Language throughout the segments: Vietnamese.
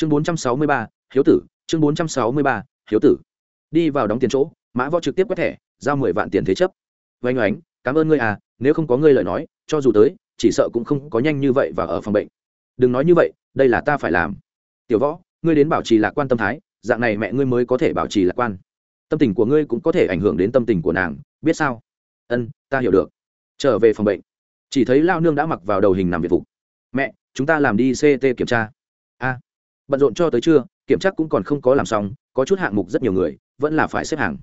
chương bốn trăm sáu mươi ba, hiếu tử, chương bốn trăm sáu mươi ba, hiếu tử. Đi vào đóng tiền chỗ, mã võ trực tiếp quét thẻ, giao mười vạn tiền thế chấp. Vánh oánh, cảm ơn ngươi à nếu không có ngươi lời nói, cho dù tới, chỉ sợ cũng không có nhanh như vậy và ở phòng bệnh. Đừng nói như vậy, đây là ta phải làm. Tiểu võ, ngươi đến bảo trì lạc quan tâm thái, dạng này mẹ ngươi mới có thể bảo trì lạc quan. Tâm tình của ngươi cũng có thể ảnh hưởng đến tâm tình của nàng, biết sao? Ân, ta hiểu được. Trở về phòng bệnh. Chỉ thấy lao nương đã mặc vào đầu hình nằm việt phục. Mẹ, chúng ta làm đi ct kiểm tra. A bận rộn cho tới trưa, kiểm tra cũng còn không có làm xong, có chút hạng mục rất nhiều người, vẫn là phải xếp hàng.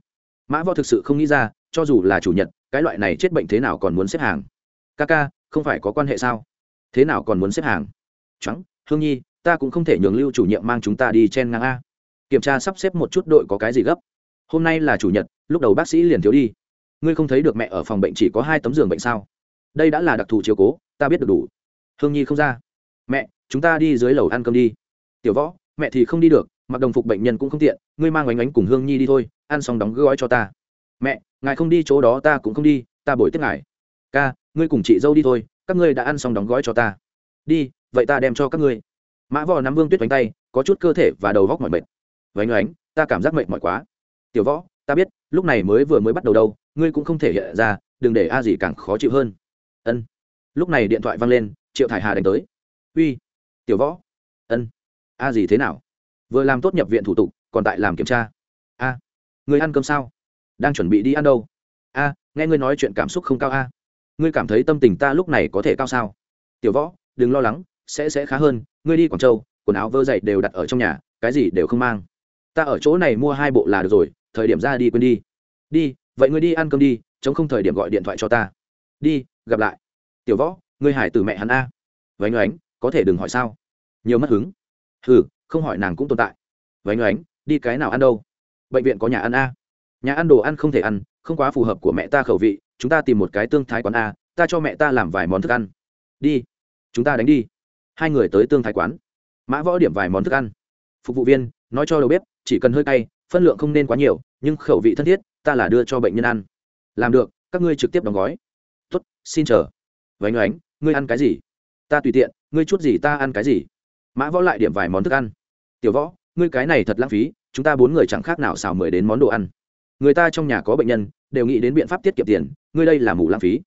Mã võ thực sự không nghĩ ra, cho dù là chủ nhật, cái loại này chết bệnh thế nào còn muốn xếp hàng. Ca ca, không phải có quan hệ sao? Thế nào còn muốn xếp hàng? Trắng hương nhi, ta cũng không thể nhường lưu chủ nhiệm mang chúng ta đi chen ngang a. Kiểm tra sắp xếp một chút đội có cái gì gấp. Hôm nay là chủ nhật, lúc đầu bác sĩ liền thiếu đi. Ngươi không thấy được mẹ ở phòng bệnh chỉ có hai tấm giường bệnh sao? Đây đã là đặc thù chiếu cố, ta biết được đủ. Hương nhi không ra. Mẹ, chúng ta đi dưới lầu ăn cơm đi tiểu võ, mẹ thì không đi được, mặc đồng phục bệnh nhân cũng không tiện, ngươi mang oánh oánh cùng hương nhi đi thôi, ăn xong đóng gói cho ta. Mẹ, ngài không đi chỗ đó ta cũng không đi, ta bồi tiếp ngài. Ca, ngươi cùng chị dâu đi thôi, các ngươi đã ăn xong đóng gói cho ta. Đi, vậy ta đem cho các ngươi. Mã võ nắm vương tuyết bánh tay, có chút cơ thể và đầu góc mỏi mệt. Vánh oánh, ta cảm giác mệt mỏi quá. Tiểu võ, ta biết, lúc này mới vừa mới bắt đầu đâu, ngươi cũng không thể hiện ra, đừng để a gì càng khó chịu hơn. Ân. Lúc này điện thoại văng lên, triệu thải hà đánh tới. Uy, tiểu võ. Ân a gì thế nào? Vừa làm tốt nhập viện thủ tục, còn tại làm kiểm tra. A, người ăn cơm sao? Đang chuẩn bị đi ăn đâu? A, nghe ngươi nói chuyện cảm xúc không cao a. Ngươi cảm thấy tâm tình ta lúc này có thể cao sao? Tiểu võ, đừng lo lắng, sẽ sẽ khá hơn, ngươi đi quảng châu, quần áo vơ dậy đều đặt ở trong nhà, cái gì đều không mang. Ta ở chỗ này mua hai bộ là được rồi, thời điểm ra đi quên đi. Đi, vậy ngươi đi ăn cơm đi chống không thời điểm gọi điện thoại cho ta. Đi, gặp lại. Tiểu võ, ngươi hải từ mẹ hắn a. Vánh oánh, có thể đừng hỏi sao? Nhiều mất hứng hừ, không hỏi nàng cũng tồn tại. Vánh oánh, đi cái nào ăn đâu? Bệnh viện có nhà ăn a. Nhà ăn đồ ăn không thể ăn, không quá phù hợp của mẹ ta khẩu vị, chúng ta tìm một cái tương thái quán a, ta cho mẹ ta làm vài món thức ăn. Đi, chúng ta đánh đi. Hai người tới tương thái quán. Mã võ điểm vài món thức ăn. Phục vụ viên, nói cho đầu bếp, chỉ cần hơi cay, phân lượng không nên quá nhiều, nhưng khẩu vị thân thiết, ta là đưa cho bệnh nhân ăn. Làm được, các ngươi trực tiếp đóng gói. Tuất xin chờ. Vánh oánh, ngươi ăn cái gì? Ta tùy tiện, ngươi chút gì ta ăn cái gì? Mã võ lại điểm vài món thức ăn. Tiểu võ, ngươi cái này thật lãng phí, chúng ta bốn người chẳng khác nào xào mười đến món đồ ăn. Người ta trong nhà có bệnh nhân, đều nghĩ đến biện pháp tiết kiệm tiền, ngươi đây là mù lãng phí.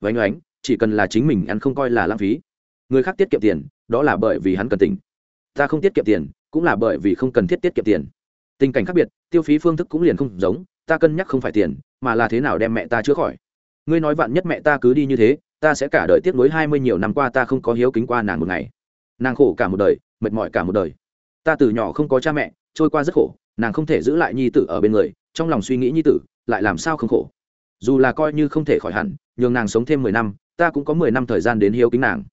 Vánh oánh, chỉ cần là chính mình ăn không coi là lãng phí. Người khác tiết kiệm tiền, đó là bởi vì hắn cần tỉnh. Ta không tiết kiệm tiền, cũng là bởi vì không cần thiết tiết kiệm tiền. Tình cảnh khác biệt, tiêu phí phương thức cũng liền không giống, ta cân nhắc không phải tiền, mà là thế nào đem mẹ ta chữa khỏi. Ngươi nói vạn nhất mẹ ta cứ đi như thế, ta sẽ cả đời tiếp nối hai mươi nhiều năm qua ta không có hiếu kính qua nàng một ngày nàng khổ cả một đời, mệt mỏi cả một đời. Ta từ nhỏ không có cha mẹ, trôi qua rất khổ, nàng không thể giữ lại nhi tử ở bên người, trong lòng suy nghĩ nhi tử, lại làm sao không khổ? Dù là coi như không thể khỏi hẳn, nhường nàng sống thêm mười năm, ta cũng có mười năm thời gian đến hiếu kính nàng.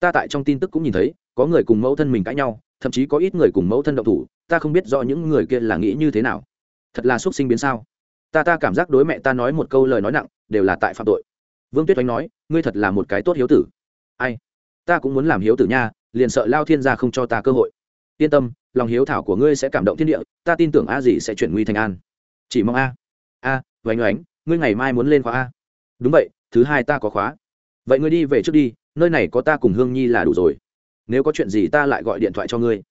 Ta tại trong tin tức cũng nhìn thấy, có người cùng mẫu thân mình cãi nhau, thậm chí có ít người cùng mẫu thân động thủ, ta không biết rõ những người kia là nghĩ như thế nào. Thật là x u ấ t sinh biến sao? Ta ta cảm giác đối mẹ ta nói một câu lời nói nặng, đều là tại phạm tội. Vương tuyết oanh nói, ngươi thật là một cái tốt hiếu tử. Ai? Ta cũng muốn làm hiếu tử nha liền sợ lao thiên gia không cho ta cơ hội. Yên tâm, lòng hiếu thảo của ngươi sẽ cảm động thiên địa, ta tin tưởng a dì sẽ chuyển nguy thành an. Chỉ mong a. A, oánh oánh, ngươi ngày mai muốn lên khóa a. Đúng vậy, thứ hai ta có khóa. Vậy ngươi đi về trước đi, nơi này có ta cùng hương nhi là đủ rồi. Nếu có chuyện gì ta lại gọi điện thoại cho ngươi.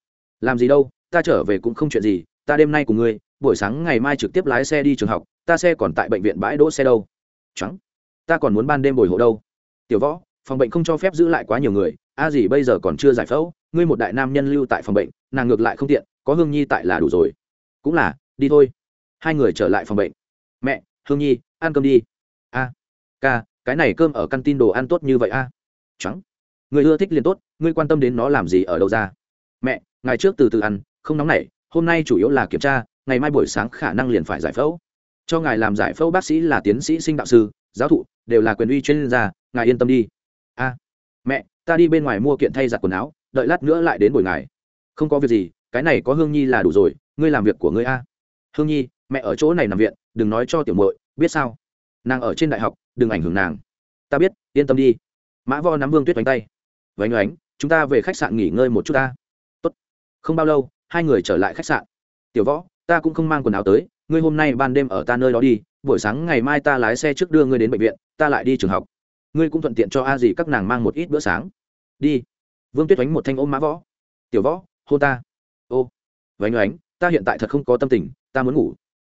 Làm gì đâu, ta trở về cũng không chuyện gì, ta đêm nay cùng ngươi, buổi sáng ngày mai trực tiếp lái xe đi trường học, ta xe còn tại bệnh viện bãi đỗ xe đâu. Trắng ta còn muốn ban đêm bồi hộ đâu. Tiểu võ, phòng bệnh không cho phép giữ lại quá nhiều người a gì bây giờ còn chưa giải phẫu, ngươi một đại nam nhân lưu tại phòng bệnh, nàng ngược lại không tiện, có hương nhi tại là đủ rồi. Cũng là, đi thôi. Hai người trở lại phòng bệnh. Mẹ, hương nhi, ăn cơm đi. A, ca, cái này cơm ở căn tin đồ ăn tốt như vậy a? Trắng. Người ưa thích liền tốt, ngươi quan tâm đến nó làm gì ở đâu ra? Mẹ, ngày trước từ từ ăn, không nóng nảy, hôm nay chủ yếu là kiểm tra, ngày mai buổi sáng khả năng liền phải giải phẫu. Cho ngài làm giải phẫu bác sĩ là tiến sĩ sinh đạo sư, giáo thụ, đều là quyền uy chuyên gia, ngài yên tâm đi. A ta đi bên ngoài mua kiện thay giặt quần áo đợi lát nữa lại đến buổi ngày, không có việc gì cái này có hương nhi là đủ rồi ngươi làm việc của ngươi a. Hương nhi mẹ ở chỗ này nằm viện đừng nói cho tiểu muội biết sao? Nàng ở trên đại học đừng ảnh hưởng nàng. Ta biết yên tâm đi. Mã vo nắm vương tuyết đánh tay. Vánh oánh chúng ta về khách sạn nghỉ ngơi một chút ta. Tốt. Không bao lâu hai người trở lại khách sạn. Tiểu võ ta cũng không mang quần áo tới ngươi hôm nay ban đêm ở ta nơi đó đi buổi sáng ngày mai ta lái xe trước đưa ngươi đến bệnh viện ta lại đi trường học ngươi cũng thuận tiện cho a dì các nàng mang một ít bữa sáng. Đi. Vương tuyết oánh một thanh ôm mã võ. Tiểu võ, hôn ta. Ô. Vánh oánh, ta hiện tại thật không có tâm tình, ta muốn ngủ.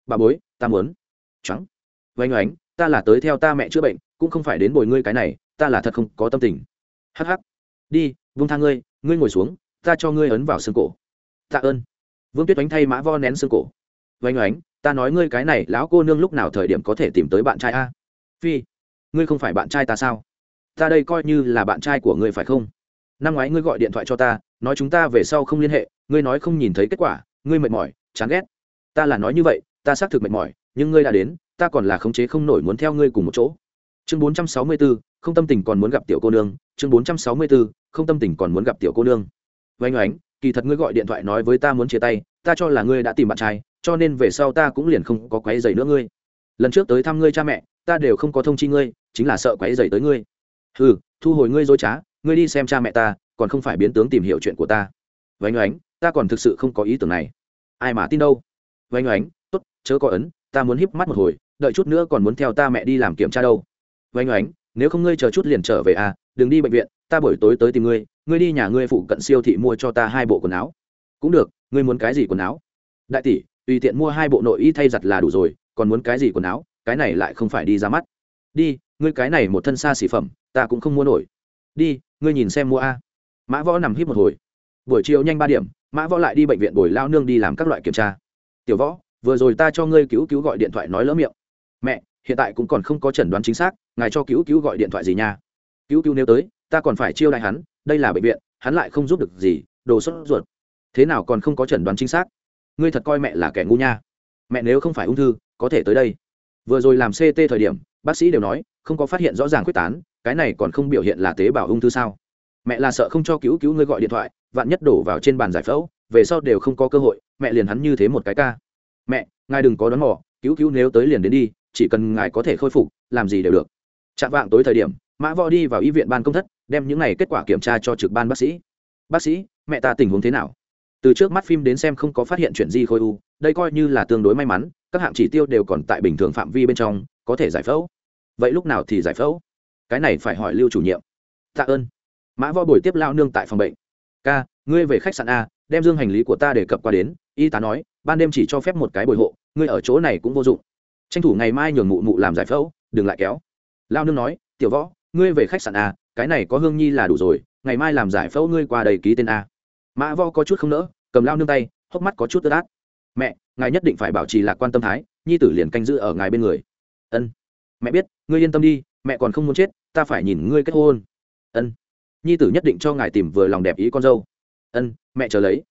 Bà bối, ta muốn. Trắng. Vánh oánh, ta là tới theo ta mẹ chữa bệnh, cũng không phải đến bồi ngươi cái này, ta là thật không có tâm tình. Hh đi vung thang ngươi ngươi ngồi xuống, ta cho ngươi ấn vào xương cổ. Tạ ơn. Vương tuyết oánh thay mã vo nén xương cổ. Vánh oánh, ta nói ngươi cái này, lão cô nương lúc nào thời điểm có thể tìm tới bạn trai a? Phi ngươi không phải bạn trai ta sao? Ta đây coi như là bạn trai của ngươi phải không? Năm ngoái ngươi gọi điện thoại cho ta, nói chúng ta về sau không liên hệ, ngươi nói không nhìn thấy kết quả, ngươi mệt mỏi, chán ghét. Ta là nói như vậy, ta xác thực mệt mỏi, nhưng ngươi đã đến, ta còn là khống chế không nổi muốn theo ngươi cùng một chỗ. Chương bốn trăm sáu mươi bốn không tâm tình còn muốn gặp tiểu cô nương. Chương bốn trăm sáu mươi bốn không tâm tình còn muốn gặp tiểu cô nương. Oanh oánh, kỳ thật ngươi gọi điện thoại nói với ta muốn chia tay, ta cho là ngươi đã tìm bạn trai, cho nên về sau ta cũng liền không có quấy dày nữa ngươi. Lần trước tới thăm ngươi cha mẹ ta đều không có thông chi ngươi, chính là sợ quấy dày tới ngươi. Ừ thu hồi ngươi dối trá, ngươi đi xem cha mẹ ta, còn không phải biến tướng tìm hiểu chuyện của ta. Vánh oánh, ta còn thực sự không có ý tưởng này. Ai mà tin đâu? Vánh oánh, tốt, chớ có ấn, ta muốn híp mắt một hồi, đợi chút nữa còn muốn theo ta mẹ đi làm kiểm tra đâu. Vánh oánh, nếu không ngươi chờ chút liền trở về à đừng đi bệnh viện, ta buổi tối tới tìm ngươi ngươi đi nhà ngươi phụ cận siêu thị mua cho ta hai bộ quần áo. Cũng được, ngươi muốn cái gì quần áo? Đại tỷ, tùy tiện mua hai bộ nội y thay giặt là đủ rồi, còn muốn cái gì quần áo? Cái này lại không phải đi ra mắt. Đi, ngươi cái này một thân xa xỉ phẩm, ta cũng không mua nổi. Đi, ngươi nhìn xem mua a. Mã võ nằm hít một hồi. Buổi chiều nhanh ba điểm, mã võ lại đi bệnh viện bồi lao nương đi làm các loại kiểm tra. Tiểu võ, vừa rồi ta cho ngươi cứu cứu gọi điện thoại nói lỡ miệng. Mẹ, hiện tại cũng còn không có chẩn đoán chính xác, ngài cho cứu cứu gọi điện thoại gì nha? Cứu cứu nếu tới, ta còn phải chiêu đại hắn, đây là bệnh viện, hắn lại không giúp được gì, đồ sốt ruột. Thế nào còn không có chẩn đoán chính xác? Ngươi thật coi mẹ là kẻ ngu nha. Mẹ nếu không phải ung thư, có thể tới đây vừa rồi làm ct thời điểm, bác sĩ đều nói, không có phát hiện rõ ràng quyết tán, cái này còn không biểu hiện là tế bào ung thư sao? Mẹ là sợ không cho cứu cứu ngươi gọi điện thoại, vạn nhất đổ vào trên bàn giải phẫu, về sau đều không có cơ hội, mẹ liền hắn như thế một cái ca. Mẹ, ngài đừng có đón mỏ cứu cứu nếu tới liền đến đi, chỉ cần ngài có thể khôi phục, làm gì đều được. Chạm vạng tối thời điểm, mã võ đi vào y viện ban công thất, đem những n à y kết quả kiểm tra cho trực ban bác sĩ. Bác sĩ, mẹ ta tình huống thế nào? Từ trước mắt phim đến xem không có phát hiện chuyện gì khôi u, đây coi như là tương đối may mắn các hạng chỉ tiêu đều còn tại bình thường phạm vi bên trong, có thể giải phẫu. Vậy lúc nào thì giải phẫu? Cái này phải hỏi lưu chủ nhiệm. Tạ ơn. Mã võ buổi tiếp lao nương tại phòng bệnh. Ca, ngươi về khách sạn a, đem dương hành lý của ta để cập qua đến. Y tá nói, ban đêm chỉ cho phép một cái bồi hộ, ngươi ở chỗ này cũng vô dụng. Tranh thủ ngày mai nhường mụ mụ làm giải phẫu, đừng lại kéo. Lao nương nói, tiểu võ, ngươi về khách sạn a, cái này có hương nhi là đủ rồi, ngày mai làm giải phẫu ngươi qua đầy ký tên a. Mã võ có chút không nỡ, cầm lao nương tay, hốc mắt có chút tơ đát. mẹ ngài nhất định phải bảo trì lạc quan tâm thái, nhi tử liền canh giữ ở ngài bên người. Ân. Mẹ biết, ngươi yên tâm đi, mẹ còn không muốn chết, ta phải nhìn ngươi kết hôn. Ân. Nhi tử nhất định cho ngài tìm vừa lòng đẹp ý con dâu. Ân, mẹ chờ lấy.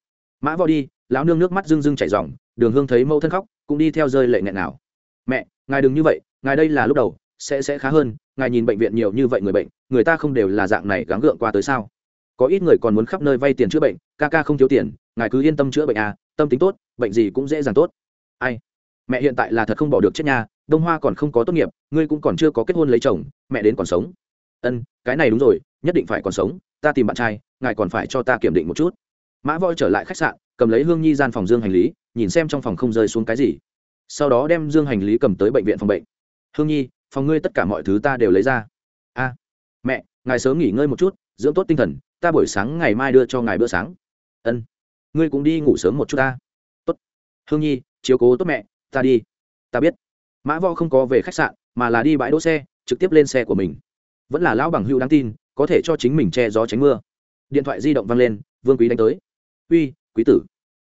Mã vào đi, lão nương nước mắt rưng rưng chảy r đường hương thấy mẫu thân khóc, cũng đi theo rơi lệ nghẹn nào mẹ, ngài đừng như vậy, ngài đây là lúc đầu, sẽ sẽ khá hơn, ngài nhìn bệnh viện nhiều như vậy người bệnh, người ta không đều là dạng này gắng gượng qua tới sao? Có ít người còn muốn khắp nơi vay tiền chữa bệnh, ca ca không thiếu tiền, ngài cứ yên tâm chữa bệnh à tâm tính tốt bệnh gì cũng dễ dàng tốt. Ai? Mẹ hiện tại là thật không bỏ được chết nhà đông hoa còn không có tốt nghiệp, ngươi cũng còn chưa có kết hôn lấy chồng, mẹ đến còn sống. Ân, cái này đúng rồi, nhất định phải còn sống, ta tìm bạn trai, ngài còn phải cho ta kiểm định một chút. Mã voi trở lại khách sạn, cầm lấy hương nhi gian phòng dương hành lý, nhìn xem trong phòng không rơi xuống cái gì. Sau đó đem dương hành lý cầm tới bệnh viện phòng bệnh. Hương nhi, phòng ngươi tất cả mọi thứ ta đều lấy ra. A, mẹ, ngài sớm nghỉ ngơi một chút, dưỡng tốt tinh thần, ta buổi sáng ngày mai đưa cho ngài bữa sáng. Ân, ngươi cũng đi ngủ sớm một chút ta hương nhi, chiếu cố tốt mẹ, ta đi. Ta biết. Mã võ không có về khách sạn, mà là đi bãi đỗ xe, trực tiếp lên xe của mình. Vẫn là lão bằng hữu đáng tin, có thể cho chính mình che gió tránh mưa. Điện thoại di động văng lên, vương quý đánh tới. Uy, quý tử.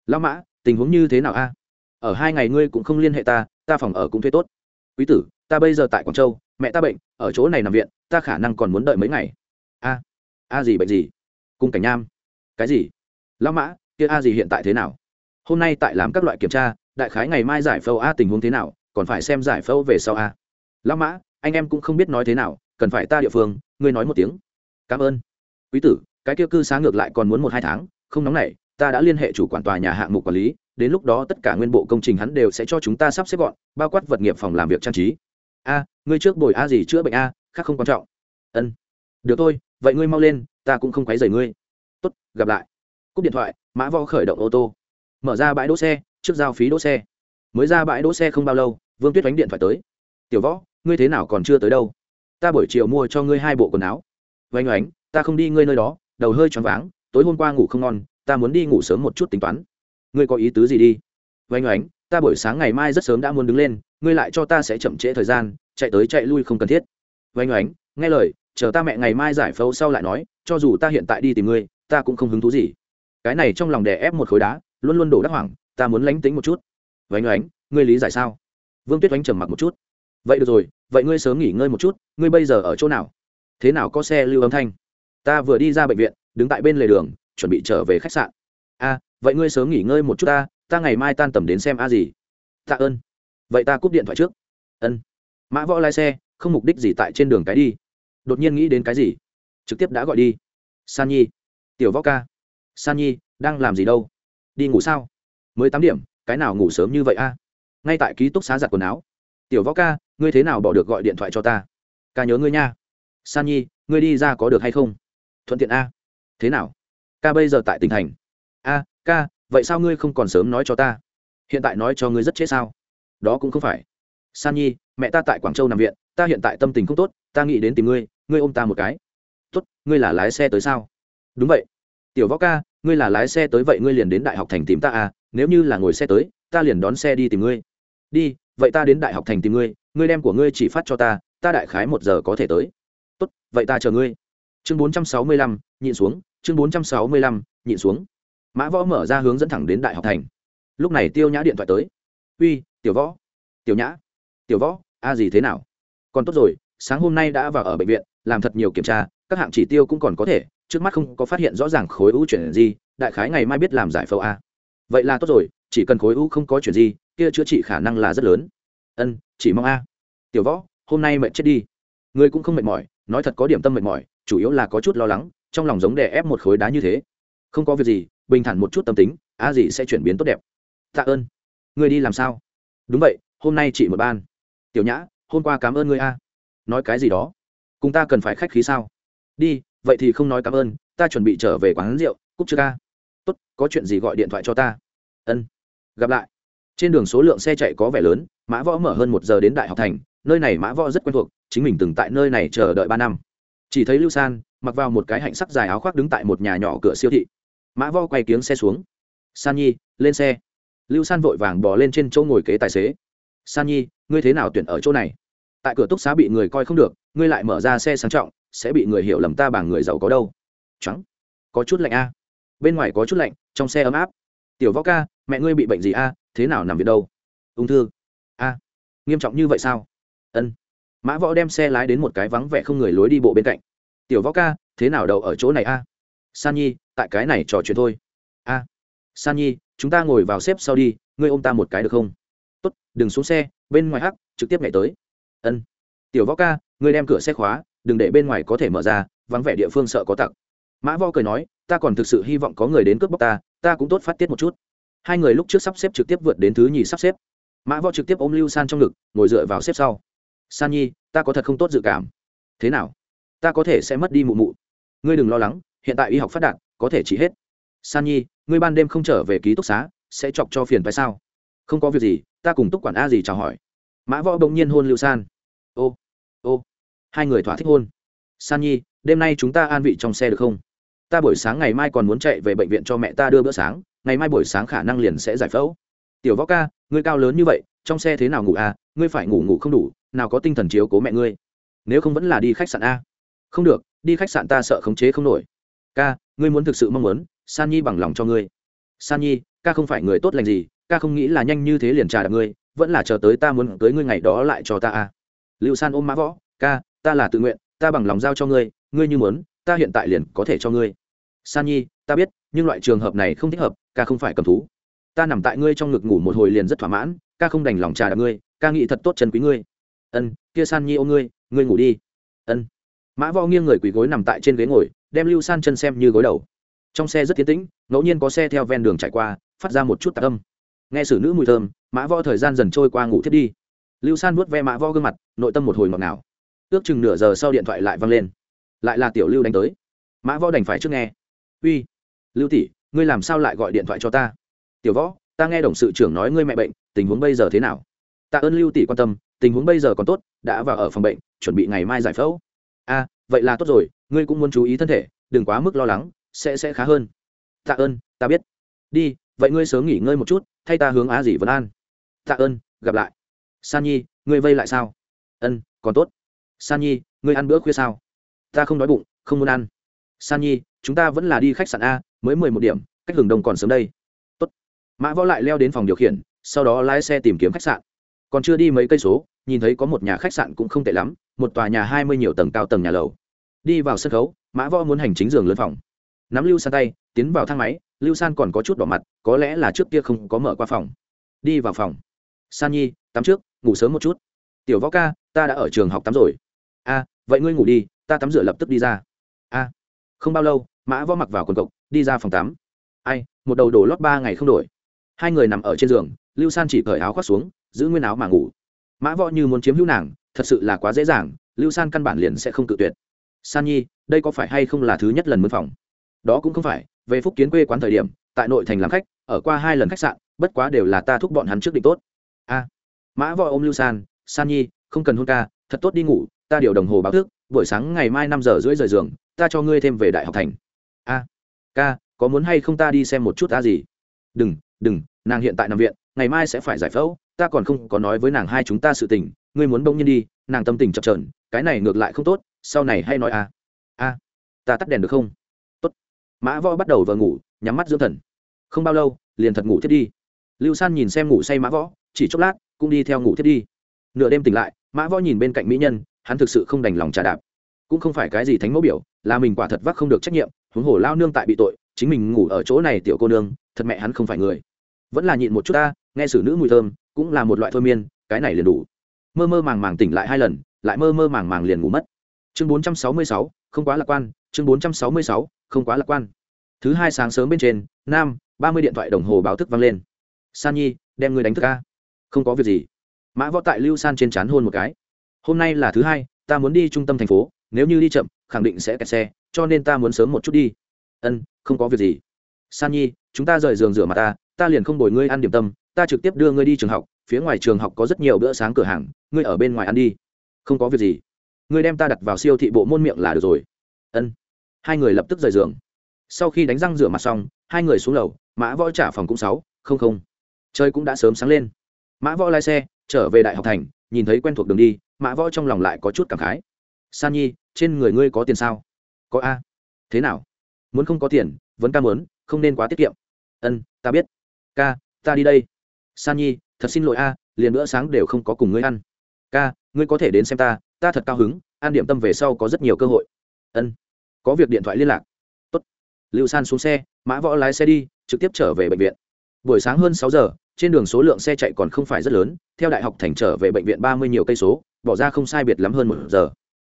Lão mã, tình huống như thế nào a? Ở hai ngày ngươi cũng không liên hệ ta ta phòng ở cũng thuê tốt. Quý tử, ta bây giờ tại quảng châu, mẹ ta bệnh, ở chỗ này nằm viện, ta khả năng còn muốn đợi mấy ngày. A a gì bệnh gì? Cung cảnh nham cái gì? Lão mã, kia a gì hiện tại thế nào? Hôm nay tại làm các loại kiểm tra, đại khái ngày mai giải phẫu a tình huống thế nào, còn phải xem giải phẫu về sau a. Lão mã, anh em cũng không biết nói thế nào, cần phải ta địa phương, ngươi nói một tiếng. Cảm ơn. Quý tử, cái kia cư xá ngược lại còn muốn một hai tháng, không nóng này ta đã liên hệ chủ quản tòa nhà hạng mục quản lý, đến lúc đó tất cả nguyên bộ công trình hắn đều sẽ cho chúng ta sắp xếp gọn, bao quát vật nghiệp phòng làm việc trang trí. A, ngươi trước bồi a gì chữa bệnh a, khác không quan trọng. Ân. Được thôi, vậy ngươi mau lên, ta cũng không quấy rầy ngươi. Tốt, gặp lại. Cúp điện thoại, mã võ khởi động ô tô mở ra bãi đỗ xe, trước giao phí đỗ xe. Mới ra bãi đỗ xe không bao lâu, vương tuyết đánh điện thoại tới. Tiểu võ, ngươi thế nào còn chưa tới đâu? Ta buổi chiều mua cho ngươi hai bộ quần áo. Vánh oánh, ta không đi ngươi nơi đó, đầu hơi choáng váng, tối hôm qua ngủ không ngon, ta muốn đi ngủ sớm một chút tính toán. Ngươi có ý tứ gì đi? Oanh oánh, ta buổi sáng ngày mai rất sớm đã muốn đứng lên, ngươi lại cho ta sẽ chậm trễ thời gian, chạy tới chạy lui không cần thiết. Oanh oánh, nghe lời, chờ ta mẹ ngày mai giải phẫu sau lại nói, cho dù ta hiện tại đi tìm ngươi, ta cũng không hứng thú gì. Cái này trong lòng đè ép một khối đá luôn luôn đổ đắc hoảng, ta muốn lánh tính một chút. Vánh oánh, ngươi lý giải sao? Vương tuyết oánh trầm mặc một chút. Vậy được rồi, vậy ngươi sớm nghỉ ngơi một chút, ngươi bây giờ ở chỗ nào? Thế nào có xe lưu âm thanh? Ta vừa đi ra bệnh viện, đứng tại bên lề đường, chuẩn bị trở về khách sạn. A, vậy ngươi sớm nghỉ ngơi một chút ta ta ngày mai tan tầm đến xem a gì. Tạ ơn. Vậy ta cúp điện thoại trước. Ân. Mã võ lái xe, không mục đích gì tại trên đường cái đi. Đột nhiên nghĩ đến cái gì? Trực tiếp đã gọi đi. San nhi. Tiểu võ ca. San nhi, đang làm gì đâu? Đi ngủ sao? Mới tám điểm, cái nào ngủ sớm như vậy a? Ngay tại ký túc xá giặt quần áo. Tiểu võ ca, ngươi thế nào bỏ được gọi điện thoại cho ta? Ca nhớ ngươi nha. San nhi, ngươi đi ra có được hay không? Thuận tiện a. Thế nào? Ca bây giờ tại tỉnh thành. A, ca, vậy sao ngươi không còn sớm nói cho ta? Hiện tại nói cho ngươi rất chết sao? Đó cũng không phải. San nhi, mẹ ta tại quảng châu nằm viện, ta hiện tại tâm tình không tốt, ta nghĩ đến tìm ngươi ngươi ôm ta một cái. Tốt, ngươi là lái xe tới sao? Đúng vậy. Tiểu võ ca ngươi là lái xe tới vậy ngươi liền đến đại học thành tìm ta à nếu như là ngồi xe tới, ta liền đón xe đi tìm ngươi. Đi, vậy ta đến đại học thành tìm ngươi ngươi đem của ngươi chỉ phát cho ta ta đại khái một giờ có thể tới. Tốt, vậy ta chờ ngươi. Chương bốn trăm sáu mươi lăm, nhịn xuống, chương bốn trăm sáu mươi lăm, nhịn xuống. Mã võ mở ra hướng dẫn thẳng đến đại học thành. Lúc này tiêu nhã điện thoại tới. Uy, tiểu võ. Tiểu nhã. Tiểu võ, a gì thế nào? Còn tốt rồi, sáng hôm nay đã vào ở bệnh viện, làm thật nhiều kiểm tra, các hạng chỉ tiêu cũng còn có thể trước mắt không có phát hiện rõ ràng khối u chuyển gì đại khái ngày mai biết làm giải phẫu a. Vậy là tốt rồi, chỉ cần khối u không có chuyển gì kia chữa trị khả năng là rất lớn. Ân, chỉ mong a. Tiểu võ, hôm nay mệt chết đi. Ngươi cũng không mệt mỏi, nói thật có điểm tâm mệt mỏi, chủ yếu là có chút lo lắng, trong lòng giống đè ép một khối đá như thế. Không có việc gì, bình thản một chút tâm tính, a gì sẽ chuyển biến tốt đẹp. Tạ ơn. Người đi làm sao? Đúng vậy, hôm nay chị một ban. Tiểu nhã, hôm qua cảm ơn ngươi a. Nói cái gì đó? Cùng ta cần phải khách khí sao? Đi vậy thì không nói cảm ơn, ta chuẩn bị trở về quán rượu cúc chưa ca. Tốt, có chuyện gì gọi điện thoại cho ta. Ân, gặp lại. Trên đường số lượng xe chạy có vẻ lớn, mã võ mở hơn một giờ đến đại học thành, nơi này mã võ rất quen thuộc, chính mình từng tại nơi này chờ đợi ba năm. Chỉ thấy lưu san, mặc vào một cái hạnh sắc dài áo khoác đứng tại một nhà nhỏ cửa siêu thị. Mã võ quay kiếng xe xuống. San nhi, lên xe. Lưu san vội vàng bỏ lên trên chỗ ngồi kế tài xế. San nhi, ngươi thế nào tuyển ở chỗ này? Tại cửa túc xá bị người coi không được ngươi lại mở ra xe sang trọng, sẽ bị người hiểu lầm ta bằng người giàu có đâu. Trắng. Có chút lạnh a. Bên ngoài có chút lạnh, trong xe ấm áp. Tiểu võ ca, mẹ ngươi bị bệnh gì a? Thế nào nằm viện đâu? Ung thư. A. Nghiêm trọng như vậy sao? Ân. Mã võ đem xe lái đến một cái vắng vẻ không người lối đi bộ bên cạnh. Tiểu võ ca, thế nào đậu ở chỗ này a? San nhi, tại cái này trò chuyện thôi. A. San nhi, chúng ta ngồi vào xếp sau đi, ngươi ôm ta một cái được không? Tốt, đừng xuống xe, bên ngoài hắc, trực tiếp nhảy tới. Ân. Tiểu võ ca ngươi đem cửa xe khóa, đừng để bên ngoài có thể mở ra, vắng vẻ địa phương sợ có tặc. Mã võ cười nói, ta còn thực sự hy vọng có người đến cướp bóc ta ta cũng tốt phát tiết một chút. Hai người lúc trước sắp xếp trực tiếp vượt đến thứ nhì sắp xếp. Mã võ trực tiếp ôm lưu san trong ngực, ngồi dựa vào xếp sau. San nhi, ta có thật không tốt dự cảm. Thế nào? Ta có thể sẽ mất đi mụ mụ. Ngươi đừng lo lắng, hiện tại y học phát đạt, có thể chỉ hết. San nhi, ngươi ban đêm không trở về ký túc xá, sẽ chọc cho phiền phải sao? Không có việc gì, ta cùng túc quản a gì chào hỏi. Mã võ bỗng nhiên hôn lưu san. Ô ô, hai người thỏa thích hôn. San nhi, đêm nay chúng ta an vị trong xe được không? Ta buổi sáng ngày mai còn muốn chạy về bệnh viện cho mẹ ta đưa bữa sáng, ngày mai buổi sáng khả năng liền sẽ giải phẫu. Tiểu võ ca, ngươi cao lớn như vậy, trong xe thế nào ngủ à? Ngươi phải ngủ ngủ không đủ, nào có tinh thần chiếu cố mẹ ngươi. Nếu không vẫn là đi khách sạn a. Không được, đi khách sạn ta sợ khống chế không nổi. Ca, ngươi muốn thực sự mong muốn, san nhi bằng lòng cho ngươi. San nhi, ca không phải người tốt lành gì, ca không nghĩ là nhanh như thế liền trả đạp ngươi, vẫn là chờ tới ta muốn tới ngươi ngày đó lại cho ta a lưu san ôm mã võ, ca, ta là tự nguyện, ta bằng lòng giao cho ngươi ngươi như muốn, ta hiện tại liền có thể cho ngươi. San nhi, ta biết, nhưng loại trường hợp này không thích hợp, ca không phải cầm thú. Ta nằm tại ngươi trong ngực ngủ một hồi liền rất thỏa mãn, ca không đành lòng trà đạp ngươi, ca nghĩ thật tốt chân quý ngươi. Ân, kia san nhi ôm ngươi ngươi ngủ đi. Ân. Mã võ nghiêng người quỳ gối nằm tại trên ghế ngồi, đem lưu san chân xem như gối đầu. Trong xe rất tiến tĩnh, ngẫu nhiên có xe theo ven đường chạy qua, phát ra một chút tạc âm. Nghe xử nữ mùi thơm, mã võ thời gian dần trôi qua ngủ thiết đi lưu san vuốt ve mã võ gương mặt, nội tâm một hồi ngọt ngào. Ước chừng nửa giờ sau điện thoại lại văng lên. Lại là tiểu lưu đánh tới. Mã võ đành phải trước nghe. Uy, lưu tỷ, ngươi làm sao lại gọi điện thoại cho ta? Tiểu võ, ta nghe đồng sự trưởng nói ngươi mẹ bệnh, tình huống bây giờ thế nào? Tạ ơn lưu tỷ quan tâm, tình huống bây giờ còn tốt, đã vào ở phòng bệnh, chuẩn bị ngày mai giải phẫu. A, vậy là tốt rồi, ngươi cũng muốn chú ý thân thể, đừng quá mức lo lắng, sẽ sẽ khá hơn. Tạ ơn, ta biết. Đi, vậy ngươi sớm nghỉ ngơi một chút, thay ta hướng á dì vân an. Tạ ơn, gặp lại san nhi, ngươi vây lại sao? Ân, còn tốt. San nhi, ngươi ăn bữa khuya sao? Ta không đói bụng, không muốn ăn. San nhi, chúng ta vẫn là đi khách sạn a, mới mười một điểm, cách hừng đông còn sớm đây. Tốt. mã võ lại leo đến phòng điều khiển, sau đó lái xe tìm kiếm khách sạn. Còn chưa đi mấy cây số, nhìn thấy có một nhà khách sạn cũng không tệ lắm, một tòa nhà hai mươi nhiều tầng cao tầng nhà lầu. Đi vào sân khấu, mã võ muốn hành chính giường lớn phòng. Nắm lưu san tay, tiến vào thang máy, lưu san còn có chút đỏ mặt, có lẽ là trước kia không có mở qua phòng. Đi vào phòng. San nhi, tắm trước ngủ sớm một chút. Tiểu võ ca, ta đã ở trường học tắm rồi. A, vậy ngươi ngủ đi, ta tắm rửa lập tức đi ra. A, không bao lâu, mã võ mặc vào quần cộc, đi ra phòng tắm. Ai, một đầu đổ lót ba ngày không đổi. Hai người nằm ở trên giường, lưu san chỉ cởi áo khoác xuống, giữ nguyên áo mà ngủ. Mã võ như muốn chiếm hữu nàng, thật sự là quá dễ dàng, lưu san căn bản liền sẽ không tự tuyệt. San nhi, đây có phải hay không là thứ nhất lần mướn phòng? Đó cũng không phải, về phúc kiến quê quán thời điểm, tại nội thành làm khách, ở qua hai lần khách sạn, bất quá đều là ta thúc bọn hắn trước định tốt mã võ ôm lưu san san nhi, không cần hôn ca, thật tốt đi ngủ, ta điều đồng hồ báo thức, buổi sáng ngày mai năm giờ rưỡi rời giường, ta cho ngươi thêm về đại học thành. A, ca, có muốn hay không ta đi xem một chút ta gì? Đừng đừng, nàng hiện tại nằm viện, ngày mai sẽ phải giải phẫu, ta còn không có nói với nàng hai chúng ta sự tình, ngươi muốn bỗng nhiên đi, nàng tâm tình chập trờn cái này ngược lại không tốt, sau này hay nói a. A, ta tắt đèn được không? Tốt. Mã võ bắt đầu vờ ngủ, nhắm mắt dưỡng thần. Không bao lâu, liền thật ngủ thiết đi. Lưu san nhìn xem ngủ say mã võ, chỉ chốc lát cũng đi theo ngủ thiết đi. Nửa đêm tỉnh lại, mã võ nhìn bên cạnh mỹ nhân, hắn thực sự không đành lòng trà đạp. Cũng không phải cái gì thánh mẫu biểu, là mình quả thật vắc không được trách nhiệm, huống hồ lao nương tại bị tội, chính mình ngủ ở chỗ này tiểu cô nương, thật mẹ hắn không phải người. Vẫn là nhịn một chút ta, nghe xử nữ mùi thơm, cũng là một loại thôi miên, cái này liền đủ. Mơ mơ màng màng tỉnh lại hai lần, lại mơ mơ màng màng liền ngủ mất. Chương bốn trăm sáu mươi sáu, không quá lạc quan, chương bốn trăm sáu mươi sáu, không quá lạc quan. Thứ hai sáng sớm bên trên, nam, ba mươi điện thoại đồng hồ báo thức vang lên. San nhi, đem người đánh thức ca không có việc gì. Mã võ tại lưu san trên c h á n hôn một cái. Hôm nay là thứ hai, ta muốn đi trung tâm thành phố, nếu như đi chậm, khẳng định sẽ kẹt xe, cho nên ta muốn sớm một chút đi. Ân, không có việc gì. San nhi, chúng ta rời giường rửa mặt ta ta liền không đổi ngươi ăn điểm tâm, ta trực tiếp đưa ngươi đi trường học, phía ngoài trường học có rất nhiều bữa sáng cửa hàng, ngươi ở bên ngoài ăn đi. Không có việc gì. Ngươi đem ta đặt vào siêu thị bộ môn miệng là được rồi. Ân. Hai người lập tức rời giường. Sau khi đánh răng rửa mặt xong, hai người xuống lầu, mã võ trả phòng cũng sáu, không không. Trời cũng đã sớm sáng lên mã võ lái xe, trở về đại học thành, nhìn thấy quen thuộc đường đi, mã võ trong lòng lại có chút cảm khái. San nhi, trên người ngươi có tiền sao? Có a. Thế nào? Muốn không có tiền, vẫn ca muốn, không nên quá tiết kiệm. Ân, ta biết. Ca, ta đi đây. San nhi, thật xin lỗi a, liền bữa sáng đều không có cùng ngươi ăn. Ca, ngươi có thể đến xem ta ta thật cao hứng an điểm tâm về sau có rất nhiều cơ hội. Ân. Có việc điện thoại liên lạc. Tốt. lưu san xuống xe, mã võ lái xe đi, trực tiếp trở về bệnh viện buổi sáng hơn sáu giờ, trên đường số lượng xe chạy còn không phải rất lớn, theo đại học thành trở về bệnh viện ba mươi nhiều cây số, bỏ ra không sai biệt lắm hơn một giờ.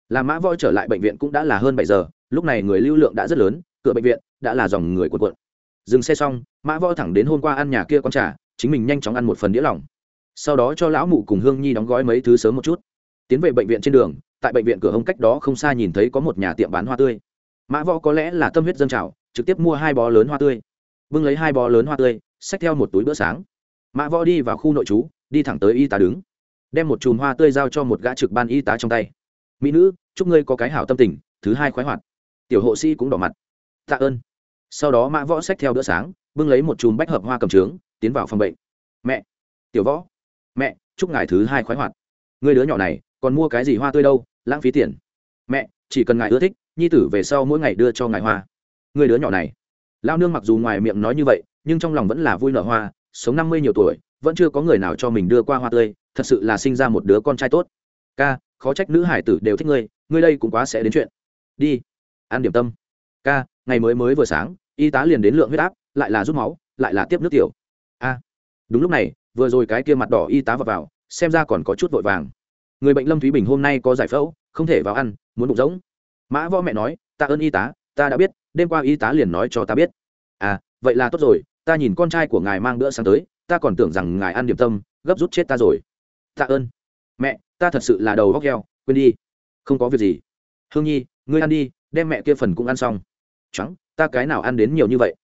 Làm mã võ trở lại bệnh viện cũng đã là hơn bảy giờ, lúc này người lưu lượng đã rất lớn, cửa bệnh viện đã là dòng người cuộn cuộn. Dừng xe xong, mã võ thẳng đến hôm qua ăn nhà kia con trà, chính mình nhanh chóng ăn một phần đĩa lỏng sau đó cho lão mụ cùng hương nhi đóng gói mấy thứ sớm một chút. Tiến về bệnh viện trên đường, tại bệnh viện cửa hông cách đó không xa nhìn thấy có một nhà tiệm bán hoa tươi. Mã võ có lẽ là tâm huyết dân trào, trực tiếp mua hai bó lớn hoa tươi bưng lấy hai bó lớn hoa tươi, xách theo một túi bữa sáng. Mã võ đi vào khu nội trú, đi thẳng tới y tá đứng. Đem một chùm hoa tươi giao cho một gã trực ban y tá trong tay. Mỹ nữ, chúc ngươi có cái hảo tâm tình, thứ hai khoái hoạt. Tiểu hộ sĩ cũng đỏ mặt. Tạ ơn. Sau đó mã võ xách theo bữa sáng, bưng lấy một chùm bách hợp hoa cầm trướng, tiến vào phòng bệnh. Mẹ, tiểu võ, mẹ, chúc ngài thứ hai khoái hoạt. Người đứa nhỏ này, còn mua cái gì hoa tươi đâu, lãng phí tiền. Mẹ, chỉ cần ngài ưa thích, nhi tử về sau mỗi ngày đưa cho ngài hoa. Người đứa nhỏ này lao nương mặc dù ngoài miệng nói như vậy, nhưng trong lòng vẫn là vui nở hoa, sống năm mươi nhiều tuổi, vẫn chưa có người nào cho mình đưa qua hoa tươi, thật sự là sinh ra một đứa con trai tốt. Ca, khó trách nữ hải tử đều thích ngươi ngươi đây cũng quá sẽ đến chuyện. Đi, ăn điểm tâm. Ca, ngày mới mới vừa sáng, y tá liền đến lượng huyết áp, lại là rút máu, lại là tiếp nước tiểu. A, đúng lúc này, vừa rồi cái kia mặt đỏ y tá vào vào, xem ra còn có chút vội vàng. Người bệnh lâm thúy bình hôm nay có giải phẫu, không thể vào ăn, muốn bụng rỗng. Mã võ mẹ nói, tạ ơn y tá ta đã biết, đêm qua y tá liền nói cho ta biết. À vậy là tốt rồi, ta nhìn con trai của ngài mang bữa sáng tới, ta còn tưởng rằng ngài ăn điểm tâm, gấp rút chết ta rồi. Tạ ơn. Mẹ, ta thật sự là đầu góc heo, quên đi. Không có việc gì. Hương nhi, ngươi ăn đi, đem mẹ kia phần cũng ăn xong. Trắng ta cái nào ăn đến nhiều như vậy?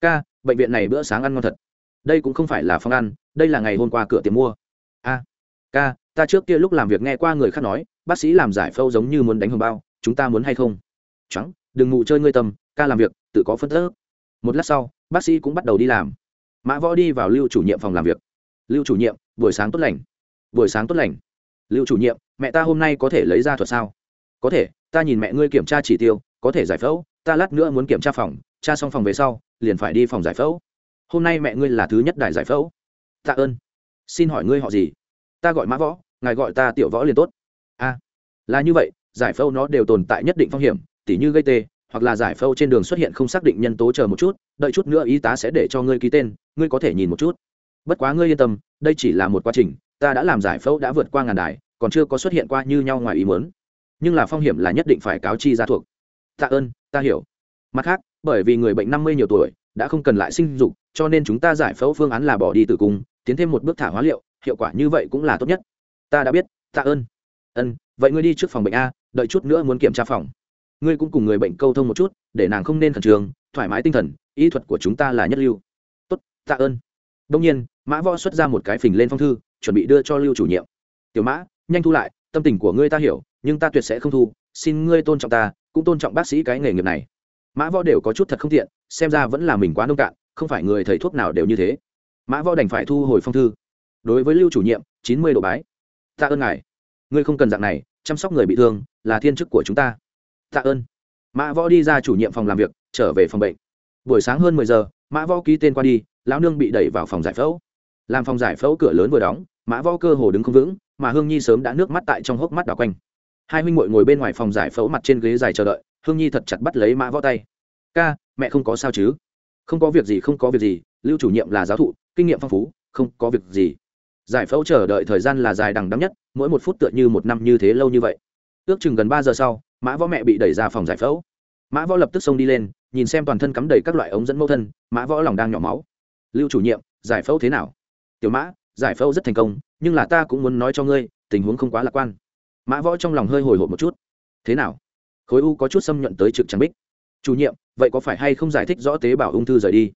Ca, bệnh viện này bữa sáng ăn ngon thật. Đây cũng không phải là phong ăn, đây là ngày hôm qua cửa tiệm mua. A, ca, ta trước kia lúc làm việc nghe qua người khác nói, bác sĩ làm giải phẫu giống như muốn đánh hồng bao, chúng ta muốn hay không? Trắng đừng ngủ chơi ngươi tâm, ca làm việc, tự có phân tích một lát sau, bác sĩ cũng bắt đầu đi làm. Mã võ đi vào lưu chủ nhiệm phòng làm việc. Lưu chủ nhiệm, buổi sáng tốt lành. Buổi sáng tốt lành. Lưu chủ nhiệm, mẹ ta hôm nay có thể lấy ra thuật sao? Có thể, ta nhìn mẹ ngươi kiểm tra chỉ tiêu, có thể giải phẫu, ta lát nữa muốn kiểm tra phòng, tra xong phòng về sau, liền phải đi phòng giải phẫu. Hôm nay mẹ ngươi là thứ nhất đài giải phẫu. Tạ ơn. Xin hỏi ngươi họ gì? Ta gọi mã võ, ngài gọi ta tiểu võ liền tốt. A là như vậy, giải phẫu nó đều tồn tại nhất định phong hiểm tỉ như gây tê, hoặc là giải phẫu trên đường xuất hiện không xác định nhân tố chờ một chút, đợi chút nữa y tá sẽ để cho ngươi ký tên, ngươi có thể nhìn một chút. Bất quá ngươi yên tâm, đây chỉ là một quá trình, ta đã làm giải phẫu đã vượt qua ngàn đài, còn chưa có xuất hiện qua như nhau ngoài ý muốn. Nhưng là phong hiểm là nhất định phải cáo chi ra thuộc. Tạ ơn, ta hiểu. Mặt khác, bởi vì người bệnh năm mươi nhiều tuổi, đã không cần lại sinh dục, cho nên chúng ta giải phẫu phương án là bỏ đi tử cung, tiến thêm một bước thả hóa liệu, hiệu quả như vậy cũng là tốt nhất. Ta đã biết, tạ ơn. Ân, vậy ngươi đi trước phòng bệnh a, đợi chút nữa muốn kiểm tra phòng ngươi cũng cùng người bệnh câu thông một chút, để nàng không nên khẩn trương, thoải mái tinh thần, ý thuật của chúng ta là nhất lưu. Tốt, tạ ơn. Đông nhiên, mã võ xuất ra một cái phình lên phong thư, chuẩn bị đưa cho lưu chủ nhiệm. Tiểu mã, nhanh thu lại, tâm tình của ngươi ta hiểu, nhưng ta tuyệt sẽ không thu, xin ngươi tôn trọng ta, cũng tôn trọng bác sĩ cái nghề nghiệp này. Mã võ đều có chút thật không tiện, xem ra vẫn là mình quá nông cạn, không phải người thầy thuốc nào đều như thế. Mã võ đành phải thu hồi phong thư. Đối với lưu chủ nhiệm, chín mươi độ bái. Tạ ơn ngài. Ngươi không cần dạng này, chăm sóc người bị thương, là thiên chức của chúng ta tạ ơn. Mã võ đi ra chủ nhiệm phòng làm việc, trở về phòng bệnh. Buổi sáng hơn mười giờ, mã võ ký tên qua đi, lão nương bị đẩy vào phòng giải phẫu. Làm phòng giải phẫu cửa lớn vừa đóng, mã võ cơ hồ đứng không vững, mà hương nhi sớm đã nước mắt tại trong hốc mắt đào quanh. Hai huynh muội ngồi bên ngoài phòng giải phẫu mặt trên ghế dài chờ đợi, hương nhi thật chặt bắt lấy mã võ tay. Ca, mẹ không có sao chứ? Không có việc gì, không có việc gì, lưu chủ nhiệm là giáo thụ, kinh nghiệm phong phú, không có việc gì. Giải phẫu chờ đợi thời gian là dài đằng đắng nhất, mỗi một phút tựa như một năm như thế lâu như vậy ước chừng gần ba giờ sau, mã võ mẹ bị đẩy ra phòng giải phẫu. Mã võ lập tức xông đi lên, nhìn xem toàn thân cắm đầy các loại ống dẫn mẫu thân, mã võ lòng đang nhỏ máu. Lưu chủ nhiệm, giải phẫu thế nào? Tiểu mã, giải phẫu rất thành công, nhưng là ta cũng muốn nói cho ngươi, tình huống không quá lạc quan. Mã võ trong lòng hơi hồi hộp một chút. Thế nào? Khối u có chút xâm nhuận tới trực trắng bích. Chủ nhiệm, vậy có phải hay không giải thích rõ tế bào ung thư rời đi?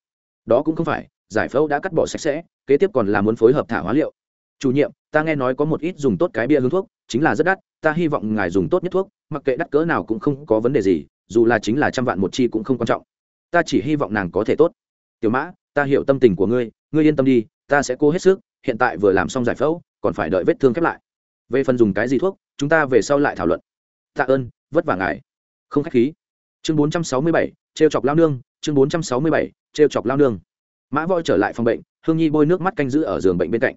Đó cũng không phải, giải phẫu đã cắt bỏ sạch sẽ, kế tiếp còn là muốn phối hợp thả hóa liệu chủ nhiệm, ta nghe nói có một ít dùng tốt cái bia hương thuốc, chính là rất đắt, ta hy vọng ngài dùng tốt nhất thuốc, mặc kệ đắt cỡ nào cũng không có vấn đề gì, dù là chính là trăm vạn một chi cũng không quan trọng. Ta chỉ hy vọng nàng có thể tốt. Tiểu mã, ta hiểu tâm tình của ngươi ngươi yên tâm đi, ta sẽ cố hết sức, hiện tại vừa làm xong giải phẫu, còn phải đợi vết thương khép lại. Về phần dùng cái gì thuốc, chúng ta về sau lại thảo luận. Tạ ơn, vất vả ngài. Không k h á c h khí. Chương bốn trăm sáu mươi bảy, trêu chọc lao nương, chương bốn trăm sáu mươi bảy, trêu chọc lao nương. Mã voi trở lại phòng bệnh, hương nhi bôi nước mắt canh giữ ở giường bệnh bên cạnh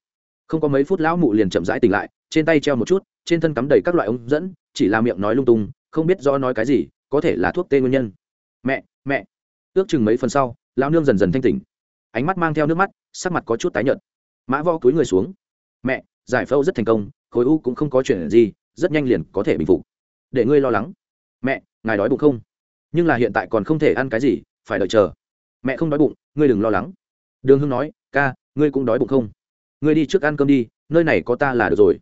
không có mấy phút lão mụ liền chậm rãi tỉnh lại, trên tay treo một chút, trên thân cắm đầy các loại ống dẫn, chỉ là miệng nói lung tung, không biết do nói cái gì, có thể là thuốc tê nguyên nhân. Mẹ mẹ. Ước chừng mấy phần sau, lão nương dần dần thanh tỉnh. Ánh mắt mang theo nước mắt, sắc mặt có chút tái nhợt. Mã vo túi người xuống. Mẹ, giải phẫu rất thành công, khối u cũng không có chuyện gì, rất nhanh liền có thể bình phục. Để ngươi lo lắng. Mẹ, ngài đói bụng không? Nhưng là hiện tại còn không thể ăn cái gì, phải đợi chờ. Mẹ không đói bụng, ngươi đừng lo lắng. Đường hưng nói, ca, ngươi cũng đói bụng không? Ngươi đi trước ăn cơm đi, nơi này có ta là được rồi.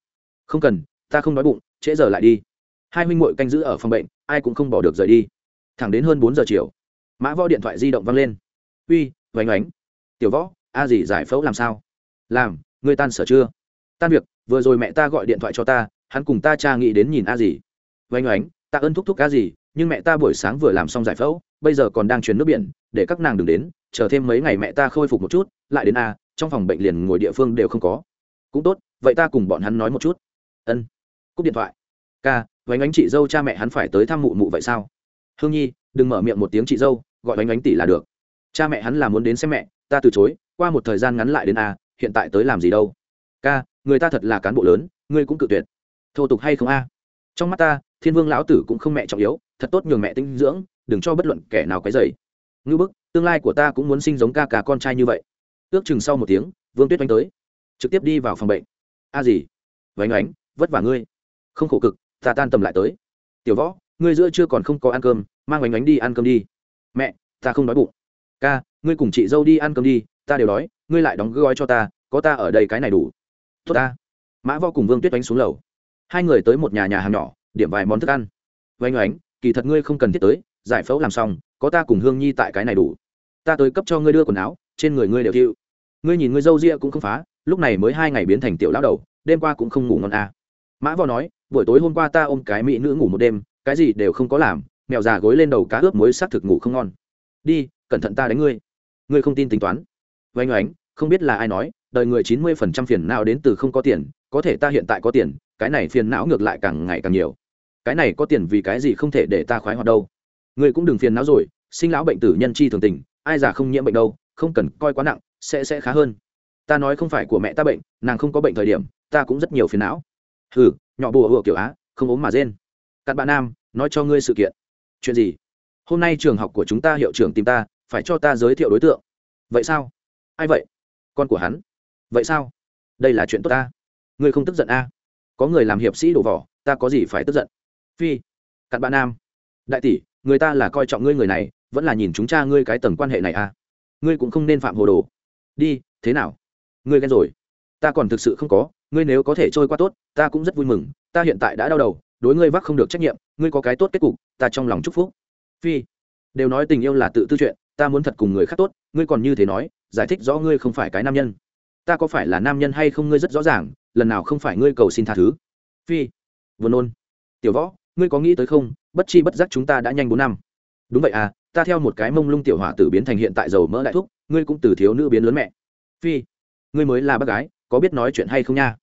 Không cần, ta không đói bụng, trễ giờ lại đi. Hai huynh muội canh giữ ở phòng bệnh, ai cũng không bỏ được rời đi. Thẳng đến hơn bốn giờ chiều, mã võ điện thoại di động văng lên. Uy vánh ánh tiểu võ, a gì giải phẫu làm sao? Làm, ngươi tan sở chưa? Tan việc, vừa rồi mẹ ta gọi điện thoại cho ta, hắn cùng ta cha nghĩ đến nhìn a gì vánh ánh ta ơn thúc thúc a gì nhưng mẹ ta buổi sáng vừa làm xong giải phẫu, bây giờ còn đang chuyển nước biển, để các nàng đừng đến, chờ thêm mấy ngày mẹ ta khôi phục một chút, lại đến a trong phòng bệnh liền ngồi địa phương đều không có. Cũng tốt, vậy ta cùng bọn hắn nói một chút. Ân. Cúp điện thoại. Ca, vánh ánh chị dâu cha mẹ hắn phải tới thăm mụ mụ vậy sao? Hương nhi, đừng mở miệng một tiếng chị dâu, gọi vánh ánh tỷ là được. Cha mẹ hắn là muốn đến xem mẹ, ta từ chối, qua một thời gian ngắn lại đến a hiện tại tới làm gì đâu. Ca, người ta thật là cán bộ lớn, ngươi cũng cự tuyệt. Thô tục hay không a? Trong mắt ta, thiên vương lão tử cũng không mẹ trọng yếu, thật tốt nhường mẹ tinh dưỡng, đừng cho bất luận kẻ nào cái dày ngư bức, tương lai của ta cũng muốn sinh giống ca ca con trai như vậy ước chừng sau một tiếng, vương tuyết oanh tới, trực tiếp đi vào phòng bệnh. A gì? Vánh oánh, vất vả ngươi. Không khổ cực, ta tan tầm lại tới. Tiểu võ, ngươi giữa chưa còn không có ăn cơm, mang vánh oánh đi ăn cơm đi. Mẹ, ta không đói bụng. Ca, ngươi cùng chị dâu đi ăn cơm đi, ta đều đói, ngươi lại đóng gói cho ta, có ta ở đây cái này đủ. Tốt ta. Mã võ cùng vương tuyết oánh xuống lầu. Hai người tới một nhà nhà hàng nhỏ, điểm vài món thức ăn. Vánh oánh, kỳ thật ngươi không cần thiết tới, giải phẫu làm xong, có ta cùng hương nhi tại cái này đủ. Ta tới cấp cho ngươi đưa quần áo trên người ngươi đều thiệu ngươi nhìn ngươi dâu ria cũng không phá, lúc này mới hai ngày biến thành tiểu lão đầu, đêm qua cũng không ngủ ngon à. mã võ nói, buổi tối hôm qua ta ôm cái mỹ nữ ngủ một đêm, cái gì đều không có làm, mèo già gối lên đầu cá ướp muối xác thực ngủ không ngon. Đi, cẩn thận ta đánh ngươi. Ngươi không tin tính toán. Oanh oánh, không biết là ai nói, đời người chín mươi phần trăm phiền não đến từ không có tiền, có thể ta hiện tại có tiền, cái này phiền não ngược lại càng ngày càng nhiều. Cái này có tiền vì cái gì không thể để ta khoái hoạt đâu. Ngươi cũng đừng phiền não rồi, sinh lão bệnh tử nhân chi thường tình, ai già không nhiễm bệnh đâu không cần coi quá nặng, sẽ sẽ khá hơn. Ta nói không phải của mẹ ta bệnh, nàng không có bệnh thời điểm, ta cũng rất nhiều phiền não. Hừ, nhỏ bùa hựa kiểu á, không ốm mà rên. Cặn bạn nam, nói cho ngươi sự kiện. Chuyện gì? Hôm nay trường học của chúng ta hiệu trưởng tìm ta, phải cho ta giới thiệu đối tượng. Vậy sao? Ai vậy? Con của hắn. Vậy sao? Đây là chuyện tốt ta. Ngươi không tức giận a có người làm hiệp sĩ đổ vỏ, ta có gì phải tức giận? Phi, cặn bạn nam. Đại tỷ, người ta là coi trọng ngươi người này, vẫn là nhìn chúng cha ngươi cái tầng quan hệ này à? Ngươi cũng không nên phạm hồ đồ. Đi, thế nào? Ngươi ghen rồi. Ta còn thực sự không có, ngươi nếu có thể trôi qua tốt, ta cũng rất vui mừng, ta hiện tại đã đau đầu, đối ngươi vác không được trách nhiệm, ngươi có cái tốt kết cục, ta trong lòng chúc phúc. Phi, đều nói tình yêu là tự tư chuyện, ta muốn thật cùng người khác tốt, ngươi còn như thế nói, giải thích rõ ngươi không phải cái nam nhân. Ta có phải là nam nhân hay không ngươi rất rõ ràng, lần nào không phải ngươi cầu xin tha thứ. Phi vừa nôn. Tiểu võ, ngươi có nghĩ tới không? Bất chi bất giác chúng ta đã nhanh bốn năm đúng vậy à ta theo một cái mông lung tiểu hỏa tử biến thành hiện tại dầu mỡ đại thúc, ngươi cũng từ thiếu nữ biến lớn mẹ. Phi, ngươi mới là bác gái, có biết nói chuyện hay không nha?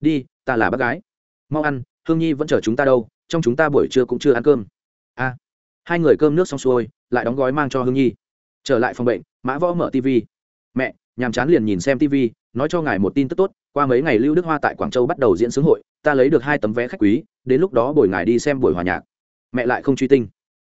Đi, ta là bác gái. Mau ăn, hương nhi vẫn chờ chúng ta đâu, trong chúng ta buổi trưa cũng chưa ăn cơm. A hai người cơm nước xong xuôi, lại đóng gói mang cho hương nhi. Trở lại phòng bệnh, mã võ mở tv mẹ, nhàm chán liền nhìn xem tv nói cho ngài một tin tức tốt, qua mấy ngày lưu đức hoa tại quảng châu bắt đầu diễn xướng hội, ta lấy được hai tấm vé khách quý, đến lúc đó buổi ngài đi xem buổi hòa nhạc. Mẹ lại không truy tinh.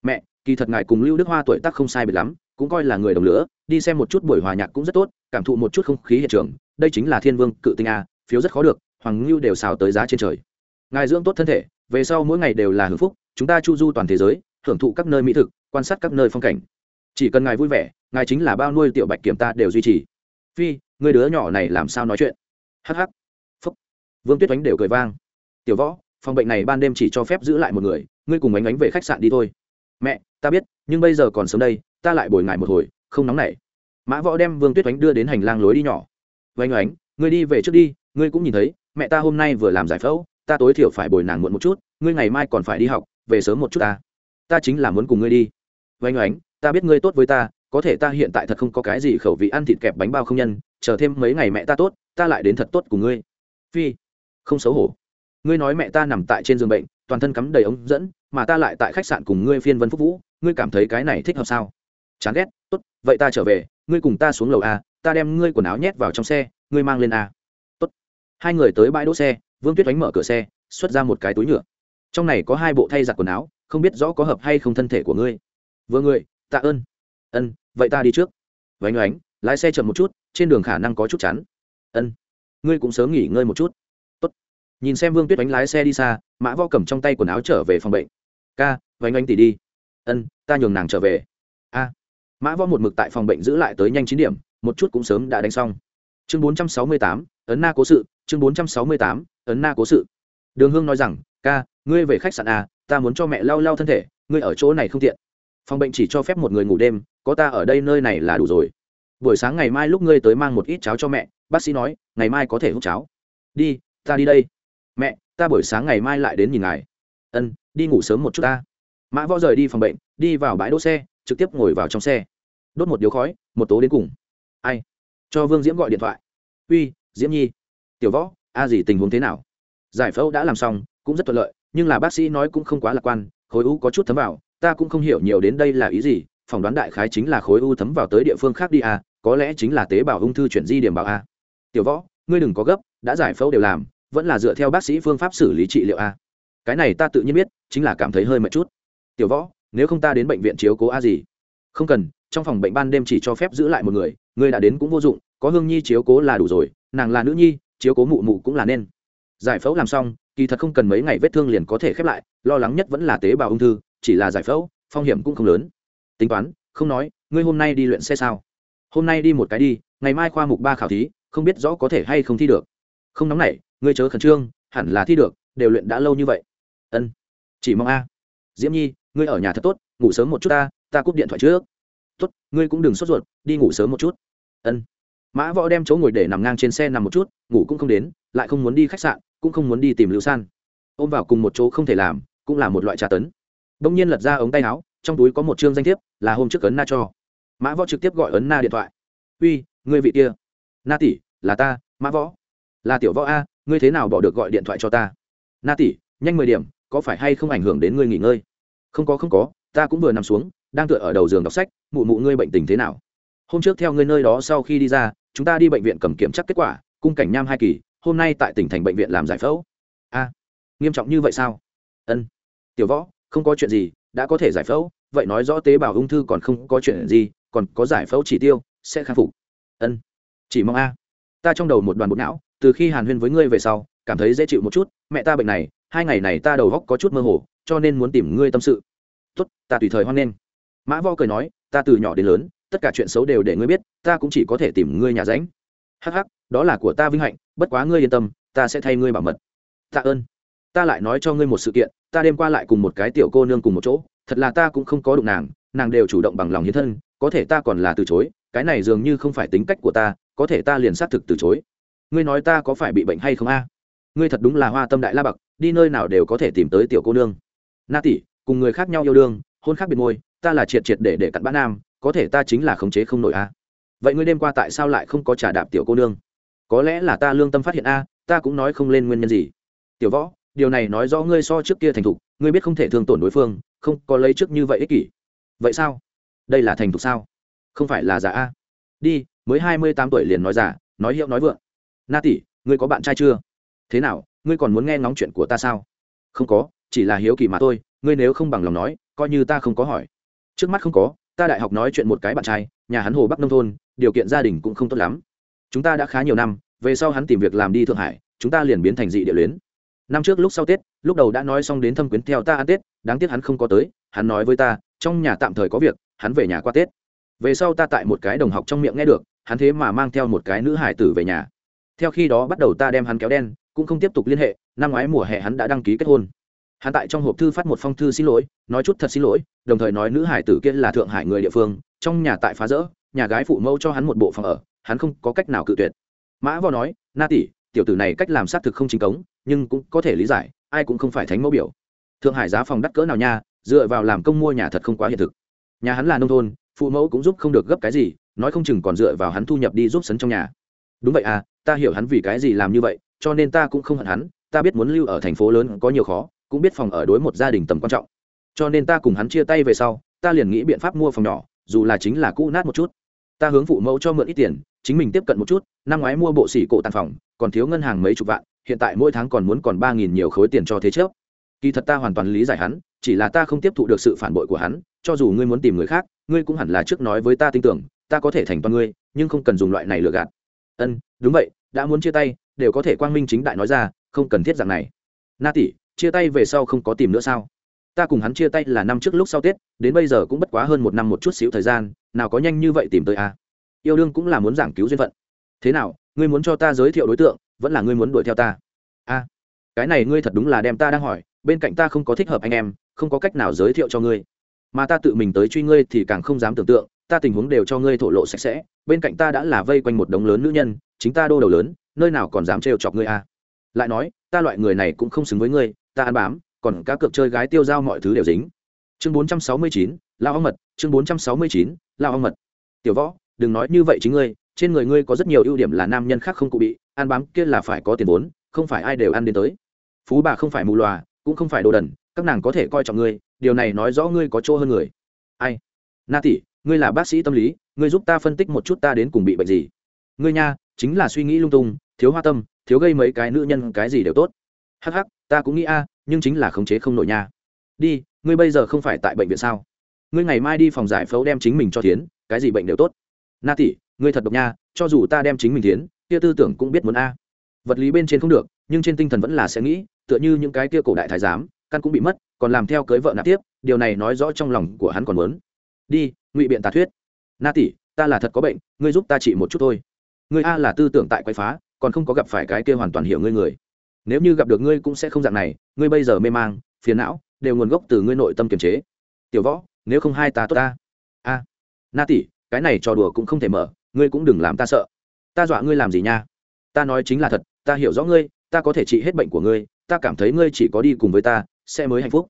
Mẹ kỳ thật ngài cùng lưu đức hoa tuổi tác không sai biệt lắm, cũng coi là người đồng lửa, đi xem một chút buổi hòa nhạc cũng rất tốt, cảm thụ một chút không khí hiện trường. Đây chính là thiên vương, cự tinh a, phiếu rất khó được, hoàng ngưu đều xào tới giá trên trời. Ngài dưỡng tốt thân thể, về sau mỗi ngày đều là hưởng phúc, chúng ta chu du toàn thế giới hưởng thụ các nơi mỹ thực, quan sát các nơi phong cảnh. Chỉ cần ngài vui vẻ, ngài chính là bao nuôi tiểu bạch kiểm ta đều duy trì. Phi, người đứa nhỏ này làm sao nói chuyện? Hh phúc. Vương tuyết oánh đều cười vang. Tiểu võ, phòng bệnh này ban đêm chỉ cho phép giữ lại một người, ngươi cùng ánh ánh về khách sạn đi thôi mẹ, ta biết, nhưng bây giờ còn sớm đây, ta lại bồi ngại một hồi, không nóng nảy. Mã võ đem vương tuyết oánh đưa đến hành lang lối đi nhỏ. Vánh oánh, ngươi đi về trước đi, ngươi cũng nhìn thấy, mẹ ta hôm nay vừa làm giải phẫu, ta tối thiểu phải bồi nàng muộn một chút, ngươi ngày mai còn phải đi học, về sớm một chút ta. Ta chính là muốn cùng ngươi đi. Vánh oánh, ta biết ngươi tốt với ta, có thể ta hiện tại thật không có cái gì khẩu vị ăn thịt kẹp bánh bao không nhân, chờ thêm mấy ngày mẹ ta tốt, ta lại đến thật tốt cùng ngươi. Phi, không xấu hổ ngươi nói mẹ ta nằm tại trên giường bệnh, toàn thân cắm đầy ống dẫn, mà ta lại tại khách sạn cùng ngươi phiên vân phúc vũ, ngươi cảm thấy cái này thích hợp sao? Chán ghét, tốt, vậy ta trở về, ngươi cùng ta xuống lầu a, ta đem ngươi quần áo nhét vào trong xe, ngươi mang lên a. Tốt. Hai người tới bãi đỗ xe, vương tuyết đánh mở cửa xe, xuất ra một cái túi nhựa. Trong này có hai bộ thay giặt quần áo, không biết rõ có hợp hay không thân thể của ngươi. Vừa người, tạ ơn. Ân, vậy ta đi trước. Vánh oánh, lái xe chậm một chút, trên đường khả năng có chút chắn ân, ngươi cũng sớm nghỉ ngơi một chút nhìn xem vương tuyết đánh lái xe đi xa, mã võ cầm trong tay quần áo trở về phòng bệnh. Ca vánh anh tỉ đi. Ân, ta nhường nàng trở về. A. Mã võ một mực tại phòng bệnh giữ lại tới nhanh chín điểm, một chút cũng sớm đã đánh xong. Chương bốn trăm sáu mươi tám, ấn na cố sự, chương bốn trăm sáu mươi tám, ấn na cố sự. Đường hương nói rằng, ca, ngươi về khách sạn à ta muốn cho mẹ lau lau thân thể, ngươi ở chỗ này không tiện. Phòng bệnh chỉ cho phép một người ngủ đêm, có ta ở đây nơi này là đủ rồi. Buổi sáng ngày mai lúc ngươi tới mang một ít cháo cho mẹ, bác sĩ nói, ngày mai có thể hút cháo. Đi, ta đi đây mẹ, ta buổi sáng ngày mai lại đến nhìn ngài. Ân, đi ngủ sớm một chút ta. Mã võ rời đi phòng bệnh, đi vào bãi đỗ xe, trực tiếp ngồi vào trong xe. Đốt một điếu khói, một tố đến cùng. Ai? Cho vương diễm gọi điện thoại. Uy, diễm nhi. Tiểu võ, a gì tình huống thế nào? Giải phẫu đã làm xong, cũng rất thuận lợi, nhưng là bác sĩ nói cũng không quá lạc quan, khối u có chút thấm vào, ta cũng không hiểu nhiều đến đây là ý gì, phỏng đoán đại khái chính là khối u thấm vào tới địa phương khác đi à? có lẽ chính là tế bào ung thư chuyển di điểm bảo a à. tiểu võ, ngươi đừng có gấp, đã giải phẫu đều làm vẫn là dựa theo bác sĩ phương pháp xử lý trị liệu a. Cái này ta tự nhiên biết, chính là cảm thấy hơi mệt chút. Tiểu võ, nếu không ta đến bệnh viện chiếu cố a gì? Không cần, trong phòng bệnh ban đêm chỉ cho phép giữ lại một người người đã đến cũng vô dụng, có hương nhi chiếu cố là đủ rồi, nàng là nữ nhi, chiếu cố mụ mụ cũng là nên. Giải phẫu làm xong, kỳ thật không cần mấy ngày vết thương liền có thể khép lại, lo lắng nhất vẫn là tế bào ung thư, chỉ là giải phẫu, phong hiểm cũng không lớn. Tính toán, không nói, ngươi hôm nay đi luyện xe sao? Hôm nay đi một cái đi, ngày mai khoa mục ba khảo thí, không biết rõ có thể hay không thi được. Không nóng nảy ngươi chớ khẩn trương, hẳn là thi được, đều luyện đã lâu như vậy. Ân, chỉ mong a. Diễm nhi, ngươi ở nhà thật tốt, ngủ sớm một chút ta ta cúp điện thoại trước. Tốt, ngươi cũng đừng sốt ruột, đi ngủ sớm một chút. Ân. Mã võ đem chỗ ngồi để nằm ngang trên xe nằm một chút, ngủ cũng không đến, lại không muốn đi khách sạn, cũng không muốn đi tìm lưu san. Ôm vào cùng một chỗ không thể làm, cũng là một loại trà tấn. Đông nhiên lật ra ống tay áo, trong túi có một chương danh thiếp, là hôm trước ấn na cho. Mã võ trực tiếp gọi ấn na điện thoại. Uy, ngươi vị kia. Na tỷ, là ta, mã võ. Là tiểu võ a ngươi thế nào bỏ được gọi điện thoại cho ta? Na tỷ, nhanh mười điểm, có phải hay không ảnh hưởng đến ngươi nghỉ ngơi? Không có không có, ta cũng vừa nằm xuống, đang tựa ở đầu giường đọc sách, mụ mụ ngươi bệnh tình thế nào? Hôm trước theo ngươi nơi đó sau khi đi ra, chúng ta đi bệnh viện cầm kiểm chắc kết quả, cung cảnh nham hai kỳ, hôm nay tại tỉnh thành bệnh viện làm giải phẫu. A, nghiêm trọng như vậy sao? Ân. Tiểu võ, không có chuyện gì, đã có thể giải phẫu, vậy nói rõ tế bào ung thư còn không có chuyện gì, còn có giải phẫu chỉ tiêu, sẽ khắc phục. Ân. Chỉ mong a. Ta trong đầu một đoàn bộ não từ khi hàn huyên với ngươi về sau, cảm thấy dễ chịu một chút, mẹ ta bệnh này, hai ngày này ta đầu góc có chút mơ hồ, cho nên muốn tìm ngươi tâm sự. Tốt, ta tùy thời hoan nghênh. Mã vo cười nói, ta từ nhỏ đến lớn, tất cả chuyện xấu đều để ngươi biết, ta cũng chỉ có thể tìm ngươi nhà ránh. Hắc hắc, đó là của ta vinh hạnh, bất quá ngươi yên tâm, ta sẽ thay ngươi bảo mật. Tạ ơn. Ta lại nói cho ngươi một sự kiện, ta đêm qua lại cùng một cái tiểu cô nương cùng một chỗ, thật là ta cũng không có đụng nàng nàng đều chủ động bằng lòng hiến thân, có thể ta còn là từ chối, cái này dường như không phải tính cách của ta, có thể ta liền xác thực từ chối ngươi nói ta có phải bị bệnh hay không a? Ngươi thật đúng là hoa tâm đại la bậc, đi nơi nào đều có thể tìm tới tiểu cô nương. Na tỷ, cùng người khác nhau yêu đương, hôn khác biệt môi, ta là triệt triệt để để cặn bã nam, có thể ta chính là khống chế không nổi a. Vậy ngươi đêm qua tại sao lại không có trả đạp tiểu cô nương? Có lẽ là ta lương tâm phát hiện a, ta cũng nói không lên nguyên nhân gì. Tiểu võ, điều này nói rõ ngươi so trước kia thành thục, ngươi biết không thể thương tổn đối phương, không có lấy trước như vậy ích kỷ. Vậy sao? Đây là thành thục sao? Không phải là giả a. Đi, mới hai mươi tám tuổi liền nói giả, nói hiệu nói vượng na tỷ, ngươi có bạn trai chưa? Thế nào, ngươi còn muốn nghe ngóng chuyện của ta sao? Không có, chỉ là hiếu kỳ mà thôi, ngươi nếu không bằng lòng nói, coi như ta không có hỏi. Trước mắt không có, ta đại học nói chuyện một cái bạn trai, nhà hắn hồ bắc nông thôn, điều kiện gia đình cũng không tốt lắm. Chúng ta đã khá nhiều năm, về sau hắn tìm việc làm đi thượng hải, chúng ta liền biến thành dị địa luyến. Năm trước lúc sau tết, lúc đầu đã nói xong đến thâm quyến theo ta ăn tết, đáng tiếc hắn không có tới, hắn nói với ta, trong nhà tạm thời có việc, hắn về nhà qua tết. Về sau ta tại một cái đồng học trong miệng nghe được, hắn thế mà mang theo một cái nữ hải tử về nhà theo khi đó bắt đầu ta đem hắn kéo đen, cũng không tiếp tục liên hệ, năm ngoái mùa hè hắn đã đăng ký kết hôn. Hắn tại trong hộp thư phát một phong thư xin lỗi, nói chút thật xin lỗi, đồng thời nói nữ hải tử kia là thượng hải người địa phương, trong nhà tại phá rỡ, nhà gái phụ mẫu cho hắn một bộ phòng ở, hắn không có cách nào cự tuyệt. Mã võ nói, na tỷ, tiểu tử này cách làm xác thực không chính cống, nhưng cũng có thể lý giải, ai cũng không phải thánh mẫu biểu. Thượng hải giá phòng đắt cỡ nào nha, dựa vào làm công mua nhà thật không quá hiện thực. Nhà hắn là nông thôn, phụ mẫu cũng giúp không được gấp cái gì, nói không chừng còn dựa vào hắn thu nhập đi giúp sấn trong nhà. Đúng vậy à ta hiểu hắn vì cái gì làm như vậy, cho nên ta cũng không hận hắn, ta biết muốn lưu ở thành phố lớn có nhiều khó, cũng biết phòng ở đối một gia đình tầm quan trọng. Cho nên ta cùng hắn chia tay về sau, ta liền nghĩ biện pháp mua phòng nhỏ, dù là chính là cũ nát một chút. Ta hướng phụ mẫu cho mượn ít tiền, chính mình tiếp cận một chút, năm ngoái mua bộ xỉ cổ tàn phòng, còn thiếu ngân hàng mấy chục vạn, hiện tại mỗi tháng còn muốn còn ba nghìn nhiều khối tiền cho thế trước kỳ thật ta hoàn toàn lý giải hắn, chỉ là ta không tiếp thụ được sự phản bội của hắn, cho dù ngươi muốn tìm người khác, ngươi cũng hẳn là trước nói với ta tin tưởng, ta có thể thành toàn ngươi, nhưng không cần dùng loại này lừa gạt ân, đúng vậy, đã muốn chia tay, đều có thể quang minh chính đại nói ra, không cần thiết dạng này. Na tỷ, chia tay về sau không có tìm nữa sao? Ta cùng hắn chia tay là năm trước lúc sau tết, đến bây giờ cũng bất quá hơn một năm một chút xíu thời gian, nào có nhanh như vậy tìm tới a? À? yêu đương cũng là muốn giảng cứu duyên phận. Thế nào, ngươi muốn cho ta giới thiệu đối tượng, vẫn là ngươi muốn đuổi theo ta? A, cái này ngươi thật đúng là đem ta đang hỏi, bên cạnh ta không có thích hợp anh em, không có cách nào giới thiệu cho ngươi. Mà ta tự mình tới truy ngươi thì càng không dám tưởng tượng ta tình huống đều cho ngươi thổ lộ sạch sẽ, bên cạnh ta đã là vây quanh một đống lớn nữ nhân, chính ta đô đầu lớn, nơi nào còn dám trêu chọc ngươi a lại nói, ta loại người này cũng không xứng với ngươi, ta ăn bám, còn cá cược chơi gái tiêu dao mọi thứ đều dính. Chương bốn trăm sáu mươi chín, lao ong mật, chương bốn trăm sáu mươi chín, lao ong mật. Tiểu võ, đừng nói như vậy chính ngươi, trên người ngươi có rất nhiều ưu điểm là nam nhân khác không cụ bị, ăn bám kia là phải có tiền vốn, không phải ai đều ăn đến tới. Phú bà không phải mù lòa cũng không phải đồ đần, các nàng có thể coi trọng ngươi, điều này nói rõ ngươi có chỗ hơn người. Ai? Na tỷ ngươi là bác sĩ tâm lý, ngươi giúp ta phân tích một chút ta đến cùng bị bệnh gì. Ngươi nha, chính là suy nghĩ lung tung, thiếu hoa tâm, thiếu gây mấy cái nữ nhân cái gì đều tốt. Hắc hắc, ta cũng nghĩ a, nhưng chính là khống chế không nổi nha. Đi, ngươi bây giờ không phải tại bệnh viện sao? Ngươi ngày mai đi phòng giải phẫu đem chính mình cho tiến cái gì bệnh đều tốt. Na tỷ, ngươi thật độc nha, cho dù ta đem chính mình tiến kia tư tưởng cũng biết muốn a. Vật lý bên trên không được, nhưng trên tinh thần vẫn là sẽ nghĩ, tựa như những cái kia cổ đại thái giám, căn cũng bị mất, còn làm theo cưới vợ nạp tiếp, điều này nói rõ trong lòng của hắn còn muốn. Đi ngụy biện tà thuyết. Na tỷ, ta là thật có bệnh, ngươi giúp ta trị một chút thôi. Ngươi a là tư tưởng tại quay phá, còn không có gặp phải cái kia hoàn toàn hiểu ngươi người. Nếu như gặp được ngươi cũng sẽ không dạng này, ngươi bây giờ mê mang, phiền não, đều nguồn gốc từ ngươi nội tâm kiềm chế. Tiểu võ, nếu không hai ta tốt ta. A. Na tỷ, cái này trò đùa cũng không thể mở, ngươi cũng đừng làm ta sợ. Ta dọa ngươi làm gì nha? Ta nói chính là thật, ta hiểu rõ ngươi, ta có thể trị hết bệnh của ngươi, ta cảm thấy ngươi chỉ có đi cùng với ta, sẽ mới hạnh phúc.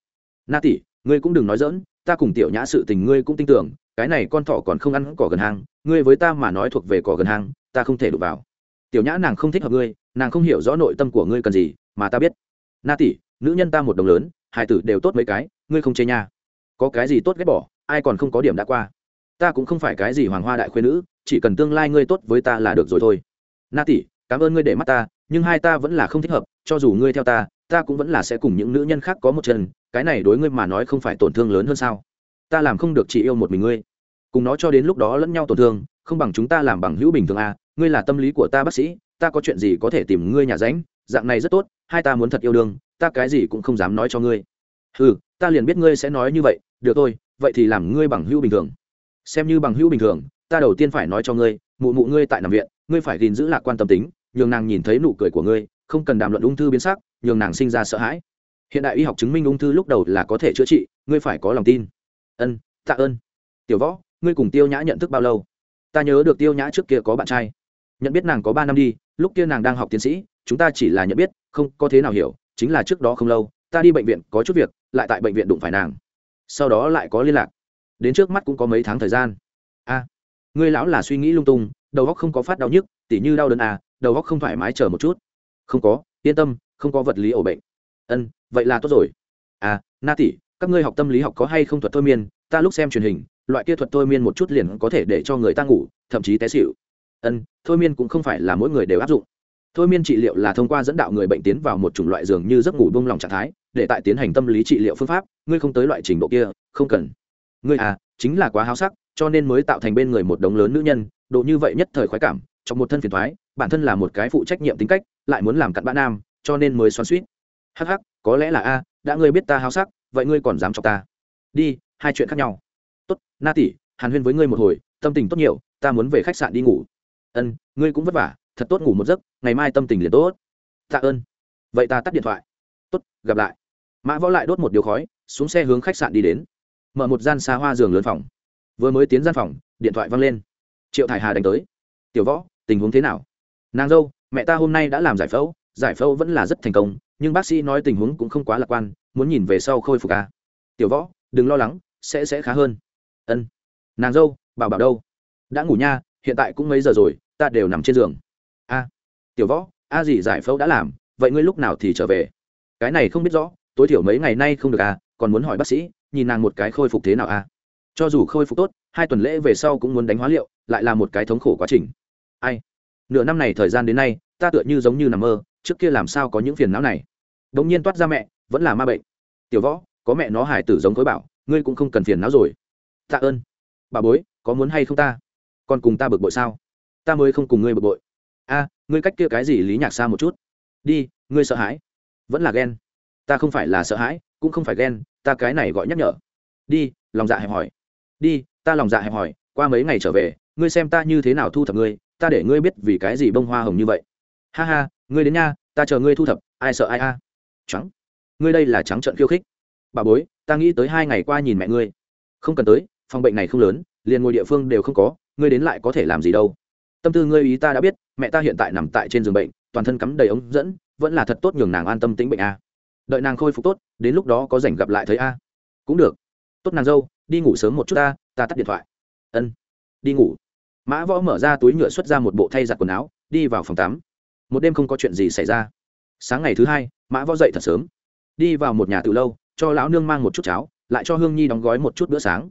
Na tỷ, ngươi cũng đừng nói dỡn ta cùng tiểu nhã sự tình ngươi cũng tin tưởng cái này con thỏ còn không ăn cỏ gần hang, ngươi với ta mà nói thuộc về cỏ gần hang, ta không thể đụng vào. Tiểu nhã nàng không thích hợp ngươi, nàng không hiểu rõ nội tâm của ngươi cần gì, mà ta biết. Na tỷ, nữ nhân ta một đồng lớn hai tử đều tốt mấy cái, ngươi không chê nha. Có cái gì tốt ghét bỏ, ai còn không có điểm đã qua. Ta cũng không phải cái gì hoàng hoa đại khuyên nữ, chỉ cần tương lai ngươi tốt với ta là được rồi thôi. Na tỷ, cảm ơn ngươi để mắt ta, nhưng hai ta vẫn là không thích hợp, cho dù ngươi theo ta ta cũng vẫn là sẽ cùng những nữ nhân khác có một chân, cái này đối ngươi mà nói không phải tổn thương lớn hơn sao? Ta làm không được chỉ yêu một mình ngươi. Cùng nó cho đến lúc đó lẫn nhau tổn thương, không bằng chúng ta làm bằng hữu bình thường à ngươi là tâm lý của ta bác sĩ, ta có chuyện gì có thể tìm ngươi nhà ránh, dạng này rất tốt, hai ta muốn thật yêu đương, ta cái gì cũng không dám nói cho ngươi. Ừ ta liền biết ngươi sẽ nói như vậy, được thôi, vậy thì làm ngươi bằng hữu bình thường. Xem như bằng hữu bình thường, ta đầu tiên phải nói cho ngươi, mụ mụ ngươi tại nằm viện, ngươi phải gìn giữ lạc quan tâm tính, nhường nàng nhìn thấy nụ cười của ngươi, không cần đàm luận ung thư biến sắc, nhường nàng sinh ra sợ hãi. Hiện đại y học chứng minh ung thư lúc đầu là có thể chữa trị, ngươi phải có lòng tin ân, tạ ơn. Tiểu võ, ngươi cùng tiêu nhã nhận thức bao lâu? Ta nhớ được tiêu nhã trước kia có bạn trai. Nhận biết nàng có ba năm đi, lúc kia nàng đang học tiến sĩ, chúng ta chỉ là nhận biết, không có thế nào hiểu, chính là trước đó không lâu, ta đi bệnh viện có chút việc, lại tại bệnh viện đụng phải nàng. Sau đó lại có liên lạc. Đến trước mắt cũng có mấy tháng thời gian. A, ngươi lão là suy nghĩ lung tung, đầu óc không có phát đau nhức, tỉ như đau đớn à đầu óc không thoải mái chờ một chút. Không có, yên tâm, không có vật lý ổ bệnh. Ân, vậy là tốt rồi. À na tỷ các ngươi học tâm lý học có hay không thuật thôi miên, ta lúc xem truyền hình, loại kia thuật thôi miên một chút liền có thể để cho người ta ngủ, thậm chí té xịu ân, thôi miên cũng không phải là mỗi người đều áp dụng. Thôi miên trị liệu là thông qua dẫn đạo người bệnh tiến vào một chủng loại giường như giấc ngủ bông lòng trạng thái, để tại tiến hành tâm lý trị liệu phương pháp, ngươi không tới loại trình độ kia, không cần. Ngươi à chính là quá háo sắc, cho nên mới tạo thành bên người một đống lớn nữ nhân, độ như vậy nhất thời khoái cảm, trong một thân phiền thoái bản thân là một cái phụ trách nhiệm tính cách, lại muốn làm cặn bã nam, cho nên mới xoắn suýt hắc hắc, có lẽ là a, đã ngươi biết ta háo sắc vậy ngươi còn dám chọc ta? Đi, hai chuyện khác nhau. Tốt, na tỷ, hàn huyên với ngươi một hồi, tâm tình tốt nhiều, ta muốn về khách sạn đi ngủ. Ân, ngươi cũng vất vả, thật tốt ngủ một giấc, ngày mai tâm tình liền tốt. Tạ ơn. Vậy ta tắt điện thoại. Tốt, gặp lại. Mã võ lại đốt một điếu khói, xuống xe hướng khách sạn đi đến. Mở một gian xa hoa giường lớn phòng. Vừa mới tiến gian phòng, điện thoại văng lên. Triệu thải hà đánh tới. Tiểu võ, tình huống thế nào? Nàng dâu, mẹ ta hôm nay đã làm giải phẫu giải phẫu vẫn là rất thành công, nhưng bác sĩ nói tình huống cũng không quá lạc quan muốn nhìn về sau khôi phục à. tiểu võ, đừng lo lắng, sẽ sẽ khá hơn. Ân. Nàng dâu, bảo bảo đâu? Đã ngủ nha, hiện tại cũng mấy giờ rồi, ta đều nằm trên giường. A. Tiểu võ, a gì giải phẫu đã làm, vậy ngươi lúc nào thì trở về? Cái này không biết rõ, tối thiểu mấy ngày nay không được à còn muốn hỏi bác sĩ, nhìn nàng một cái khôi phục thế nào à? Cho dù khôi phục tốt, hai tuần lễ về sau cũng muốn đánh hóa liệu, lại là một cái thống khổ quá trình. Ai? Nửa năm này thời gian đến nay, ta tựa như giống như nằm mơ, trước kia làm sao có những phiền não này? Đ ỗ n g nhiên toát ra mẹ vẫn là ma bệnh. Tiểu võ, có mẹ nó hải tử giống khối bảo, ngươi cũng không cần phiền não rồi. Tạ ơn. Bà bối, có muốn hay không ta? Còn cùng ta bực bội sao? Ta mới không cùng ngươi bực bội. A, ngươi cách kia cái gì lý nhạc xa một chút? Đi, ngươi sợ hãi. Vẫn là ghen. Ta không phải là sợ hãi, cũng không phải ghen, ta cái này gọi nhắc nhở. Đi, lòng dạ hẹp hỏi đi, ta lòng dạ hẹp hỏi qua mấy ngày trở về, ngươi xem ta như thế nào thu thập ngươi, ta để ngươi biết vì cái gì bông hoa hồng như vậy. Ha ha, ngươi đến nha, ta chờ ngươi thu thập, ai sợ ai a? Trắng ngươi đây là trắng trợn khiêu khích. Bà bối, ta nghĩ tới hai ngày qua nhìn mẹ ngươi. Không cần tới, phòng bệnh này không lớn, liền ngồi địa phương đều không có, ngươi đến lại có thể làm gì đâu. Tâm tư ngươi ý ta đã biết, mẹ ta hiện tại nằm tại trên giường bệnh, toàn thân cắm đầy ống dẫn, vẫn là thật tốt nhường nàng an tâm tĩnh bệnh a. Đợi nàng khôi phục tốt, đến lúc đó có rảnh gặp lại thấy a. Cũng được. Tốt nàng dâu, đi ngủ sớm một chút ta ta tắt điện thoại. Ân. Đi ngủ. Mã võ mở ra túi nhựa xuất ra một bộ thay giặt quần áo, đi vào phòng tắm. Một đêm không có chuyện gì xảy ra. Sáng ngày thứ hai, mã võ dậy thật sớm đi vào một nhà từ lâu, cho lão nương mang một chút cháo, lại cho hương nhi đóng gói một chút bữa sáng.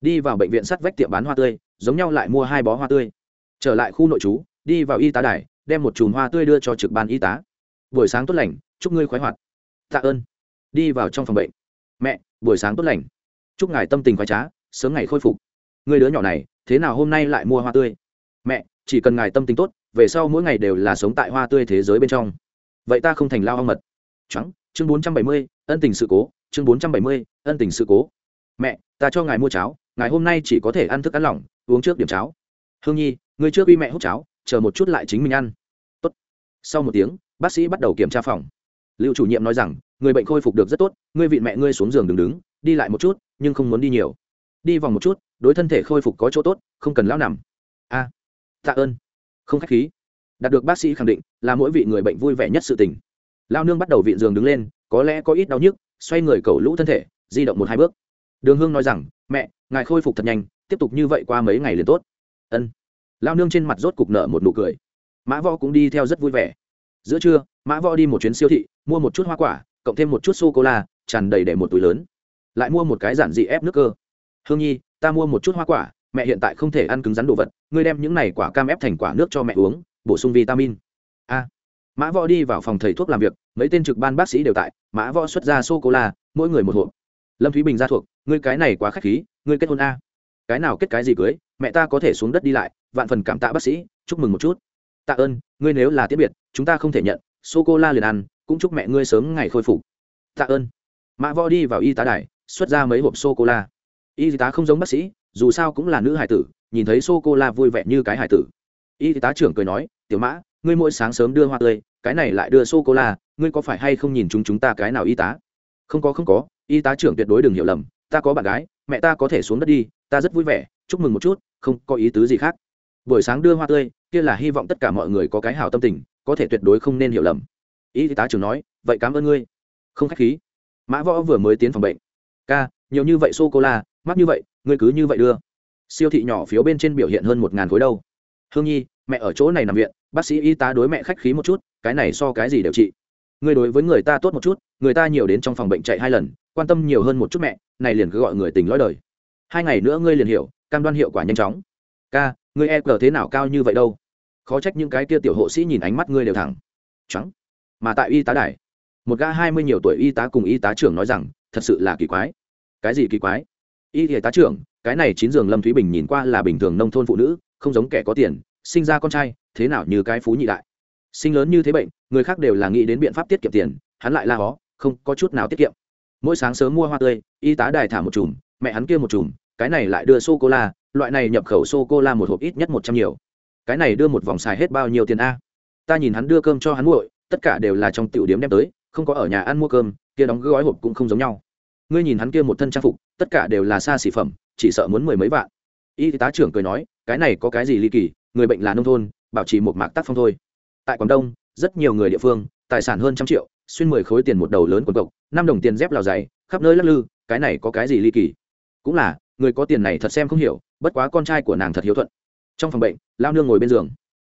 Đi vào bệnh viện sắt vách tiệm bán hoa tươi, giống nhau lại mua hai bó hoa tươi. Trở lại khu nội trú, đi vào y tá đài, đem một chùm hoa tươi đưa cho trực ban y tá. Buổi sáng tốt lành, chúc ngươi khoái hoạt. Tạ ơn. Đi vào trong phòng bệnh. Mẹ, buổi sáng tốt lành. Chúc ngài tâm tình khoái trá, sớm ngày khôi phục. Người đứa nhỏ này, thế nào hôm nay lại mua hoa tươi? Mẹ, chỉ cần ngài tâm tính tốt, về sau mỗi ngày đều là sống tại hoa tươi thế giới bên trong. Vậy ta không thành lao hoang mật. Trắng chương bốn trăm bảy mươi, ân tình sự cố, chương bốn trăm bảy mươi, ân tình sự cố. Mẹ, ta cho ngài mua cháo, ngài hôm nay chỉ có thể ăn thức ăn lỏng, uống trước điểm cháo. Hương nhi người trước uy mẹ hút cháo, chờ một chút lại chính mình ăn. Tốt. Sau một tiếng, bác sĩ bắt đầu kiểm tra phòng. Lưu chủ nhiệm nói rằng, người bệnh khôi phục được rất tốt, ngươi vị mẹ ngươi xuống giường đứng đứng, đi lại một chút, nhưng không muốn đi nhiều. Đi vòng một chút, đối thân thể khôi phục có chỗ tốt, không cần lão nằm. A. Tạ ơn. Không khách khí. Đạt được bác sĩ khẳng định, là mỗi vị người bệnh vui vẻ nhất sự tình lao nương bắt đầu viện giường đứng lên, có lẽ có ít đau nhức, xoay người cầu lũ thân thể, di động một hai bước. Đường hương nói rằng, mẹ, ngài khôi phục thật nhanh, tiếp tục như vậy qua mấy ngày liền tốt. Ân. Lao nương trên mặt rốt cục nợ một nụ cười. Mã võ cũng đi theo rất vui vẻ. Giữa trưa, mã võ đi một chuyến siêu thị, mua một chút hoa quả, cộng thêm một chút sô cô la tràn đầy để một túi lớn. Lại mua một cái giản dị ép nước cơ. Hương nhi, ta mua một chút hoa quả, mẹ hiện tại không thể ăn cứng rắn đồ vật, ngươi đem những này quả cam ép thành quả nước cho mẹ uống, bổ sung vitamin. A mã võ đi vào phòng thầy thuốc làm việc, mấy tên trực ban bác sĩ đều tại, mã võ xuất ra sô cô la mỗi người một hộp. Lâm thúy bình ra thuộc, ngươi cái này quá k h á c h khí, ngươi kết hôn a. Cái nào kết cái gì cưới, mẹ ta có thể xuống đất đi lại, vạn phần cảm tạ bác sĩ, chúc mừng một chút. Tạ ơn, ngươi nếu là tiết biệt, chúng ta không thể nhận sô cô la liền ăn, cũng chúc mẹ ngươi sớm ngày khôi phục. Tạ ơn. Mã võ đi vào y tá đài, xuất ra mấy hộp sô cô la y tá không giống bác sĩ, dù sao cũng là nữ hải tử, nhìn thấy sô cô la vui vẻ như cái hải tử. Y tá trưởng cười nói, tiểu mã ngươi mỗi sáng sớm đưa hoa tươi, cái này lại đưa sô cô la, ngươi có phải hay không nhìn chúng chúng ta cái nào y tá? Không có không có, y tá trưởng tuyệt đối đừng hiểu lầm, ta có bạn gái, mẹ ta có thể xuống đất đi, ta rất vui vẻ, chúc mừng một chút, không có ý tứ gì khác. Buổi sáng đưa hoa tươi, kia là hy vọng tất cả mọi người có cái hảo tâm tình, có thể tuyệt đối không nên hiểu lầm. Y tá trưởng nói, vậy cảm ơn ngươi. Không khách khí. Mã võ vừa mới tiến phòng bệnh. Ca, nhiều như vậy sô cô la, mắc như vậy, ngươi cứ như vậy đưa. Siêu thị nhỏ phiếu bên trên biểu hiện hơn một ngàn khối đâu. Hương nhi mẹ ở chỗ này nằm viện, bác sĩ y tá đối mẹ khách khí một chút, cái này so cái gì đều trị. Người đối với người ta tốt một chút, người ta nhiều đến trong phòng bệnh chạy hai lần, quan tâm nhiều hơn một chút mẹ, này liền cứ gọi người tình lõi đời. Hai ngày nữa ngươi liền hiểu, cam đoan hiệu quả nhanh chóng. Ca, ngươi e cờ thế nào cao như vậy đâu? Khó trách những cái kia tiểu hộ sĩ nhìn ánh mắt ngươi đều thẳng. Trắng mà tại y tá đài, một gã hai mươi nhiều tuổi y tá cùng y tá trưởng nói rằng, thật sự là kỳ quái. Cái gì kỳ quái? Y y tá trưởng, cái này chín giường lâm thúy bình nhìn qua là bình thường nông thôn phụ nữ, không giống kẻ có tiền sinh ra con trai, thế nào như cái phú nhị đại. Sinh lớn như thế bệnh, người khác đều là nghĩ đến biện pháp tiết kiệm tiền, hắn lại la hó, không có chút nào tiết kiệm. Mỗi sáng sớm mua hoa tươi, y tá đài thả một chùm, mẹ hắn kia một chùm, cái này lại đưa sô cô la loại này nhập khẩu sô cô la một hộp ít nhất một trăm nhiều. Cái này đưa một vòng xài hết bao nhiêu tiền a? Ta nhìn hắn đưa cơm cho hắn nguội, tất cả đều là trong tiểu điếm đem tới, không có ở nhà ăn mua cơm, kia đóng gói hộp cũng không giống nhau. Ngươi nhìn hắn kia một thân trang phục, tất cả đều là xa xỉ phẩm, chỉ sợ muốn mười mấy vạn. Y tá trưởng cười nói, cái này có cái gì ly kỳ người bệnh là nông thôn, bảo trì một mạc tác phong thôi. Tại quảng đông, rất nhiều người địa phương, tài sản hơn trăm triệu, xuyên mười khối tiền một đầu lớn quần cộc, năm đồng tiền dép lào dày, khắp nơi lắc lư, cái này có cái gì ly kỳ? Cũng là, người có tiền này thật xem không hiểu, bất quá con trai của nàng thật hiếu thuận. Trong phòng bệnh, lao nương ngồi bên giường.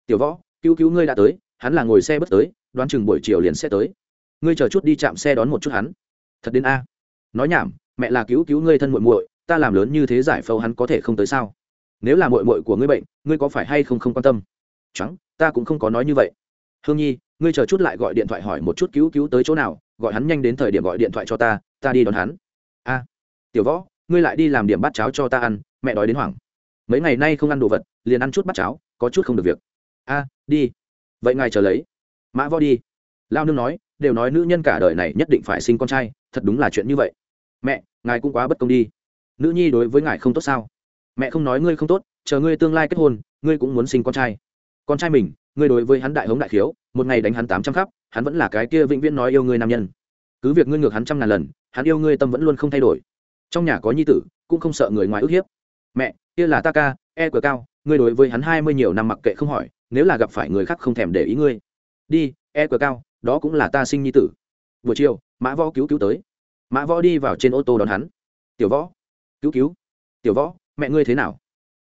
Tiểu võ, cứu cứu ngươi đã tới, hắn là ngồi xe bất tới, đoán chừng buổi chiều liền sẽ tới. Ngươi chờ chút đi chạm xe đón một chút hắn. Thật đến a. Nói nhảm, mẹ là cứu cứu ngươi thân muội muội, ta làm lớn như thế giải phẫu hắn có thể không tới sao? Nếu là muội muội của ngươi bệnh, ngươi có phải hay không không quan tâm? Trắng ta cũng không có nói như vậy. Hương nhi, ngươi chờ chút lại gọi điện thoại hỏi một chút cứu cứu tới chỗ nào, gọi hắn nhanh đến thời điểm gọi điện thoại cho ta ta đi đón hắn. A, tiểu võ, ngươi lại đi làm điểm bát cháo cho ta ăn, mẹ đói đến hoảng. Mấy ngày nay không ăn đồ vật, liền ăn chút bát cháo, có chút không được việc. A, đi. Vậy ngài chờ lấy. Mã võ đi. Lao nương nói, đều nói nữ nhân cả đời này nhất định phải sinh con trai, thật đúng là chuyện như vậy. Mẹ, ngài cũng quá bất công đi. Nữ nhi đối với ngài không tốt sao? Mẹ không nói ngươi không tốt, chờ ngươi tương lai kết hôn, ngươi cũng muốn sinh con trai. Con trai mình, ngươi đối với hắn đại hống đại khiếu, một ngày đánh hắn tám trăm khắp, hắn vẫn là cái kia vĩnh viễn nói yêu ngươi nam nhân. Cứ việc ngươi ngược hắn trăm ngàn lần, hắn yêu ngươi tâm vẫn luôn không thay đổi. Trong nhà có nhi tử, cũng không sợ người ngoài ức hiếp. Mẹ, kia là ta ca e cờ cao, ngươi đối với hắn hai mươi nhiều năm mặc kệ không hỏi, nếu là gặp phải người khác không thèm để ý ngươi. Đi e cờ cao, đó cũng là ta sinh nhi tử. Buổi chiều, mã võ cứu cứu tới. Mã võ đi vào trên ô tô đón hắn. Tiểu võ, cứu cứu. Tiểu võ mẹ ngươi thế nào?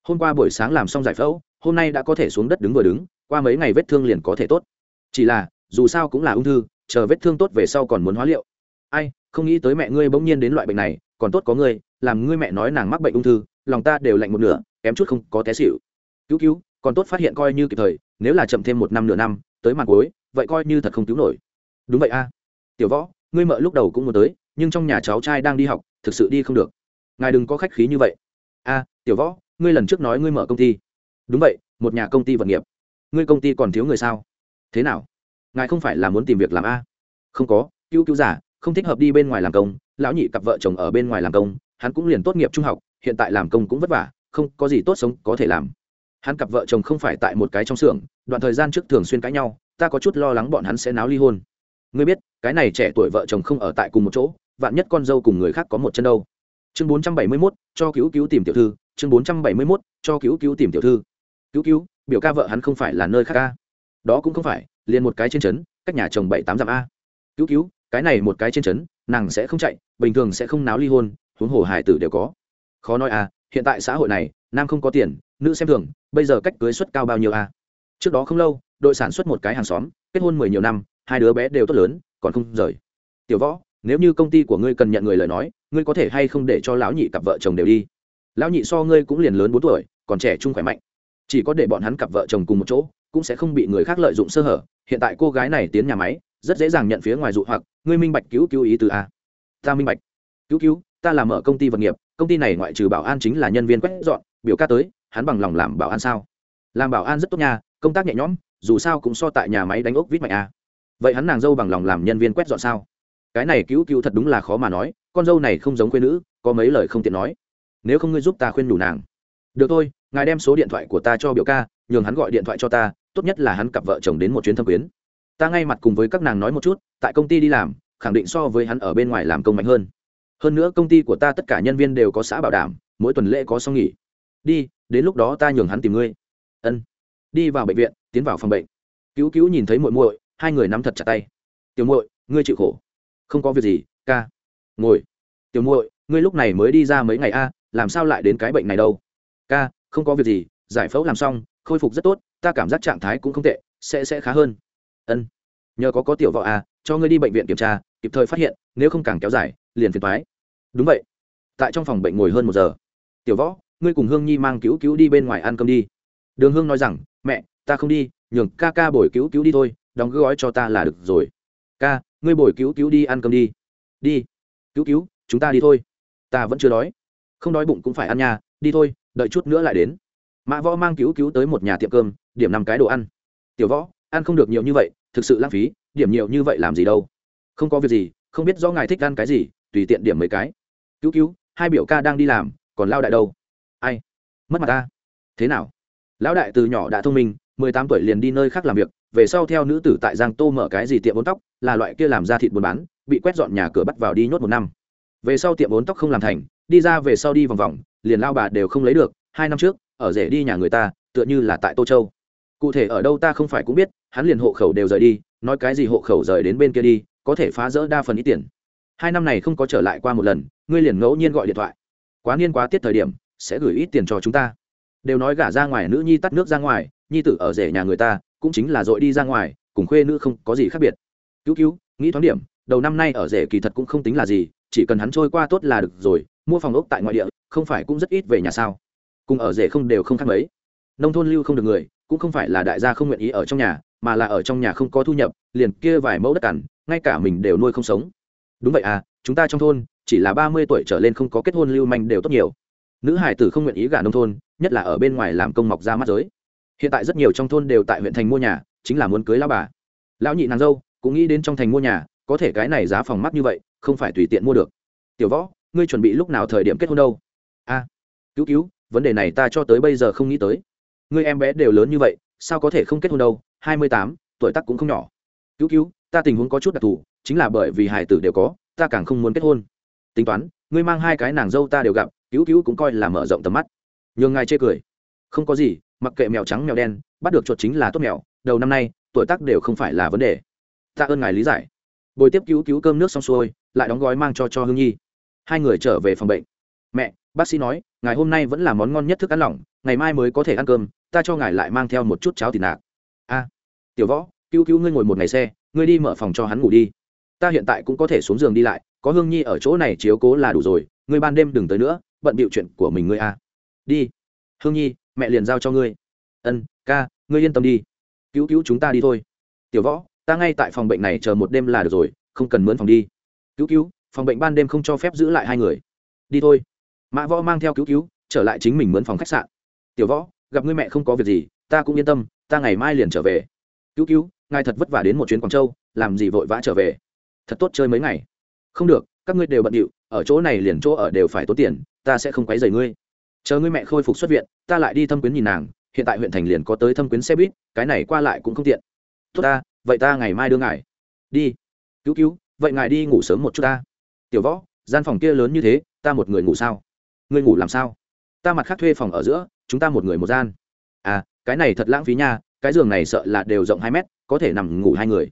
Hôm qua buổi sáng làm xong giải phẫu, hôm nay đã có thể xuống đất đứng vừa đứng, qua mấy ngày vết thương liền có thể tốt. Chỉ là, dù sao cũng là ung thư, chờ vết thương tốt về sau còn muốn hóa liệu. Ai, không nghĩ tới mẹ ngươi bỗng nhiên đến loại bệnh này, còn tốt có ngươi, làm ngươi mẹ nói nàng mắc bệnh ung thư, lòng ta đều lạnh một nửa, kém chút không có té xịu cứu cứu, còn tốt phát hiện coi như kịp thời, nếu là chậm thêm một năm nửa năm, tới mặt cuối, vậy coi như thật không cứu nổi. Đúng vậy a. Tiểu võ, ngươi mợ lúc đầu cũng muốn tới, nhưng trong nhà cháu trai đang đi học, thực sự đi không được. Ngài đừng có khách khí như vậy a, tiểu võ, ngươi lần trước nói ngươi mở công ty. Đúng vậy, một nhà công ty vận nghiệp. Ngươi công ty còn thiếu người sao? Thế nào? Ngài không phải là muốn tìm việc làm a? Không có, cứu cứu giả, không thích hợp đi bên ngoài làm công, lão nhị cặp vợ chồng ở bên ngoài làm công, hắn cũng liền tốt nghiệp trung học, hiện tại làm công cũng vất vả, không có gì tốt sống có thể làm. Hắn cặp vợ chồng không phải tại một cái trong xưởng, đoạn thời gian trước thường xuyên cãi nhau, ta có chút lo lắng bọn hắn sẽ náo ly hôn. Ngươi biết, cái này trẻ tuổi vợ chồng không ở tại cùng một chỗ, vạn nhất con dâu cùng người khác có một chân đâu chương bốn trăm bảy mươi mốt, cho cứu cứu tìm tiểu thư. Chương bốn trăm bảy mươi mốt, cho cứu cứu tìm tiểu thư. Cứu cứu, biểu ca vợ hắn không phải là nơi khác ca đó cũng không phải, liền một cái trên trấn, cách nhà chồng bảy tám dặm a. Cứu cứu, cái này một cái trên trấn, nàng sẽ không chạy, bình thường sẽ không náo ly hôn, huống hồ hải tử đều có. Khó nói à hiện tại xã hội này, nam không có tiền, nữ xem thường, bây giờ cách cưới suất cao bao nhiêu a? Trước đó không lâu, đội sản xuất một cái hàng xóm, kết hôn mười nhiều năm, hai đứa bé đều tốt lớn, còn không rời. Tiểu võ nếu như công ty của ngươi cần nhận người lời nói, ngươi có thể hay không để cho lão nhị cặp vợ chồng đều đi? Lão nhị so ngươi cũng liền lớn bốn tuổi, còn trẻ trung khỏe mạnh. Chỉ có để bọn hắn cặp vợ chồng cùng một chỗ, cũng sẽ không bị người khác lợi dụng sơ hở. Hiện tại cô gái này tiến nhà máy, rất dễ dàng nhận phía ngoài dụ hoặc. Ngươi minh bạch cứu cứu ý từ a. Ta minh bạch. Cứu cứu, ta làm ở công ty vật nghiệp, công ty này ngoại trừ bảo an chính là nhân viên quét dọn, biểu ca tới, hắn bằng lòng làm bảo an sao? Làm bảo an rất tốt nha, công tác nhẹ nhõm, dù sao cũng so tại nhà máy đánh ốc vít mạnh a. Vậy hắn nàng dâu bằng lòng làm nhân viên quét dọn sao? Cái này cứu cứu thật đúng là khó mà nói, con dâu này không giống quê nữ, có mấy lời không tiện nói. Nếu không ngươi giúp ta khuyên đủ nàng. Được thôi, ngài đem số điện thoại của ta cho biểu ca, nhường hắn gọi điện thoại cho ta, tốt nhất là hắn cặp vợ chồng đến một chuyến thâm quyến. Ta ngay mặt cùng với các nàng nói một chút, tại công ty đi làm, khẳng định so với hắn ở bên ngoài làm công mạnh hơn. Hơn nữa công ty của ta tất cả nhân viên đều có xã bảo đảm, mỗi tuần lễ có xong nghỉ. Đi, đến lúc đó ta nhường hắn tìm ngươi. Ân. Đi vào bệnh viện, tiến vào phòng bệnh. Cứu cứu nhìn thấy muội muội, hai người nắm thật chặt tay. Tiểu muội, ngươi chịu khổ không có việc gì, ca. Ngồi. Tiểu muội, ngươi lúc này mới đi ra mấy ngày a, làm sao lại đến cái bệnh này đâu? Ca, không có việc gì, giải phẫu làm xong, khôi phục rất tốt, ta cảm giác trạng thái cũng không tệ, sẽ sẽ khá hơn. Ân. Nhờ có có tiểu vợ a, cho ngươi đi bệnh viện kiểm tra, kịp thời phát hiện, nếu không càng kéo dài, liền phiền thoái đúng vậy. Tại trong phòng bệnh ngồi hơn một giờ. Tiểu võ, ngươi cùng hương nhi mang cứu cứu đi bên ngoài ăn cơm đi. Đường hương nói rằng, mẹ, ta không đi, nhường ca ca bồi cứu cứu đi thôi, đóng gói cho ta là được rồi. Ca ngươi bồi cứu cứu đi ăn cơm đi. Đi. Cứu cứu, chúng ta đi thôi. Ta vẫn chưa đói. Không đói bụng cũng phải ăn nhà đi thôi, đợi chút nữa lại đến. Mã võ mang cứu cứu tới một nhà tiệm cơm, điểm năm cái đồ ăn. Tiểu võ, ăn không được nhiều như vậy, thực sự lãng phí, điểm nhiều như vậy làm gì đâu. Không có việc gì, không biết do ngài thích ăn cái gì, tùy tiện điểm mấy cái. Cứu cứu, hai biểu ca đang đi làm, còn lao đại đâu? Ai? Mất mặt ta. Thế nào? Lão đại từ nhỏ đã thông minh, mười tám tuổi liền đi nơi khác làm việc về sau theo nữ tử tại giang tô mở cái gì tiệm bốn tóc, là loại kia làm ra thịt buôn bán, bị quét dọn nhà cửa bắt vào đi nhốt một năm. Về sau tiệm bốn tóc không làm thành, đi ra về sau đi vòng vòng, liền lao bà đều không lấy được, hai năm trước, ở rể đi nhà người ta, tựa như là tại tô châu. Cụ thể ở đâu ta không phải cũng biết, hắn liền hộ khẩu đều rời đi, nói cái gì hộ khẩu rời đến bên kia đi, có thể phá rỡ đa phần ít tiền. Hai năm này không có trở lại qua một lần, ngươi liền ngẫu nhiên gọi điện thoại. Quá niên quá tiết thời điểm, sẽ gửi ít tiền cho chúng ta. Đều nói gả ra ngoài nữ nhi tắt nước ra ngoài, nhi tử ở rể nhà người ta cũng chính là dội đi ra ngoài, cùng khuê nữ không có gì khác biệt. Cứu cứu, nghĩ thoáng điểm, đầu năm nay ở rể kỳ thật cũng không tính là gì, chỉ cần hắn trôi qua tốt là được rồi, mua phòng ốc tại ngoại địa, không phải cũng rất ít về nhà sao? Cùng ở rể không đều không khác mấy. Nông thôn lưu không được người, cũng không phải là đại gia không nguyện ý ở trong nhà, mà là ở trong nhà không có thu nhập, liền kia vài mẫu đất cằn, ngay cả mình đều nuôi không sống. Đúng vậy à chúng ta trong thôn, chỉ là ba mươi tuổi trở lên không có kết hôn lưu manh đều tốt nhiều. Nữ hải tử không nguyện ý gả nông thôn, nhất là ở bên ngoài làm công mọc ra mắt giới hiện tại rất nhiều trong thôn đều tại huyện thành mua nhà, chính là muốn cưới lao bà. Lão nhị nàng dâu cũng nghĩ đến trong thành mua nhà, có thể cái này giá phòng mắc như vậy, không phải tùy tiện mua được. Tiểu võ, ngươi chuẩn bị lúc nào thời điểm kết hôn đâu? A, cứu cứu, vấn đề này ta cho tới bây giờ không nghĩ tới. Ngươi em bé đều lớn như vậy, sao có thể không kết hôn đâu? Hai mươi tám, tuổi tác cũng không nhỏ. Cứu cứu, ta tình huống có chút đặc thù, chính là bởi vì hải tử đều có, ta càng không muốn kết hôn. Tính toán, ngươi mang hai cái nàng dâu ta đều gặp, cứu cứu cũng coi là mở rộng tầm mắt. Nhường ngài chê cười không có gì, mặc kệ mèo trắng, mèo đen, bắt được chuột chính là tốt mèo, đầu năm nay, tuổi tác đều không phải là vấn đề. Tạ ơn ngài lý giải. Bồi tiếp cứu cứu cơm nước xong xuôi, lại đóng gói mang cho cho hương nhi. Hai người trở về phòng bệnh. Mẹ, bác sĩ nói, ngài hôm nay vẫn là món ngon nhất thức ăn lỏng, ngày mai mới có thể ăn cơm, ta cho ngài lại mang theo một chút cháo thịt nạc. A, tiểu võ, cứu cứu ngươi ngồi một ngày xe, ngươi đi mở phòng cho hắn ngủ đi. Ta hiện tại cũng có thể xuống giường đi lại, có hương nhi ở chỗ này chiếu cố là đủ rồi, ngươi ban đêm đừng tới nữa, bận bịu chuyện của mình ngươi a. Đi. Hương nhi mẹ liền giao cho ngươi. Ân, ca, ngươi yên tâm đi. Cứu cứu chúng ta đi thôi. Tiểu võ, ta ngay tại phòng bệnh này chờ một đêm là được rồi, không cần mướn phòng đi. Cứu cứu, phòng bệnh ban đêm không cho phép giữ lại hai người. Đi thôi. Mã võ mang theo cứu cứu, trở lại chính mình mướn phòng khách sạn. Tiểu võ, gặp ngươi mẹ không có việc gì, ta cũng yên tâm, ta ngày mai liền trở về. Cứu cứu, ngài thật vất vả đến một chuyến quảng châu, làm gì vội vã trở về. Thật tốt chơi mấy ngày. Không được, các ngươi đều bận điệu, ở chỗ này liền chỗ ở đều phải tốn tiền, ta sẽ không quấy rầy ngươi chờ ngươi mẹ khôi phục xuất viện, ta lại đi thâm quyến nhìn nàng, hiện tại huyện thành liền có tới thâm quyến xe buýt, cái này qua lại cũng không tiện. Tốt ta, vậy ta ngày mai đưa ngài. Đi. Cứu cứu, vậy ngài đi ngủ sớm một chút ta. Tiểu võ, gian phòng kia lớn như thế, ta một người ngủ sao? Ngươi ngủ làm sao? Ta mặt khác thuê phòng ở giữa, chúng ta một người một gian. À cái này thật lãng phí nha, cái giường này sợ là đều rộng hai mét, có thể nằm ngủ hai người.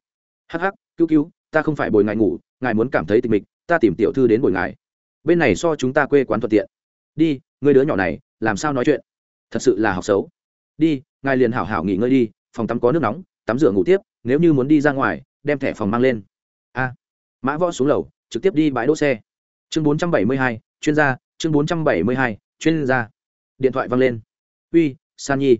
Hắc hắc, cứu cứu, ta không phải bồi ngài ngủ, ngài muốn cảm thấy tịch mịch, ta tìm tiểu thư đến bồi ngài. Bên này so chúng ta quê quán thuận tiện. Đi ngươi đứa nhỏ này, làm sao nói chuyện? Thật sự là học xấu. Đi, ngài liền hảo hảo nghỉ ngơi đi, phòng tắm có nước nóng, tắm rửa ngủ tiếp, nếu như muốn đi ra ngoài, đem thẻ phòng mang lên. A. Mã võ xuống lầu, trực tiếp đi bãi đỗ xe. Chương bốn trăm bảy mươi hai, chuyên gia, chương bốn trăm bảy mươi hai, chuyên gia. Điện thoại văng lên. Uy, san nhi.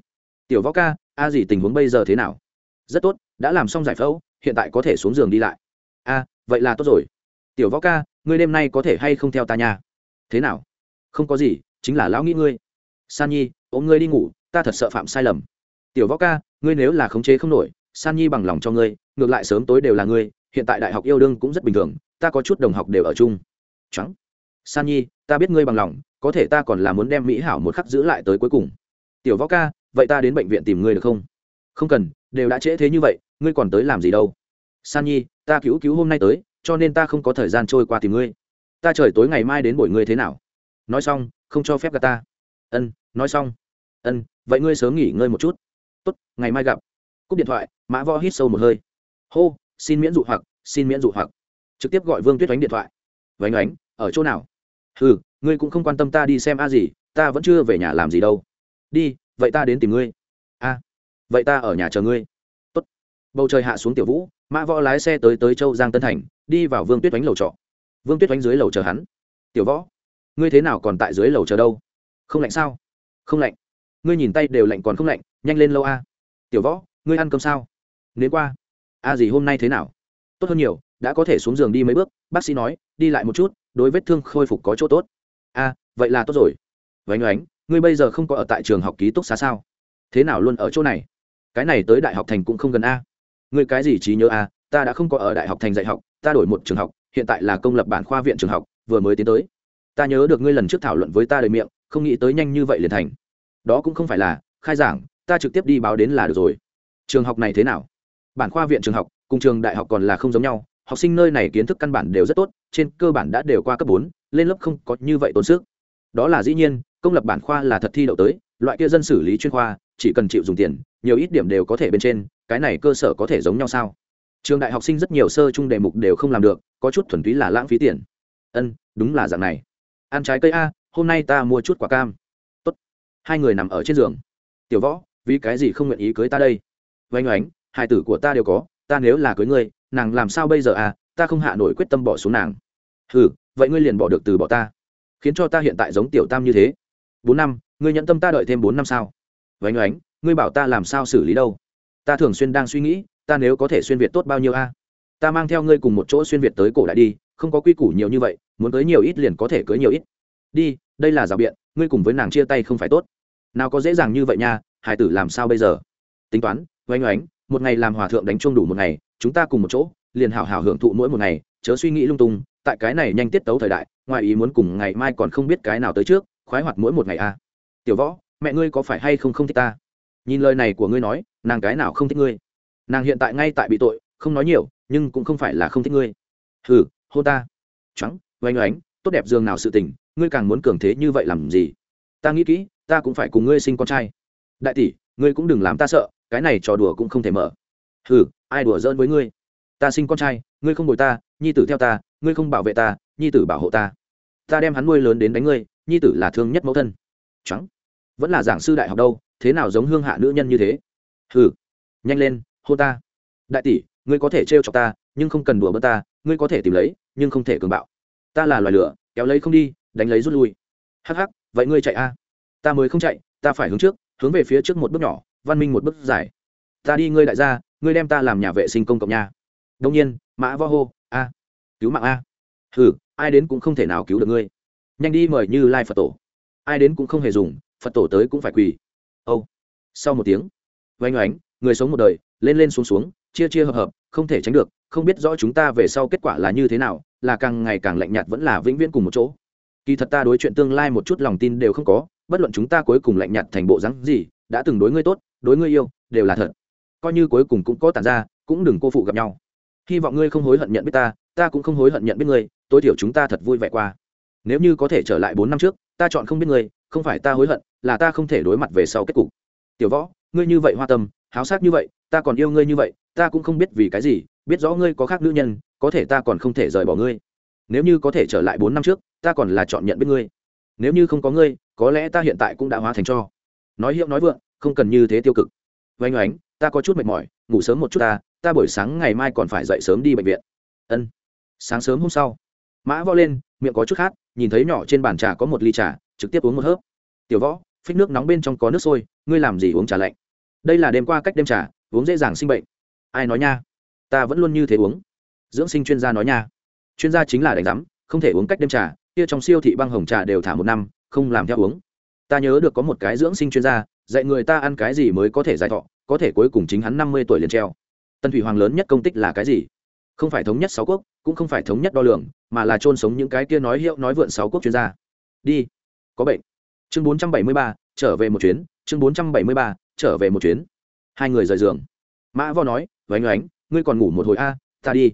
Tiểu võ ca, a gì tình huống bây giờ thế nào? Rất tốt, đã làm xong giải phẫu, hiện tại có thể xuống giường đi lại. A, vậy là tốt rồi. Tiểu võ ca, ngươi đêm nay có thể hay không theo ta nhà? thế nào? Không có gì chính là lão nghĩ ngươi. San nhi, ôm ngươi đi ngủ, ta thật sợ phạm sai lầm. Tiểu võ ca, ngươi nếu là khống chế không nổi, san nhi bằng lòng cho ngươi, ngược lại sớm tối đều là ngươi, hiện tại đại học yêu đương cũng rất bình thường, ta có chút đồng học đều ở chung. Trắng. San nhi, ta biết ngươi bằng lòng, có thể ta còn là muốn đem mỹ hảo một khắc giữ lại tới cuối cùng. Tiểu võ ca, vậy ta đến bệnh viện tìm ngươi được không? Không cần, đều đã trễ thế như vậy, ngươi còn tới làm gì đâu? San nhi, ta cứu cứu hôm nay tới, cho nên ta không có thời gian trôi qua tìm ngươi. Ta trời tối ngày mai đến buổi ngươi thế nào? Nói xong không cho phép gặp ta. Ân, nói xong. Ân, vậy ngươi sớm nghỉ ngơi một chút. Tốt, ngày mai gặp. Cúp điện thoại, mã võ hít sâu một hơi. Hô, xin miễn dụ hoặc, xin miễn dụ hoặc. Trực tiếp gọi vương tuyết oánh điện thoại. Vánh oánh, ở chỗ nào? Ừ ngươi cũng không quan tâm ta đi xem a gì, ta vẫn chưa về nhà làm gì đâu. Đi, vậy ta đến tìm ngươi. A, vậy ta ở nhà chờ ngươi. Tốt. bầu trời hạ xuống tiểu vũ, mã võ lái xe tới tới châu giang tân thành, đi vào vương tuyết oánh lầu trọ. Vương tuyết oánh dưới lầu chờ hắn. Tiểu võ ngươi thế nào còn tại dưới lầu chờ đâu? Không lạnh sao? Không lạnh. Ngươi nhìn tay đều lạnh còn không lạnh, nhanh lên lâu a. Tiểu võ, ngươi ăn cơm sao? Nếu qua. A gì hôm nay thế nào? Tốt hơn nhiều, đã có thể xuống giường đi mấy bước, bác sĩ nói, đi lại một chút, đối vết thương khôi phục có chỗ tốt. A, vậy là tốt rồi. Vánh oánh, ngươi bây giờ không có ở tại trường học ký túc xá sao? Thế nào luôn ở chỗ này? Cái này tới đại học thành cũng không gần a. Ngươi cái gì trí nhớ a? Ta đã không có ở đại học thành dạy học, ta đổi một trường học, hiện tại là công lập bản khoa viện trường học, vừa mới tiến tới ta nhớ được ngươi lần trước thảo luận với ta đời miệng, không nghĩ tới nhanh như vậy liền thành. Đó cũng không phải là, khai giảng, ta trực tiếp đi báo đến là được rồi. Trường học này thế nào? Bản khoa viện trường học cùng trường đại học còn là không giống nhau, học sinh nơi này kiến thức căn bản đều rất tốt, trên cơ bản đã đều qua cấp bốn, lên lớp không có như vậy tốn sức. Đó là dĩ nhiên, công lập bản khoa là thật thi đậu tới, loại kia dân xử lý chuyên khoa, chỉ cần chịu dùng tiền, nhiều ít điểm đều có thể bên trên, cái này cơ sở có thể giống nhau sao? Trường đại học sinh rất nhiều sơ chung đề mục đều không làm được, có chút thuần túy là lãng phí tiền. Ân, đúng là dạng này ăn trái cây a, hôm nay ta mua chút quả cam. Tốt. hai người nằm ở trên giường. Tiểu võ, vì cái gì không nguyện ý cưới ta đây? Oanh oánh hai tử của ta đều có, ta nếu là cưới ngươi, nàng làm sao bây giờ à ta không hạ nổi quyết tâm bỏ xuống nàng. Ừ vậy ngươi liền bỏ được từ bỏ ta. Khiến cho ta hiện tại giống tiểu tam như thế. Bốn năm, ngươi nhận tâm ta đợi thêm bốn năm sao? Vánh oánh, ngươi bảo ta làm sao xử lý đâu? Ta thường xuyên đang suy nghĩ, ta nếu có thể xuyên việt tốt bao nhiêu a? Ta mang theo ngươi cùng một chỗ xuyên việt tới cổ đại đi, không có quy củ nhiều như vậy muốn cưới nhiều ít liền có thể cưới nhiều ít. Đi, đây là rào biện, ngươi cùng với nàng chia tay không phải tốt. Nào có dễ dàng như vậy nha, hải tử làm sao bây giờ? Tính toán, oanh oánh, một ngày làm hòa thượng đánh chuông đủ một ngày, chúng ta cùng một chỗ, liền hảo hảo hưởng thụ mỗi một ngày, chớ suy nghĩ lung tung, tại cái này nhanh tiết tấu thời đại, ngoài ý muốn cùng ngày mai còn không biết cái nào tới trước, khoái hoạt mỗi một ngày a à. tiểu võ, mẹ ngươi có phải hay không không thích ta? Nhìn lời này của ngươi nói, nàng cái nào không thích ngươi? Nàng hiện tại ngay tại bị tội, không nói nhiều, nhưng cũng không phải là không thích ngươi. Hừ hô ta. Trắng oanh oánh, tốt đẹp giường nào sự tình, ngươi càng muốn cường thế như vậy làm gì? Ta nghĩ kỹ, ta cũng phải cùng ngươi sinh con trai. Đại tỷ, ngươi cũng đừng làm ta sợ, cái này trò đùa cũng không thể mở. Hừ, ai đùa giỡn với ngươi? Ta sinh con trai, ngươi không bồi ta, nhi tử theo ta, ngươi không bảo vệ ta, nhi tử bảo hộ ta. Ta đem hắn nuôi lớn đến đánh ngươi, nhi tử là thương nhất mẫu thân. Trắng. Vẫn là giảng sư đại học đâu, thế nào giống hương hạ nữ nhân như thế? Hừ. Nhanh lên hô ta. Đại tỷ, ngươi có thể trêu chọc ta, nhưng không cần đùa bỡ ta, ngươi có thể tìm lấy, nhưng không thể cường bạo ta là loài lửa, kéo lấy không đi, đánh lấy rút lui. Hắc hắc, vậy ngươi chạy a? Ta mới không chạy, ta phải hướng trước, hướng về phía trước một bước nhỏ, văn minh một bước dài. Ta đi ngươi đại gia, ngươi đem ta làm nhà vệ sinh công cộng nha. Đông nhiên, mã vo hô, a, cứu mạng a. Hừ, ai đến cũng không thể nào cứu được ngươi. Nhanh đi mời như lai phật tổ. Ai đến cũng không hề dùng, phật tổ tới cũng phải quỳ. Âu. Sau một tiếng vánh oánh, người sống một đời, lên lên xuống xuống, chia chia hợp hợp, không thể tránh được, không biết rõ chúng ta về sau kết quả là như thế nào là càng ngày càng lạnh nhạt vẫn là vĩnh viễn cùng một chỗ. Kỳ thật ta đối chuyện tương lai một chút lòng tin đều không có, bất luận chúng ta cuối cùng lạnh nhạt thành bộ rắn gì, đã từng đối ngươi tốt, đối ngươi yêu, đều là thật. Coi như cuối cùng cũng có tàn ra, cũng đừng cô phụ gặp nhau. Hy vọng ngươi không hối hận nhận biết ta ta cũng không hối hận nhận biết ngươi, tối thiểu chúng ta thật vui vẻ qua. Nếu như có thể trở lại bốn năm trước, ta chọn không biết ngươi, không phải ta hối hận, là ta không thể đối mặt về sau kết cục. Tiểu võ, ngươi như vậy hoa tâm, háo sắc như vậy, ta còn yêu ngươi như vậy, ta cũng không biết vì cái gì, biết rõ ngươi có khác nữ nhân có thể ta còn không thể rời bỏ ngươi. Nếu như có thể trở lại bốn năm trước, ta còn là chọn nhận biết ngươi. Nếu như không có ngươi, có lẽ ta hiện tại cũng đã hóa thành cho. Nói hiệu nói vượng, không cần như thế tiêu cực. Vánh oánh, ta có chút mệt mỏi, ngủ sớm một chút ta ta buổi sáng ngày mai còn phải dậy sớm đi bệnh viện. Ân. Sáng sớm hôm sau, mã võ lên, miệng có chút khát, nhìn thấy nhỏ trên bàn trà có một ly trà, trực tiếp uống một hớp. Tiểu võ, phích nước nóng bên trong có nước sôi, ngươi làm gì uống trà lạnh? Đây là đêm qua cách đêm trà, uống dễ dàng sinh bệnh. Ai nói nha? Ta vẫn luôn như thế uống dưỡng sinh chuyên gia nói nha. Chuyên gia chính là đánh giám, không thể uống cách đêm trà, kia trong siêu thị băng hồng trà đều thả một năm, không làm theo uống. Ta nhớ được có một cái dưỡng sinh chuyên gia, dạy người ta ăn cái gì mới có thể giải thọ, có thể cuối cùng chính hắn năm mươi tuổi liền treo. Tân thủy hoàng lớn nhất công tích là cái gì? Không phải thống nhất sáu quốc, cũng không phải thống nhất đo lường, mà là trôn sống những cái kia nói hiệu, nói vượn sáu quốc chuyên gia. Đi. Có bệnh. Chương bốn trăm bảy mươi ba, trở về một chuyến, chương bốn trăm bảy mươi ba, trở về một chuyến. Hai người rời giường. Mã vo nói, vánh oánh ngươi còn ngủ một hồi a, ta đi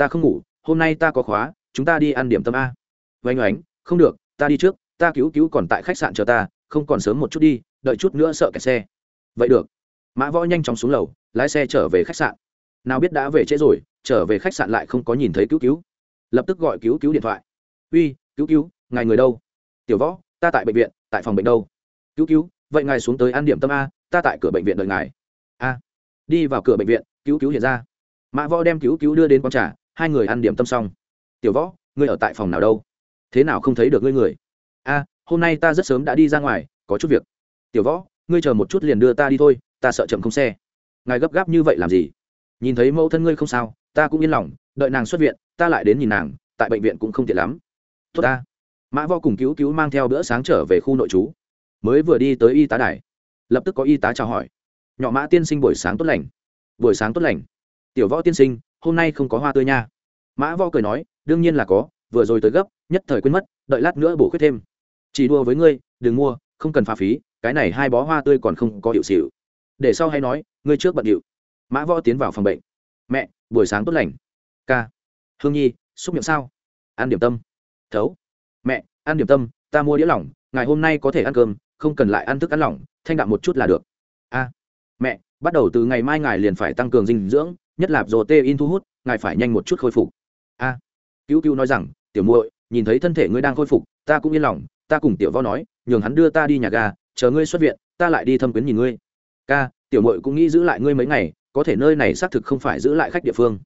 ta không ngủ, hôm nay ta có khóa, chúng ta đi ăn điểm tâm a. Vánh oánh, không được, ta đi trước, ta cứu cứu còn tại khách sạn chờ ta, không còn sớm một chút đi, đợi chút nữa sợ kẹt xe. Vậy được. Mã võ nhanh chóng xuống lầu, lái xe trở về khách sạn. Nào biết đã về trễ rồi, trở về khách sạn lại không có nhìn thấy cứu cứu. Lập tức gọi cứu cứu điện thoại. Uy, cứu cứu, ngài người đâu? Tiểu võ, ta tại bệnh viện, tại phòng bệnh đâu? Cứu cứu, vậy ngài xuống tới ăn điểm tâm a, ta tại cửa bệnh viện đợi ngài. A, đi vào cửa bệnh viện, cứu cứu hiện ra. Mã võ đem cứu cứu đưa đến quán trà hai người ăn điểm tâm xong. Tiểu võ, ngươi ở tại phòng nào đâu? Thế nào không thấy được ngươi người? A, hôm nay ta rất sớm đã đi ra ngoài, có chút việc. Tiểu võ, ngươi chờ một chút liền đưa ta đi thôi, ta sợ chậm không xe. Ngài gấp gáp như vậy làm gì? Nhìn thấy mẫu thân ngươi không sao, ta cũng yên lòng, đợi nàng xuất viện, ta lại đến nhìn nàng, tại bệnh viện cũng không tiện lắm. Tốt ta. Mã vo cùng cứu cứu mang theo bữa sáng trở về khu nội trú. Mới vừa đi tới y tá đài, lập tức có y tá chào hỏi. Nhỏ mã tiên sinh buổi sáng tốt lành. Buổi sáng tốt lành. Tiểu võ tiên sinh hôm nay không có hoa tươi nha. Mã vo cười nói, đương nhiên là có, vừa rồi tới gấp, nhất thời quên mất, đợi lát nữa bổ khuyết thêm. Chỉ đua với ngươi, đừng mua, không cần pha phí, cái này hai bó hoa tươi còn không có hiệu xịu để sau hay nói, ngươi trước bận điệu. Mã võ tiến vào phòng bệnh. Mẹ, buổi sáng tốt lành. Ca. Hương nhi, xúc miệng sao? Ăn điểm tâm. Thấu. Mẹ, ăn điểm tâm, ta mua đĩa lỏng, ngày hôm nay có thể ăn cơm, không cần lại ăn thức ăn lỏng, thanh đạm một chút là được. A. Mẹ, bắt đầu từ ngày mai ngài liền phải tăng cường dinh dưỡng nhất là rồ tê in thu hút, ngài phải nhanh một chút khôi phục. A, cứu cứu nói rằng, tiểu muội, nhìn thấy thân thể ngươi đang khôi phục, ta cũng yên lòng, ta cùng tiểu võ nói, nhường hắn đưa ta đi nhà ga, chờ ngươi xuất viện, ta lại đi thâm quyến nhìn ngươi. Ca, tiểu muội cũng nghĩ giữ lại ngươi mấy ngày, có thể nơi này xác thực không phải giữ lại khách địa phương.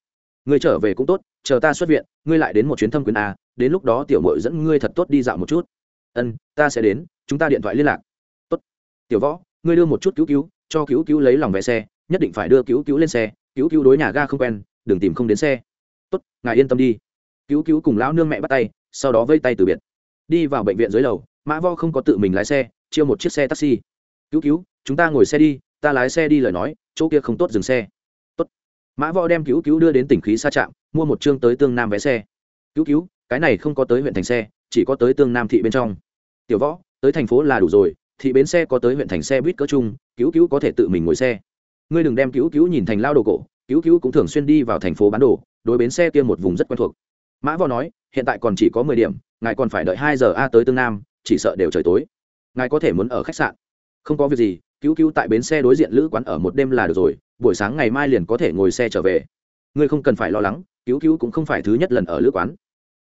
Ngươi trở về cũng tốt, chờ ta xuất viện, ngươi lại đến một chuyến thâm quyến a đến lúc đó tiểu muội dẫn ngươi thật tốt đi dạo một chút. Ân, ta sẽ đến, chúng ta điện thoại liên lạc. Tốt. Tiểu võ, ngươi đưa một chút cứu cứu, cho cứu cứu lấy lòng vé xe, nhất định phải đưa cứu cứu lên xe cứu cứu đối nhà ga không quen, đừng tìm không đến xe. Tốt, ngài yên tâm đi. Cứu cứu cùng lão nương mẹ bắt tay, sau đó vây tay từ biệt. Đi vào bệnh viện dưới lầu, mã vo không có tự mình lái xe, chiêu một chiếc xe taxi. Cứu cứu, chúng ta ngồi xe đi, ta lái xe đi lời nói, chỗ kia không tốt dừng xe. Tốt. Mã vo đem cứu cứu đưa đến tỉnh khí xa trạm, mua một chương tới tương nam vé xe. Cứu cứu, cái này không có tới huyện thành xe, chỉ có tới tương nam thị bên trong. Tiểu võ, tới thành phố là đủ rồi, thị bến xe có tới huyện thành xe buýt cỡ chung, cứu cứu có thể tự mình ngồi xe ngươi đừng đem cứu cứu nhìn thành lao đồ cổ, cứu cứu cũng thường xuyên đi vào thành phố bán đồ, đối bến xe kia một vùng rất quen thuộc. Mã võ nói, hiện tại còn chỉ có mười điểm, ngài còn phải đợi hai giờ a tới tương nam, chỉ sợ đều trời tối. Ngài có thể muốn ở khách sạn. Không có việc gì, cứu cứu tại bến xe đối diện lữ quán ở một đêm là được rồi, buổi sáng ngày mai liền có thể ngồi xe trở về. Ngươi không cần phải lo lắng, cứu cứu cũng không phải thứ nhất lần ở lữ quán.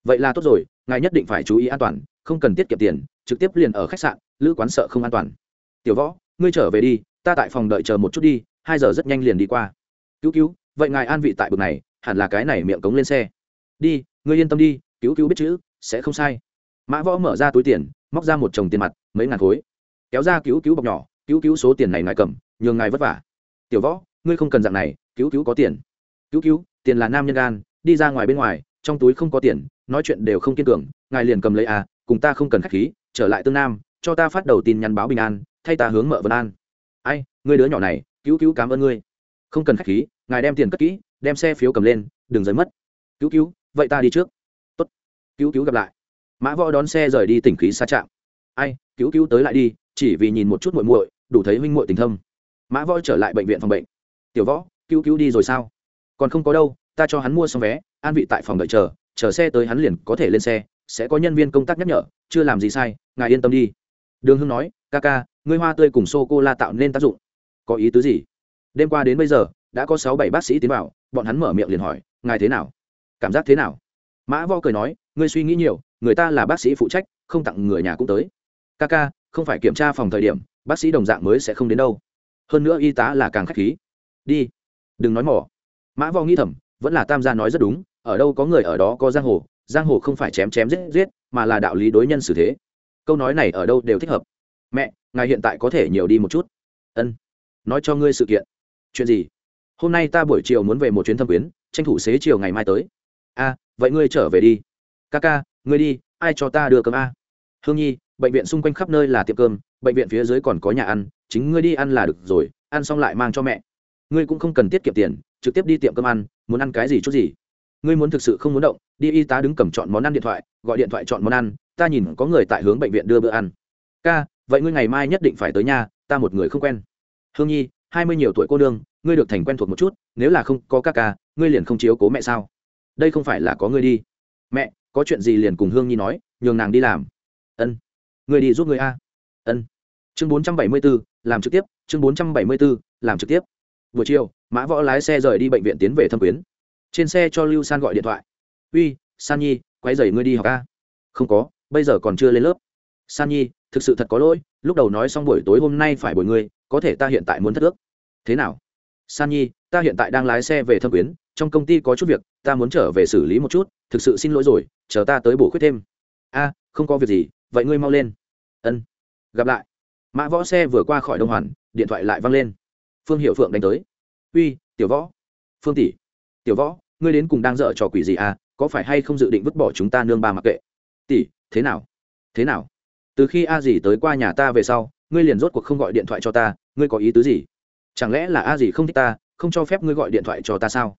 Vậy là tốt rồi, ngài nhất định phải chú ý an toàn, không cần tiết kiệm tiền, trực tiếp liền ở khách sạn, lữ quán sợ không an toàn. Tiểu võ, ngươi trở về đi, ta tại phòng đợi chờ một chút đi hai giờ rất nhanh liền đi qua. Cứu cứu, vậy ngài an vị tại bực này, hẳn là cái này miệng cống lên xe. Đi, ngươi yên tâm đi, cứu cứu biết chữ, sẽ không sai. Mã võ mở ra túi tiền, móc ra một chồng tiền mặt, mấy ngàn khối. Kéo ra cứu cứu bọc nhỏ, cứu cứu số tiền này ngài cầm, nhường ngài vất vả. Tiểu võ, ngươi không cần dạng này, cứu cứu có tiền. Cứu cứu, tiền là nam nhân gan, đi ra ngoài bên ngoài, trong túi không có tiền, nói chuyện đều không kiên cường, ngài liền cầm lấy à cùng ta không cần khách khí, trở lại tương nam, cho ta phát đầu tin nhắn báo bình an, thay ta hướng mợ vân an. Ai ngươi đứa nhỏ này, cứu cứu cảm ơn ngươi. Không cần khách khí, ngài đem tiền cất kỹ, đem xe phiếu cầm lên, đừng rời mất. Cứu cứu, vậy ta đi trước. Tốt. Cứu cứu gặp lại. Mã võ đón xe rời đi tỉnh khí xa trạm. Ai, cứu cứu tới lại đi, chỉ vì nhìn một chút muội muội, đủ thấy huynh muội tình thâm. Mã võ trở lại bệnh viện phòng bệnh. Tiểu võ, cứu cứu đi rồi sao? Còn không có đâu, ta cho hắn mua xong vé, an vị tại phòng đợi chờ chờ xe tới hắn liền có thể lên xe, sẽ có nhân viên công tác nhắc nhở, chưa làm gì sai, ngài yên tâm đi. Đường hưng nói, ca ca, ngươi hoa tươi cùng sô cô la tạo nên tác dụng có ý tứ gì? Đêm qua đến bây giờ, đã có sáu bảy bác sĩ tiến vào, bọn hắn mở miệng liền hỏi, ngài thế nào? Cảm giác thế nào? Mã vo cười nói, ngươi suy nghĩ nhiều, người ta là bác sĩ phụ trách, không tặng người nhà cũng tới. Ca ca, không phải kiểm tra phòng thời điểm, bác sĩ đồng dạng mới sẽ không đến đâu. Hơn nữa y tá là càng k h á c h khí. Đi, đừng nói mỏ mã vo nghĩ thầm, vẫn là tam gia nói rất đúng, ở đâu có người ở đó có giang hồ giang hồ không phải chém chém giết giết, mà là đạo lý đối nhân xử thế. Câu nói này ở đâu đều thích hợp. Mẹ, ngài hiện tại có thể nhiều đi một chút. Ân nói cho ngươi sự kiện. Chuyện gì? Hôm nay ta buổi chiều muốn về một chuyến thâm quyến, tranh thủ xế chiều ngày mai tới. A vậy ngươi trở về đi. Ca ca, ngươi đi, ai cho ta đưa cơm a? Hương nhi, bệnh viện xung quanh khắp nơi là tiệm cơm, bệnh viện phía dưới còn có nhà ăn, chính ngươi đi ăn là được rồi, ăn xong lại mang cho mẹ. Ngươi cũng không cần tiết kiệm tiền, trực tiếp đi tiệm cơm ăn, muốn ăn cái gì chút gì. Ngươi muốn thực sự không muốn động, đi y tá đứng cầm chọn món ăn điện thoại, gọi điện thoại chọn món ăn, ta nhìn có người tại hướng bệnh viện đưa bữa ăn. Ca, vậy ngươi ngày mai nhất định phải tới nhà, ta một người không quen hương nhi, hai mươi nhiều tuổi cô đương ngươi được thành quen thuộc một chút, nếu là không có ca ca, ngươi liền không chiếu cố mẹ sao? Đây không phải là có ngươi đi. Mẹ, có chuyện gì liền cùng hương nhi nói, nhường nàng đi làm. Ân. Ngươi đi giúp người a. Ân. Chương bốn trăm bảy mươi b ố làm trực tiếp, chương bốn trăm bảy mươi b ố làm trực tiếp. Buổi chiều, mã võ lái xe rời đi bệnh viện tiến về thâm quyến. Trên xe cho lưu san gọi điện thoại. Uy, san nhi quay dày ngươi đi học a. Không có, bây giờ còn chưa lên lớp. San nhi thực sự thật có lỗi, lúc đầu nói xong buổi tối hôm nay phải buổi ngươi, có thể ta hiện tại muốn thất ước. Thế nào? San nhi, ta hiện tại đang lái xe về thâm quyến, trong công ty có chút việc, ta muốn trở về xử lý một chút, thực sự xin lỗi rồi, chờ ta tới bổ khuyết thêm. A, không có việc gì, vậy ngươi mau lên. Ân. Gặp lại. Mã võ xe vừa qua khỏi đông hoàn, điện thoại lại văng lên. Phương hiệu phượng đánh tới. Uy, tiểu võ. Phương tỷ. Tiểu võ, ngươi đến cùng đang dở trò quỷ gì à có phải hay không dự định vứt bỏ chúng ta nương ba mặc kệ? Tỷ, thế nào? Thế nào? Từ khi a dì tới qua nhà ta về sau, ngươi liền rốt cuộc không gọi điện thoại cho ta, ngươi có ý tứ gì? Chẳng lẽ là a dì không thích ta, không cho phép ngươi gọi điện thoại cho ta sao?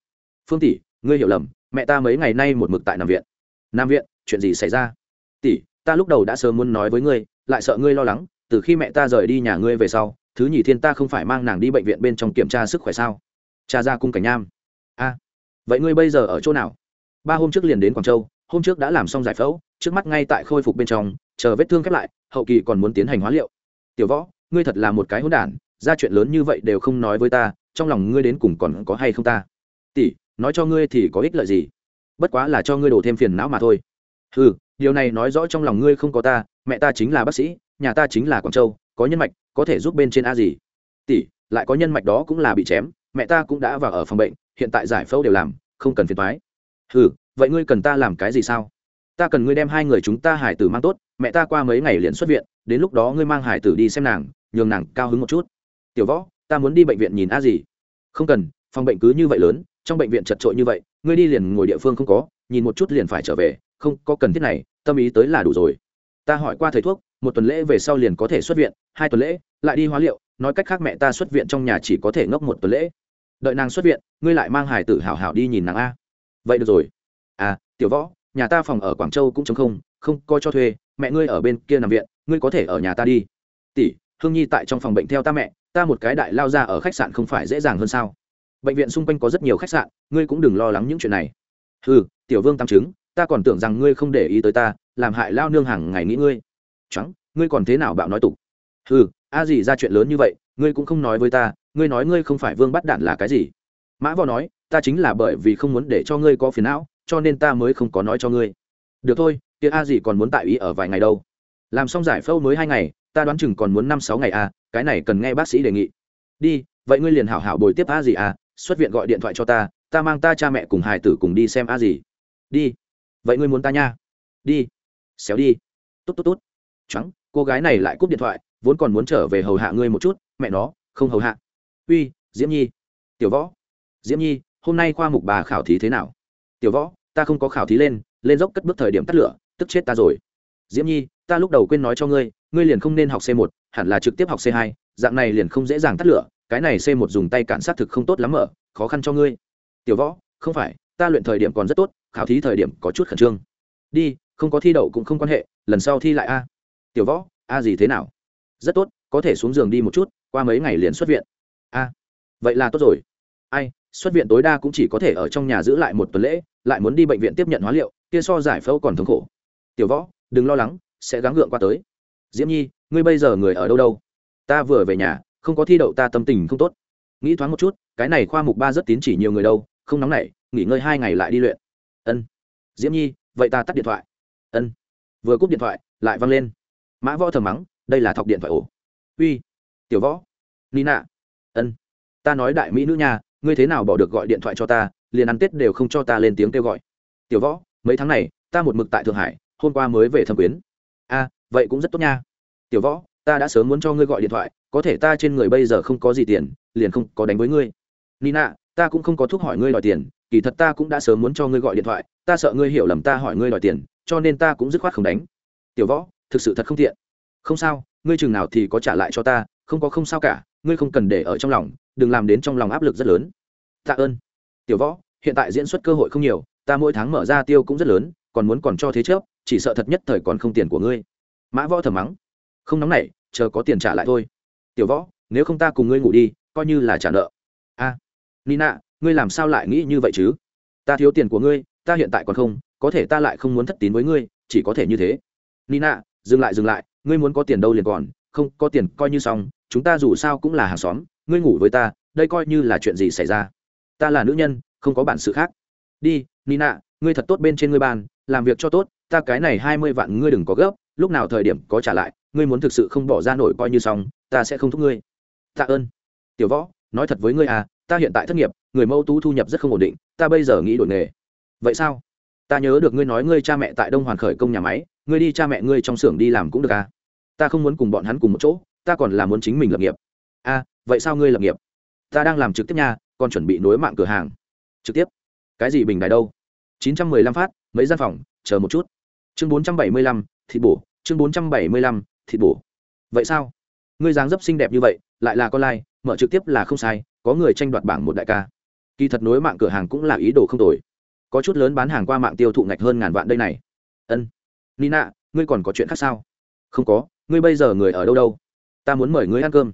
Phương tỷ, ngươi hiểu lầm, mẹ ta mấy ngày nay một mực tại nằm viện. Nằm viện, chuyện gì xảy ra? Tỷ, ta lúc đầu đã sớm muốn nói với ngươi, lại sợ ngươi lo lắng, từ khi mẹ ta rời đi nhà ngươi về sau, thứ nhì thiên ta không phải mang nàng đi bệnh viện bên trong kiểm tra sức khỏe sao? Cha ra cung cảnh nham. A, vậy ngươi bây giờ ở chỗ nào? Ba hôm trước liền đến quảng châu, hôm trước đã làm xong giải phẫu, trước mắt ngay tại khôi phục bên trong chờ vết thương khép lại, hậu kỳ còn muốn tiến hành hóa liệu. Tiểu võ, ngươi thật là một cái hỗn đản, ra chuyện lớn như vậy đều không nói với ta, trong lòng ngươi đến cùng còn có hay không ta? Tỷ, nói cho ngươi thì có ích lợi gì? Bất quá là cho ngươi đổ thêm phiền não mà thôi. Ừ điều này nói rõ trong lòng ngươi không có ta, mẹ ta chính là bác sĩ, nhà ta chính là quảng châu, có nhân mạch, có thể giúp bên trên a gì? Tỷ, lại có nhân mạch đó cũng là bị chém, mẹ ta cũng đã vào ở phòng bệnh, hiện tại giải phẫu đều làm, không cần phiền thoái ừ vậy ngươi cần ta làm cái gì sao? Ta cần ngươi đem hai người chúng ta hải tử mang tốt, mẹ ta qua mấy ngày liền xuất viện, đến lúc đó ngươi mang hải tử đi xem nàng, nhường nàng cao hứng một chút. Tiểu võ, ta muốn đi bệnh viện nhìn a gì không cần, phòng bệnh cứ như vậy lớn, trong bệnh viện chật trội như vậy, ngươi đi liền ngồi địa phương không có, nhìn một chút liền phải trở về, không có cần thiết này, tâm ý tới là đủ rồi. Ta hỏi qua thầy thuốc, một tuần lễ về sau liền có thể xuất viện, hai tuần lễ, lại đi hóa liệu, nói cách khác mẹ ta xuất viện trong nhà chỉ có thể ngốc một tuần lễ. Đợi nàng xuất viện, ngươi lại mang hải tử hảo hảo đi nhìn nàng a. Vậy được rồi. À tiểu võ nhà ta phòng ở quảng châu cũng chống không không coi cho thuê, mẹ ngươi ở bên kia nằm viện, ngươi có thể ở nhà ta đi. Tỷ, hương nhi tại trong phòng bệnh theo ta mẹ, ta một cái đại lao ra ở khách sạn không phải dễ dàng hơn sao? Bệnh viện xung quanh có rất nhiều khách sạn, ngươi cũng đừng lo lắng những chuyện này. Ừ tiểu vương tăng chứng, ta còn tưởng rằng ngươi không để ý tới ta, làm hại lao nương hàng ngày nghĩ ngươi. Trắng ngươi còn thế nào bạo nói tục? Ừ a gì ra chuyện lớn như vậy, ngươi cũng không nói với ta, ngươi nói ngươi không phải vương bắt đạn là cái gì? Mã võ nói, ta chính là bởi vì không muốn để cho ngươi có phiền não cho nên ta mới không có nói cho ngươi. Được thôi kia a gì còn muốn tại ý ở vài ngày đâu. Làm xong giải phẫu mới hai ngày ta đoán chừng còn muốn năm sáu ngày a à, cái này cần nghe bác sĩ đề nghị. Đi vậy ngươi liền hảo hảo bồi tiếp a gì à xuất viện gọi điện thoại cho ta ta mang ta cha mẹ cùng hải tử cùng đi xem a gì đi. Vậy ngươi muốn ta nha. Đi. Xéo đi. Tốt tốt tốt trắng cô gái này lại cúp điện thoại vốn còn muốn trở về hầu hạ ngươi một chút mẹ nó không hầu hạ. Uy diễm nhi. Tiểu võ. Diễm nhi hôm nay khoa mục bà khảo thí thế nào? Tiểu võ, ta không có khảo thí lên lên dốc cất bước thời điểm tắt lửa, tức chết ta rồi. Diễm nhi, ta lúc đầu quên nói cho ngươi ngươi liền không nên học c một, hẳn là trực tiếp học c hai, dạng này liền không dễ dàng tắt lửa, cái này c một dùng tay cản sát thực không tốt lắm ở khó khăn cho ngươi. Tiểu võ, không phải, ta luyện thời điểm còn rất tốt, khảo thí thời điểm có chút khẩn trương. Đi, không có thi đậu cũng không quan hệ, lần sau thi lại a. Tiểu võ, a gì thế nào? Rất tốt, có thể xuống giường đi một chút, qua mấy ngày liền xuất viện. A, vậy là tốt rồi. Ai xuất viện tối đa cũng chỉ có thể ở trong nhà giữ lại một tuần lễ, lại muốn đi bệnh viện tiếp nhận hóa liệu, kia so giải phẫu còn thống khổ. Tiểu võ, đừng lo lắng, sẽ gắng gượng qua tới. Diễm nhi, ngươi bây giờ người ở đâu đâu? Ta vừa về nhà, không có thi đậu ta tâm tình không tốt. Nghĩ thoáng một chút, cái này khoa mục ba rất tín chỉ nhiều người đâu, không nóng nảy, nghỉ ngơi hai ngày lại đi luyện. Ân. Diễm nhi, vậy ta tắt điện thoại. Ân. Vừa cúp điện thoại, lại văng lên. Mã võ thờ mắng, đây là thọc điện thoại ổ. Uy. Tiểu võ. Nina. Ân. Ta nói đại mỹ nữ nhà ngươi thế nào bỏ được gọi điện thoại cho ta, liền ăn tết đều không cho ta lên tiếng kêu gọi. Tiểu võ, mấy tháng này, ta một mực tại thượng hải, hôm qua mới về thâm quyến. A vậy cũng rất tốt nha. Tiểu võ, ta đã sớm muốn cho ngươi gọi điện thoại, có thể ta trên người bây giờ không có gì tiền, liền không có đánh với ngươi. Nina, ta cũng không có thuốc hỏi ngươi đòi tiền, kỳ thật ta cũng đã sớm muốn cho ngươi gọi điện thoại, ta sợ ngươi hiểu lầm ta hỏi ngươi đòi tiền, cho nên ta cũng dứt khoát không đánh. Tiểu võ, thực sự thật không tiện. Không sao, ngươi chừng nào thì có trả lại cho ta, không có không sao cả ngươi không cần để ở trong lòng, đừng làm đến trong lòng áp lực rất lớn. Tạ ơn. Tiểu võ, hiện tại diễn xuất cơ hội không nhiều, ta mỗi tháng mở ra tiêu cũng rất lớn, còn muốn còn cho thế chớp, chỉ sợ thật nhất thời còn không tiền của ngươi. Mã võ thầm mắng. Không nóng nảy, chờ có tiền trả lại thôi. Tiểu võ, nếu không ta cùng ngươi ngủ đi, coi như là trả nợ. A. Nina, ngươi làm sao lại nghĩ như vậy chứ? Ta thiếu tiền của ngươi, ta hiện tại còn không, có thể ta lại không muốn thất tín với ngươi, chỉ có thể như thế. Nina, dừng lại dừng lại, ngươi muốn có tiền đâu liền còn, không, có tiền coi như xong chúng ta dù sao cũng là hàng xóm, ngươi ngủ với ta, đây coi như là chuyện gì xảy ra. Ta là nữ nhân, không có bản sự khác. Đi, nina, ngươi thật tốt bên trên ngươi bàn, làm việc cho tốt, ta cái này hai mươi vạn ngươi đừng có gấp, lúc nào thời điểm có trả lại, ngươi muốn thực sự không bỏ ra nổi coi như xong, ta sẽ không thúc ngươi. Tạ ơn. Tiểu võ, nói thật với ngươi à ta hiện tại thất nghiệp, người mẫu tú thu nhập rất không ổn định, ta bây giờ nghĩ đổi nghề. Vậy sao? Ta nhớ được ngươi nói ngươi cha mẹ tại đông hoàn khởi công nhà máy, ngươi đi cha mẹ ngươi trong xưởng đi làm cũng được à. Ta không muốn cùng bọn hắn cùng một chỗ ta còn là muốn chính mình lập nghiệp. À vậy sao ngươi lập nghiệp? Ta đang làm trực tiếp nha, còn chuẩn bị nối mạng cửa hàng. Trực tiếp. Cái gì bình đài đâu? chín trăm mười lăm phát, mấy gian phòng, chờ một chút. Chương bốn trăm bảy mươi lăm, thịt bổ. Chương bốn trăm bảy mươi lăm, thịt bổ. Vậy sao? Ngươi dáng dấp xinh đẹp như vậy, lại là con lai, mở trực tiếp là không sai, có người tranh đoạt bảng một đại ca. Kỳ thật nối mạng cửa hàng cũng là ý đồ không tồi. Có chút lớn bán hàng qua mạng tiêu thụ ngạch hơn ngàn vạn đây này. Ân. Nina, ngươi còn có chuyện khác sao? Không có, ngươi bây giờ người ở đâu đâu? Ta muốn mời ngươi ăn cơm.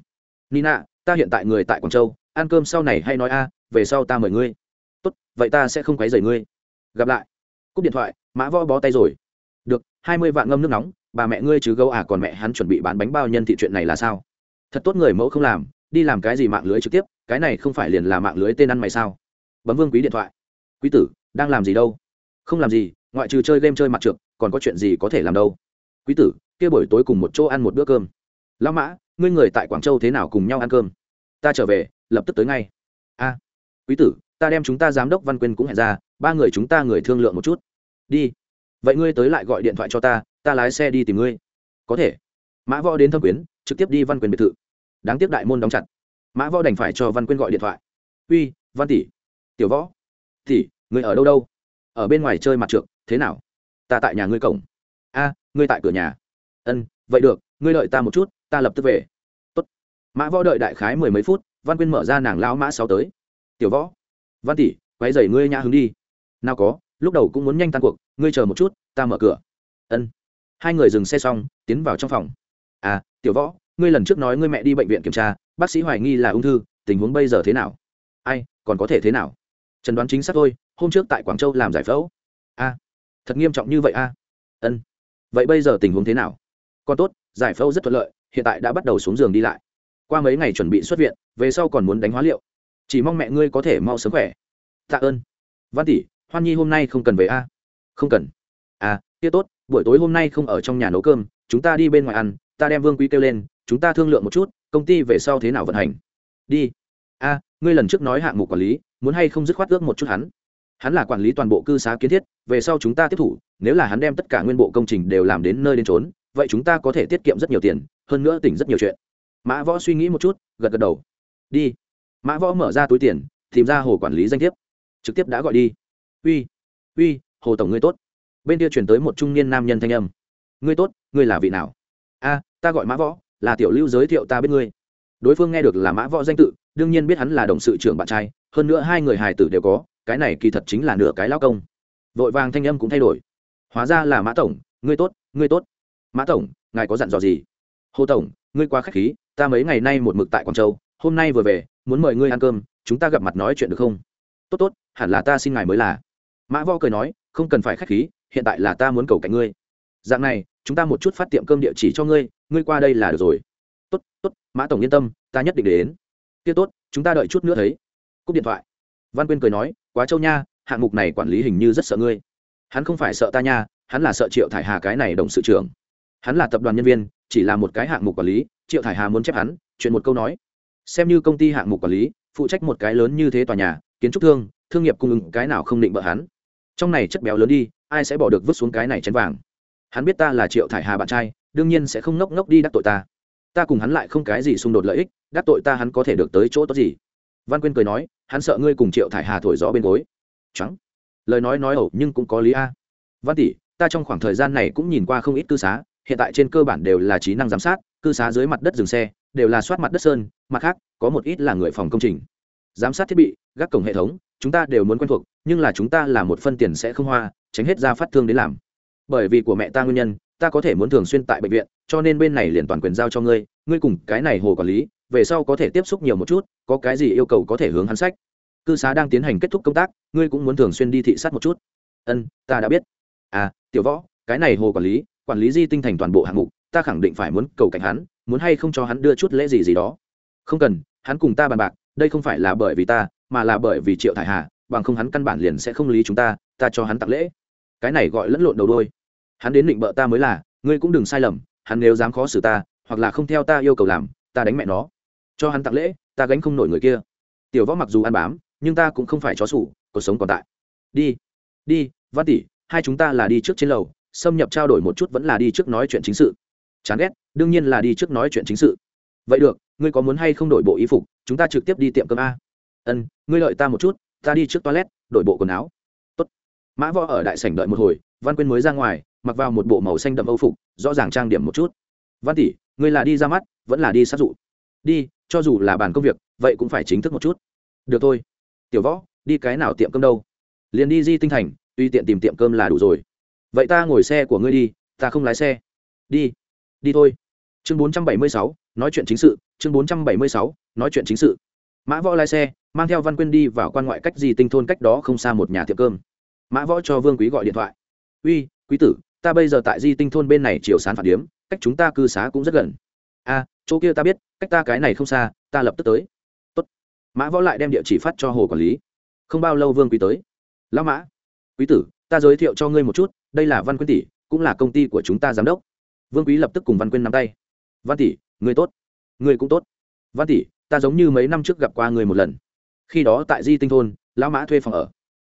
Nina, ta hiện tại người tại quảng châu, ăn cơm sau này hay nói a, về sau ta mời ngươi. Tốt, vậy ta sẽ không quấy rầy ngươi. Gặp lại. Cúp điện thoại, mã võ bó tay rồi. Được, hai mươi vạn ngâm nước nóng, bà mẹ ngươi chứ gấu à còn mẹ hắn chuẩn bị bán bánh bao nhân thị chuyện này là sao? Thật tốt người mẫu không làm, đi làm cái gì mạng lưới trực tiếp, cái này không phải liền là mạng lưới tên ăn mày sao? Bấm vương quý điện thoại. Quý tử, đang làm gì đâu? Không làm gì, ngoại trừ chơi game chơi mặt trượt, còn có chuyện gì có thể làm đâu? Quý tử, kia buổi tối cùng một chỗ ăn một bữa cơm lão mã, ngươi người tại quảng châu thế nào cùng nhau ăn cơm? Ta trở về, lập tức tới ngay. A, quý tử, ta đem chúng ta giám đốc văn quyên cũng hẹn ra, ba người chúng ta người thương lượng một chút. Đi. Vậy ngươi tới lại gọi điện thoại cho ta ta lái xe đi tìm ngươi. Có thể. Mã võ đến thâm quyến, trực tiếp đi văn quyền biệt thự. Đáng tiếc đại môn đóng chặt. Mã võ đành phải cho văn quyên gọi điện thoại. Uy, văn tỷ. Tiểu võ. Tỷ, ngươi ở đâu đâu? Ở bên ngoài chơi mặt trượt thế nào? Ta tại nhà ngươi cổng. A, ngươi tại cửa nhà. Ân, vậy được, ngươi đợi ta một chút ta lập tức về. Tốt. mã võ đợi đại khái mười mấy phút, văn quyên mở ra nàng lão mã sáu tới. Tiểu võ. Văn tỷ quay dày ngươi nhã hứng đi. Nào có, lúc đầu cũng muốn nhanh tan cuộc, ngươi chờ một chút, ta mở cửa. Ân. Hai người dừng xe xong, tiến vào trong phòng. À tiểu võ, ngươi lần trước nói ngươi mẹ đi bệnh viện kiểm tra, bác sĩ hoài nghi là ung thư, tình huống bây giờ thế nào? Ai, còn có thể thế nào? Trần đoán chính xác thôi, hôm trước tại quảng châu làm giải phẫu. A thật nghiêm trọng như vậy a ân. Vậy bây giờ tình huống thế nào? Còn tốt, giải phẫu rất thuận lợi hiện tại đã bắt đầu xuống giường đi lại. Qua mấy ngày chuẩn bị xuất viện, về sau còn muốn đánh hóa liệu. Chỉ mong mẹ ngươi có thể mau sớm khỏe. Tạ ơn. Văn tỷ, hoan nhi hôm nay không cần về a? Không cần. À kia tốt, buổi tối hôm nay không ở trong nhà nấu cơm, chúng ta đi bên ngoài ăn, ta đem vương quý kêu lên, chúng ta thương lượng một chút, công ty về sau thế nào vận hành. Đi. A, ngươi lần trước nói hạng mục quản lý, muốn hay không dứt khoát ước một chút hắn? Hắn là quản lý toàn bộ cư xá kiến thiết, về sau chúng ta tiếp thủ, nếu là hắn đem tất cả nguyên bộ công trình đều làm đến nơi đến trốn vậy chúng ta có thể tiết kiệm rất nhiều tiền, hơn nữa tỉnh rất nhiều chuyện. Mã võ suy nghĩ một chút, gật gật đầu. Đi. Mã võ mở ra túi tiền, tìm ra hồ quản lý danh thiếp. Trực tiếp đã gọi đi. Uy uy, hồ tổng ngươi tốt. Bên kia chuyển tới một trung niên nam nhân thanh âm. Ngươi tốt, ngươi là vị nào? A, ta gọi mã võ, là tiểu lưu giới thiệu ta biết ngươi. Đối phương nghe được là mã võ danh tự, đương nhiên biết hắn là đồng sự trưởng bạn trai, hơn nữa hai người hài tử đều có, cái này kỳ thật chính là nửa cái lao công. Vội vàng thanh âm cũng thay đổi. Hóa ra là mã tổng, ngươi tốt ngươi tốt mã tổng, ngài có dặn dò gì? Hồ tổng, ngươi quá k h á c h khí, ta mấy ngày nay một mực tại quảng châu, hôm nay vừa về, muốn mời ngươi ăn cơm, chúng ta gặp mặt nói chuyện được không? Tốt tốt, hẳn là ta xin ngài mới là. Mã võ cười nói, không cần phải k h á c h khí, hiện tại là ta muốn cầu cạnh ngươi. Dạng này, chúng ta một chút phát tiệm cơm địa chỉ cho ngươi ngươi qua đây là được rồi. Tốt tốt, mã tổng yên tâm, ta nhất định đến. Kia tốt, chúng ta đợi chút nữa thấy. Cúp điện thoại. Văn quyên cười nói, quá châu nha, hạng mục này quản lý hình như rất sợ ngươi. Hắn không phải sợ ta nha, hắn là sợ triệu thải hà cái này đồng sự trưởng hắn là tập đoàn nhân viên, chỉ là một cái hạng mục quản lý, triệu thải hà muốn chép hắn, chuyện một câu nói. Xem như công ty hạng mục quản lý, phụ trách một cái lớn như thế tòa nhà, kiến trúc thương thương nghiệp cung ứng, cái nào không định bợ hắn. Trong này chất béo lớn đi, ai sẽ bỏ được vứt xuống cái này chén vàng? Hắn biết ta là triệu thải hà bạn trai, đương nhiên sẽ không ngốc ngốc đi đắc tội ta. Ta cùng hắn lại không cái gì xung đột lợi ích, đắc tội ta hắn có thể được tới chỗ tốt gì? Văn quyên cười nói, hắn sợ ngươi cùng triệu thải hà thổi gió bên gối. Trắng. Lời nói nói ẩu nhưng cũng có lý a. Văn tỷ, ta trong khoảng thời gian này cũng nhìn qua không ít cư xá hiện tại trên cơ bản đều là trí năng giám sát, cư xá dưới mặt đất dừng xe, đều là soát mặt đất sơn, mặt khác, có một ít là người phòng công trình. Giám sát thiết bị, gác cổng hệ thống, chúng ta đều muốn quen thuộc, nhưng là chúng ta là một phân tiền sẽ không hoa, tránh hết ra phát thương đến làm. Bởi vì của mẹ ta nguyên nhân, ta có thể muốn thường xuyên tại bệnh viện, cho nên bên này liền toàn quyền giao cho ngươi ngươi cùng cái này hồ quản lý, về sau có thể tiếp xúc nhiều một chút, có cái gì yêu cầu có thể hướng hắn sách. Cư xá đang tiến hành kết thúc công tác, ngươi cũng muốn thường xuyên đi thị sát một chút. Ân, ta đã biết. À tiểu võ, cái này hồ quản lý quản lý di tinh thành toàn bộ hạng mục, ta khẳng định phải muốn cầu cảnh hắn, muốn hay không cho hắn đưa chút lễ gì gì đó. Không cần, hắn cùng ta bàn bạc, đây không phải là bởi vì ta, mà là bởi vì triệu thải hà, bằng không hắn căn bản liền sẽ không lý chúng ta ta cho hắn tặng lễ. Cái này gọi lẫn lộn đầu đôi. Hắn đến định bợ ta mới là, ngươi cũng đừng sai lầm, hắn nếu dám khó xử ta, hoặc là không theo ta yêu cầu làm, ta đánh mẹ nó. Cho hắn tặng lễ, ta gánh không nổi người kia. Tiểu võ mặc dù ăn bám, nhưng ta cũng không phải chó sủ cuộc sống còn tại. Đi đi, văn tỷ, hai chúng ta là đi trước trên lầu xâm nhập trao đổi một chút vẫn là đi trước nói chuyện chính sự. Chán ghét, đương nhiên là đi trước nói chuyện chính sự. Vậy được, ngươi có muốn hay không đổi bộ y phục? Chúng ta trực tiếp đi tiệm cơm a. Ân, ngươi lợi ta một chút, ta đi trước toilet, đổi bộ quần áo. Tốt. mã võ ở đại sảnh đợi một hồi, văn quyên mới ra ngoài, mặc vào một bộ màu xanh đậm âu phục, rõ ràng trang điểm một chút. Văn tỷ, ngươi là đi ra mắt, vẫn là đi sát dụ? Đi, cho dù là bàn công việc, vậy cũng phải chính thức một chút. Được thôi. Tiểu võ, đi cái nào tiệm cơm đâu? Liền đi di tinh thành, tùy tiện tìm tiệm cơm là đủ rồi vậy ta ngồi xe của ngươi đi, ta không lái xe. Đi. Đi thôi. Chương bốn trăm bảy mươi sáu, nói chuyện chính sự. Chương bốn trăm bảy mươi sáu, nói chuyện chính sự. Mã võ lái xe, mang theo văn quyên đi vào quan ngoại cách di tinh thôn cách đó không xa một nhà tiệm cơm. Mã võ cho vương quý gọi điện thoại. Uy, quý tử, ta bây giờ tại di tinh thôn bên này chiều sán phản điếm, cách chúng ta cư xá cũng rất gần. A, chỗ kia ta biết, cách ta cái này không xa, ta lập tức tới. Tốt. mã võ lại đem địa chỉ phát cho hồ quản lý. Không bao lâu vương quý tới. Lão mã, quý tử, ta giới thiệu cho ngươi một chút đây là văn quyên tỷ, cũng là công ty của chúng ta giám đốc. Vương quý lập tức cùng văn quyên nắm tay. Văn tỷ, người tốt. Người cũng tốt. Văn tỷ, ta giống như mấy năm trước gặp qua người một lần. Khi đó tại di tinh thôn, lão mã thuê phòng ở.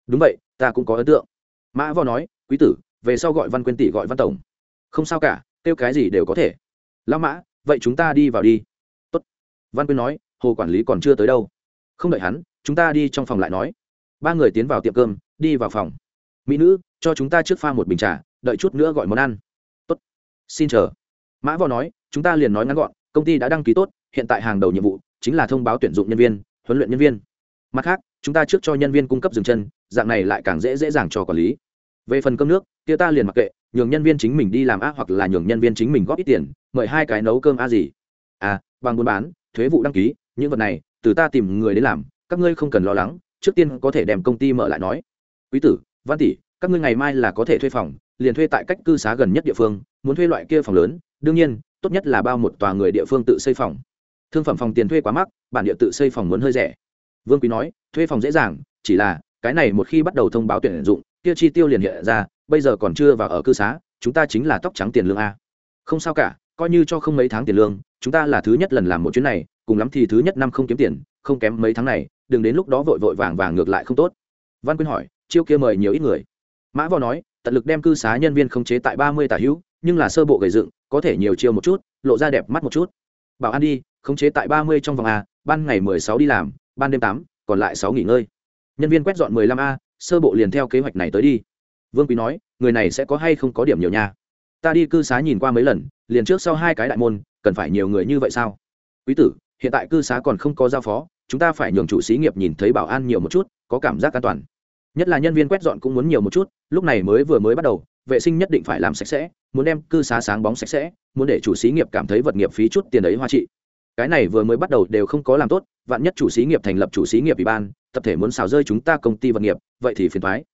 Đúng vậy, ta cũng có ấn tượng. Mã vò nói, quý tử, về sau gọi văn quyên tỷ gọi văn tổng. Không sao cả, kêu cái gì đều có thể. Lão mã, vậy chúng ta đi vào đi. Tốt. văn quyên nói, hồ quản lý còn chưa tới đâu. Không đợi hắn, chúng ta đi trong phòng lại nói. Ba người tiến vào tiệm cơm, đi vào phòng. Mỹ nữ cho chúng ta trước pha một bình trà, đợi chút nữa gọi món ăn. Tốt. xin chờ. Mã võ nói, chúng ta liền nói ngắn gọn, công ty đã đăng ký tốt, hiện tại hàng đầu nhiệm vụ chính là thông báo tuyển dụng nhân viên, huấn luyện nhân viên. Mặt khác, chúng ta trước cho nhân viên cung cấp dừng chân, dạng này lại càng dễ dễ dàng cho quản lý. Về phần cơm nước, kia ta liền mặc kệ, nhường nhân viên chính mình đi làm a hoặc là nhường nhân viên chính mình góp ít tiền, mời hai cái nấu cơm a gì. À bằng buôn bán, thuế vụ đăng ký, những vật này, từ ta tìm người đến làm, các ngươi không cần lo lắng, trước tiên có thể đem công ty mở lại nói. Quý tử, văn tỷ các ngươi ngày mai là có thể thuê phòng, liền thuê tại cách cư xá gần nhất địa phương, muốn thuê loại kia phòng lớn, đương nhiên, tốt nhất là bao một tòa người địa phương tự xây phòng. Thương phẩm phòng tiền thuê quá mắc, bản địa tự xây phòng muốn hơi rẻ. Vương quý nói, thuê phòng dễ dàng, chỉ là, cái này một khi bắt đầu thông báo tuyển dụng, kia chi tiêu liền hiện ra, bây giờ còn chưa vào ở cư xá, chúng ta chính là tóc trắng tiền lương a. Không sao cả, coi như cho không mấy tháng tiền lương, chúng ta là thứ nhất lần làm một chuyến này, cùng lắm thì thứ nhất năm không kiếm tiền, không kém mấy tháng này, đừng đến lúc đó vội vội vàng vàng ngược lại không tốt. Văn quyên hỏi, chiêu kia mời nhiều ít người? Mã võ nói, tận lực đem cư xá nhân viên khống chế tại ba mươi tả hữu, nhưng là sơ bộ gầy dựng, có thể nhiều chiêu một chút, lộ ra đẹp mắt một chút. Bảo an đi, khống chế tại ba mươi trong vòng a, ban ngày mười sáu đi làm, ban đêm tám, còn lại sáu nghỉ ngơi. Nhân viên quét dọn mười lăm a, sơ bộ liền theo kế hoạch này tới đi. Vương quý nói, người này sẽ có hay không có điểm nhiều nha. Ta đi cư xá nhìn qua mấy lần, liền trước sau hai cái đại môn, cần phải nhiều người như vậy sao? Quý tử, hiện tại cư xá còn không có giao phó, chúng ta phải nhường chủ xí nghiệp nhìn thấy bảo an nhiều một chút, có cảm giác an toàn nhất là nhân viên quét dọn cũng muốn nhiều một chút, lúc này mới vừa mới bắt đầu, vệ sinh nhất định phải làm sạch sẽ, muốn đem cư xá sáng bóng sạch sẽ, muốn để chủ xí nghiệp cảm thấy vật nghiệp phí chút tiền ấy hoa trị. Cái này vừa mới bắt đầu đều không có làm tốt, vạn nhất chủ xí nghiệp thành lập chủ xí nghiệp ủy ban, tập thể muốn xào rơi chúng ta công ty vật nghiệp, vậy thì phiền thoái